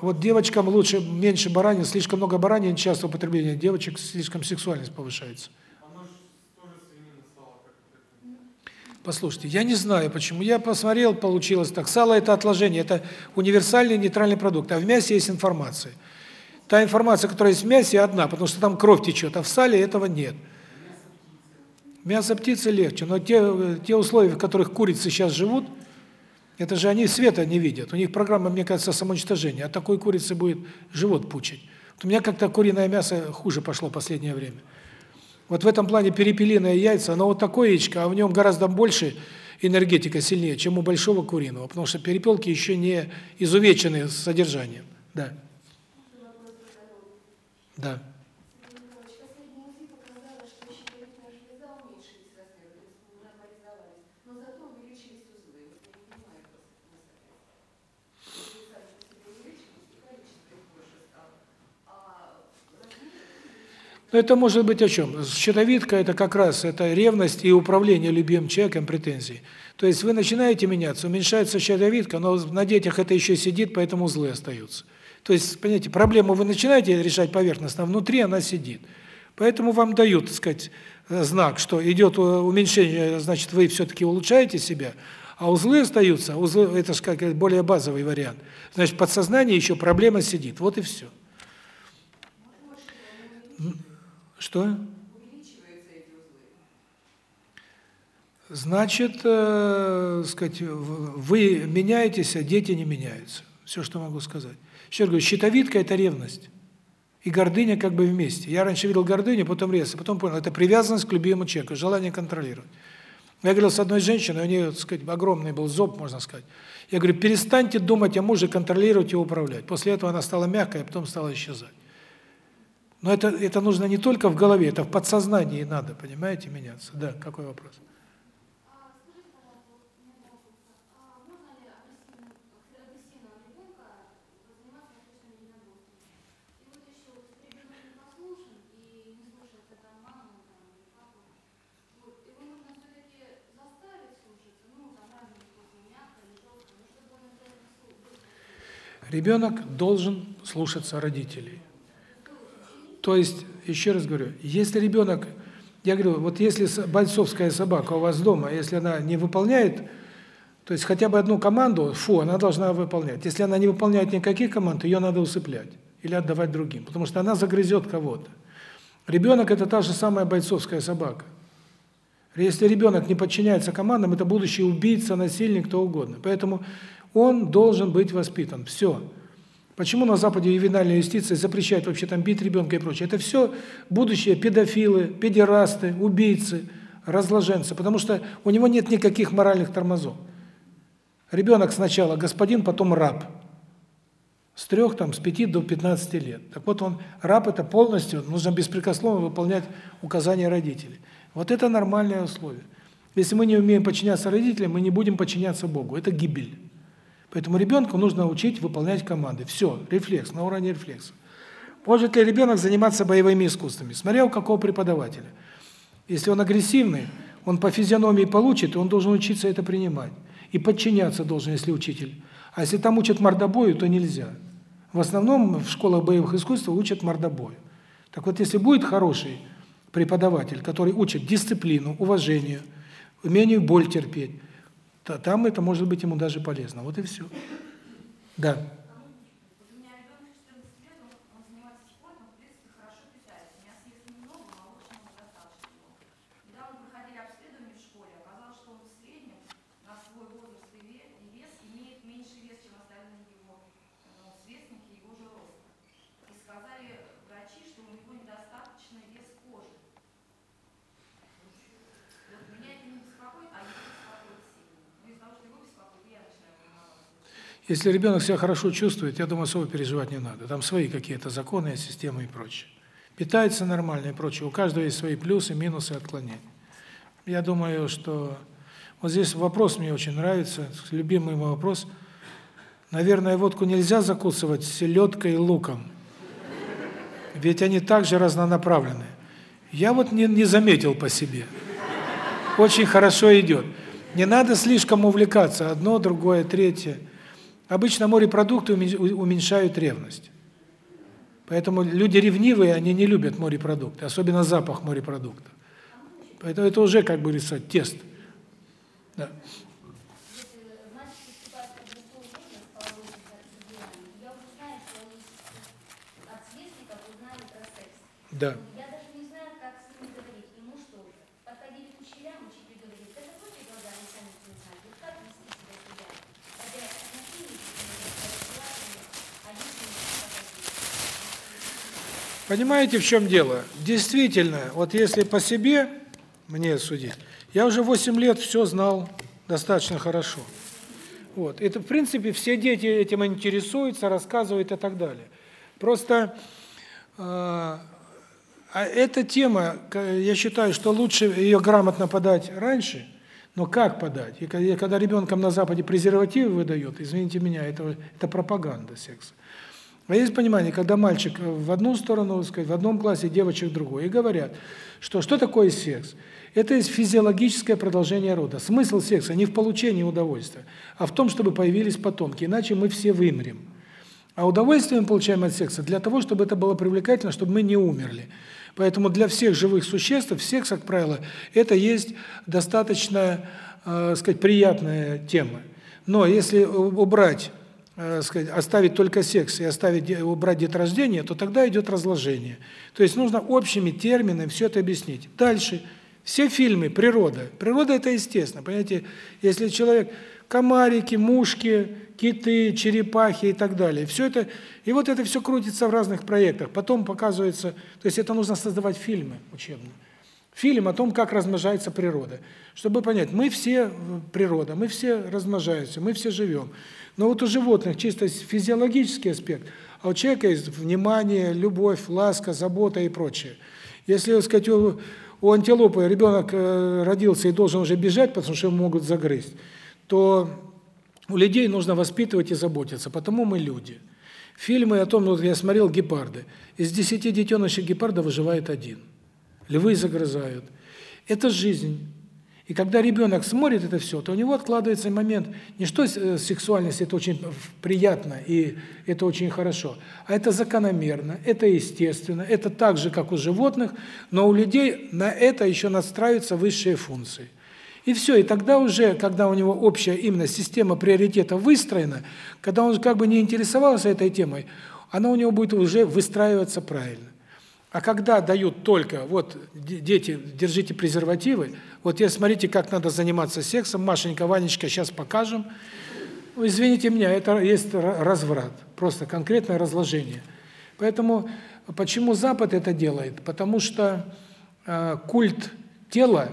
Вот девочкам лучше меньше баранин, слишком много баранин, часто употребление девочек, слишком сексуальность повышается. Послушайте, я не знаю почему. Я посмотрел, получилось так. Сало это отложение, это универсальный нейтральный продукт, а в мясе есть информация. Та информация, которая есть в мясе, одна, потому что там кровь течет, а в сале этого нет. Мясо птицы легче, но те те условия, в которых курицы сейчас живут, это же они света не видят. У них программа, мне кажется, самоуничтожения. От такой курицы будет живот пучить. Вот у меня как-то куриное мясо хуже пошло в последнее время. Вот в этом плане перепелиное яйцо, оно вот такое яичко, а в нем гораздо больше энергетика сильнее, чем у большого куриного, потому что перепелки еще не изувечены содержанием. Да. Нормализовались, но это может быть о чем? Щитовидка – это как раз это ревность и управление любимым человеком претензий. То есть вы начинаете меняться, уменьшается щитовидка, но на детях это еще сидит, поэтому узлы остаются. То есть, понимаете, проблему вы начинаете решать поверхностно, а внутри она сидит. Поэтому вам дают, так сказать, знак, что идет уменьшение, значит, вы все-таки улучшаете себя, а узлы остаются, узлы – это же как более базовый вариант. Значит, в подсознании еще проблема сидит, вот и все. Что? Значит, э, сказать, вы меняетесь, а дети не меняются. Все, что могу сказать. Еще говорю, щитовидка – это ревность. И гордыня как бы вместе. Я раньше видел гордыню, потом ревность, а потом понял, это привязанность к любимому человеку, желание контролировать. Я говорил с одной женщиной, у нее, так сказать, огромный был зоб, можно сказать. Я говорю, перестаньте думать о муже, контролировать и управлять. После этого она стала мягкой, а потом стала исчезать. Но это, это нужно не только в голове, это в подсознании надо, понимаете, меняться. Да, какой вопрос? А скажите, пожалуйста, вот у меня вопрос. А можно ли агрессивным, агрессивного ребенка заниматься различными единоборствами? И вот еще, вот, если ребенок не послушен и не слушается там маму там, или папу, вот, его нужно все-таки заставить слушаться, ну, там разные способы, мягко или жестко, но чтобы он обязательно слушал. Ребенок должен слушаться родителей. То есть, еще раз говорю, если ребенок, я говорю, вот если бойцовская собака у вас дома, если она не выполняет, то есть хотя бы одну команду, фу, она должна выполнять. Если она не выполняет никаких команд, ее надо усыплять или отдавать другим, потому что она загрызет кого-то. Ребенок – это та же самая бойцовская собака. Если ребенок не подчиняется командам, это будущий убийца, насильник, кто угодно. Поэтому он должен быть воспитан. Все. Почему на Западе ювенальная юстиция запрещает вообще там бить ребенка и прочее? Это все будущие педофилы, педерасты, убийцы, разложенцы, потому что у него нет никаких моральных тормозов. Ребенок сначала господин, потом раб. С трех, там, с пяти до 15 лет. Так вот он, раб это полностью, нужно беспрекословно выполнять указания родителей. Вот это нормальное условие. Если мы не умеем подчиняться родителям, мы не будем подчиняться Богу. Это гибель. Поэтому ребенку нужно учить выполнять команды. Все, рефлекс, на уровне рефлекса. Может ли ребенок заниматься боевыми искусствами? Смотря у какого преподавателя. Если он агрессивный, он по физиономии получит, и он должен учиться это принимать. И подчиняться должен, если учитель. А если там учат мордобою, то нельзя. В основном в школах боевых искусств учат мордобою. Так вот, если будет хороший преподаватель, который учит дисциплину, уважению, умению боль терпеть, там это может быть ему даже полезно. Вот и все. Да. Вот у меня ребенок 14 лет, он, он занимается спортом, в принципе, хорошо питается. Мяса ест немного, молочного достаточно много. Когда мы проходили обследование в школе, оказалось, что он в среднем на свой возраст и ве- и вес имеет меньше вес, чем остальные его ну, сверстники его же роста. И сказали врачи, что у него недостаточный вес кожи. Вот меня это не беспокоит, а его беспокоит сильно. Ну, из-за того, что его беспокоит, я начинаю волноваться. Если ребенок себя хорошо чувствует, я думаю, особо переживать не надо. Там свои какие-то законы, системы и прочее. Питается нормально и прочее. У каждого есть свои плюсы, минусы, отклонения. Я думаю, что вот здесь вопрос мне очень нравится, любимый мой вопрос. Наверное, водку нельзя закусывать селедкой и луком. Ведь они также разнонаправлены. Я вот не, не заметил по себе. Очень хорошо идет. Не надо слишком увлекаться. Одно, другое, третье. Обычно морепродукты умен- уменьшают ревность. Поэтому люди ревнивые, они не любят морепродукты, особенно запах морепродуктов. Поэтому это уже, как бы говорится, тест. Да. Если мальчик поступает в подростковый возраст, половой сексуальный, я уже знаю, что он из- от сверстников узнает про секс. Да. Я даже не знаю, как с ними говорить. Ему что же? Подходили к учителям, учитель говорит, да закройте глаза, они сами все знают. Вот как вести себя с ребятами? Хотя отношения с ними желательно, а лишним не подходить. Понимаете, в чем дело? Действительно, вот если по себе мне судить, я уже 8 лет все знал достаточно хорошо. Вот. Это, в принципе, все дети этим интересуются, рассказывают и так далее. Просто э, а эта тема, я считаю, что лучше ее грамотно подать раньше, но как подать? И когда ребенкам на Западе презервативы выдают, извините меня, это, это пропаганда секса. А есть понимание, когда мальчик в одну сторону, сказать, в одном классе, девочек в другой, и говорят, что что такое секс? Это есть физиологическое продолжение рода. Смысл секса не в получении удовольствия, а в том, чтобы появились потомки, иначе мы все вымрем. А удовольствие мы получаем от секса для того, чтобы это было привлекательно, чтобы мы не умерли. Поэтому для всех живых существ секс, как правило, это есть достаточно, э, сказать, приятная тема. Но если убрать, э, сказать, оставить только секс и оставить убрать деторождение, то тогда идет разложение. То есть нужно общими терминами все это объяснить. Дальше Все фильмы природа. Природа это естественно, понимаете? Если человек комарики, мушки, киты, черепахи и так далее. Все это и вот это все крутится в разных проектах. Потом показывается, то есть это нужно создавать фильмы учебные. Фильм о том, как размножается природа. Чтобы понять, мы все природа, мы все размножаемся, мы все живем. Но вот у животных чисто физиологический аспект, а у человека есть внимание, любовь, ласка, забота и прочее. Если, так сказать, у, у антилопы ребенок э, родился и должен уже бежать, потому что его могут загрызть, то у людей нужно воспитывать и заботиться, потому мы люди. Фильмы о том, вот я смотрел гепарды. Из десяти детенышей гепарда выживает один. Львы загрызают. Это жизнь. И когда ребенок смотрит это все, то у него откладывается момент не что э, сексуальность это очень приятно и это очень хорошо, а это закономерно, это естественно, это так же, как у животных, но у людей на это еще настраиваются высшие функции. И все, и тогда уже, когда у него общая именно система приоритетов выстроена, когда он как бы не интересовался этой темой, она у него будет уже выстраиваться правильно. А когда дают только, вот, дети, держите презервативы, вот я смотрите, как надо заниматься сексом, Машенька, Ванечка, сейчас покажем. Ну, извините меня, это есть разврат, просто конкретное разложение. Поэтому почему Запад это делает? Потому что э, культ тела,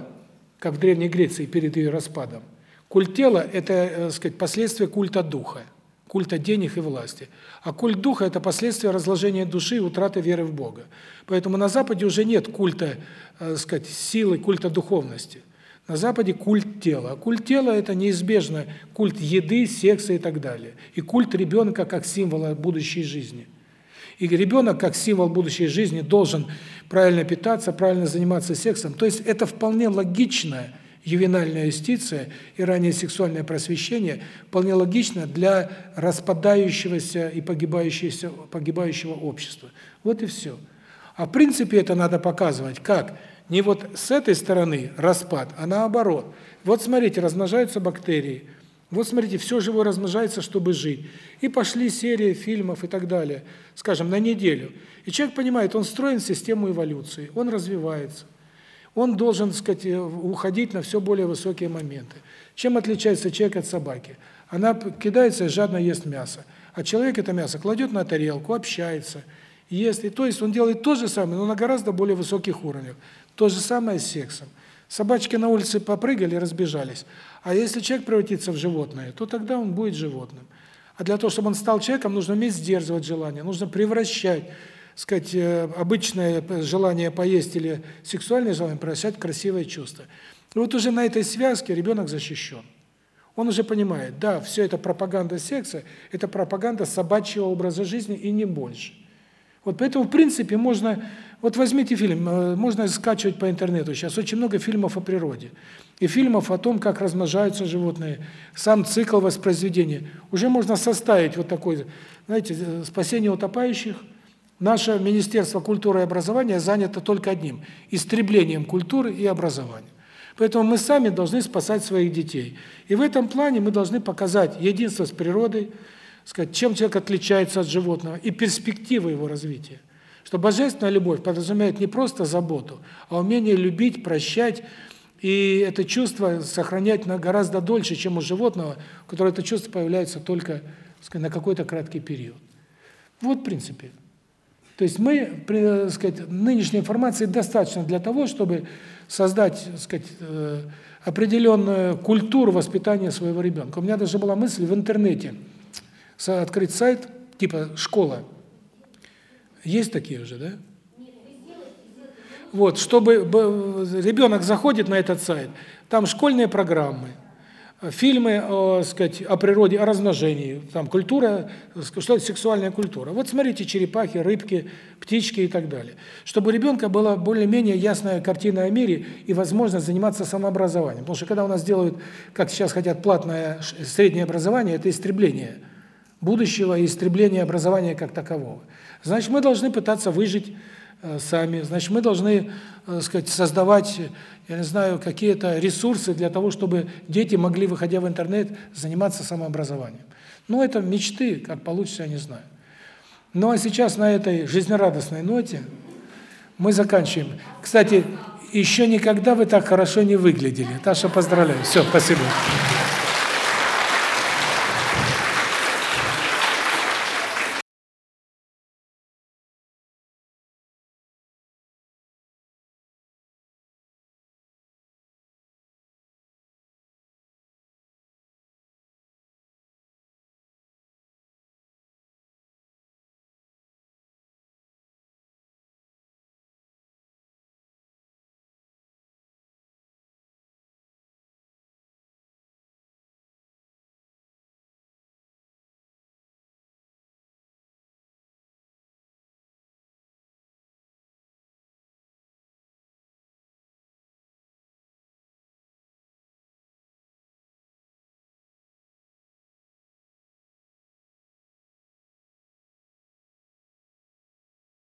как в Древней Греции перед ее распадом, культ тела – это, э, сказать, последствия культа духа культа денег и власти. А культ духа – это последствия разложения души и утраты веры в Бога. Поэтому на Западе уже нет культа, э, сказать, силы, культа духовности. На Западе культ тела. А культ тела – это неизбежно культ еды, секса и так далее. И культ ребенка как символа будущей жизни. И ребенок как символ будущей жизни должен правильно питаться, правильно заниматься сексом. То есть это вполне логичное ювенальная юстиция и раннее сексуальное просвещение вполне логично для распадающегося и погибающегося погибающего общества. Вот и все. А в принципе это надо показывать как не вот с этой стороны распад, а наоборот. Вот смотрите, размножаются бактерии. Вот смотрите, все живое размножается, чтобы жить. И пошли серии фильмов и так далее, скажем, на неделю. И человек понимает, он строен в систему эволюции, он развивается он должен, так сказать, э, уходить на все более высокие моменты. Чем отличается человек от собаки? Она кидается и жадно ест мясо. А человек это мясо кладет на тарелку, общается, ест. И то есть он делает то же самое, но на гораздо более высоких уровнях. То же самое с сексом. Собачки на улице попрыгали, разбежались. А если человек превратится в животное, то тогда он будет животным. А для того, чтобы он стал человеком, нужно уметь сдерживать желание, нужно превращать сказать, э, обычное желание поесть или сексуальное желание превращать в красивое чувство. И вот уже на этой связке ребенок защищен. Он уже понимает, да, все это пропаганда секса, это пропаганда собачьего образа жизни и не больше. Вот поэтому, в принципе, можно... Вот возьмите фильм, э, можно скачивать по интернету. Сейчас очень много фильмов о природе. И фильмов о том, как размножаются животные, сам цикл воспроизведения. Уже можно составить вот такой, знаете, э, спасение утопающих – Наше Министерство культуры и образования занято только одним – истреблением культуры и образования. Поэтому мы сами должны спасать своих детей. И в этом плане мы должны показать единство с природой, сказать, чем человек отличается от животного, и перспективы его развития. Что божественная любовь подразумевает не просто заботу, а умение любить, прощать, и это чувство сохранять на гораздо дольше, чем у животного, у которого это чувство появляется только сказать, на какой-то краткий период. Вот в принципе. То есть мы, так сказать, нынешней информации достаточно для того, чтобы создать, сказать, э, определенную культуру воспитания своего ребенка. У меня даже была мысль в интернете открыть сайт типа школа. Есть такие уже, да? Вот, чтобы ребенок заходит на этот сайт, там школьные программы, фильмы, о, сказать, о природе, о размножении, там культура, что это сексуальная культура. Вот смотрите черепахи, рыбки, птички и так далее. Чтобы у ребенка была более-менее ясная картина о мире и возможность заниматься самообразованием. Потому что когда у нас делают, как сейчас хотят, платное среднее образование, это истребление будущего и истребление образования как такового. Значит, мы должны пытаться выжить э, сами, значит, мы должны, э, сказать, создавать я не знаю, какие-то ресурсы для того, чтобы дети могли, выходя в интернет, заниматься самообразованием. Но это мечты, как получится, я не знаю. Ну а сейчас на этой жизнерадостной ноте мы заканчиваем. Кстати, еще никогда вы так хорошо не выглядели. Таша, поздравляю. Все, спасибо.